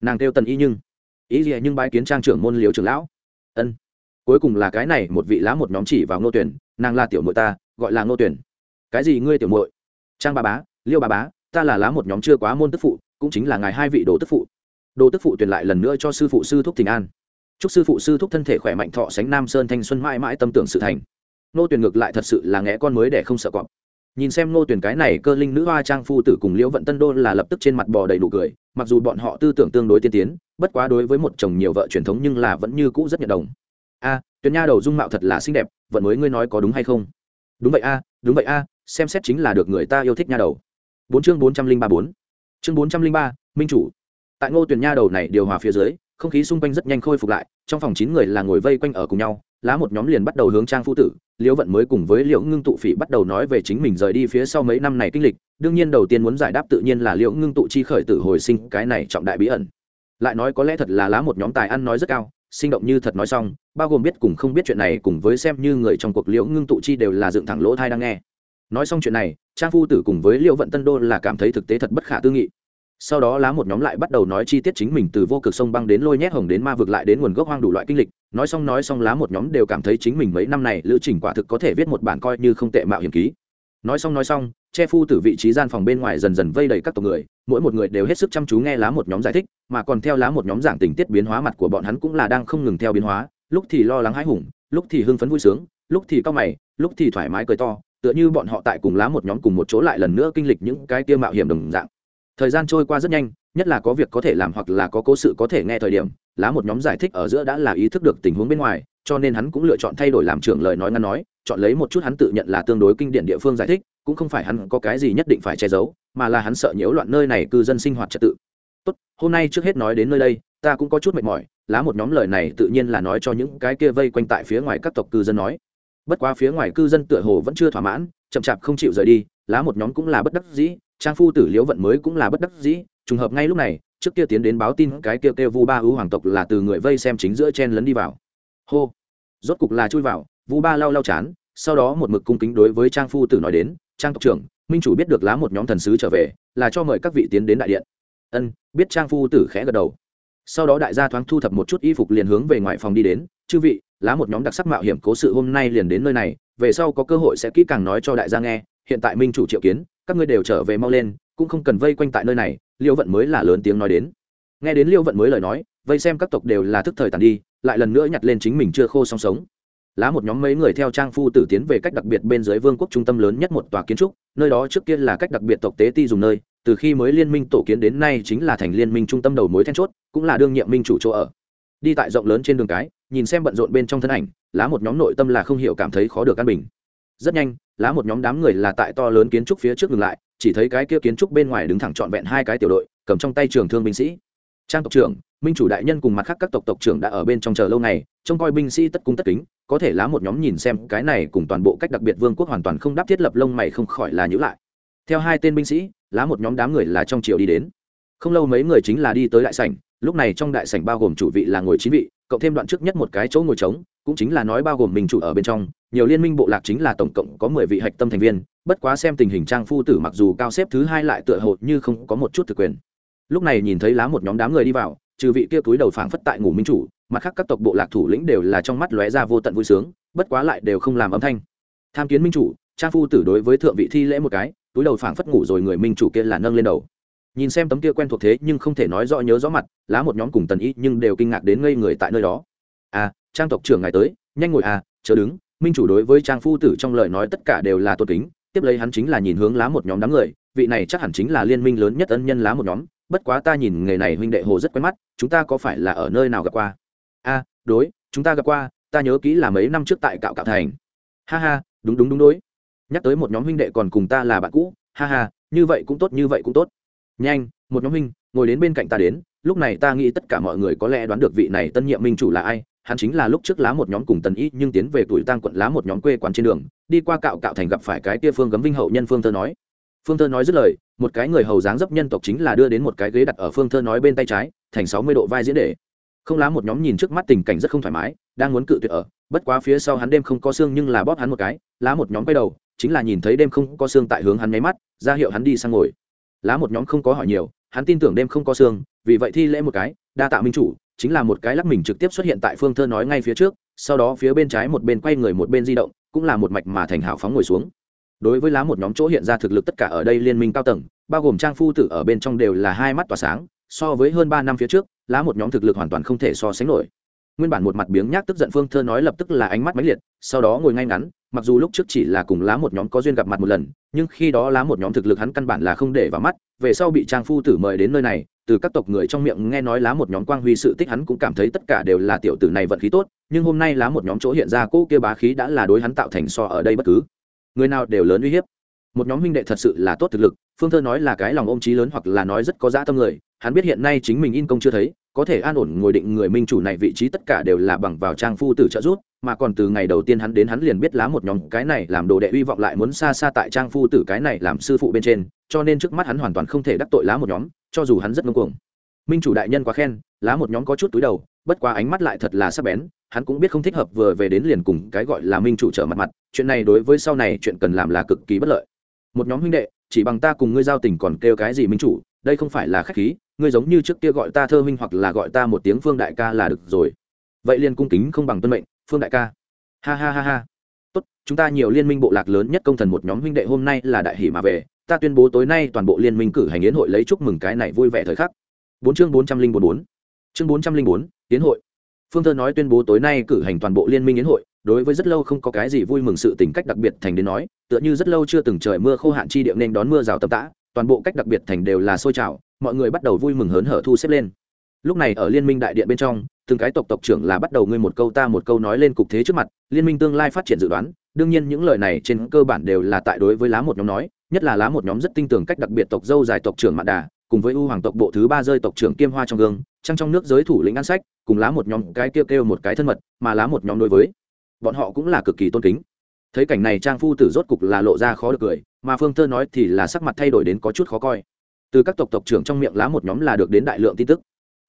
Nàng kêu tần y nhưng. Ý gì nhưng bái kiến trang trưởng môn liễu trưởng lão? Ân cuối cùng là cái này một vị lá một nhóm chỉ vào ngô tuyển nàng là tiểu muội ta, gọi là ngô tuyển cái gì ngươi tiểu muội? Trang ba bá, liêu ba bá, ta là lá một nhóm chưa quá môn tức phụ, cũng chính là ngài hai vị đồ tức phụ. Đồ tức phụ tuyển lại lần nữa cho sư phụ sư thúc thình an. Chúc sư phụ sư thúc thân thể khỏe mạnh thọ sánh nam sơn thanh xuân mãi mãi tâm tưởng sự thành. Nô tuyển ngược lại thật sự là nghe con mới để không sợ cọp. Nhìn xem nô tuyển cái này cơ linh nữ hoa trang phu tử cùng liễu vận tân đô là lập tức trên mặt bò đầy đủ cười, mặc dù bọn họ tư tưởng tương đối tiên tiến, bất quá đối với một chồng nhiều vợ truyền thống nhưng là vẫn như cũ rất nhận đồng a tuyển nha đầu dung mạo thật là xinh đẹp, vận mới ngươi nói có đúng hay không? Đúng vậy a, đúng vậy a, xem xét chính là được người ta yêu thích nha đầu. Bốn chương bốn trăm linh ba bốn. Chương bốn trăm linh ba, minh chủ. Tại ngô tuyển nha đầu này điều hòa phía dưới, không khí xung quanh rất nhanh khôi phục lại, trong phòng chín người là ngồi vây quanh ở cùng nhau, lá một nhóm liền bắt đầu hướng trang phu tử, liễu vận mới cùng với liễu ngưng tụ phỉ bắt đầu nói về chính mình rời đi phía sau mấy năm này kinh lịch, đương nhiên đầu tiên muốn giải đáp tự nhiên là liễu ngưng tụ chi khởi tử hồi sinh, cái này trọng đại bí ẩn. Lại nói có lẽ thật là lá một nhóm tài ăn nói rất cao sinh động như thật nói xong, bao gồm biết cùng không biết chuyện này cùng với xem như người trong cuộc liễu ngưng tụ chi đều là dựng thẳng lỗ thai đang nghe. Nói xong chuyện này, trang phu tử cùng với liễu vận tân đô là cảm thấy thực tế thật bất khả tư nghị. Sau đó lá một nhóm lại bắt đầu nói chi tiết chính mình từ vô cực sông băng đến lôi nhét hồng đến ma vực lại đến nguồn gốc hoang đủ loại kinh lịch. Nói xong nói xong lá một nhóm đều cảm thấy chính mình mấy năm này lữ trình quả thực có thể viết một bản coi như không tệ mạo hiểm ký nói xong nói xong, che phu từ vị trí gian phòng bên ngoài dần dần vây đầy các tộc người, mỗi một người đều hết sức chăm chú nghe lá một nhóm giải thích, mà còn theo lá một nhóm giảng tình tiết biến hóa mặt của bọn hắn cũng là đang không ngừng theo biến hóa, lúc thì lo lắng hãi hùng, lúc thì hưng phấn vui sướng, lúc thì cao mày, lúc thì thoải mái cười to, tựa như bọn họ tại cùng lá một nhóm cùng một chỗ lại lần nữa kinh lịch những cái kia mạo hiểm đồng dạng. Thời gian trôi qua rất nhanh, nhất là có việc có thể làm hoặc là có cố sự có thể nghe thời điểm, lá một nhóm giải thích ở giữa đã là ý thức được tình huống bên ngoài, cho nên hắn cũng lựa chọn thay đổi làm trưởng lời nói ngắn nói chọn lấy một chút hắn tự nhận là tương đối kinh điển địa phương giải thích, cũng không phải hắn có cái gì nhất định phải che giấu, mà là hắn sợ nhiễu loạn nơi này cư dân sinh hoạt trật tự. Tốt, hôm nay trước hết nói đến nơi đây, ta cũng có chút mệt mỏi, lá một nhóm lời này tự nhiên là nói cho những cái kia vây quanh tại phía ngoài các tộc cư dân nói. Bất quá phía ngoài cư dân tựa hồ vẫn chưa thỏa mãn, chậm chạp không chịu rời đi, lá một nhóm cũng là bất đắc dĩ, trang phu tử liễu vận mới cũng là bất đắc dĩ, trùng hợp ngay lúc này, trước kia tiến đến báo tin cái kia kêu vu ba ưu hoàng tộc là từ người vây xem chính giữa chen lấn đi vào. Hô, rốt cục là chui vào vu ba lau lau chán, sau đó một mực cung kính đối với trang phu tử nói đến, trang tộc trưởng, minh chủ biết được lá một nhóm thần sứ trở về, là cho mời các vị tiến đến đại điện. Ân, biết. Trang phu tử khẽ gật đầu. Sau đó đại gia thoáng thu thập một chút y phục liền hướng về ngoài phòng đi đến, chư vị, lá một nhóm đặc sắc mạo hiểm cố sự hôm nay liền đến nơi này, về sau có cơ hội sẽ kỹ càng nói cho đại gia nghe, hiện tại minh chủ triệu kiến, các ngươi đều trở về mau lên, cũng không cần vây quanh tại nơi này. Liêu vận mới là lớn tiếng nói đến. Nghe đến liêu vận mới lời nói, vây xem các tộc đều là thức thời tàn đi, lại lần nữa nhặt lên chính mình chưa khô song sống lá một nhóm mấy người theo trang phu tử tiến về cách đặc biệt bên dưới vương quốc trung tâm lớn nhất một tòa kiến trúc, nơi đó trước kia là cách đặc biệt tộc tế ti dùng nơi, từ khi mới liên minh tổ kiến đến nay chính là thành liên minh trung tâm đầu mối then chốt, cũng là đương nhiệm minh chủ chỗ ở. Đi tại rộng lớn trên đường cái, nhìn xem bận rộn bên trong thân ảnh, lá một nhóm nội tâm là không hiểu cảm thấy khó được an bình. Rất nhanh, lá một nhóm đám người là tại to lớn kiến trúc phía trước ngừng lại, chỉ thấy cái kia kiến trúc bên ngoài đứng thẳng trọn vẹn hai cái tiểu đội, cầm trong tay trường thương binh sĩ trang tộc trưởng, minh chủ đại nhân cùng mặt khác các tộc tộc trưởng đã ở bên trong chờ lâu ngày, trông coi binh sĩ tất cung tất kính, có thể lá một nhóm nhìn xem, cái này cùng toàn bộ cách đặc biệt vương quốc hoàn toàn không đáp thiết lập lông mày không khỏi là nhữ lại. Theo hai tên binh sĩ, lá một nhóm đám người là trong triều đi đến. Không lâu mấy người chính là đi tới đại sảnh, lúc này trong đại sảnh bao gồm chủ vị là ngồi chín vị, cộng thêm đoạn trước nhất một cái chỗ ngồi trống, cũng chính là nói bao gồm mình chủ ở bên trong, nhiều liên minh bộ lạc chính là tổng cộng có mười vị hạch tâm thành viên, bất quá xem tình hình trang phu tử mặc dù cao xếp thứ hai lại tựa hồ như không có một chút thực quyền lúc này nhìn thấy lá một nhóm đám người đi vào, trừ vị kia túi đầu phảng phất tại ngủ minh chủ, mặt khác các tộc bộ lạc thủ lĩnh đều là trong mắt lóe ra vô tận vui sướng, bất quá lại đều không làm âm thanh. Tham kiến minh chủ, trang phu tử đối với thượng vị thi lễ một cái, túi đầu phảng phất ngủ rồi người minh chủ kia là nâng lên đầu. Nhìn xem tấm kia quen thuộc thế nhưng không thể nói rõ nhớ rõ mặt, lá một nhóm cùng tần ý nhưng đều kinh ngạc đến ngây người tại nơi đó. À trang tộc trưởng ngài tới, nhanh ngồi à chờ đứng. Minh chủ đối với trang phu tử trong lời nói tất cả đều là tôn kính, tiếp lấy hắn chính là nhìn hướng lá một nhóm đám người, vị này chắc hẳn chính là liên minh lớn nhất ân nhân lá một nhóm bất quá ta nhìn nghề này huynh đệ hồ rất quen mắt, chúng ta có phải là ở nơi nào gặp qua? A, đối, chúng ta gặp qua, ta nhớ kỹ là mấy năm trước tại cạo cạo thành. Ha ha, đúng đúng đúng đối. Nhắc tới một nhóm huynh đệ còn cùng ta là bạn cũ, ha ha, như vậy cũng tốt, như vậy cũng tốt. Nhanh, một nhóm huynh, ngồi đến bên cạnh ta đến, lúc này ta nghĩ tất cả mọi người có lẽ đoán được vị này tân nhiệm minh chủ là ai, hắn chính là lúc trước lá một nhóm cùng tần ý nhưng tiến về tuổi tăng quận lá một nhóm quê quán trên đường, đi qua cạo cạo thành gặp phải cái kia phương gấm vinh hậu nhân phương thơ nói phương thơ nói dứt lời, một cái người hầu dáng dấp nhân tộc chính là đưa đến một cái ghế đặt ở phương thơ nói bên tay trái, thành sáu mươi độ vai diễn để không lá một nhóm nhìn trước mắt tình cảnh rất không thoải mái, đang muốn cự tuyệt ở, bất quá phía sau hắn đêm không có xương nhưng là bóp hắn một cái, lá một nhóm quay đầu, chính là nhìn thấy đêm không có xương tại hướng hắn nháy mắt, ra hiệu hắn đi sang ngồi. Lá một nhóm không có hỏi nhiều, hắn tin tưởng đêm không có xương, vì vậy thi lễ một cái, đa tạ minh chủ, chính là một cái lắc mình trực tiếp xuất hiện tại phương thơ nói ngay phía trước, sau đó phía bên trái một bên quay người một bên di động, cũng là một mạch mà thành hảo phóng ngồi xuống đối với lá một nhóm chỗ hiện ra thực lực tất cả ở đây liên minh cao tầng, bao gồm trang phu tử ở bên trong đều là hai mắt tỏa sáng, so với hơn ba năm phía trước, lá một nhóm thực lực hoàn toàn không thể so sánh nổi. Nguyên bản một mặt biếng nhác tức giận phương thơ nói lập tức là ánh mắt máy liệt, sau đó ngồi ngay ngắn, mặc dù lúc trước chỉ là cùng lá một nhóm có duyên gặp mặt một lần, nhưng khi đó lá một nhóm thực lực hắn căn bản là không để vào mắt, về sau bị trang phu tử mời đến nơi này, từ các tộc người trong miệng nghe nói lá một nhóm quang huy sự tích hắn cũng cảm thấy tất cả đều là tiểu tử này vận khí tốt, nhưng hôm nay lá một nhóm chỗ hiện ra cỗ kia bá khí đã là đối hắn tạo thành so ở đây bất cứ người nào đều lớn uy hiếp. Một nhóm huynh đệ thật sự là tốt thực lực, phương thơ nói là cái lòng ôm trí lớn hoặc là nói rất có dã tâm người, hắn biết hiện nay chính mình in công chưa thấy, có thể an ổn ngồi định người minh chủ này vị trí tất cả đều là bằng vào trang phu tử trợ giúp, mà còn từ ngày đầu tiên hắn đến hắn liền biết lá một nhóm cái này làm đồ đệ hy vọng lại muốn xa xa tại trang phu tử cái này làm sư phụ bên trên, cho nên trước mắt hắn hoàn toàn không thể đắc tội lá một nhóm, cho dù hắn rất ngông cuồng. Minh chủ đại nhân quá khen, lá một nhóm có chút túi đầu, bất quá ánh mắt lại thật là sắc bén hắn cũng biết không thích hợp vừa về đến liền cùng cái gọi là minh chủ trở mặt mặt, chuyện này đối với sau này chuyện cần làm là cực kỳ bất lợi. Một nhóm huynh đệ, chỉ bằng ta cùng ngươi giao tình còn kêu cái gì minh chủ, đây không phải là khách khí, ngươi giống như trước kia gọi ta thơ minh hoặc là gọi ta một tiếng phương đại ca là được rồi. Vậy liền cung kính không bằng tuân mệnh, phương đại ca. Ha ha ha ha. Tốt, chúng ta nhiều liên minh bộ lạc lớn nhất công thần một nhóm huynh đệ hôm nay là đại hỷ mà về, ta tuyên bố tối nay toàn bộ liên minh cử hành yến hội lấy chúc mừng cái này vui vẻ thời khắc. Bốn chương bốn trăm linh bốn bốn. Chương bốn trăm linh bốn, yến hội phương thơ nói tuyên bố tối nay cử hành toàn bộ liên minh yến hội, đối với rất lâu không có cái gì vui mừng sự tình cách đặc biệt thành đến nói, tựa như rất lâu chưa từng trời mưa khô hạn chi điệu nên đón mưa rào tầm tã, toàn bộ cách đặc biệt thành đều là sôi trào, mọi người bắt đầu vui mừng hớn hở thu xếp lên. Lúc này ở liên minh đại điện bên trong, từng cái tộc tộc trưởng là bắt đầu ngươi một câu ta một câu nói lên cục thế trước mặt, liên minh tương lai phát triển dự đoán, đương nhiên những lời này trên cơ bản đều là tại đối với lá một nhóm nói, nhất là lá một nhóm rất tinh tường cách đặc biệt tộc dâu dài tộc trưởng mạn đà, cùng với u hoàng tộc bộ thứ ba rơi tộc trưởng kiêm hoa trong gương trăng trong nước giới thủ lĩnh ăn sách, cùng lá một nhóm cái kêu kêu một cái thân mật, mà lá một nhóm đối với. Bọn họ cũng là cực kỳ tôn kính. Thấy cảnh này trang phu tử rốt cục là lộ ra khó được cười, mà phương thơ nói thì là sắc mặt thay đổi đến có chút khó coi. Từ các tộc tộc trưởng trong miệng lá một nhóm là được đến đại lượng tin tức.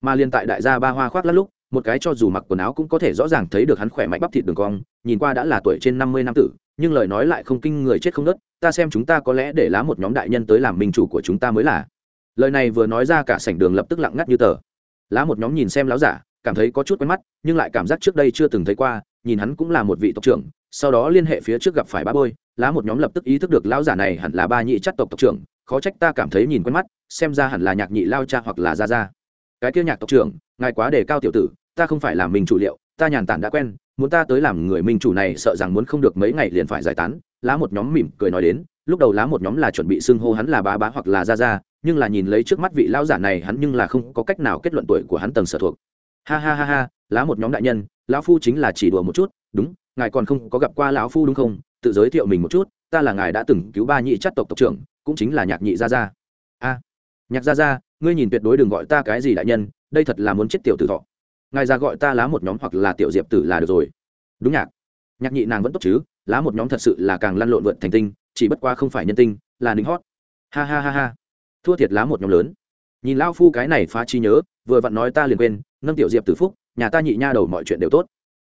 Mà liên tại đại gia ba hoa khoác lát lúc, một cái cho dù mặc quần áo cũng có thể rõ ràng thấy được hắn khỏe mạnh bắp thịt đường cong, nhìn qua đã là tuổi trên năm mươi năm tử, nhưng lời nói lại không kinh người chết không nớt, ta xem chúng ta có lẽ để lá một nhóm đại nhân tới làm minh chủ của chúng ta mới là. Lời này vừa nói ra cả sảnh đường lập tức lặng ngắt như tờ lá một nhóm nhìn xem láo giả, cảm thấy có chút quen mắt, nhưng lại cảm giác trước đây chưa từng thấy qua, nhìn hắn cũng là một vị tộc trưởng, sau đó liên hệ phía trước gặp phải ba bôi, lá một nhóm lập tức ý thức được lão giả này hẳn là ba nhị chắc tộc tộc trưởng, khó trách ta cảm thấy nhìn quen mắt, xem ra hẳn là nhạc nhị lao cha hoặc là gia gia. Cái kia nhạc tộc trưởng, ngài quá đề cao tiểu tử, ta không phải là mình chủ liệu, ta nhàn tản đã quen, muốn ta tới làm người minh chủ này sợ rằng muốn không được mấy ngày liền phải giải tán, lá một nhóm mỉm cười nói đến, lúc đầu lá một nhóm là chuẩn bị xưng hô hắn là bá bá hoặc là gia gia nhưng là nhìn lấy trước mắt vị lão giả này, hắn nhưng là không có cách nào kết luận tuổi của hắn tầng sở thuộc. Ha ha ha ha, lá một nhóm đại nhân, lão phu chính là chỉ đùa một chút, đúng, ngài còn không có gặp qua lão phu đúng không? Tự giới thiệu mình một chút, ta là ngài đã từng cứu ba nhị chắt tộc tộc trưởng, cũng chính là nhạc nhị gia gia. A, nhạc gia gia, ngươi nhìn tuyệt đối đừng gọi ta cái gì đại nhân, đây thật là muốn chết tiểu tử thọ. Ngài ra gọi ta lá một nhóm hoặc là tiểu diệp tử là được rồi. Đúng nhạc. Nhạc nhị nàng vẫn tốt chứ, lá một nhóm thật sự là càng lăn lộn vượt thành tinh, chỉ bất qua không phải nhân tinh, là nính hót. Ha ha ha ha thua thiệt lá một nhóm lớn. Nhìn lao phu cái này phá chi nhớ, vừa vặn nói ta liền quên, nâng tiểu diệp tử phúc, nhà ta nhị nha đầu mọi chuyện đều tốt.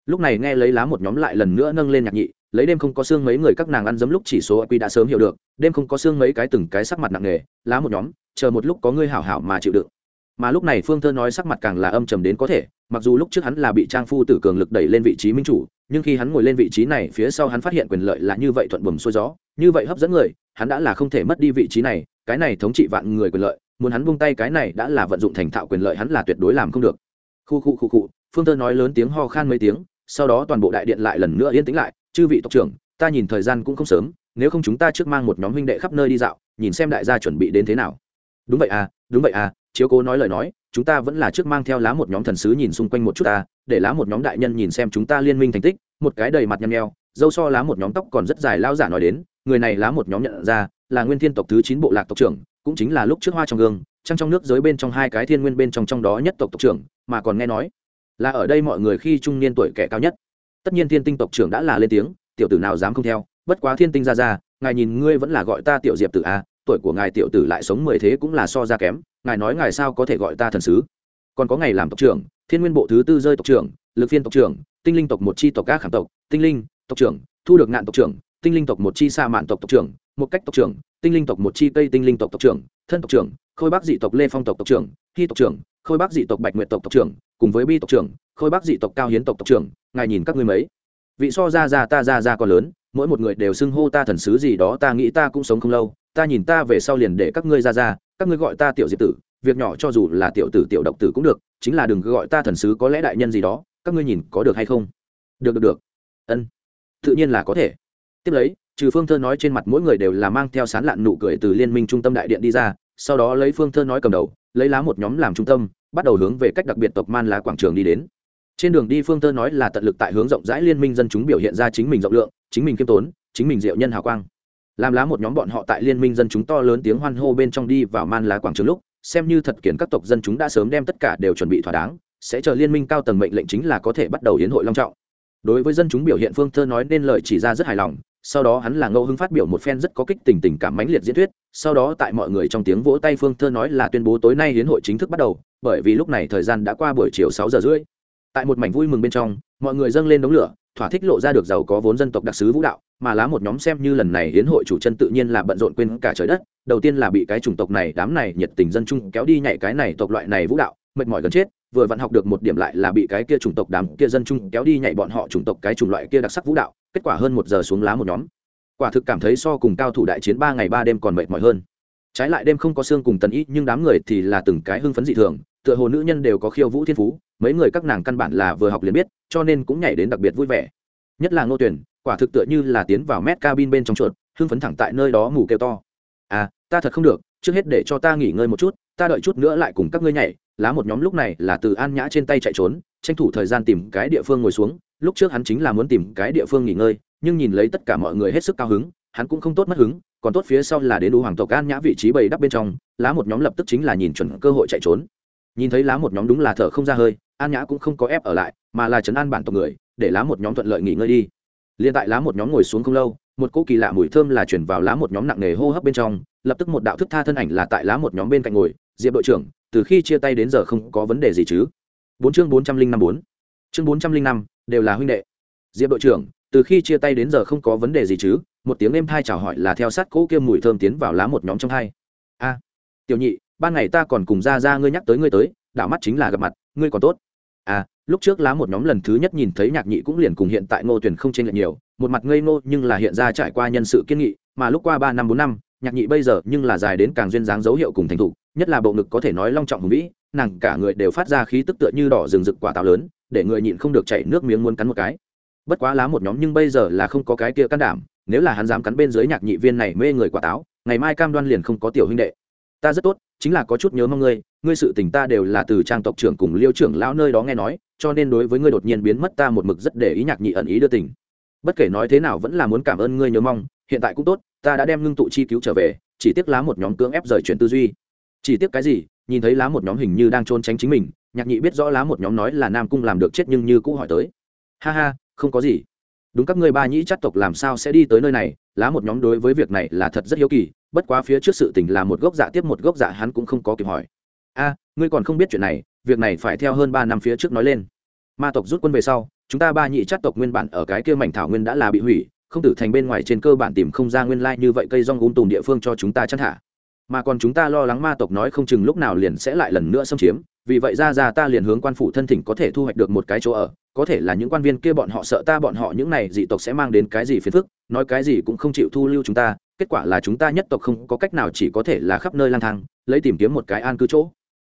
Lúc này nghe lấy lá một nhóm lại lần nữa nâng lên nhạc nhị, lấy đêm không có xương mấy người các nàng ăn dấm lúc chỉ số quy đã sớm hiểu được, đêm không có xương mấy cái từng cái sắc mặt nặng nề, lá một nhóm, chờ một lúc có ngươi hảo hảo mà chịu đựng. Mà lúc này phương thơ nói sắc mặt càng là âm trầm đến có thể, mặc dù lúc trước hắn là bị trang phu tử cường lực đẩy lên vị trí minh chủ, nhưng khi hắn ngồi lên vị trí này, phía sau hắn phát hiện quyền lợi là như vậy thuận buồm xuôi gió, như vậy hấp dẫn người, hắn đã là không thể mất đi vị trí này cái này thống trị vạn người quyền lợi, muốn hắn buông tay cái này đã là vận dụng thành thạo quyền lợi hắn là tuyệt đối làm không được. Khu khu khu khu, phương thơ nói lớn tiếng ho khan mấy tiếng, sau đó toàn bộ đại điện lại lần nữa yên tĩnh lại. Chư vị tộc trưởng, ta nhìn thời gian cũng không sớm, nếu không chúng ta trước mang một nhóm huynh đệ khắp nơi đi dạo, nhìn xem đại gia chuẩn bị đến thế nào. Đúng vậy à đúng vậy à chiếu cố nói lời nói, chúng ta vẫn là trước mang theo lá một nhóm thần sứ nhìn xung quanh một chút ta, để lá một nhóm đại nhân nhìn xem chúng ta liên minh thành tích, một cái đầy mặt nhăn nheo, dâu so lá một nhóm tóc còn rất dài lao giả nói đến người này lá một nhóm nhận ra, là nguyên thiên tộc thứ chín bộ lạc tộc trưởng, cũng chính là lúc trước hoa trong gương, trăng trong nước giới bên trong hai cái thiên nguyên bên trong trong đó nhất tộc tộc trưởng, mà còn nghe nói, là ở đây mọi người khi trung niên tuổi kẻ cao nhất. Tất nhiên thiên tinh tộc trưởng đã là lên tiếng, tiểu tử nào dám không theo, bất quá thiên tinh ra ra, ngài nhìn ngươi vẫn là gọi ta tiểu diệp tử a, tuổi của ngài tiểu tử lại sống mười thế cũng là so ra kém, ngài nói ngài sao có thể gọi ta thần sứ. Còn có ngày làm tộc trưởng, thiên nguyên bộ thứ tư rơi tộc trưởng, lực phiên tộc trưởng, tinh linh tộc một chi tộc các khảm tộc, tinh linh tộc trưởng, thu được ngạn tộc trưởng tinh linh tộc một chi sa mạn tộc tộc trưởng, một cách tộc trưởng, tinh linh tộc một chi cây tinh linh tộc tộc trưởng, thân tộc trưởng, khôi bắc dị tộc lê phong tộc tộc trưởng, hy tộc trưởng, khôi bắc dị tộc bạch nguyệt tộc tộc trưởng, cùng với bi tộc trưởng, khôi bắc dị tộc cao hiến tộc tộc trưởng, ngài nhìn các ngươi mấy. Vị so ra ra ta ra ra còn lớn, mỗi một người đều xưng hô ta thần sứ gì đó, ta nghĩ ta cũng sống không lâu, ta nhìn ta về sau liền để các ngươi ra ra, các ngươi gọi ta tiểu diệp tử, việc nhỏ cho dù là tiểu tử tiểu độc tử cũng được, chính là đừng gọi ta thần sứ có lẽ đại nhân gì đó, các ngươi nhìn có được hay không? Được được được. Ân. Tự nhiên là có thể tiếp lấy, trừ phương thơ nói trên mặt mỗi người đều là mang theo sán lạn nụ cười từ liên minh trung tâm đại điện đi ra, sau đó lấy phương thơ nói cầm đầu, lấy lá một nhóm làm trung tâm, bắt đầu hướng về cách đặc biệt tộc man lá quảng trường đi đến. Trên đường đi phương thơ nói là tận lực tại hướng rộng rãi liên minh dân chúng biểu hiện ra chính mình rộng lượng, chính mình kiêm tốn, chính mình diệu nhân hào quang. Làm lá một nhóm bọn họ tại liên minh dân chúng to lớn tiếng hoan hô bên trong đi vào man lá quảng trường lúc, xem như thật kiến các tộc dân chúng đã sớm đem tất cả đều chuẩn bị thỏa đáng, sẽ chờ liên minh cao tầng mệnh lệnh chính là có thể bắt đầu hiến hội long trọng. Đối với dân chúng biểu hiện phương thơ nói nên lời chỉ ra rất hài lòng sau đó hắn là ngẫu hưng phát biểu một phen rất có kích tình tình cảm mãnh liệt diễn thuyết, sau đó tại mọi người trong tiếng vỗ tay phương thơ nói là tuyên bố tối nay hiến hội chính thức bắt đầu, bởi vì lúc này thời gian đã qua buổi chiều sáu giờ rưỡi. Tại một mảnh vui mừng bên trong, mọi người dâng lên đống lửa, thỏa thích lộ ra được giàu có vốn dân tộc đặc sứ vũ đạo, mà lá một nhóm xem như lần này hiến hội chủ chân tự nhiên là bận rộn quên cả trời đất, đầu tiên là bị cái chủng tộc này, đám này nhiệt tình dân chung kéo đi nhảy cái này tộc loại này vũ đạo, mệt mỏi gần chết, vừa vặn học được một điểm lại là bị cái kia chủng tộc đám kia dân chung kéo đi nhảy bọn họ chủng tộc cái chủng loại kia đặc sắc vũ đạo kết quả hơn một giờ xuống lá một nhóm. Quả thực cảm thấy so cùng cao thủ đại chiến ba ngày ba đêm còn mệt mỏi hơn. Trái lại đêm không có xương cùng tần ý nhưng đám người thì là từng cái hưng phấn dị thường, tựa hồ nữ nhân đều có khiêu vũ thiên phú, mấy người các nàng căn bản là vừa học liền biết, cho nên cũng nhảy đến đặc biệt vui vẻ. Nhất là ngô tuyển quả thực tựa như là tiến vào mét cabin bên trong chuột, hưng phấn thẳng tại nơi đó ngủ kêu to. À ta thật không được, trước hết để cho ta nghỉ ngơi một chút, ta đợi chút nữa lại cùng các ngươi nhảy. Lá một nhóm lúc này là từ an nhã trên tay chạy trốn, tranh thủ thời gian tìm cái địa phương ngồi xuống lúc trước hắn chính là muốn tìm cái địa phương nghỉ ngơi, nhưng nhìn lấy tất cả mọi người hết sức cao hứng, hắn cũng không tốt mất hứng, còn tốt phía sau là đến đủ hoàng tộc an nhã vị trí bầy đắp bên trong, lá một nhóm lập tức chính là nhìn chuẩn cơ hội chạy trốn. Nhìn thấy lá một nhóm đúng là thở không ra hơi, an nhã cũng không có ép ở lại, mà là trấn an bản tộc người, để lá một nhóm thuận lợi nghỉ ngơi đi. Liền tại lá một nhóm ngồi xuống không lâu, một cỗ kỳ lạ mùi thơm là chuyển vào lá một nhóm nặng nề hô hấp bên trong, lập tức một đạo thức tha thân ảnh là tại lá một nhóm bên cạnh ngồi, diệp đội trưởng, từ khi chia tay đến giờ không có vấn đề gì chứ? Bốn chương bốn trăm linh năm bốn. Chương bốn trăm linh năm đều là huynh đệ. Diệp đội trưởng, từ khi chia tay đến giờ không có vấn đề gì chứ? Một tiếng êm thai chào hỏi là theo sát cỗ kia mùi thơm tiến vào lá một nhóm trong hai. A, tiểu nhị, ban ngày ta còn cùng ra ra ngươi nhắc tới ngươi tới, đảo mắt chính là gặp mặt, ngươi còn tốt. À lúc trước lá một nhóm lần thứ nhất nhìn thấy nhạc nhị cũng liền cùng hiện tại ngô tuyển không chênh lệch nhiều, một mặt ngây ngô nhưng là hiện ra trải qua nhân sự kiên nghị, mà lúc qua ba năm bốn năm, nhạc nhị bây giờ nhưng là dài đến càng duyên dáng dấu hiệu cùng thành thục, nhất là bộ ngực có thể nói long trọng hùng vĩ, nàng cả người đều phát ra khí tức tựa như đỏ rừng rực quả táo lớn để người nhịn không được chảy nước miếng muốn cắn một cái. Bất quá lá một nhóm nhưng bây giờ là không có cái kia can đảm, nếu là hắn dám cắn bên dưới nhạc nhị viên này mê người quả táo, ngày mai cam đoan liền không có tiểu huynh đệ. Ta rất tốt, chính là có chút nhớ mong ngươi ngươi sự tình ta đều là từ trang tộc trưởng cùng liêu trưởng lão nơi đó nghe nói, cho nên đối với ngươi đột nhiên biến mất ta một mực rất để ý nhạc nhị ẩn ý đưa tình. Bất kể nói thế nào vẫn là muốn cảm ơn ngươi nhớ mong, hiện tại cũng tốt, ta đã đem ngưng tụ chi cứu trở về, chỉ tiếc lá một nhóm cưỡng ép rời chuyển tư duy. Chỉ tiếc cái gì, nhìn thấy lá một nhóm hình như đang trôn tránh chính mình nhạc nhị biết rõ lá một nhóm nói là nam cung làm được chết nhưng như cũ hỏi tới. Ha ha, không có gì. Đúng các ngươi ba nhĩ chắt tộc làm sao sẽ đi tới nơi này, lá một nhóm đối với việc này là thật rất hiếu kỳ, bất quá phía trước sự tình là một gốc dạ tiếp một gốc dạ hắn cũng không có kịp hỏi. A, ngươi còn không biết chuyện này, việc này phải theo hơn ba năm phía trước nói lên. Ma tộc rút quân về sau, chúng ta ba nhị chắt tộc nguyên bản ở cái kia mảnh thảo nguyên đã là bị hủy, không tử thành bên ngoài trên cơ bản tìm không ra nguyên lai như vậy cây rong ung tùm địa phương cho chúng ta chăn thả. Mà còn chúng ta lo lắng ma tộc nói không chừng lúc nào liền sẽ lại lần nữa xâm chiếm vì vậy ra ra ta liền hướng quan phủ thân thỉnh có thể thu hoạch được một cái chỗ ở, có thể là những quan viên kia bọn họ sợ ta bọn họ những này dị tộc sẽ mang đến cái gì phiền phức, nói cái gì cũng không chịu thu lưu chúng ta, kết quả là chúng ta nhất tộc không có cách nào chỉ có thể là khắp nơi lang thang, lấy tìm kiếm một cái an cư chỗ.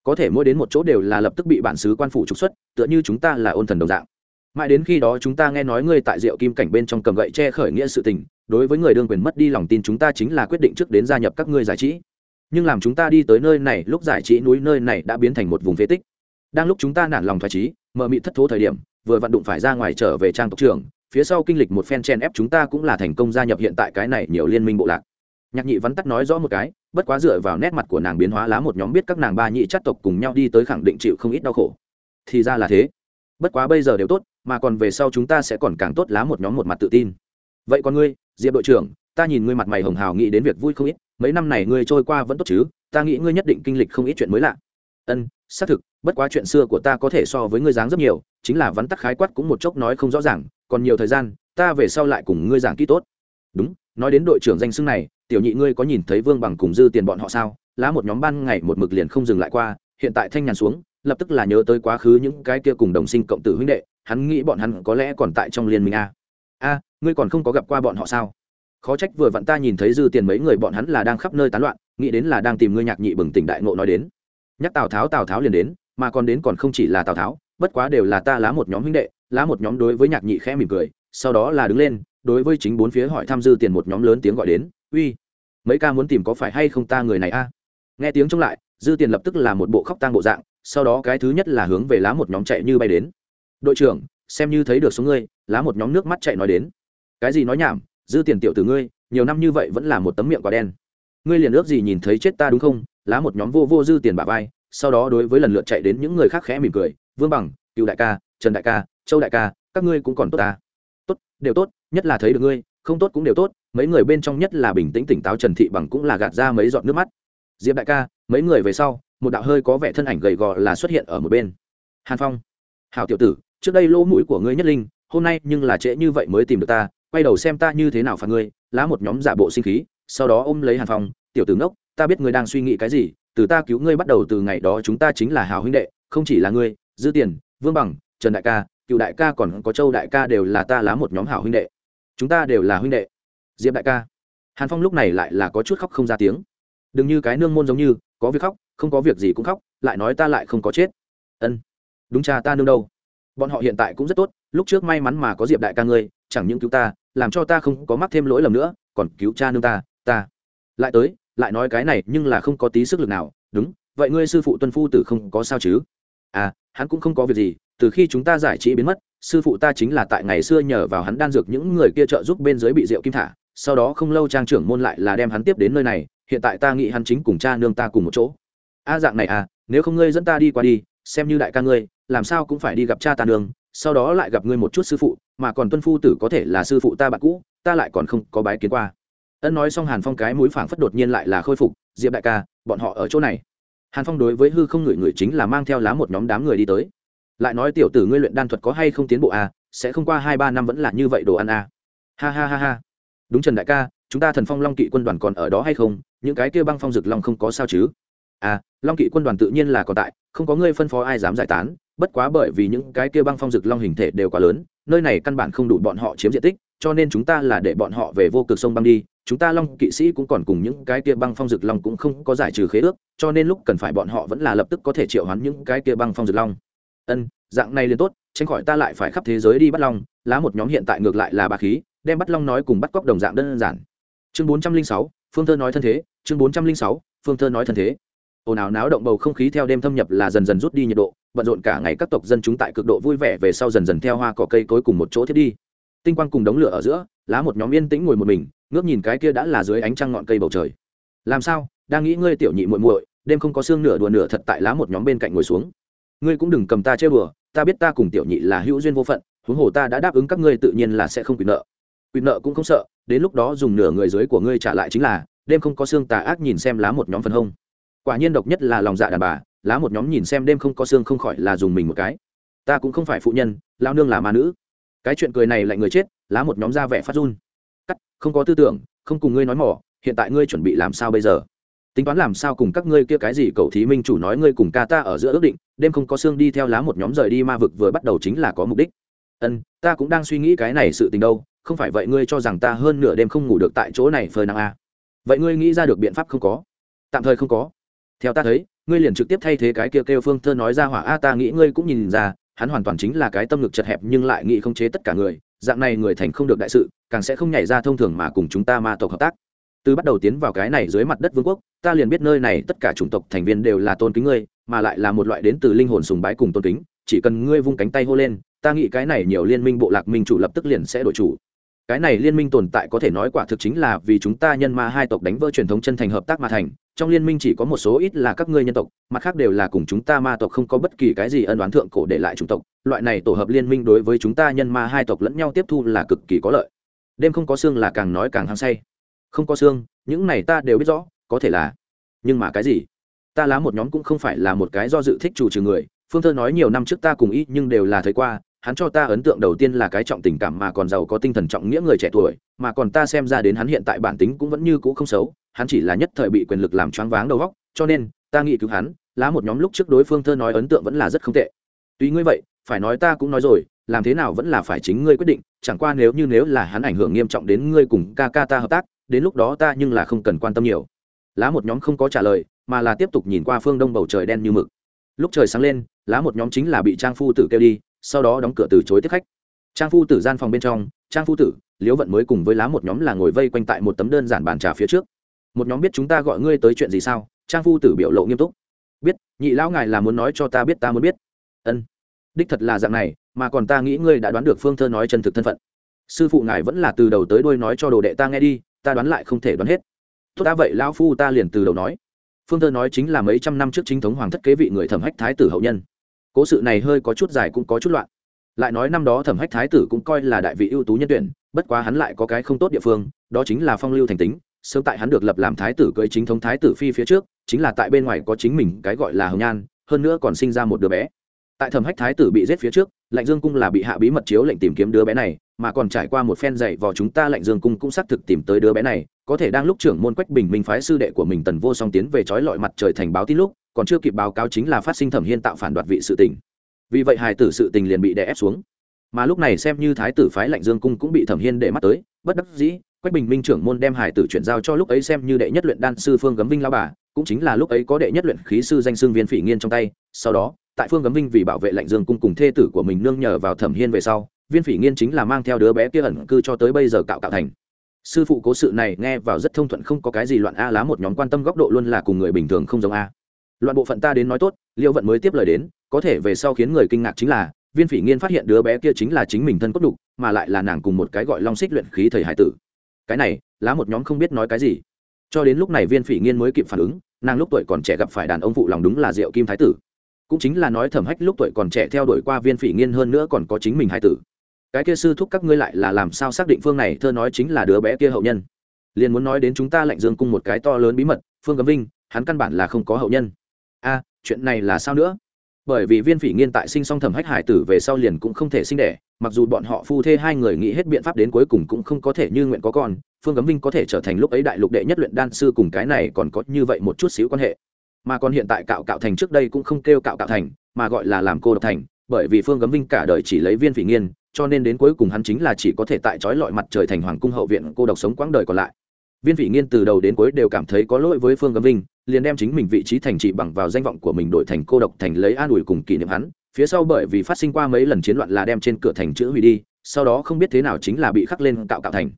Có thể mỗi đến một chỗ đều là lập tức bị bản xứ quan phủ trục xuất, tựa như chúng ta là ôn thần đồng dạng. Mãi đến khi đó chúng ta nghe nói ngươi tại diệu kim cảnh bên trong cầm gậy che khởi nghĩa sự tình, đối với người đương quyền mất đi lòng tin chúng ta chính là quyết định trước đến gia nhập các ngươi giải trí nhưng làm chúng ta đi tới nơi này, lúc giải trí núi nơi này đã biến thành một vùng phế tích. Đang lúc chúng ta nản lòng thoải trí, mờ mị thất thố thời điểm, vừa vặn đụng phải ra ngoài trở về trang tộc trưởng, phía sau kinh lịch một phen chen ép chúng ta cũng là thành công gia nhập hiện tại cái này nhiều liên minh bộ lạc. Nhạc nhị vắn tắt nói rõ một cái, bất quá dựa vào nét mặt của nàng biến hóa lá một nhóm biết các nàng ba nhị chắt tộc cùng nhau đi tới khẳng định chịu không ít đau khổ. Thì ra là thế. Bất quá bây giờ đều tốt, mà còn về sau chúng ta sẽ còn càng tốt lá một nhóm một mặt tự tin. Vậy còn ngươi, diệp đội trưởng, ta nhìn ngươi mặt mày hồng hào nghĩ đến việc vui không ít mấy năm này ngươi trôi qua vẫn tốt chứ, ta nghĩ ngươi nhất định kinh lịch không ít chuyện mới lạ. Ân, xác thực, bất quá chuyện xưa của ta có thể so với ngươi dáng rất nhiều, chính là vắn tắc khái quát cũng một chốc nói không rõ ràng, còn nhiều thời gian, ta về sau lại cùng ngươi giảng kỹ tốt. Đúng, nói đến đội trưởng danh xưng này, tiểu nhị ngươi có nhìn thấy vương bằng cùng dư tiền bọn họ sao? Lá một nhóm ban ngày một mực liền không dừng lại qua, hiện tại thanh nhàn xuống, lập tức là nhớ tới quá khứ những cái kia cùng đồng sinh cộng tử huynh đệ, hắn nghĩ bọn hắn có lẽ còn tại trong liên minh a. A, ngươi còn không có gặp qua bọn họ sao? Khó trách vừa vặn ta nhìn thấy dư tiền mấy người bọn hắn là đang khắp nơi tán loạn, nghĩ đến là đang tìm ngươi nhạc nhị bừng tỉnh đại ngộ nói đến. Nhắc tào tháo tào tháo liền đến, mà còn đến còn không chỉ là tào tháo, bất quá đều là ta lá một nhóm huynh đệ, lá một nhóm đối với nhạc nhị khẽ mỉm cười, sau đó là đứng lên, đối với chính bốn phía hỏi tham dư tiền một nhóm lớn tiếng gọi đến, uy, mấy ca muốn tìm có phải hay không ta người này a? Nghe tiếng trông lại, dư tiền lập tức là một bộ khóc tang bộ dạng, sau đó cái thứ nhất là hướng về lá một nhóm chạy như bay đến. Đội trưởng, xem như thấy được số ngươi, lá một nhóm nước mắt chạy nói đến. Cái gì nói nhảm dư tiền tiểu từ ngươi, nhiều năm như vậy vẫn là một tấm miệng quả đen. Ngươi liền ước gì nhìn thấy chết ta đúng không? Lá một nhóm vô vô dư tiền bà vai, sau đó đối với lần lượt chạy đến những người khác khẽ mỉm cười, vương bằng, cựu đại ca, trần đại ca, châu đại ca, các ngươi cũng còn tốt ta. Tốt, đều tốt, nhất là thấy được ngươi, không tốt cũng đều tốt, mấy người bên trong nhất là bình tĩnh tỉnh táo trần thị bằng cũng là gạt ra mấy giọt nước mắt. Diệp đại ca, mấy người về sau, một đạo hơi có vẻ thân ảnh gầy gò là xuất hiện ở một bên. Hàn phong. Hào tiểu tử, trước đây lỗ mũi của ngươi nhất linh, hôm nay nhưng là trễ như vậy mới tìm được ta quay đầu xem ta như thế nào phạt ngươi, lá một nhóm giả bộ sinh khí, sau đó ôm lấy hàn phong, tiểu tử ngốc, ta biết ngươi đang suy nghĩ cái gì, từ ta cứu ngươi bắt đầu từ ngày đó chúng ta chính là hào huynh đệ, không chỉ là ngươi, dư tiền, vương bằng, trần đại ca, cựu đại ca còn có châu đại ca đều là ta lá một nhóm hảo huynh đệ. Chúng ta đều là huynh đệ. Diệp đại ca. Hàn phong lúc này lại là có chút khóc không ra tiếng. Đừng như cái nương môn giống như, có việc khóc, không có việc gì cũng khóc, lại nói ta lại không có chết. Ân, đúng cha ta nương đâu. Bọn họ hiện tại cũng rất tốt, lúc trước may mắn mà có diệp đại ca ngươi, chẳng những cứu ta làm cho ta không có mắc thêm lỗi lầm nữa, còn cứu cha nương ta ta. Lại tới, lại nói cái này nhưng là không có tí sức lực nào. Đúng, vậy ngươi sư phụ tuân phu tử không có sao chứ? À hắn cũng không có việc gì, từ khi chúng ta giải trí biến mất, sư phụ ta chính là tại ngày xưa nhờ vào hắn đan dược những người kia trợ giúp bên dưới bị rượu kim thả. Sau đó không lâu trang trưởng môn lại là đem hắn tiếp đến nơi này, hiện tại ta nghĩ hắn chính cùng cha nương ta cùng một chỗ. A dạng này à nếu không ngươi dẫn ta đi qua đi, xem như đại ca ngươi, làm sao cũng phải đi gặp cha ta nương sau đó lại gặp ngươi một chút sư phụ, mà còn tuân phu tử có thể là sư phụ ta bạn cũ, ta lại còn không có bái kiến qua. Ân nói xong hàn phong cái mũi phảng phất đột nhiên lại là khôi phục, diệp đại ca, bọn họ ở chỗ này. Hàn phong đối với hư không ngửi người chính là mang theo lá một nhóm đám người đi tới. Lại nói, tiểu tử ngươi luyện đan thuật có hay không tiến bộ à? Sẽ không qua hai ba năm vẫn là như vậy đồ ăn à? Ha ha ha ha. Đúng trần đại ca, chúng ta thần phong long kỵ quân đoàn còn ở đó hay không? Những cái kia băng phong rực long không có sao chứ? À long kỵ quân đoàn tự nhiên là còn tại, không có ngươi phân phó ai dám giải tán bất quá bởi vì những cái kia băng phong rực long hình thể đều quá lớn, nơi này căn bản không đủ bọn họ chiếm diện tích, cho nên chúng ta là để bọn họ về vô cực sông băng đi. Chúng ta long kỵ sĩ cũng còn cùng những cái kia băng phong rực long cũng không có giải trừ khế ước, cho nên lúc cần phải bọn họ vẫn là lập tức có thể triệu hoán những cái kia băng phong rực long. Ân, dạng này liền tốt, tránh khỏi ta lại phải khắp thế giới đi bắt long, lá một nhóm hiện tại ngược lại là bà khí, đem bắt long nói cùng bắt cóc đồng dạng đơn giản. Chương bốn trăm linh sáu, phương thơ nói thân thế, chương bốn trăm linh sáu, phương thơ nói thân thế. Ồn ào náo động bầu không khí theo đêm thâm nhập là dần dần rút đi nhiệt độ bận rộn cả ngày các tộc dân chúng tại cực độ vui vẻ về sau dần dần theo hoa cỏ cây cối cùng một chỗ thiết đi. Tinh quang cùng đống lửa ở giữa, lá một nhóm yên tĩnh ngồi một mình, ngước nhìn cái kia đã là dưới ánh trăng ngọn cây bầu trời. Làm sao? Đang nghĩ ngươi tiểu nhị muội muội, đêm không có xương nửa đùa nửa thật tại lá một nhóm bên cạnh ngồi xuống. Ngươi cũng đừng cầm ta chơi bừa, ta biết ta cùng tiểu nhị là hữu duyên vô phận, huống hồ ta đã đáp ứng các ngươi tự nhiên là sẽ không quyền nợ. Quyền nợ cũng không sợ, đến lúc đó dùng nửa người dưới của ngươi trả lại chính là, đêm không có xương tà ác nhìn xem lá một nhóm phần hông. Quả nhiên độc nhất là lòng dạ đàn bà lá một nhóm nhìn xem đêm không có xương không khỏi là dùng mình một cái. Ta cũng không phải phụ nhân lao nương là ma nữ. Cái chuyện cười này lạnh người chết, lá một nhóm ra vẻ phát run. Cắt, không có tư tưởng, không cùng ngươi nói mỏ, hiện tại ngươi chuẩn bị làm sao bây giờ? Tính toán làm sao cùng các ngươi kia cái gì cậu thí minh chủ nói ngươi cùng ca ta ở giữa ước định, đêm không có xương đi theo lá một nhóm rời đi ma vực vừa bắt đầu chính là có mục đích. Ân, ta cũng đang suy nghĩ cái này sự tình đâu, không phải vậy ngươi cho rằng ta hơn nửa đêm không ngủ được tại chỗ này phơi nắng à. vậy ngươi nghĩ ra được biện pháp không có? Tạm thời không có. Theo ta thấy ngươi liền trực tiếp thay thế cái kia kêu phương thơ nói ra hỏa a, ta nghĩ ngươi cũng nhìn ra, hắn hoàn toàn chính là cái tâm ngực chật hẹp nhưng lại nghĩ không chế tất cả người, dạng này người thành không được đại sự, càng sẽ không nhảy ra thông thường mà cùng chúng ta ma tộc hợp tác. Từ bắt đầu tiến vào cái này dưới mặt đất vương quốc, ta liền biết nơi này tất cả chủng tộc thành viên đều là tôn kính ngươi, mà lại là một loại đến từ linh hồn sùng bái cùng tôn kính, chỉ cần ngươi vung cánh tay hô lên, ta nghĩ cái này nhiều liên minh bộ lạc minh chủ lập tức liền sẽ đổi chủ. Cái này liên minh tồn tại có thể nói quả thực chính là vì chúng ta nhân ma hai tộc đánh vỡ truyền thống chân thành hợp tác mà thành trong liên minh chỉ có một số ít là các ngươi nhân tộc, mặt khác đều là cùng chúng ta ma tộc không có bất kỳ cái gì ân đoán thượng cổ để lại chủng tộc. Loại này tổ hợp liên minh đối với chúng ta nhân ma hai tộc lẫn nhau tiếp thu là cực kỳ có lợi. Đêm không có xương là càng nói càng hăng say. Không có xương những này ta đều biết rõ, có thể là. Nhưng mà cái gì? Ta lá một nhóm cũng không phải là một cái do dự thích chủ trừ người. Phương thơ nói nhiều năm trước ta cùng ý nhưng đều là thấy qua, hắn cho ta ấn tượng đầu tiên là cái trọng tình cảm mà còn giàu có tinh thần trọng nghĩa người trẻ tuổi, mà còn ta xem ra đến hắn hiện tại bản tính cũng vẫn như cũ không xấu hắn chỉ là nhất thời bị quyền lực làm choáng váng đầu óc cho nên, ta nghĩ cứu hắn lá một nhóm lúc trước đối phương thơ nói ấn tượng vẫn là rất không tệ. Tuy ngươi vậy, phải nói ta cũng nói rồi, làm thế nào vẫn là phải chính ngươi quyết định, chẳng qua nếu như nếu là hắn ảnh hưởng nghiêm trọng đến ngươi cùng ca ca ta hợp tác, đến lúc đó ta nhưng là không cần quan tâm nhiều. Lá một nhóm không có trả lời, mà là tiếp tục nhìn qua phương đông bầu trời đen như mực. Lúc trời sáng lên, lá một nhóm chính là bị trang phu tử kêu đi, sau đó đóng cửa từ chối tiếp khách. Trang phu tử gian phòng bên trong, trang phu tử, liễu vận mới cùng với lá một nhóm là ngồi vây quanh tại một tấm đơn giản bàn trà phía trước một nhóm biết chúng ta gọi ngươi tới chuyện gì sao? Trang phu tử biểu lộ nghiêm túc. Biết, nhị lão ngài là muốn nói cho ta biết, ta muốn biết. Ân. Đích thật là dạng này, mà còn ta nghĩ ngươi đã đoán được phương thơ nói chân thực thân phận. Sư phụ ngài vẫn là từ đầu tới đuôi nói cho đồ đệ ta nghe đi, ta đoán lại không thể đoán hết. Tốt đã vậy, lão phu ta liền từ đầu nói. Phương thơ nói chính là mấy trăm năm trước chính thống hoàng thất kế vị người thẩm hách thái tử hậu nhân. Cố sự này hơi có chút dài cũng có chút loạn. Lại nói năm đó thẩm hách thái tử cũng coi là đại vị ưu tú nhân tuyển, bất quá hắn lại có cái không tốt địa phương, đó chính là phong lưu thành tính sớm tại hắn được lập làm thái tử cưới chính thống thái tử phi phía trước, chính là tại bên ngoài có chính mình cái gọi là hồng nhan, hơn nữa còn sinh ra một đứa bé. Tại thẩm hách thái tử bị giết phía trước, lạnh dương cung là bị hạ bí mật chiếu lệnh tìm kiếm đứa bé này, mà còn trải qua một phen dạy vào chúng ta lạnh dương cung cũng xác thực tìm tới đứa bé này, có thể đang lúc trưởng môn quách bình minh phái sư đệ của mình tần vô song tiến về trói lọi mặt trời thành báo tin lúc, còn chưa kịp báo cáo chính là phát sinh thẩm hiên tạo phản đoạt vị sự tình. Vì vậy hài tử sự tình liền bị đè ép xuống. Mà lúc này xem như thái tử phái lạnh dương cung cũng bị thẩm hiên để mắt tới, bất đắc dĩ quách bình minh trưởng môn đem hài tử chuyển giao cho lúc ấy xem như đệ nhất luyện đan sư phương gấm vinh lao bà, cũng chính là lúc ấy có đệ nhất luyện khí sư danh xương viên phỉ nghiên trong tay. Sau đó, tại phương gấm vinh vì bảo vệ lạnh dương cung cùng thê tử của mình nương nhờ vào thẩm hiên về sau, viên phỉ nghiên chính là mang theo đứa bé kia ẩn cư cho tới bây giờ cạo cạo thành. Sư phụ cố sự này nghe vào rất thông thuận không có cái gì loạn a, lá một nhóm quan tâm góc độ luôn là cùng người bình thường không giống a. Loạn bộ phận ta đến nói tốt, liêu vận mới tiếp lời đến, có thể về sau khiến người kinh ngạc chính là, viên phỉ nghiên phát hiện đứa bé kia chính là chính mình thân cốt đục, mà lại là nàng cùng một cái gọi long xích luyện khí thầy hải tử cái này, lá một nhóm không biết nói cái gì. Cho đến lúc này viên phỉ nghiên mới kịp phản ứng, nàng lúc tuổi còn trẻ gặp phải đàn ông phụ lòng đúng là diệu kim thái tử. Cũng chính là nói thẩm hách lúc tuổi còn trẻ theo đuổi qua viên phỉ nghiên hơn nữa còn có chính mình hai tử. Cái kia sư thúc các ngươi lại là làm sao xác định phương này, thơ nói chính là đứa bé kia hậu nhân. Liền muốn nói đến chúng ta lạnh dương cung một cái to lớn bí mật, phương cấm vinh, hắn căn bản là không có hậu nhân. A, chuyện này là sao nữa? Bởi vì viên phỉ nghiên tại sinh song thẩm hách hải tử về sau liền cũng không thể sinh đẻ, mặc dù bọn họ phu thê hai người nghĩ hết biện pháp đến cuối cùng cũng không có thể như nguyện có con, phương cấm vinh có thể trở thành lúc ấy đại lục đệ nhất luyện đan sư cùng cái này còn có như vậy một chút xíu quan hệ. Mà còn hiện tại cạo cạo thành trước đây cũng không kêu cạo cạo thành, mà gọi là làm cô độc thành, bởi vì phương cấm vinh cả đời chỉ lấy viên phỉ nghiên, cho nên đến cuối cùng hắn chính là chỉ có thể tại trói lọi mặt trời thành hoàng cung hậu viện cô độc sống quãng đời còn lại. Viên phỉ nghiên từ đầu đến cuối đều cảm thấy có lỗi với phương cấm vinh liền đem chính mình vị trí thành trị bằng vào danh vọng của mình đổi thành cô độc thành lấy an ủi cùng kỷ niệm hắn. Phía sau bởi vì phát sinh qua mấy lần chiến loạn là đem trên cửa thành chữ hủy đi, sau đó không biết thế nào chính là bị khắc lên cạo cạo thành.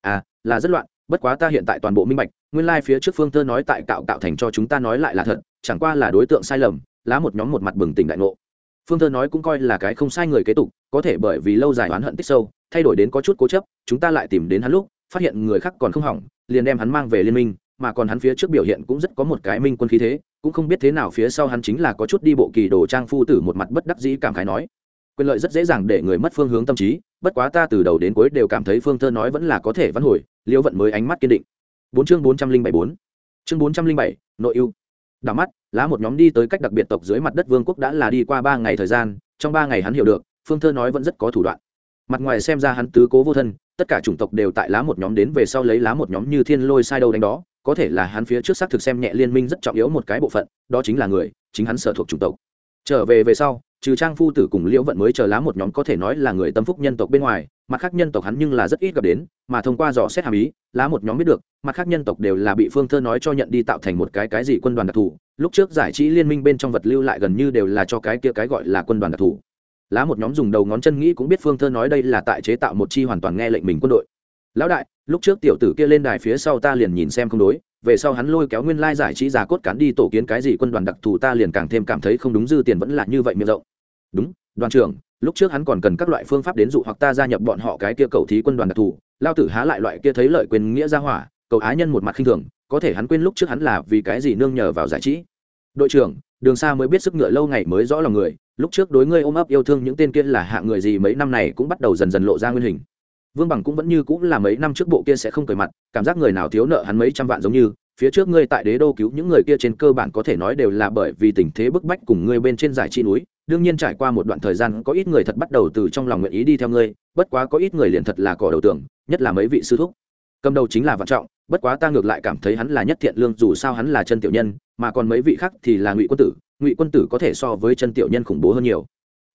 À là rất loạn, bất quá ta hiện tại toàn bộ minh bạch, nguyên lai、like、phía trước phương tơ nói tại cạo cạo thành cho chúng ta nói lại là thật, chẳng qua là đối tượng sai lầm, lá một nhóm một mặt bừng tỉnh đại ngộ. Phương thơ nói cũng coi là cái không sai người kế tục, có thể bởi vì lâu dài oán hận tích sâu, thay đổi đến có chút cố chấp, chúng ta lại tìm đến hắn lúc, phát hiện người khác còn không hỏng, liền đem hắn mang về liên minh mà còn hắn phía trước biểu hiện cũng rất có một cái minh quân khí thế, cũng không biết thế nào phía sau hắn chính là có chút đi bộ kỳ đồ trang phu tử một mặt bất đắc dĩ cảm khái nói. Quyền lợi rất dễ dàng để người mất phương hướng tâm trí, bất quá ta từ đầu đến cuối đều cảm thấy phương thơ nói vẫn là có thể văn hồi, liễu vận mới ánh mắt kiên định. Bốn chương bốn trăm linh bảy bốn. Chương bốn trăm linh bảy, nội ưu. Đảo mắt, lá một nhóm đi tới cách đặc biệt tộc dưới mặt đất vương quốc đã là đi qua ba ngày thời gian, trong ba ngày hắn hiểu được, phương thơ nói vẫn rất có thủ đoạn. Mặt ngoài xem ra hắn tứ cố vô thân, tất cả chủng tộc đều tại lá một nhóm đến về sau lấy lá một nhóm như thiên lôi sai đâu đánh đó có thể là hắn phía trước xác thực xem nhẹ liên minh rất trọng yếu một cái bộ phận, đó chính là người, chính hắn sở thuộc chủng tộc. Trở về về sau, trừ trang phu tử cùng liễu vận mới chờ lá một nhóm có thể nói là người tâm phúc nhân tộc bên ngoài, mặt khác nhân tộc hắn nhưng là rất ít gặp đến, mà thông qua dò xét hàm ý, lá một nhóm biết được, mặt khác nhân tộc đều là bị phương thơ nói cho nhận đi tạo thành một cái cái gì quân đoàn đặc thù, lúc trước giải trí liên minh bên trong vật lưu lại gần như đều là cho cái kia cái gọi là quân đoàn đặc thù. Lá một nhóm dùng đầu ngón chân nghĩ cũng biết phương thơ nói đây là tại chế tạo một chi hoàn toàn nghe lệnh mình quân đội lão đại, lúc trước tiểu tử kia lên đài phía sau ta liền nhìn xem không đối, về sau hắn lôi kéo nguyên lai giải trí giả cốt cán đi tổ kiến cái gì quân đoàn đặc thù ta liền càng thêm cảm thấy không đúng, dư tiền vẫn là như vậy miệng rộng. Đúng, đoàn trưởng, lúc trước hắn còn cần các loại phương pháp đến dụ hoặc ta gia nhập bọn họ cái kia cầu thí quân đoàn đặc thù, lao tử há lại loại kia thấy lợi quyền nghĩa gia hỏa, cầu á nhân một mặt khinh thường, có thể hắn quên lúc trước hắn là vì cái gì nương nhờ vào giải trí. Đội trưởng, đường xa mới biết sức ngựa lâu ngày mới rõ lòng người, lúc trước đối ngươi ôm ấp yêu thương những tên kia là hạ người gì mấy năm này cũng bắt đầu dần dần lộ ra nguyên hình vương bằng cũng vẫn như cũng là mấy năm trước bộ kia sẽ không cười mặt, cảm giác người nào thiếu nợ hắn mấy trăm vạn giống như, phía trước ngươi tại đế đô cứu những người kia trên cơ bản có thể nói đều là bởi vì tình thế bức bách cùng ngươi bên trên giải chi núi, đương nhiên trải qua một đoạn thời gian, có ít người thật bắt đầu từ trong lòng nguyện ý đi theo ngươi, bất quá có ít người liền thật là cỏ đầu tưởng, nhất là mấy vị sư thúc. Cầm đầu chính là vạn trọng, bất quá ta ngược lại cảm thấy hắn là nhất thiện lương, dù sao hắn là chân tiểu nhân, mà còn mấy vị khác thì là ngụy quân tử, ngụy quân tử có thể so với chân tiểu nhân khủng bố hơn nhiều.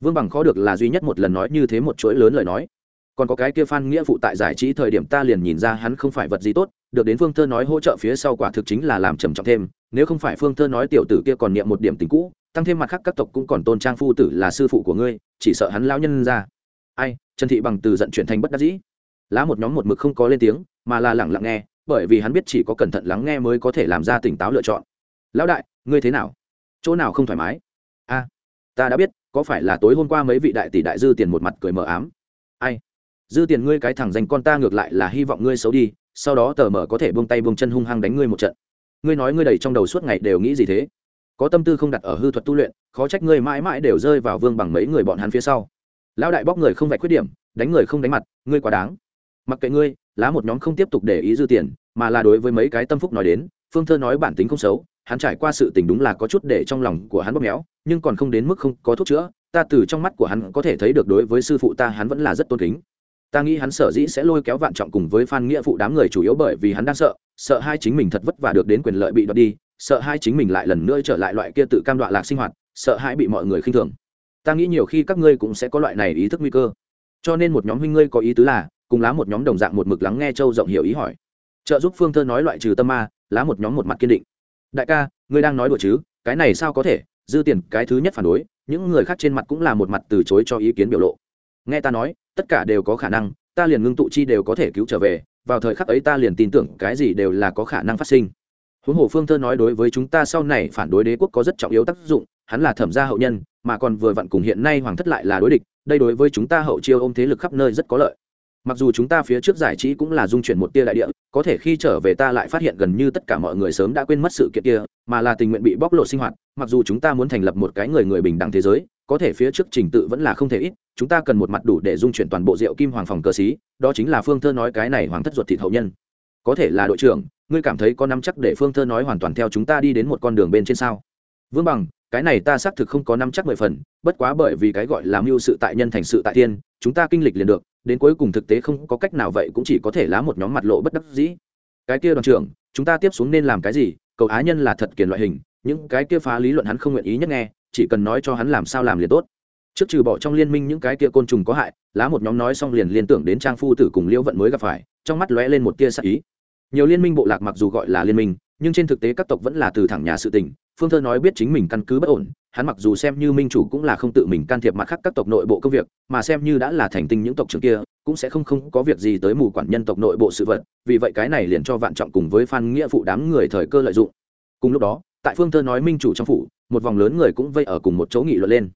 Vương bằng khó được là duy nhất một lần nói như thế một chuỗi lớn lời nói còn có cái kia phan nghĩa phụ tại giải trí thời điểm ta liền nhìn ra hắn không phải vật gì tốt, được đến phương thơ nói hỗ trợ phía sau quả thực chính là làm trầm trọng thêm, nếu không phải phương thơ nói tiểu tử kia còn niệm một điểm tình cũ, tăng thêm mặt khác các tộc cũng còn tôn trang phu tử là sư phụ của ngươi, chỉ sợ hắn lão nhân ra. Ai, trần thị bằng từ giận chuyển thành bất đắc dĩ. Lá một nhóm một mực không có lên tiếng, mà là lẳng lặng nghe, bởi vì hắn biết chỉ có cẩn thận lắng nghe mới có thể làm ra tỉnh táo lựa chọn. Lão đại, ngươi thế nào? Chỗ nào không thoải mái? A, ta đã biết, có phải là tối hôm qua mấy vị đại tỷ đại dư tiền một mặt cười mờ ám? Dư tiền ngươi cái thẳng danh con ta ngược lại là hy vọng ngươi xấu đi, sau đó tờ mở có thể buông tay buông chân hung hăng đánh ngươi một trận. Ngươi nói ngươi đầy trong đầu suốt ngày đều nghĩ gì thế? Có tâm tư không đặt ở hư thuật tu luyện, khó trách ngươi mãi mãi đều rơi vào vương bằng mấy người bọn hắn phía sau. Lão đại bóc người không vạch khuyết điểm, đánh người không đánh mặt, ngươi quá đáng. Mặc kệ ngươi, lá một nhóm không tiếp tục để ý dư tiền, mà là đối với mấy cái tâm phúc nói đến, phương thơ nói bản tính không xấu, hắn trải qua sự tình đúng là có chút để trong lòng của hắn bóp méo, nhưng còn không đến mức không có thuốc chữa, ta từ trong mắt của hắn có thể thấy được đối với sư phụ ta hắn vẫn là rất tôn kính ta nghĩ hắn sở dĩ sẽ lôi kéo vạn trọng cùng với phan nghĩa phụ đám người chủ yếu bởi vì hắn đang sợ sợ hai chính mình thật vất vả được đến quyền lợi bị đoạt đi, sợ hai chính mình lại lần nữa trở lại loại kia tự cam đoạ lạc sinh hoạt, sợ hãi bị mọi người khinh thường. Ta nghĩ nhiều khi các ngươi cũng sẽ có loại này ý thức nguy cơ. Cho nên một nhóm huynh ngươi có ý tứ là, cùng lá một nhóm đồng dạng một mực lắng nghe châu rộng hiểu ý hỏi. Trợ giúp phương thơ nói loại trừ tâm ma, lá một nhóm một mặt kiên định. Đại ca, ngươi đang nói đùa chứ, cái này sao có thể, dư tiền cái thứ nhất phản đối, những người khác trên mặt cũng là một mặt từ chối cho ý kiến biểu lộ. Nghe ta nói tất cả đều có khả năng, ta liền ngưng tụ chi đều có thể cứu trở về, vào thời khắc ấy ta liền tin tưởng cái gì đều là có khả năng phát sinh. Huống hồ phương thơ nói đối với chúng ta sau này phản đối đế quốc có rất trọng yếu tác dụng, hắn là thẩm gia hậu nhân, mà còn vừa vặn cùng hiện nay hoàng thất lại là đối địch, đây đối với chúng ta hậu chiêu ôm thế lực khắp nơi rất có lợi. Mặc dù chúng ta phía trước giải trí cũng là dung chuyển một tia đại địa, có thể khi trở về ta lại phát hiện gần như tất cả mọi người sớm đã quên mất sự kiện kia, mà là tình nguyện bị bóc lột sinh hoạt, mặc dù chúng ta muốn thành lập một cái người người bình đẳng thế giới có thể phía trước trình tự vẫn là không thể ít, chúng ta cần một mặt đủ để dung chuyển toàn bộ rượu kim hoàng phòng cờ xí đó chính là phương thơ nói cái này hoàng thất ruột thịt hậu nhân. Có thể là đội trưởng, ngươi cảm thấy có nắm chắc để phương thơ nói hoàn toàn theo chúng ta đi đến một con đường bên trên sao? Vương bằng, cái này ta xác thực không có nắm chắc mười phần, bất quá bởi vì cái gọi là mưu sự tại nhân thành sự tại thiên, chúng ta kinh lịch liền được, đến cuối cùng thực tế không có cách nào vậy cũng chỉ có thể lá một nhóm mặt lộ bất đắc dĩ. Cái kia đoàn trưởng, chúng ta tiếp xuống nên làm cái gì? Cầu á nhân là thật kiền loại hình, những cái kia phá lý luận hắn không nguyện ý nhất nghe chỉ cần nói cho hắn làm sao làm liền tốt. Trước trừ bỏ trong liên minh những cái kia côn trùng có hại, lá một nhóm nói xong liền liên tưởng đến trang phu tử cùng liễu vận mới gặp phải, trong mắt lóe lên một tia sắc ý. Nhiều liên minh bộ lạc mặc dù gọi là liên minh, nhưng trên thực tế các tộc vẫn là từ thẳng nhà sự tình. Phương thơ nói biết chính mình căn cứ bất ổn, hắn mặc dù xem như minh chủ cũng là không tự mình can thiệp mặt khác các tộc nội bộ công việc, mà xem như đã là thành tinh những tộc trưởng kia, cũng sẽ không không có việc gì tới mù quản nhân tộc nội bộ sự vật, vì vậy cái này liền cho vạn trọng cùng với phan nghĩa phụ đám người thời cơ lợi dụng. Cùng lúc đó, tại phương thơ nói minh chủ trong phủ một vòng lớn người cũng vây ở cùng một chỗ nghị luận lên.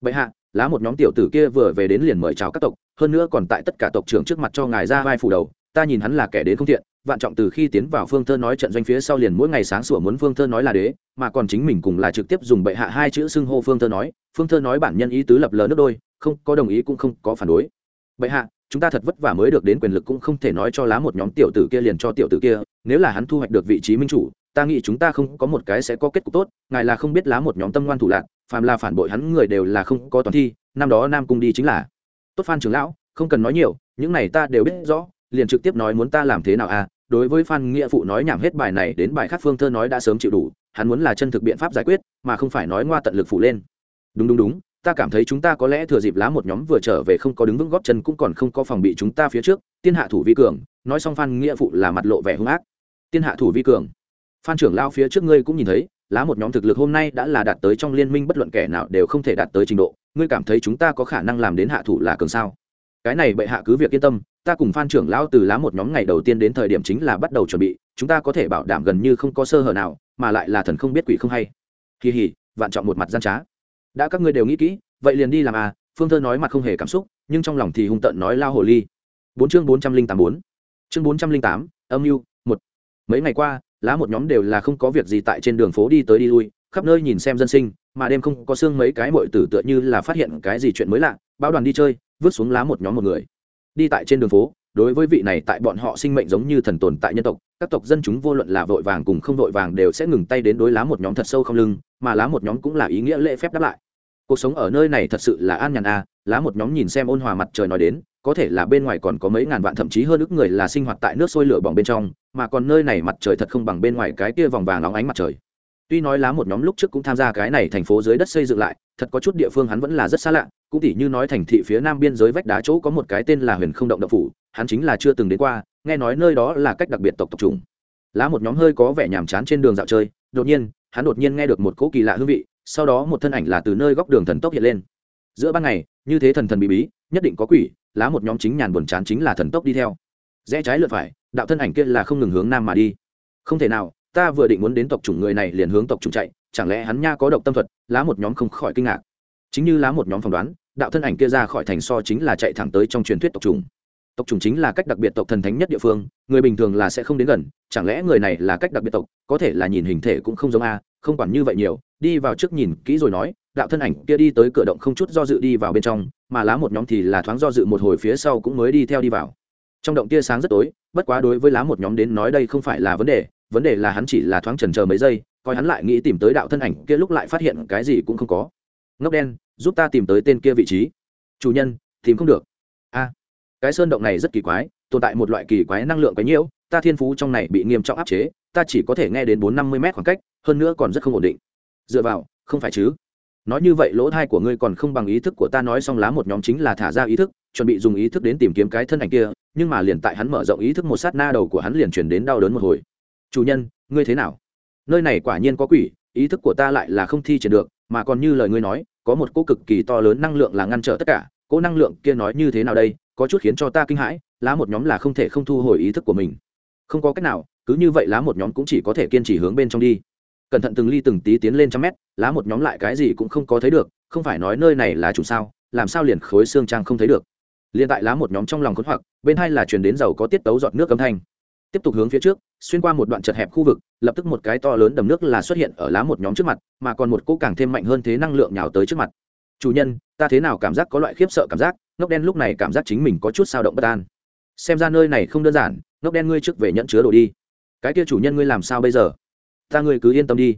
Bệ hạ, lá một nhóm tiểu tử kia vừa về đến liền mời chào các tộc, hơn nữa còn tại tất cả tộc trưởng trước mặt cho ngài ra vai phủ đầu, ta nhìn hắn là kẻ đến không thiện, vạn trọng từ khi tiến vào phương thơ nói trận doanh phía sau liền mỗi ngày sáng sủa muốn phương thơ nói là đế, mà còn chính mình cùng là trực tiếp dùng bệ hạ hai chữ xưng hô phương thơ nói, phương thơ nói bản nhân ý tứ lập lờ nước đôi, không có đồng ý cũng không có phản đối. Bệ hạ, chúng ta thật vất vả mới được đến quyền lực cũng không thể nói cho lá một nhóm tiểu tử kia liền cho tiểu tử kia, nếu là hắn thu hoạch được vị trí minh chủ ta nghĩ chúng ta không có một cái sẽ có kết cục tốt, ngài là không biết lá một nhóm tâm ngoan thủ lạc, phàm là phản bội hắn người đều là không có toàn thi, năm đó nam cung đi chính là. Tốt phan trưởng lão, không cần nói nhiều, những này ta đều biết rõ, liền trực tiếp nói muốn ta làm thế nào à đối với phan nghĩa phụ nói nhảm hết bài này đến bài khác phương thơ nói đã sớm chịu đủ, hắn muốn là chân thực biện pháp giải quyết, mà không phải nói ngoa tận lực phụ lên. Đúng đúng đúng, ta cảm thấy chúng ta có lẽ thừa dịp lá một nhóm vừa trở về không có đứng vững góp chân cũng còn không có phòng bị chúng ta phía trước, tiên hạ thủ vi cường, nói xong phan nghĩa phụ là mặt lộ vẻ hung ác. Tiên hạ thủ vi cường phan trưởng lao phía trước ngươi cũng nhìn thấy, lá một nhóm thực lực hôm nay đã là đạt tới trong liên minh bất luận kẻ nào đều không thể đạt tới trình độ, ngươi cảm thấy chúng ta có khả năng làm đến hạ thủ là cường sao? Cái này bệ hạ cứ việc yên tâm, ta cùng phan trưởng lao từ lá một nhóm ngày đầu tiên đến thời điểm chính là bắt đầu chuẩn bị, chúng ta có thể bảo đảm gần như không có sơ hở nào, mà lại là thần không biết quỷ không hay. Kỳ hỉ vạn trọng một mặt gian trá. Đã các ngươi đều nghĩ kỹ, vậy liền đi làm à phương thơ nói mặt không hề cảm xúc, nhưng trong lòng thì hung tợn nói lao hồ ly. Bốn chương bốn trăm linh tám bốn. Chương bốn trăm linh tám, âm mưu, một. Mấy ngày qua lá một nhóm đều là không có việc gì tại trên đường phố đi tới đi lui, khắp nơi nhìn xem dân sinh, mà đêm không có xương mấy cái mội tử tựa như là phát hiện cái gì chuyện mới lạ báo đoàn đi chơi, vứt xuống lá một nhóm một người. Đi tại trên đường phố, đối với vị này tại bọn họ sinh mệnh giống như thần tồn tại nhân tộc, các tộc dân chúng vô luận là vội vàng cùng không vội vàng đều sẽ ngừng tay đến đối lá một nhóm thật sâu không lưng, mà lá một nhóm cũng là ý nghĩa lễ phép đáp lại cuộc sống ở nơi này thật sự là an nhàn a à, lá một nhóm nhìn xem ôn hòa mặt trời nói đến có thể là bên ngoài còn có mấy ngàn vạn thậm chí hơn ước người là sinh hoạt tại nước sôi lửa bỏng bên trong mà còn nơi này mặt trời thật không bằng bên ngoài cái kia vòng vàng óng ánh mặt trời. Tuy nói lá một nhóm lúc trước cũng tham gia cái này thành phố dưới đất xây dựng lại thật có chút địa phương hắn vẫn là rất xa lạ cũng tỉ như nói thành thị phía nam biên giới vách đá chỗ có một cái tên là huyền không động đậu phủ hắn chính là chưa từng đến qua nghe nói nơi đó là cách đặc biệt tộc tộc trùng lá một nhóm hơi có vẻ nhàm chán trên đường dạo chơi đột nhiên hắn đột nhiên nghe được một cỗ kỳ lạ hương vị sau đó một thân ảnh là từ nơi góc đường thần tốc hiện lên. Giữa ban ngày, như thế thần thần bí bí, nhất định có quỷ, lá một nhóm chính nhàn buồn chán chính là thần tốc đi theo. Rẽ trái lượt phải, đạo thân ảnh kia là không ngừng hướng nam mà đi. Không thể nào, ta vừa định muốn đến tộc chủng người này liền hướng tộc chủng chạy, chẳng lẽ hắn nha có độc tâm thuật, lá một nhóm không khỏi kinh ngạc. Chính như lá một nhóm phỏng đoán, đạo thân ảnh kia ra khỏi thành so chính là chạy thẳng tới trong truyền thuyết tộc chủng. Tộc chủng chính là cách đặc biệt tộc thần thánh nhất địa phương, người bình thường là sẽ không đến gần, chẳng lẽ người này là cách đặc biệt tộc, có thể là nhìn hình thể cũng không giống a không quản như vậy nhiều, đi vào trước nhìn kỹ rồi nói, đạo thân ảnh kia đi tới cửa động không chút do dự đi vào bên trong, mà lá một nhóm thì là thoáng do dự một hồi phía sau cũng mới đi theo đi vào. Trong động tia sáng rất tối, bất quá đối với lá một nhóm đến nói đây không phải là vấn đề vấn đề là hắn chỉ là thoáng trần chờ mấy giây, coi hắn lại nghĩ tìm tới đạo thân ảnh kia lúc lại phát hiện cái gì cũng không có. Ngốc đen, giúp ta tìm tới tên kia vị trí. Chủ nhân, tìm không được. A cái sơn động này rất kỳ quái, tồn tại một loại kỳ quái năng lượng quái nhiễu, ta thiên phú trong này bị nghiêm trọng áp chế, ta chỉ có thể nghe đến bốn năm mươi mét khoảng cách, hơn nữa còn rất không ổn định. Dựa vào, không phải chứ? Nói như vậy lỗ thai của ngươi còn không bằng ý thức của ta nói xong lá một nhóm chính là thả ra ý thức, chuẩn bị dùng ý thức đến tìm kiếm cái thân ảnh kia, nhưng mà liền tại hắn mở rộng ý thức một sát na đầu của hắn liền chuyển đến đau đớn một hồi. Chủ nhân, ngươi thế nào? Nơi này quả nhiên có quỷ, ý thức của ta lại là không thi triển được, mà còn như lời ngươi nói, có một cô cực kỳ to lớn năng lượng là ngăn trở tất cả cỗ năng lượng kia nói như thế nào đây, có chút khiến cho ta kinh hãi, lá một nhóm là không thể không thu hồi ý thức của mình. Không có cách nào, cứ như vậy lá một nhóm cũng chỉ có thể kiên trì hướng bên trong đi. Cẩn thận từng ly từng tí tiến lên trăm mét, lá một nhóm lại cái gì cũng không có thấy được, không phải nói nơi này là chủ sao, làm sao liền khối xương trang không thấy được. Liền tại lá một nhóm trong lòng khốn hoặc, bên hai là chuyển đến dầu có tiết tấu giọt nước âm thanh. Tiếp tục hướng phía trước, xuyên qua một đoạn chật hẹp khu vực, lập tức một cái to lớn đầm nước là xuất hiện ở lá một nhóm trước mặt, mà còn một cỗ càng thêm mạnh hơn thế năng lượng nhào tới trước mặt chủ nhân, ta thế nào cảm giác có loại khiếp sợ cảm giác, ngốc đen lúc này cảm giác chính mình có chút sao động bất an. Xem ra nơi này không đơn giản, ngốc đen ngươi trước về nhận chứa đồ đi. Cái kia chủ nhân ngươi làm sao bây giờ? Ta ngươi cứ yên tâm đi.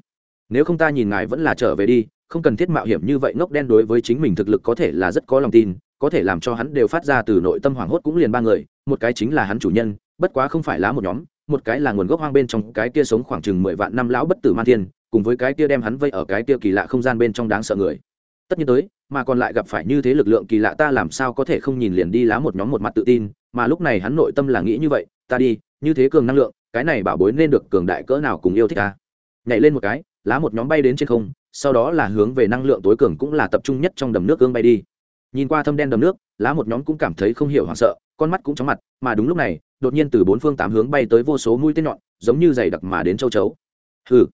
Nếu không ta nhìn ngài vẫn là trở về đi, không cần thiết mạo hiểm như vậy ngốc đen đối với chính mình thực lực có thể là rất có lòng tin, có thể làm cho hắn đều phát ra từ nội tâm hoảng hốt cũng liền ba người, một cái chính là hắn chủ nhân, bất quá không phải lá một nhóm, một cái là nguồn gốc hoang bên trong cái kia sống khoảng chừng mười vạn năm lão bất tử man thiên, cùng với cái kia đem hắn vây ở cái kia kỳ lạ không gian bên trong đáng sợ người. Tất nhiên tới mà còn lại gặp phải như thế lực lượng kỳ lạ ta làm sao có thể không nhìn liền đi lá một nhóm một mặt tự tin, mà lúc này hắn nội tâm là nghĩ như vậy, ta đi, như thế cường năng lượng, cái này bảo bối nên được cường đại cỡ nào cùng yêu thích ta? Nhảy lên một cái, lá một nhóm bay đến trên không, sau đó là hướng về năng lượng tối cường cũng là tập trung nhất trong đầm nước ương bay đi. Nhìn qua thâm đen đầm nước, lá một nhóm cũng cảm thấy không hiểu hoảng sợ, con mắt cũng chóng mặt, mà đúng lúc này, đột nhiên từ bốn phương tám hướng bay tới vô số mũi tên nhọn, giống như giày đặc mà đến châu chấu. Hừ.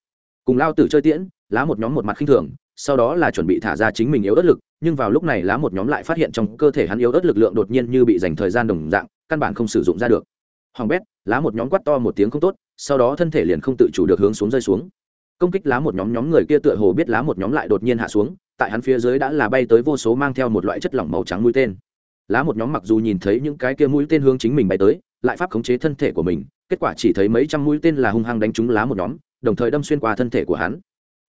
Cùng lao tử chơi tiễn, lá một nhóm một mặt khinh thường sau đó là chuẩn bị thả ra chính mình yếu ớt lực, nhưng vào lúc này lá một nhóm lại phát hiện trong cơ thể hắn yếu ớt lực lượng đột nhiên như bị dành thời gian đồng dạng, căn bản không sử dụng ra được. Hoàng bét, lá một nhóm quát to một tiếng không tốt, sau đó thân thể liền không tự chủ được hướng xuống rơi xuống. Công kích lá một nhóm nhóm người kia tựa hồ biết lá một nhóm lại đột nhiên hạ xuống, tại hắn phía dưới đã là bay tới vô số mang theo một loại chất lỏng màu trắng mũi tên. Lá một nhóm mặc dù nhìn thấy những cái kia mũi tên hướng chính mình bay tới, lại pháp khống chế thân thể của mình, kết quả chỉ thấy mấy trăm mũi tên là hung hăng đánh trúng lá một nhóm, đồng thời đâm xuyên qua thân thể của hắn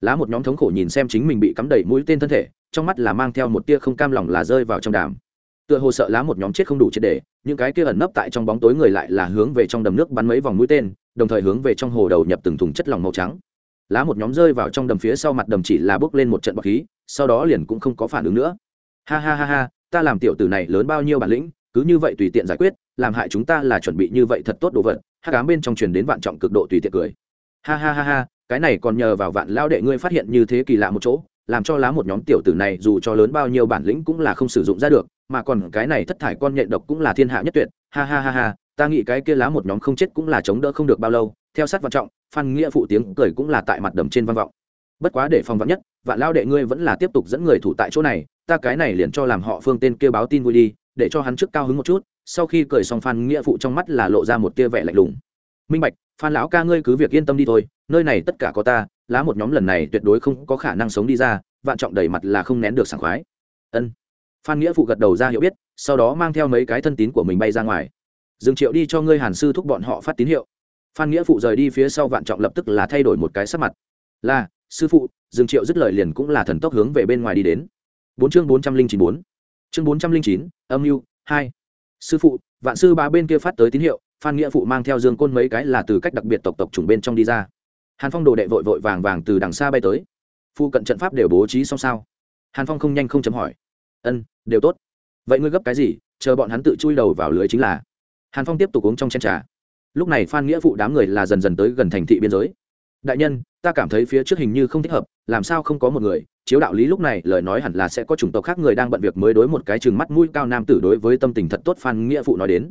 lá một nhóm thống khổ nhìn xem chính mình bị cắm đầy mũi tên thân thể, trong mắt là mang theo một tia không cam lòng là rơi vào trong đàm. Tựa hồ sợ lá một nhóm chết không đủ triệt để, những cái kia ẩn nấp tại trong bóng tối người lại là hướng về trong đầm nước bắn mấy vòng mũi tên, đồng thời hướng về trong hồ đầu nhập từng thùng chất lỏng màu trắng. Lá một nhóm rơi vào trong đầm phía sau mặt đầm chỉ là bước lên một trận bọc khí, sau đó liền cũng không có phản ứng nữa. Ha ha ha ha, ta làm tiểu tử này lớn bao nhiêu bản lĩnh, cứ như vậy tùy tiện giải quyết, làm hại chúng ta là chuẩn bị như vậy thật tốt đồ vật. Hát cám bên trong truyền đến vạn trọng cực độ tùy tiện cười. Ha ha ha ha cái này còn nhờ vào vạn lao đệ ngươi phát hiện như thế kỳ lạ một chỗ, làm cho lá một nhóm tiểu tử này dù cho lớn bao nhiêu bản lĩnh cũng là không sử dụng ra được, mà còn cái này thất thải con nhện độc cũng là thiên hạ nhất tuyệt, ha ha ha ha, ta nghĩ cái kia lá một nhóm không chết cũng là chống đỡ không được bao lâu, theo sát văn trọng, phan nghĩa phụ tiếng cười cũng là tại mặt đầm trên văn vọng. Bất quá để phòng vắn nhất, vạn lao đệ ngươi vẫn là tiếp tục dẫn người thủ tại chỗ này, ta cái này liền cho làm họ phương tên kêu báo tin vui đi, để cho hắn trước cao hứng một chút, sau khi cười xong phan nghĩa phụ trong mắt là lộ ra một tia vẻ lạnh lùng. Minh bạch, phan lão ca ngươi cứ việc yên tâm đi thôi nơi này tất cả có ta, lá một nhóm lần này tuyệt đối không có khả năng sống đi ra, vạn trọng đầy mặt là không nén được sảng khoái. Ân. Phan nghĩa phụ gật đầu ra hiểu biết, sau đó mang theo mấy cái thân tín của mình bay ra ngoài. Dương triệu đi cho ngươi hàn sư thúc bọn họ phát tín hiệu. Phan nghĩa phụ rời đi phía sau vạn trọng lập tức là thay đổi một cái sắc mặt. Là, sư phụ, dương triệu dứt lời liền cũng là thần tốc hướng về bên ngoài đi đến. Bốn chương bốn trăm linh chín bốn. Chương bốn trăm linh chín, âm mưu, hai. Sư phụ, vạn sư ba bên kia phát tới tín hiệu, phan nghĩa phụ mang theo dương côn mấy cái là từ cách đặc biệt tộc tộc chủng bên trong đi ra hàn phong đồ đệ vội vội vàng vàng từ đằng xa bay tới. Phụ cận trận pháp đều bố trí xong sao? Hàn phong không nhanh không chấm hỏi. Ân, đều tốt. Vậy ngươi gấp cái gì? Chờ bọn hắn tự chui đầu vào lưới chính là. Hàn phong tiếp tục uống trong chen trà. Lúc này phan nghĩa phụ đám người là dần dần tới gần thành thị biên giới. Đại nhân, ta cảm thấy phía trước hình như không thích hợp, làm sao không có một người? Chiếu đạo lý lúc này, lời nói hẳn là sẽ có chủng tộc khác người đang bận việc mới đối một cái chừng mắt mũi cao nam tử đối với tâm tình thật tốt phan nghĩa phụ nói đến.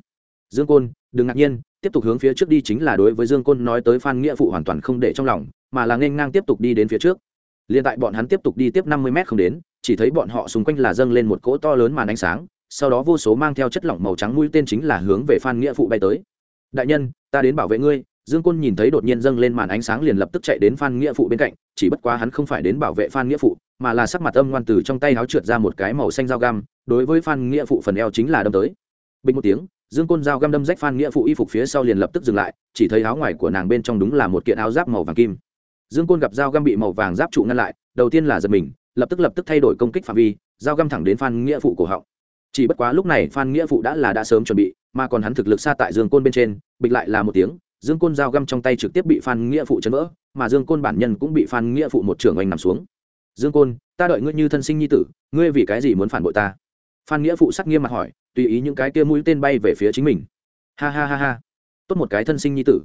Dương côn, đừng ngạc nhiên tiếp tục hướng phía trước đi chính là đối với dương côn nói tới phan nghĩa phụ hoàn toàn không để trong lòng, mà là nên ngang tiếp tục đi đến phía trước. Liền tại bọn hắn tiếp tục đi tiếp năm mươi mét không đến, chỉ thấy bọn họ xung quanh là dâng lên một cỗ to lớn màn ánh sáng, sau đó vô số mang theo chất lỏng màu trắng mũi tên chính là hướng về phan nghĩa phụ bay tới. Đại nhân, ta đến bảo vệ ngươi. Dương côn nhìn thấy đột nhiên dâng lên màn ánh sáng liền lập tức chạy đến phan nghĩa phụ bên cạnh, chỉ bất quá hắn không phải đến bảo vệ phan nghĩa phụ, mà là sắc mặt âm ngoan từ trong tay áo trượt ra một cái màu xanh dao găm, đối với phan nghĩa phụ phần eo chính là đâm tới. Bình một tiếng dương côn dao găm đâm rách phan nghĩa phụ y phục phía sau liền lập tức dừng lại, chỉ thấy áo ngoài của nàng bên trong đúng là một kiện áo giáp màu vàng kim. Dương côn gặp dao găm bị màu vàng giáp trụ ngăn lại, đầu tiên là giật mình, lập tức lập tức thay đổi công kích phạm vi dao găm thẳng đến phan nghĩa phụ cổ họng. Chỉ bất quá lúc này phan nghĩa phụ đã là đã sớm chuẩn bị, mà còn hắn thực lực xa tại dương côn bên trên, bịch lại là một tiếng, dương côn dao găm trong tay trực tiếp bị phan nghĩa phụ chấn vỡ, mà dương côn bản nhân cũng bị phan nghĩa phụ một trưởng oanh nằm xuống. Dương côn, ta đợi ngươi như thân sinh nhi tử, ngươi vì cái gì muốn phản bội ta? Phan nghĩa phụ sắc nghiêm mặt hỏi, tùy ý những cái kia mũi tên bay về phía chính mình. Ha ha ha ha. Tốt một cái thân sinh nhi tử.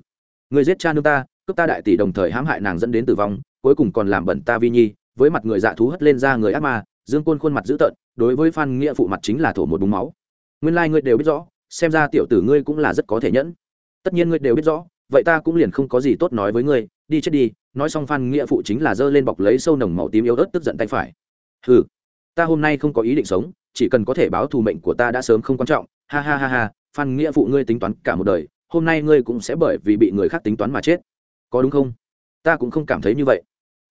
Người giết cha nương ta, cướp ta đại tỷ đồng thời hãm hại nàng dẫn đến tử vong, cuối cùng còn làm bẩn ta vi nhi, với mặt người dạ thú hất lên ra người ác ma, dương côn khuôn mặt dữ tợn, đối với phan nghĩa phụ mặt chính là thổ một búng máu. Nguyên lai、like、ngươi đều biết rõ, xem ra tiểu tử ngươi cũng là rất có thể nhẫn. Tất nhiên ngươi đều biết rõ, vậy ta cũng liền không có gì tốt nói với ngươi, đi chết đi, nói xong phan nghĩa phụ chính là giơ lên bọc lấy sâu nồng màu tím yếu ớt tức giận tay phải. Ừ ta hôm nay không có ý định sống chỉ cần có thể báo thù mệnh của ta đã sớm không quan trọng. Ha ha ha ha, phan nghĩa phụ ngươi tính toán cả một đời, hôm nay ngươi cũng sẽ bởi vì bị người khác tính toán mà chết. Có đúng không? Ta cũng không cảm thấy như vậy.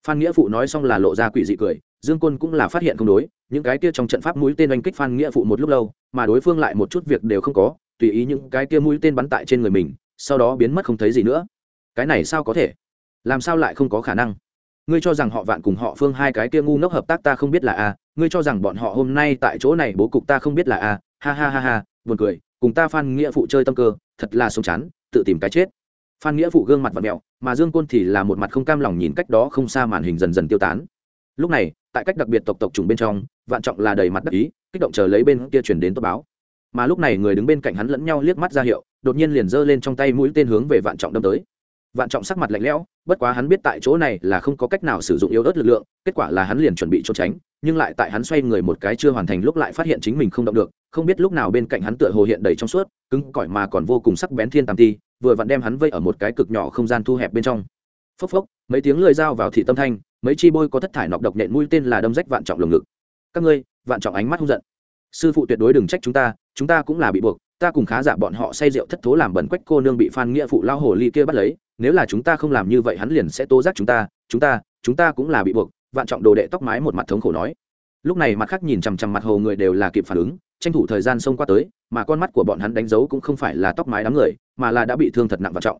Phan nghĩa phụ nói xong là lộ ra quỷ dị cười, dương côn cũng là phát hiện không đối, những cái kia trong trận pháp mũi tên oanh kích phan nghĩa phụ một lúc lâu, mà đối phương lại một chút việc đều không có, tùy ý những cái kia mũi tên bắn tại trên người mình, sau đó biến mất không thấy gì nữa. Cái này sao có thể? Làm sao lại không có khả năng? Ngươi cho rằng họ vạn cùng họ phương hai cái kia ngu ngốc hợp tác ta không biết là a, ngươi cho rằng bọn họ hôm nay tại chỗ này bố cục ta không biết là a, ha ha ha ha, buồn cười, cùng ta phan nghĩa phụ chơi tâm cơ, thật là sống chán, tự tìm cái chết. Phan nghĩa phụ gương mặt và mẹo mà dương côn thì là một mặt không cam lòng nhìn cách đó không xa màn hình dần dần tiêu tán. Lúc này, tại cách đặc biệt tộc tộc trùng bên trong, vạn trọng là đầy mặt đắc ý, kích động chờ lấy bên kia chuyển đến tờ báo. Mà lúc này người đứng bên cạnh hắn lẫn nhau liếc mắt ra hiệu, đột nhiên liền giơ lên trong tay mũi tên hướng về vạn trọng đâm tới vạn trọng sắc mặt lạnh lẽo, bất quá hắn biết tại chỗ này là không có cách nào sử dụng yếu ớt lực lượng, kết quả là hắn liền chuẩn bị trốn tránh, nhưng lại tại hắn xoay người một cái chưa hoàn thành lúc lại phát hiện chính mình không động được, không biết lúc nào bên cạnh hắn tựa hồ hiện đầy trong suốt, cứng cỏi mà còn vô cùng sắc bén thiên tàm ti, vừa vặn đem hắn vây ở một cái cực nhỏ không gian thu hẹp bên trong. Phốc phốc, mấy tiếng lưỡi dao vào thị tâm thanh, mấy chi bôi có thất thải nọc độc nện mũi tên là đâm rách vạn trọng lồng ngực. Các ngươi, vạn trọng ánh mắt hung giận. Sư phụ tuyệt đối đừng trách chúng ta chúng ta cũng là bị buộc, ta cùng khá giả bọn họ say rượu thất thố làm bẩn quách cô nương bị phan nghĩa phụ lao hồ ly kia bắt lấy nếu là chúng ta không làm như vậy hắn liền sẽ tố giác chúng ta chúng ta chúng ta cũng là bị buộc, vạn trọng đồ đệ tóc mái một mặt thống khổ nói. Lúc này mặt khác nhìn chằm chằm mặt hồ người đều là kịp phản ứng, tranh thủ thời gian xông qua tới, mà con mắt của bọn hắn đánh dấu cũng không phải là tóc mái đám người, mà là đã bị thương thật nặng vạn trọng.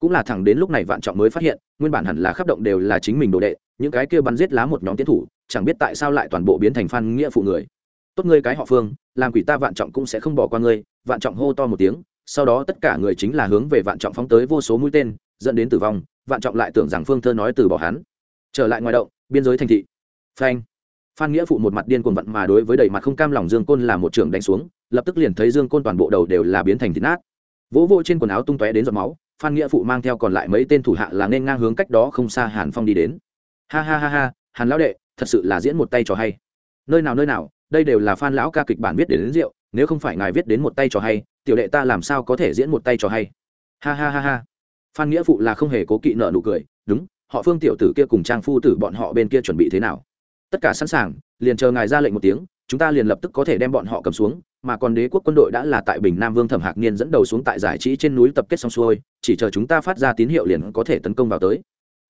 Cũng là thẳng đến lúc này vạn trọng mới phát hiện, nguyên bản hẳn là khắp động đều là chính mình đồ đệ, những cái kia bắn giết lá một nhóm tiến thủ, chẳng biết tại sao lại toàn bộ biến thành phan nghĩa phụ người. Tốt ngươi cái họ phương, làm quỷ ta vạn trọng cũng sẽ không bỏ qua ngươi, vạn trọng hô to một tiếng, sau đó tất cả người chính là hướng về vạn trọng phóng tới vô số mũi tên dẫn đến tử vong, vạn trọng lại tưởng rằng phương thơ nói từ bỏ hắn. Trở lại ngoài động, biên giới thành thị. Phanh. Phan nghĩa phụ một mặt điên cuồng vận mà đối với đầy mặt không cam lòng dương côn là một trường đánh xuống, lập tức liền thấy dương côn toàn bộ đầu đều là biến thành thịt nát. Vỗ vỗ trên quần áo tung tóe đến giọt máu, phan nghĩa phụ mang theo còn lại mấy tên thủ hạ là nên ngang hướng cách đó không xa hàn phong đi đến. Ha ha ha ha, hàn lão đệ, thật sự là diễn một tay trò hay. Nơi nào nơi nào, đây đều là phan lão ca kịch bản viết để đến rượu, nếu không phải ngài viết đến một tay trò hay, tiểu đệ ta làm sao có thể diễn một tay trò hay. Ha ha ha ha phan nghĩa phụ là không hề cố kỵ nợ nụ cười, đúng, họ phương tiểu tử kia cùng trang phu tử bọn họ bên kia chuẩn bị thế nào? Tất cả sẵn sàng, liền chờ ngài ra lệnh một tiếng, chúng ta liền lập tức có thể đem bọn họ cầm xuống, mà còn đế quốc quân đội đã là tại bình nam vương thẩm hạc niên dẫn đầu xuống tại giải trí trên núi tập kết xong xuôi, chỉ chờ chúng ta phát ra tín hiệu liền có thể tấn công vào tới.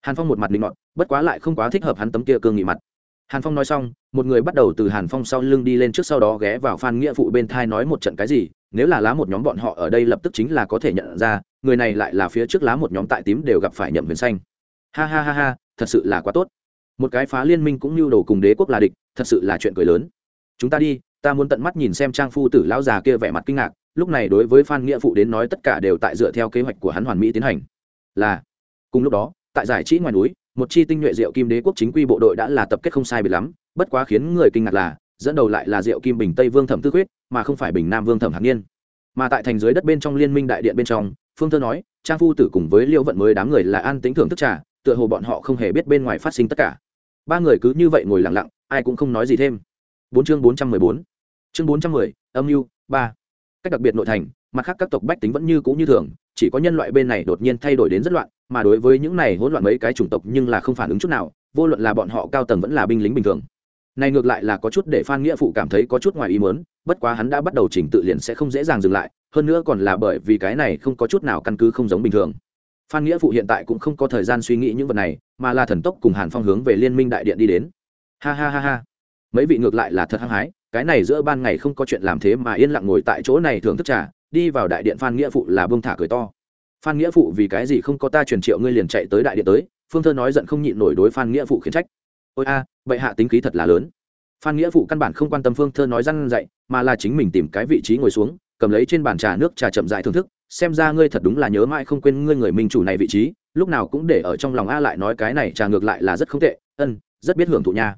Hàn phong một mặt linh mọn bất quá lại không quá thích hợp hắn tấm kia cương nghị mặt. Hàn phong nói xong, một người bắt đầu từ hàn phong sau lưng đi lên trước sau đó ghé vào phan nghĩa phụ bên thai nói một trận cái gì nếu là lá một nhóm bọn họ ở đây lập tức chính là có thể nhận ra, người này lại là phía trước lá một nhóm tại tím đều gặp phải nhậm huyền xanh. Ha ha ha ha, thật sự là quá tốt. Một cái phá liên minh cũng như đầu cùng đế quốc là địch, thật sự là chuyện cười lớn. Chúng ta đi, ta muốn tận mắt nhìn xem trang phu tử lão già kia vẻ mặt kinh ngạc, lúc này đối với phan nghĩa phụ đến nói tất cả đều tại dựa theo kế hoạch của hắn hoàn mỹ tiến hành. Là, cùng lúc đó, tại giải trí ngoài núi, một chi tinh nhuệ diệu kim đế quốc chính quy bộ đội đã là tập kết không sai biệt lắm, bất quá khiến người kinh ngạc là dẫn đầu lại là diệu kim bình tây vương thẩm tư quyết mà không phải bình nam vương thẩm hạc niên. Mà tại thành dưới đất bên trong liên minh đại điện bên trong, phương thơ nói, trang phu tử cùng với liễu vận mới đám người là an tính thưởng thức trà, tựa hồ bọn họ không hề biết bên ngoài phát sinh tất cả. Ba người cứ như vậy ngồi lặng lặng, ai cũng không nói gì thêm. Bốn chương bốn trăm mười bốn. Chương bốn trăm mười, âm mưu, ba. Cách đặc biệt nội thành, mặt khác các tộc bách tính vẫn như cũ như thường, chỉ có nhân loại bên này đột nhiên thay đổi đến rất loạn, mà đối với những này hỗn loạn mấy cái chủng tộc nhưng là không phản ứng chút nào, vô luận là bọn họ cao tầng vẫn là binh lính bình thường này ngược lại là có chút để phan nghĩa phụ cảm thấy có chút ngoài ý muốn, bất quá hắn đã bắt đầu chỉnh tự liền sẽ không dễ dàng dừng lại, hơn nữa còn là bởi vì cái này không có chút nào căn cứ không giống bình thường. Phan nghĩa phụ hiện tại cũng không có thời gian suy nghĩ những vật này, mà là thần tốc cùng hàn phong hướng về liên minh đại điện đi đến. Ha ha ha ha. Mấy vị ngược lại là thật hăng hái, cái này giữa ban ngày không có chuyện làm thế mà yên lặng ngồi tại chỗ này thưởng thức trà, đi vào đại điện phan nghĩa phụ là bông thả cười to. Phan nghĩa phụ vì cái gì không có ta truyền triệu ngươi liền chạy tới đại điện tới, phương thơ nói giận không nhịn nổi đối phan nghĩa phụ khiển trách ôi a, bệ hạ tính khí thật là lớn. Phan nghĩa phụ căn bản không quan tâm phương thơ nói răn dậy mà là chính mình tìm cái vị trí ngồi xuống, cầm lấy trên bàn trà nước trà chậm dại thưởng thức, xem ra ngươi thật đúng là nhớ mãi không quên ngươi người minh chủ này vị trí, lúc nào cũng để ở trong lòng a lại nói cái này trà ngược lại là rất không tệ, ân, rất biết hưởng thụ nha.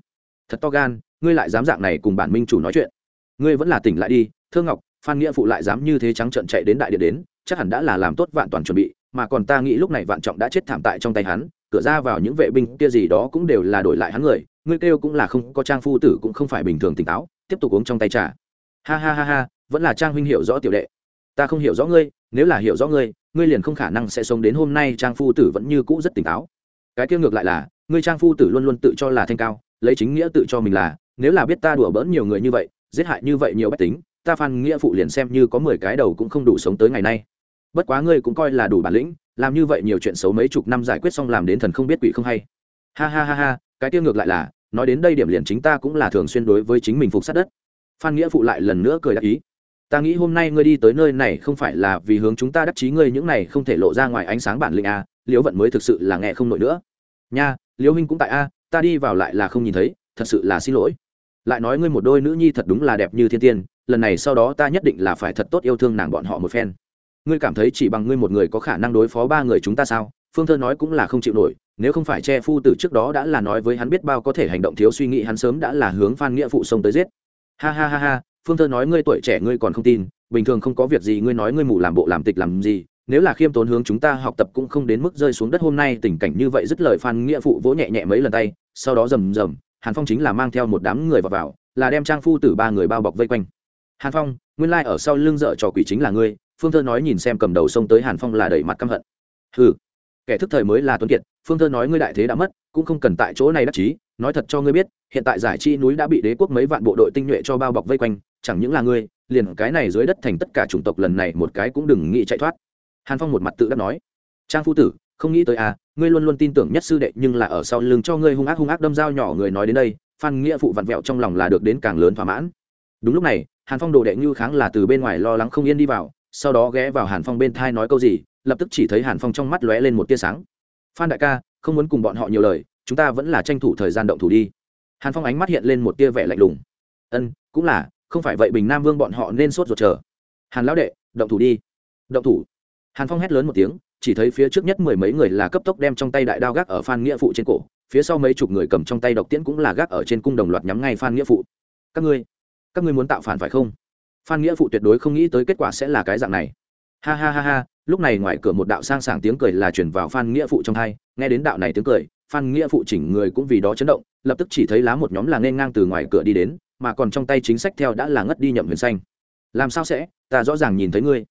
Thật to gan, ngươi lại dám dạng này cùng bản minh chủ nói chuyện. Ngươi vẫn là tỉnh lại đi thương ngọc, phan nghĩa phụ lại dám như thế trắng trận chạy đến đại điện đến, chắc hẳn đã là làm tốt vạn toàn chuẩn bị, mà còn ta nghĩ lúc này vạn trọng đã chết thảm tại trong tay hắn cửa ra vào những vệ binh kia gì đó cũng đều là đổi lại hắn người ngươi kêu cũng là không có trang phu tử cũng không phải bình thường tỉnh táo, tiếp tục uống trong tay trà. Ha ha ha ha, vẫn là trang huynh hiểu rõ tiểu đệ. Ta không hiểu rõ ngươi, nếu là hiểu rõ ngươi ngươi liền không khả năng sẽ sống đến hôm nay trang phu tử vẫn như cũ rất tỉnh táo. Cái kia ngược lại là, ngươi trang phu tử luôn luôn tự cho là thanh cao, lấy chính nghĩa tự cho mình là, nếu là biết ta đùa bỡn nhiều người như vậy, giết hại như vậy nhiều bách tính, ta phan nghĩa phụ liền xem như có mười cái đầu cũng không đủ sống tới ngày nay. Bất quá ngươi cũng coi là đủ bản lĩnh làm như vậy nhiều chuyện xấu mấy chục năm giải quyết xong làm đến thần không biết quỷ không hay. Ha ha ha ha, cái tiêu ngược lại là, nói đến đây điểm liền chính ta cũng là thường xuyên đối với chính mình phục sát đất. Phan nghĩa phụ lại lần nữa cười đáp ý. Ta nghĩ hôm nay ngươi đi tới nơi này không phải là vì hướng chúng ta đắc chí ngươi những này không thể lộ ra ngoài ánh sáng bản lĩnh a liễu vận mới thực sự là nghe không nổi nữa. Nha, liễu huynh cũng tại a, ta đi vào lại là không nhìn thấy, thật sự là xin lỗi. Lại nói ngươi một đôi nữ nhi thật đúng là đẹp như thiên tiên, lần này sau đó ta nhất định là phải thật tốt yêu thương nàng bọn họ một phen ngươi cảm thấy chỉ bằng ngươi một người có khả năng đối phó ba người chúng ta sao? Phương thơ nói cũng là không chịu nổi nếu không phải che phu từ trước đó đã là nói với hắn biết bao có thể hành động thiếu suy nghĩ hắn sớm đã là hướng phan nghĩa phụ sông tới giết. Ha ha ha ha phương thơ nói ngươi tuổi trẻ ngươi còn không tin bình thường không có việc gì ngươi nói ngươi mù làm bộ làm tịch làm gì nếu là khiêm tốn hướng chúng ta học tập cũng không đến mức rơi xuống đất hôm nay tình cảnh như vậy dứt lời phan nghĩa phụ vỗ nhẹ nhẹ mấy lần tay sau đó rầm rầm hàn phong chính là mang theo một đám người vào, vào là đem trang phu tử ba người bao bọc vây quanh. Hàn phong nguyên lai、like、ở sau lưng dợ trò quỷ chính là ngươi phương thơ nói nhìn xem cầm đầu sông tới hàn phong là đẩy mặt căm hận. Ừ kẻ thức thời mới là tuấn kiệt, phương thơ nói ngươi đại thế đã mất, cũng không cần tại chỗ này đắc chí, nói thật cho ngươi biết, hiện tại giải chi núi đã bị đế quốc mấy vạn bộ đội tinh nhuệ cho bao bọc vây quanh, chẳng những là ngươi, liền cái này dưới đất thành tất cả chủng tộc lần này một cái cũng đừng nghĩ chạy thoát. Hàn phong một mặt tự đắc nói, trang phu tử, không nghĩ tới à ngươi luôn luôn tin tưởng nhất sư đệ nhưng là ở sau lưng cho ngươi hung ác hung ác đâm dao nhỏ người nói đến đây, phan nghĩa phụ vặn vẹo trong lòng là được đến càng lớn thỏa mãn. Đúng lúc này, hàn phong đồ đệ như kháng là từ bên ngoài lo lắng không yên đi vào sau đó ghé vào hàn phong bên thai nói câu gì, lập tức chỉ thấy hàn phong trong mắt lóe lên một tia sáng. Phan đại ca, không muốn cùng bọn họ nhiều lời, chúng ta vẫn là tranh thủ thời gian động thủ đi. Hàn phong ánh mắt hiện lên một tia vẻ lạnh lùng. Ân, cũng là, không phải vậy bình nam vương bọn họ nên sốt ruột chờ. Hàn lão đệ, động thủ đi. Động thủ? Hàn phong hét lớn một tiếng, chỉ thấy phía trước nhất mười mấy người là cấp tốc đem trong tay đại đao gác ở phan nghĩa phụ trên cổ, phía sau mấy chục người cầm trong tay độc tiễn cũng là gác ở trên cung đồng loạt nhắm ngay phan nghĩa phụ. Các ngươi các ngươi muốn tạo phản phải không? Phan nghĩa phụ tuyệt đối không nghĩ tới kết quả sẽ là cái dạng này. Ha ha ha ha, lúc này ngoài cửa một đạo sang sảng tiếng cười là chuyển vào phan nghĩa phụ trong thay. nghe đến đạo này tiếng cười, phan nghĩa phụ chỉnh người cũng vì đó chấn động, lập tức chỉ thấy lá một nhóm là nên ngang từ ngoài cửa đi đến, mà còn trong tay chính sách theo đã là ngất đi nhậm huyền xanh. Làm sao sẽ? Ta rõ ràng nhìn thấy ngươi.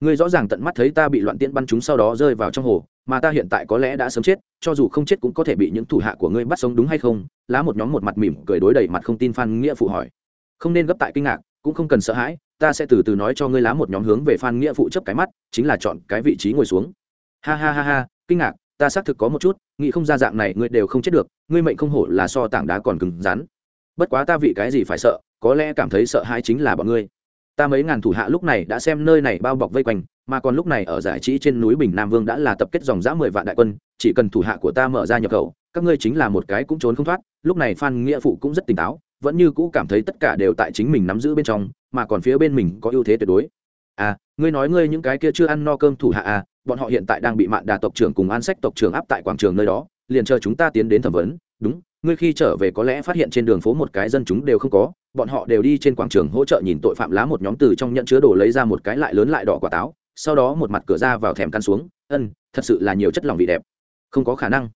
Ngươi rõ ràng tận mắt thấy ta bị loạn tiễn bắn chúng sau đó rơi vào trong hồ, mà ta hiện tại có lẽ đã sớm chết, cho dù không chết cũng có thể bị những thủ hạ của ngươi bắt sống đúng hay không? Lá một nhóm một mặt mỉm cười đối đầy mặt không tin phan nghĩa phụ hỏi. Không nên gấp tại kinh ngạc cũng không cần sợ hãi, ta sẽ từ từ nói cho ngươi lá một nhóm hướng về phan nghĩa phụ chấp cái mắt, chính là chọn cái vị trí ngồi xuống. Ha ha ha ha, kinh ngạc, ta xác thực có một chút, nghĩ không ra dạng này ngươi đều không chết được, ngươi mệnh không hổ là so tảng đá còn cứng rắn. Bất quá ta vị cái gì phải sợ, có lẽ cảm thấy sợ hãi chính là bọn ngươi. Ta mấy ngàn thủ hạ lúc này đã xem nơi này bao bọc vây quanh, mà còn lúc này ở giải trí trên núi bình nam vương đã là tập kết dòng giã mười vạn đại quân, chỉ cần thủ hạ của ta mở ra nhập khẩu, các ngươi chính là một cái cũng trốn không thoát. Lúc này phan nghĩa phụ cũng rất tỉnh táo vẫn như cũ cảm thấy tất cả đều tại chính mình nắm giữ bên trong, mà còn phía bên mình có ưu thế tuyệt đối. À ngươi nói ngươi những cái kia chưa ăn no cơm thủ hạ à bọn họ hiện tại đang bị mạn đà tộc trưởng cùng an sách tộc trưởng áp tại quảng trường nơi đó, liền chờ chúng ta tiến đến thẩm vấn. Đúng, ngươi khi trở về có lẽ phát hiện trên đường phố một cái dân chúng đều không có, bọn họ đều đi trên quảng trường hỗ trợ nhìn tội phạm lá một nhóm từ trong nhận chứa đồ lấy ra một cái lại lớn lại đỏ quả táo, sau đó một mặt cửa ra vào thèm căn xuống, ân, thật sự là nhiều chất lòng vị đẹp. Không có khả năng.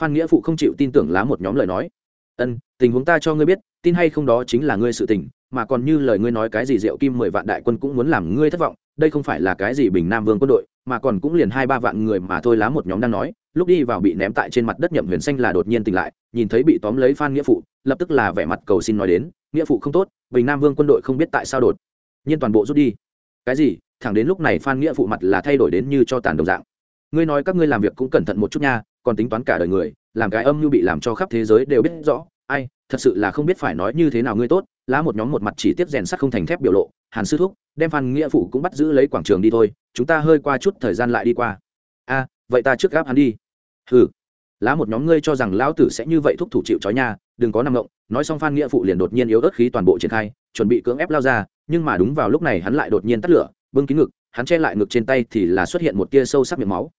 Phan nghĩa phụ không chịu tin tưởng lá một nhóm lời nói ân, tình huống ta cho ngươi biết, tin hay không đó chính là ngươi sự tình, mà còn như lời ngươi nói cái gì Diệu kim mười vạn đại quân cũng muốn làm ngươi thất vọng, đây không phải là cái gì bình nam vương quân đội, mà còn cũng liền hai ba vạn người mà thôi lá một nhóm đang nói, lúc đi vào bị ném tại trên mặt đất nhậm huyền xanh là đột nhiên tỉnh lại, nhìn thấy bị tóm lấy phan nghĩa phụ, lập tức là vẻ mặt cầu xin nói đến, nghĩa phụ không tốt, bình nam vương quân đội không biết tại sao đột nhiên toàn bộ rút đi. Cái gì? Thẳng đến lúc này phan nghĩa phụ mặt là thay đổi đến như cho tàn đồng dạng. Ngươi nói các ngươi làm việc cũng cẩn thận một chút nha còn tính toán cả đời người, làm cái âm như bị làm cho khắp thế giới đều biết rõ, ai, thật sự là không biết phải nói như thế nào ngươi tốt, lá một nhóm một mặt chỉ tiếp rèn sắt không thành thép biểu lộ, hàn sư thúc, đem phan nghĩa phụ cũng bắt giữ lấy quảng trường đi thôi, chúng ta hơi qua chút thời gian lại đi qua. A, vậy ta trước gáp hắn đi. Hừ. Lá một nhóm ngươi cho rằng lão tử sẽ như vậy thúc thủ chịu trói nha, đừng có nằm ngộng, nói xong phan nghĩa phụ liền đột nhiên yếu ớt khí toàn bộ triển khai, chuẩn bị cưỡng ép lao ra, nhưng mà đúng vào lúc này hắn lại đột nhiên tắt lửa, bưng kín ngực, hắn che lại ngực trên tay thì là xuất hiện một tia sâu sắc miệng máu.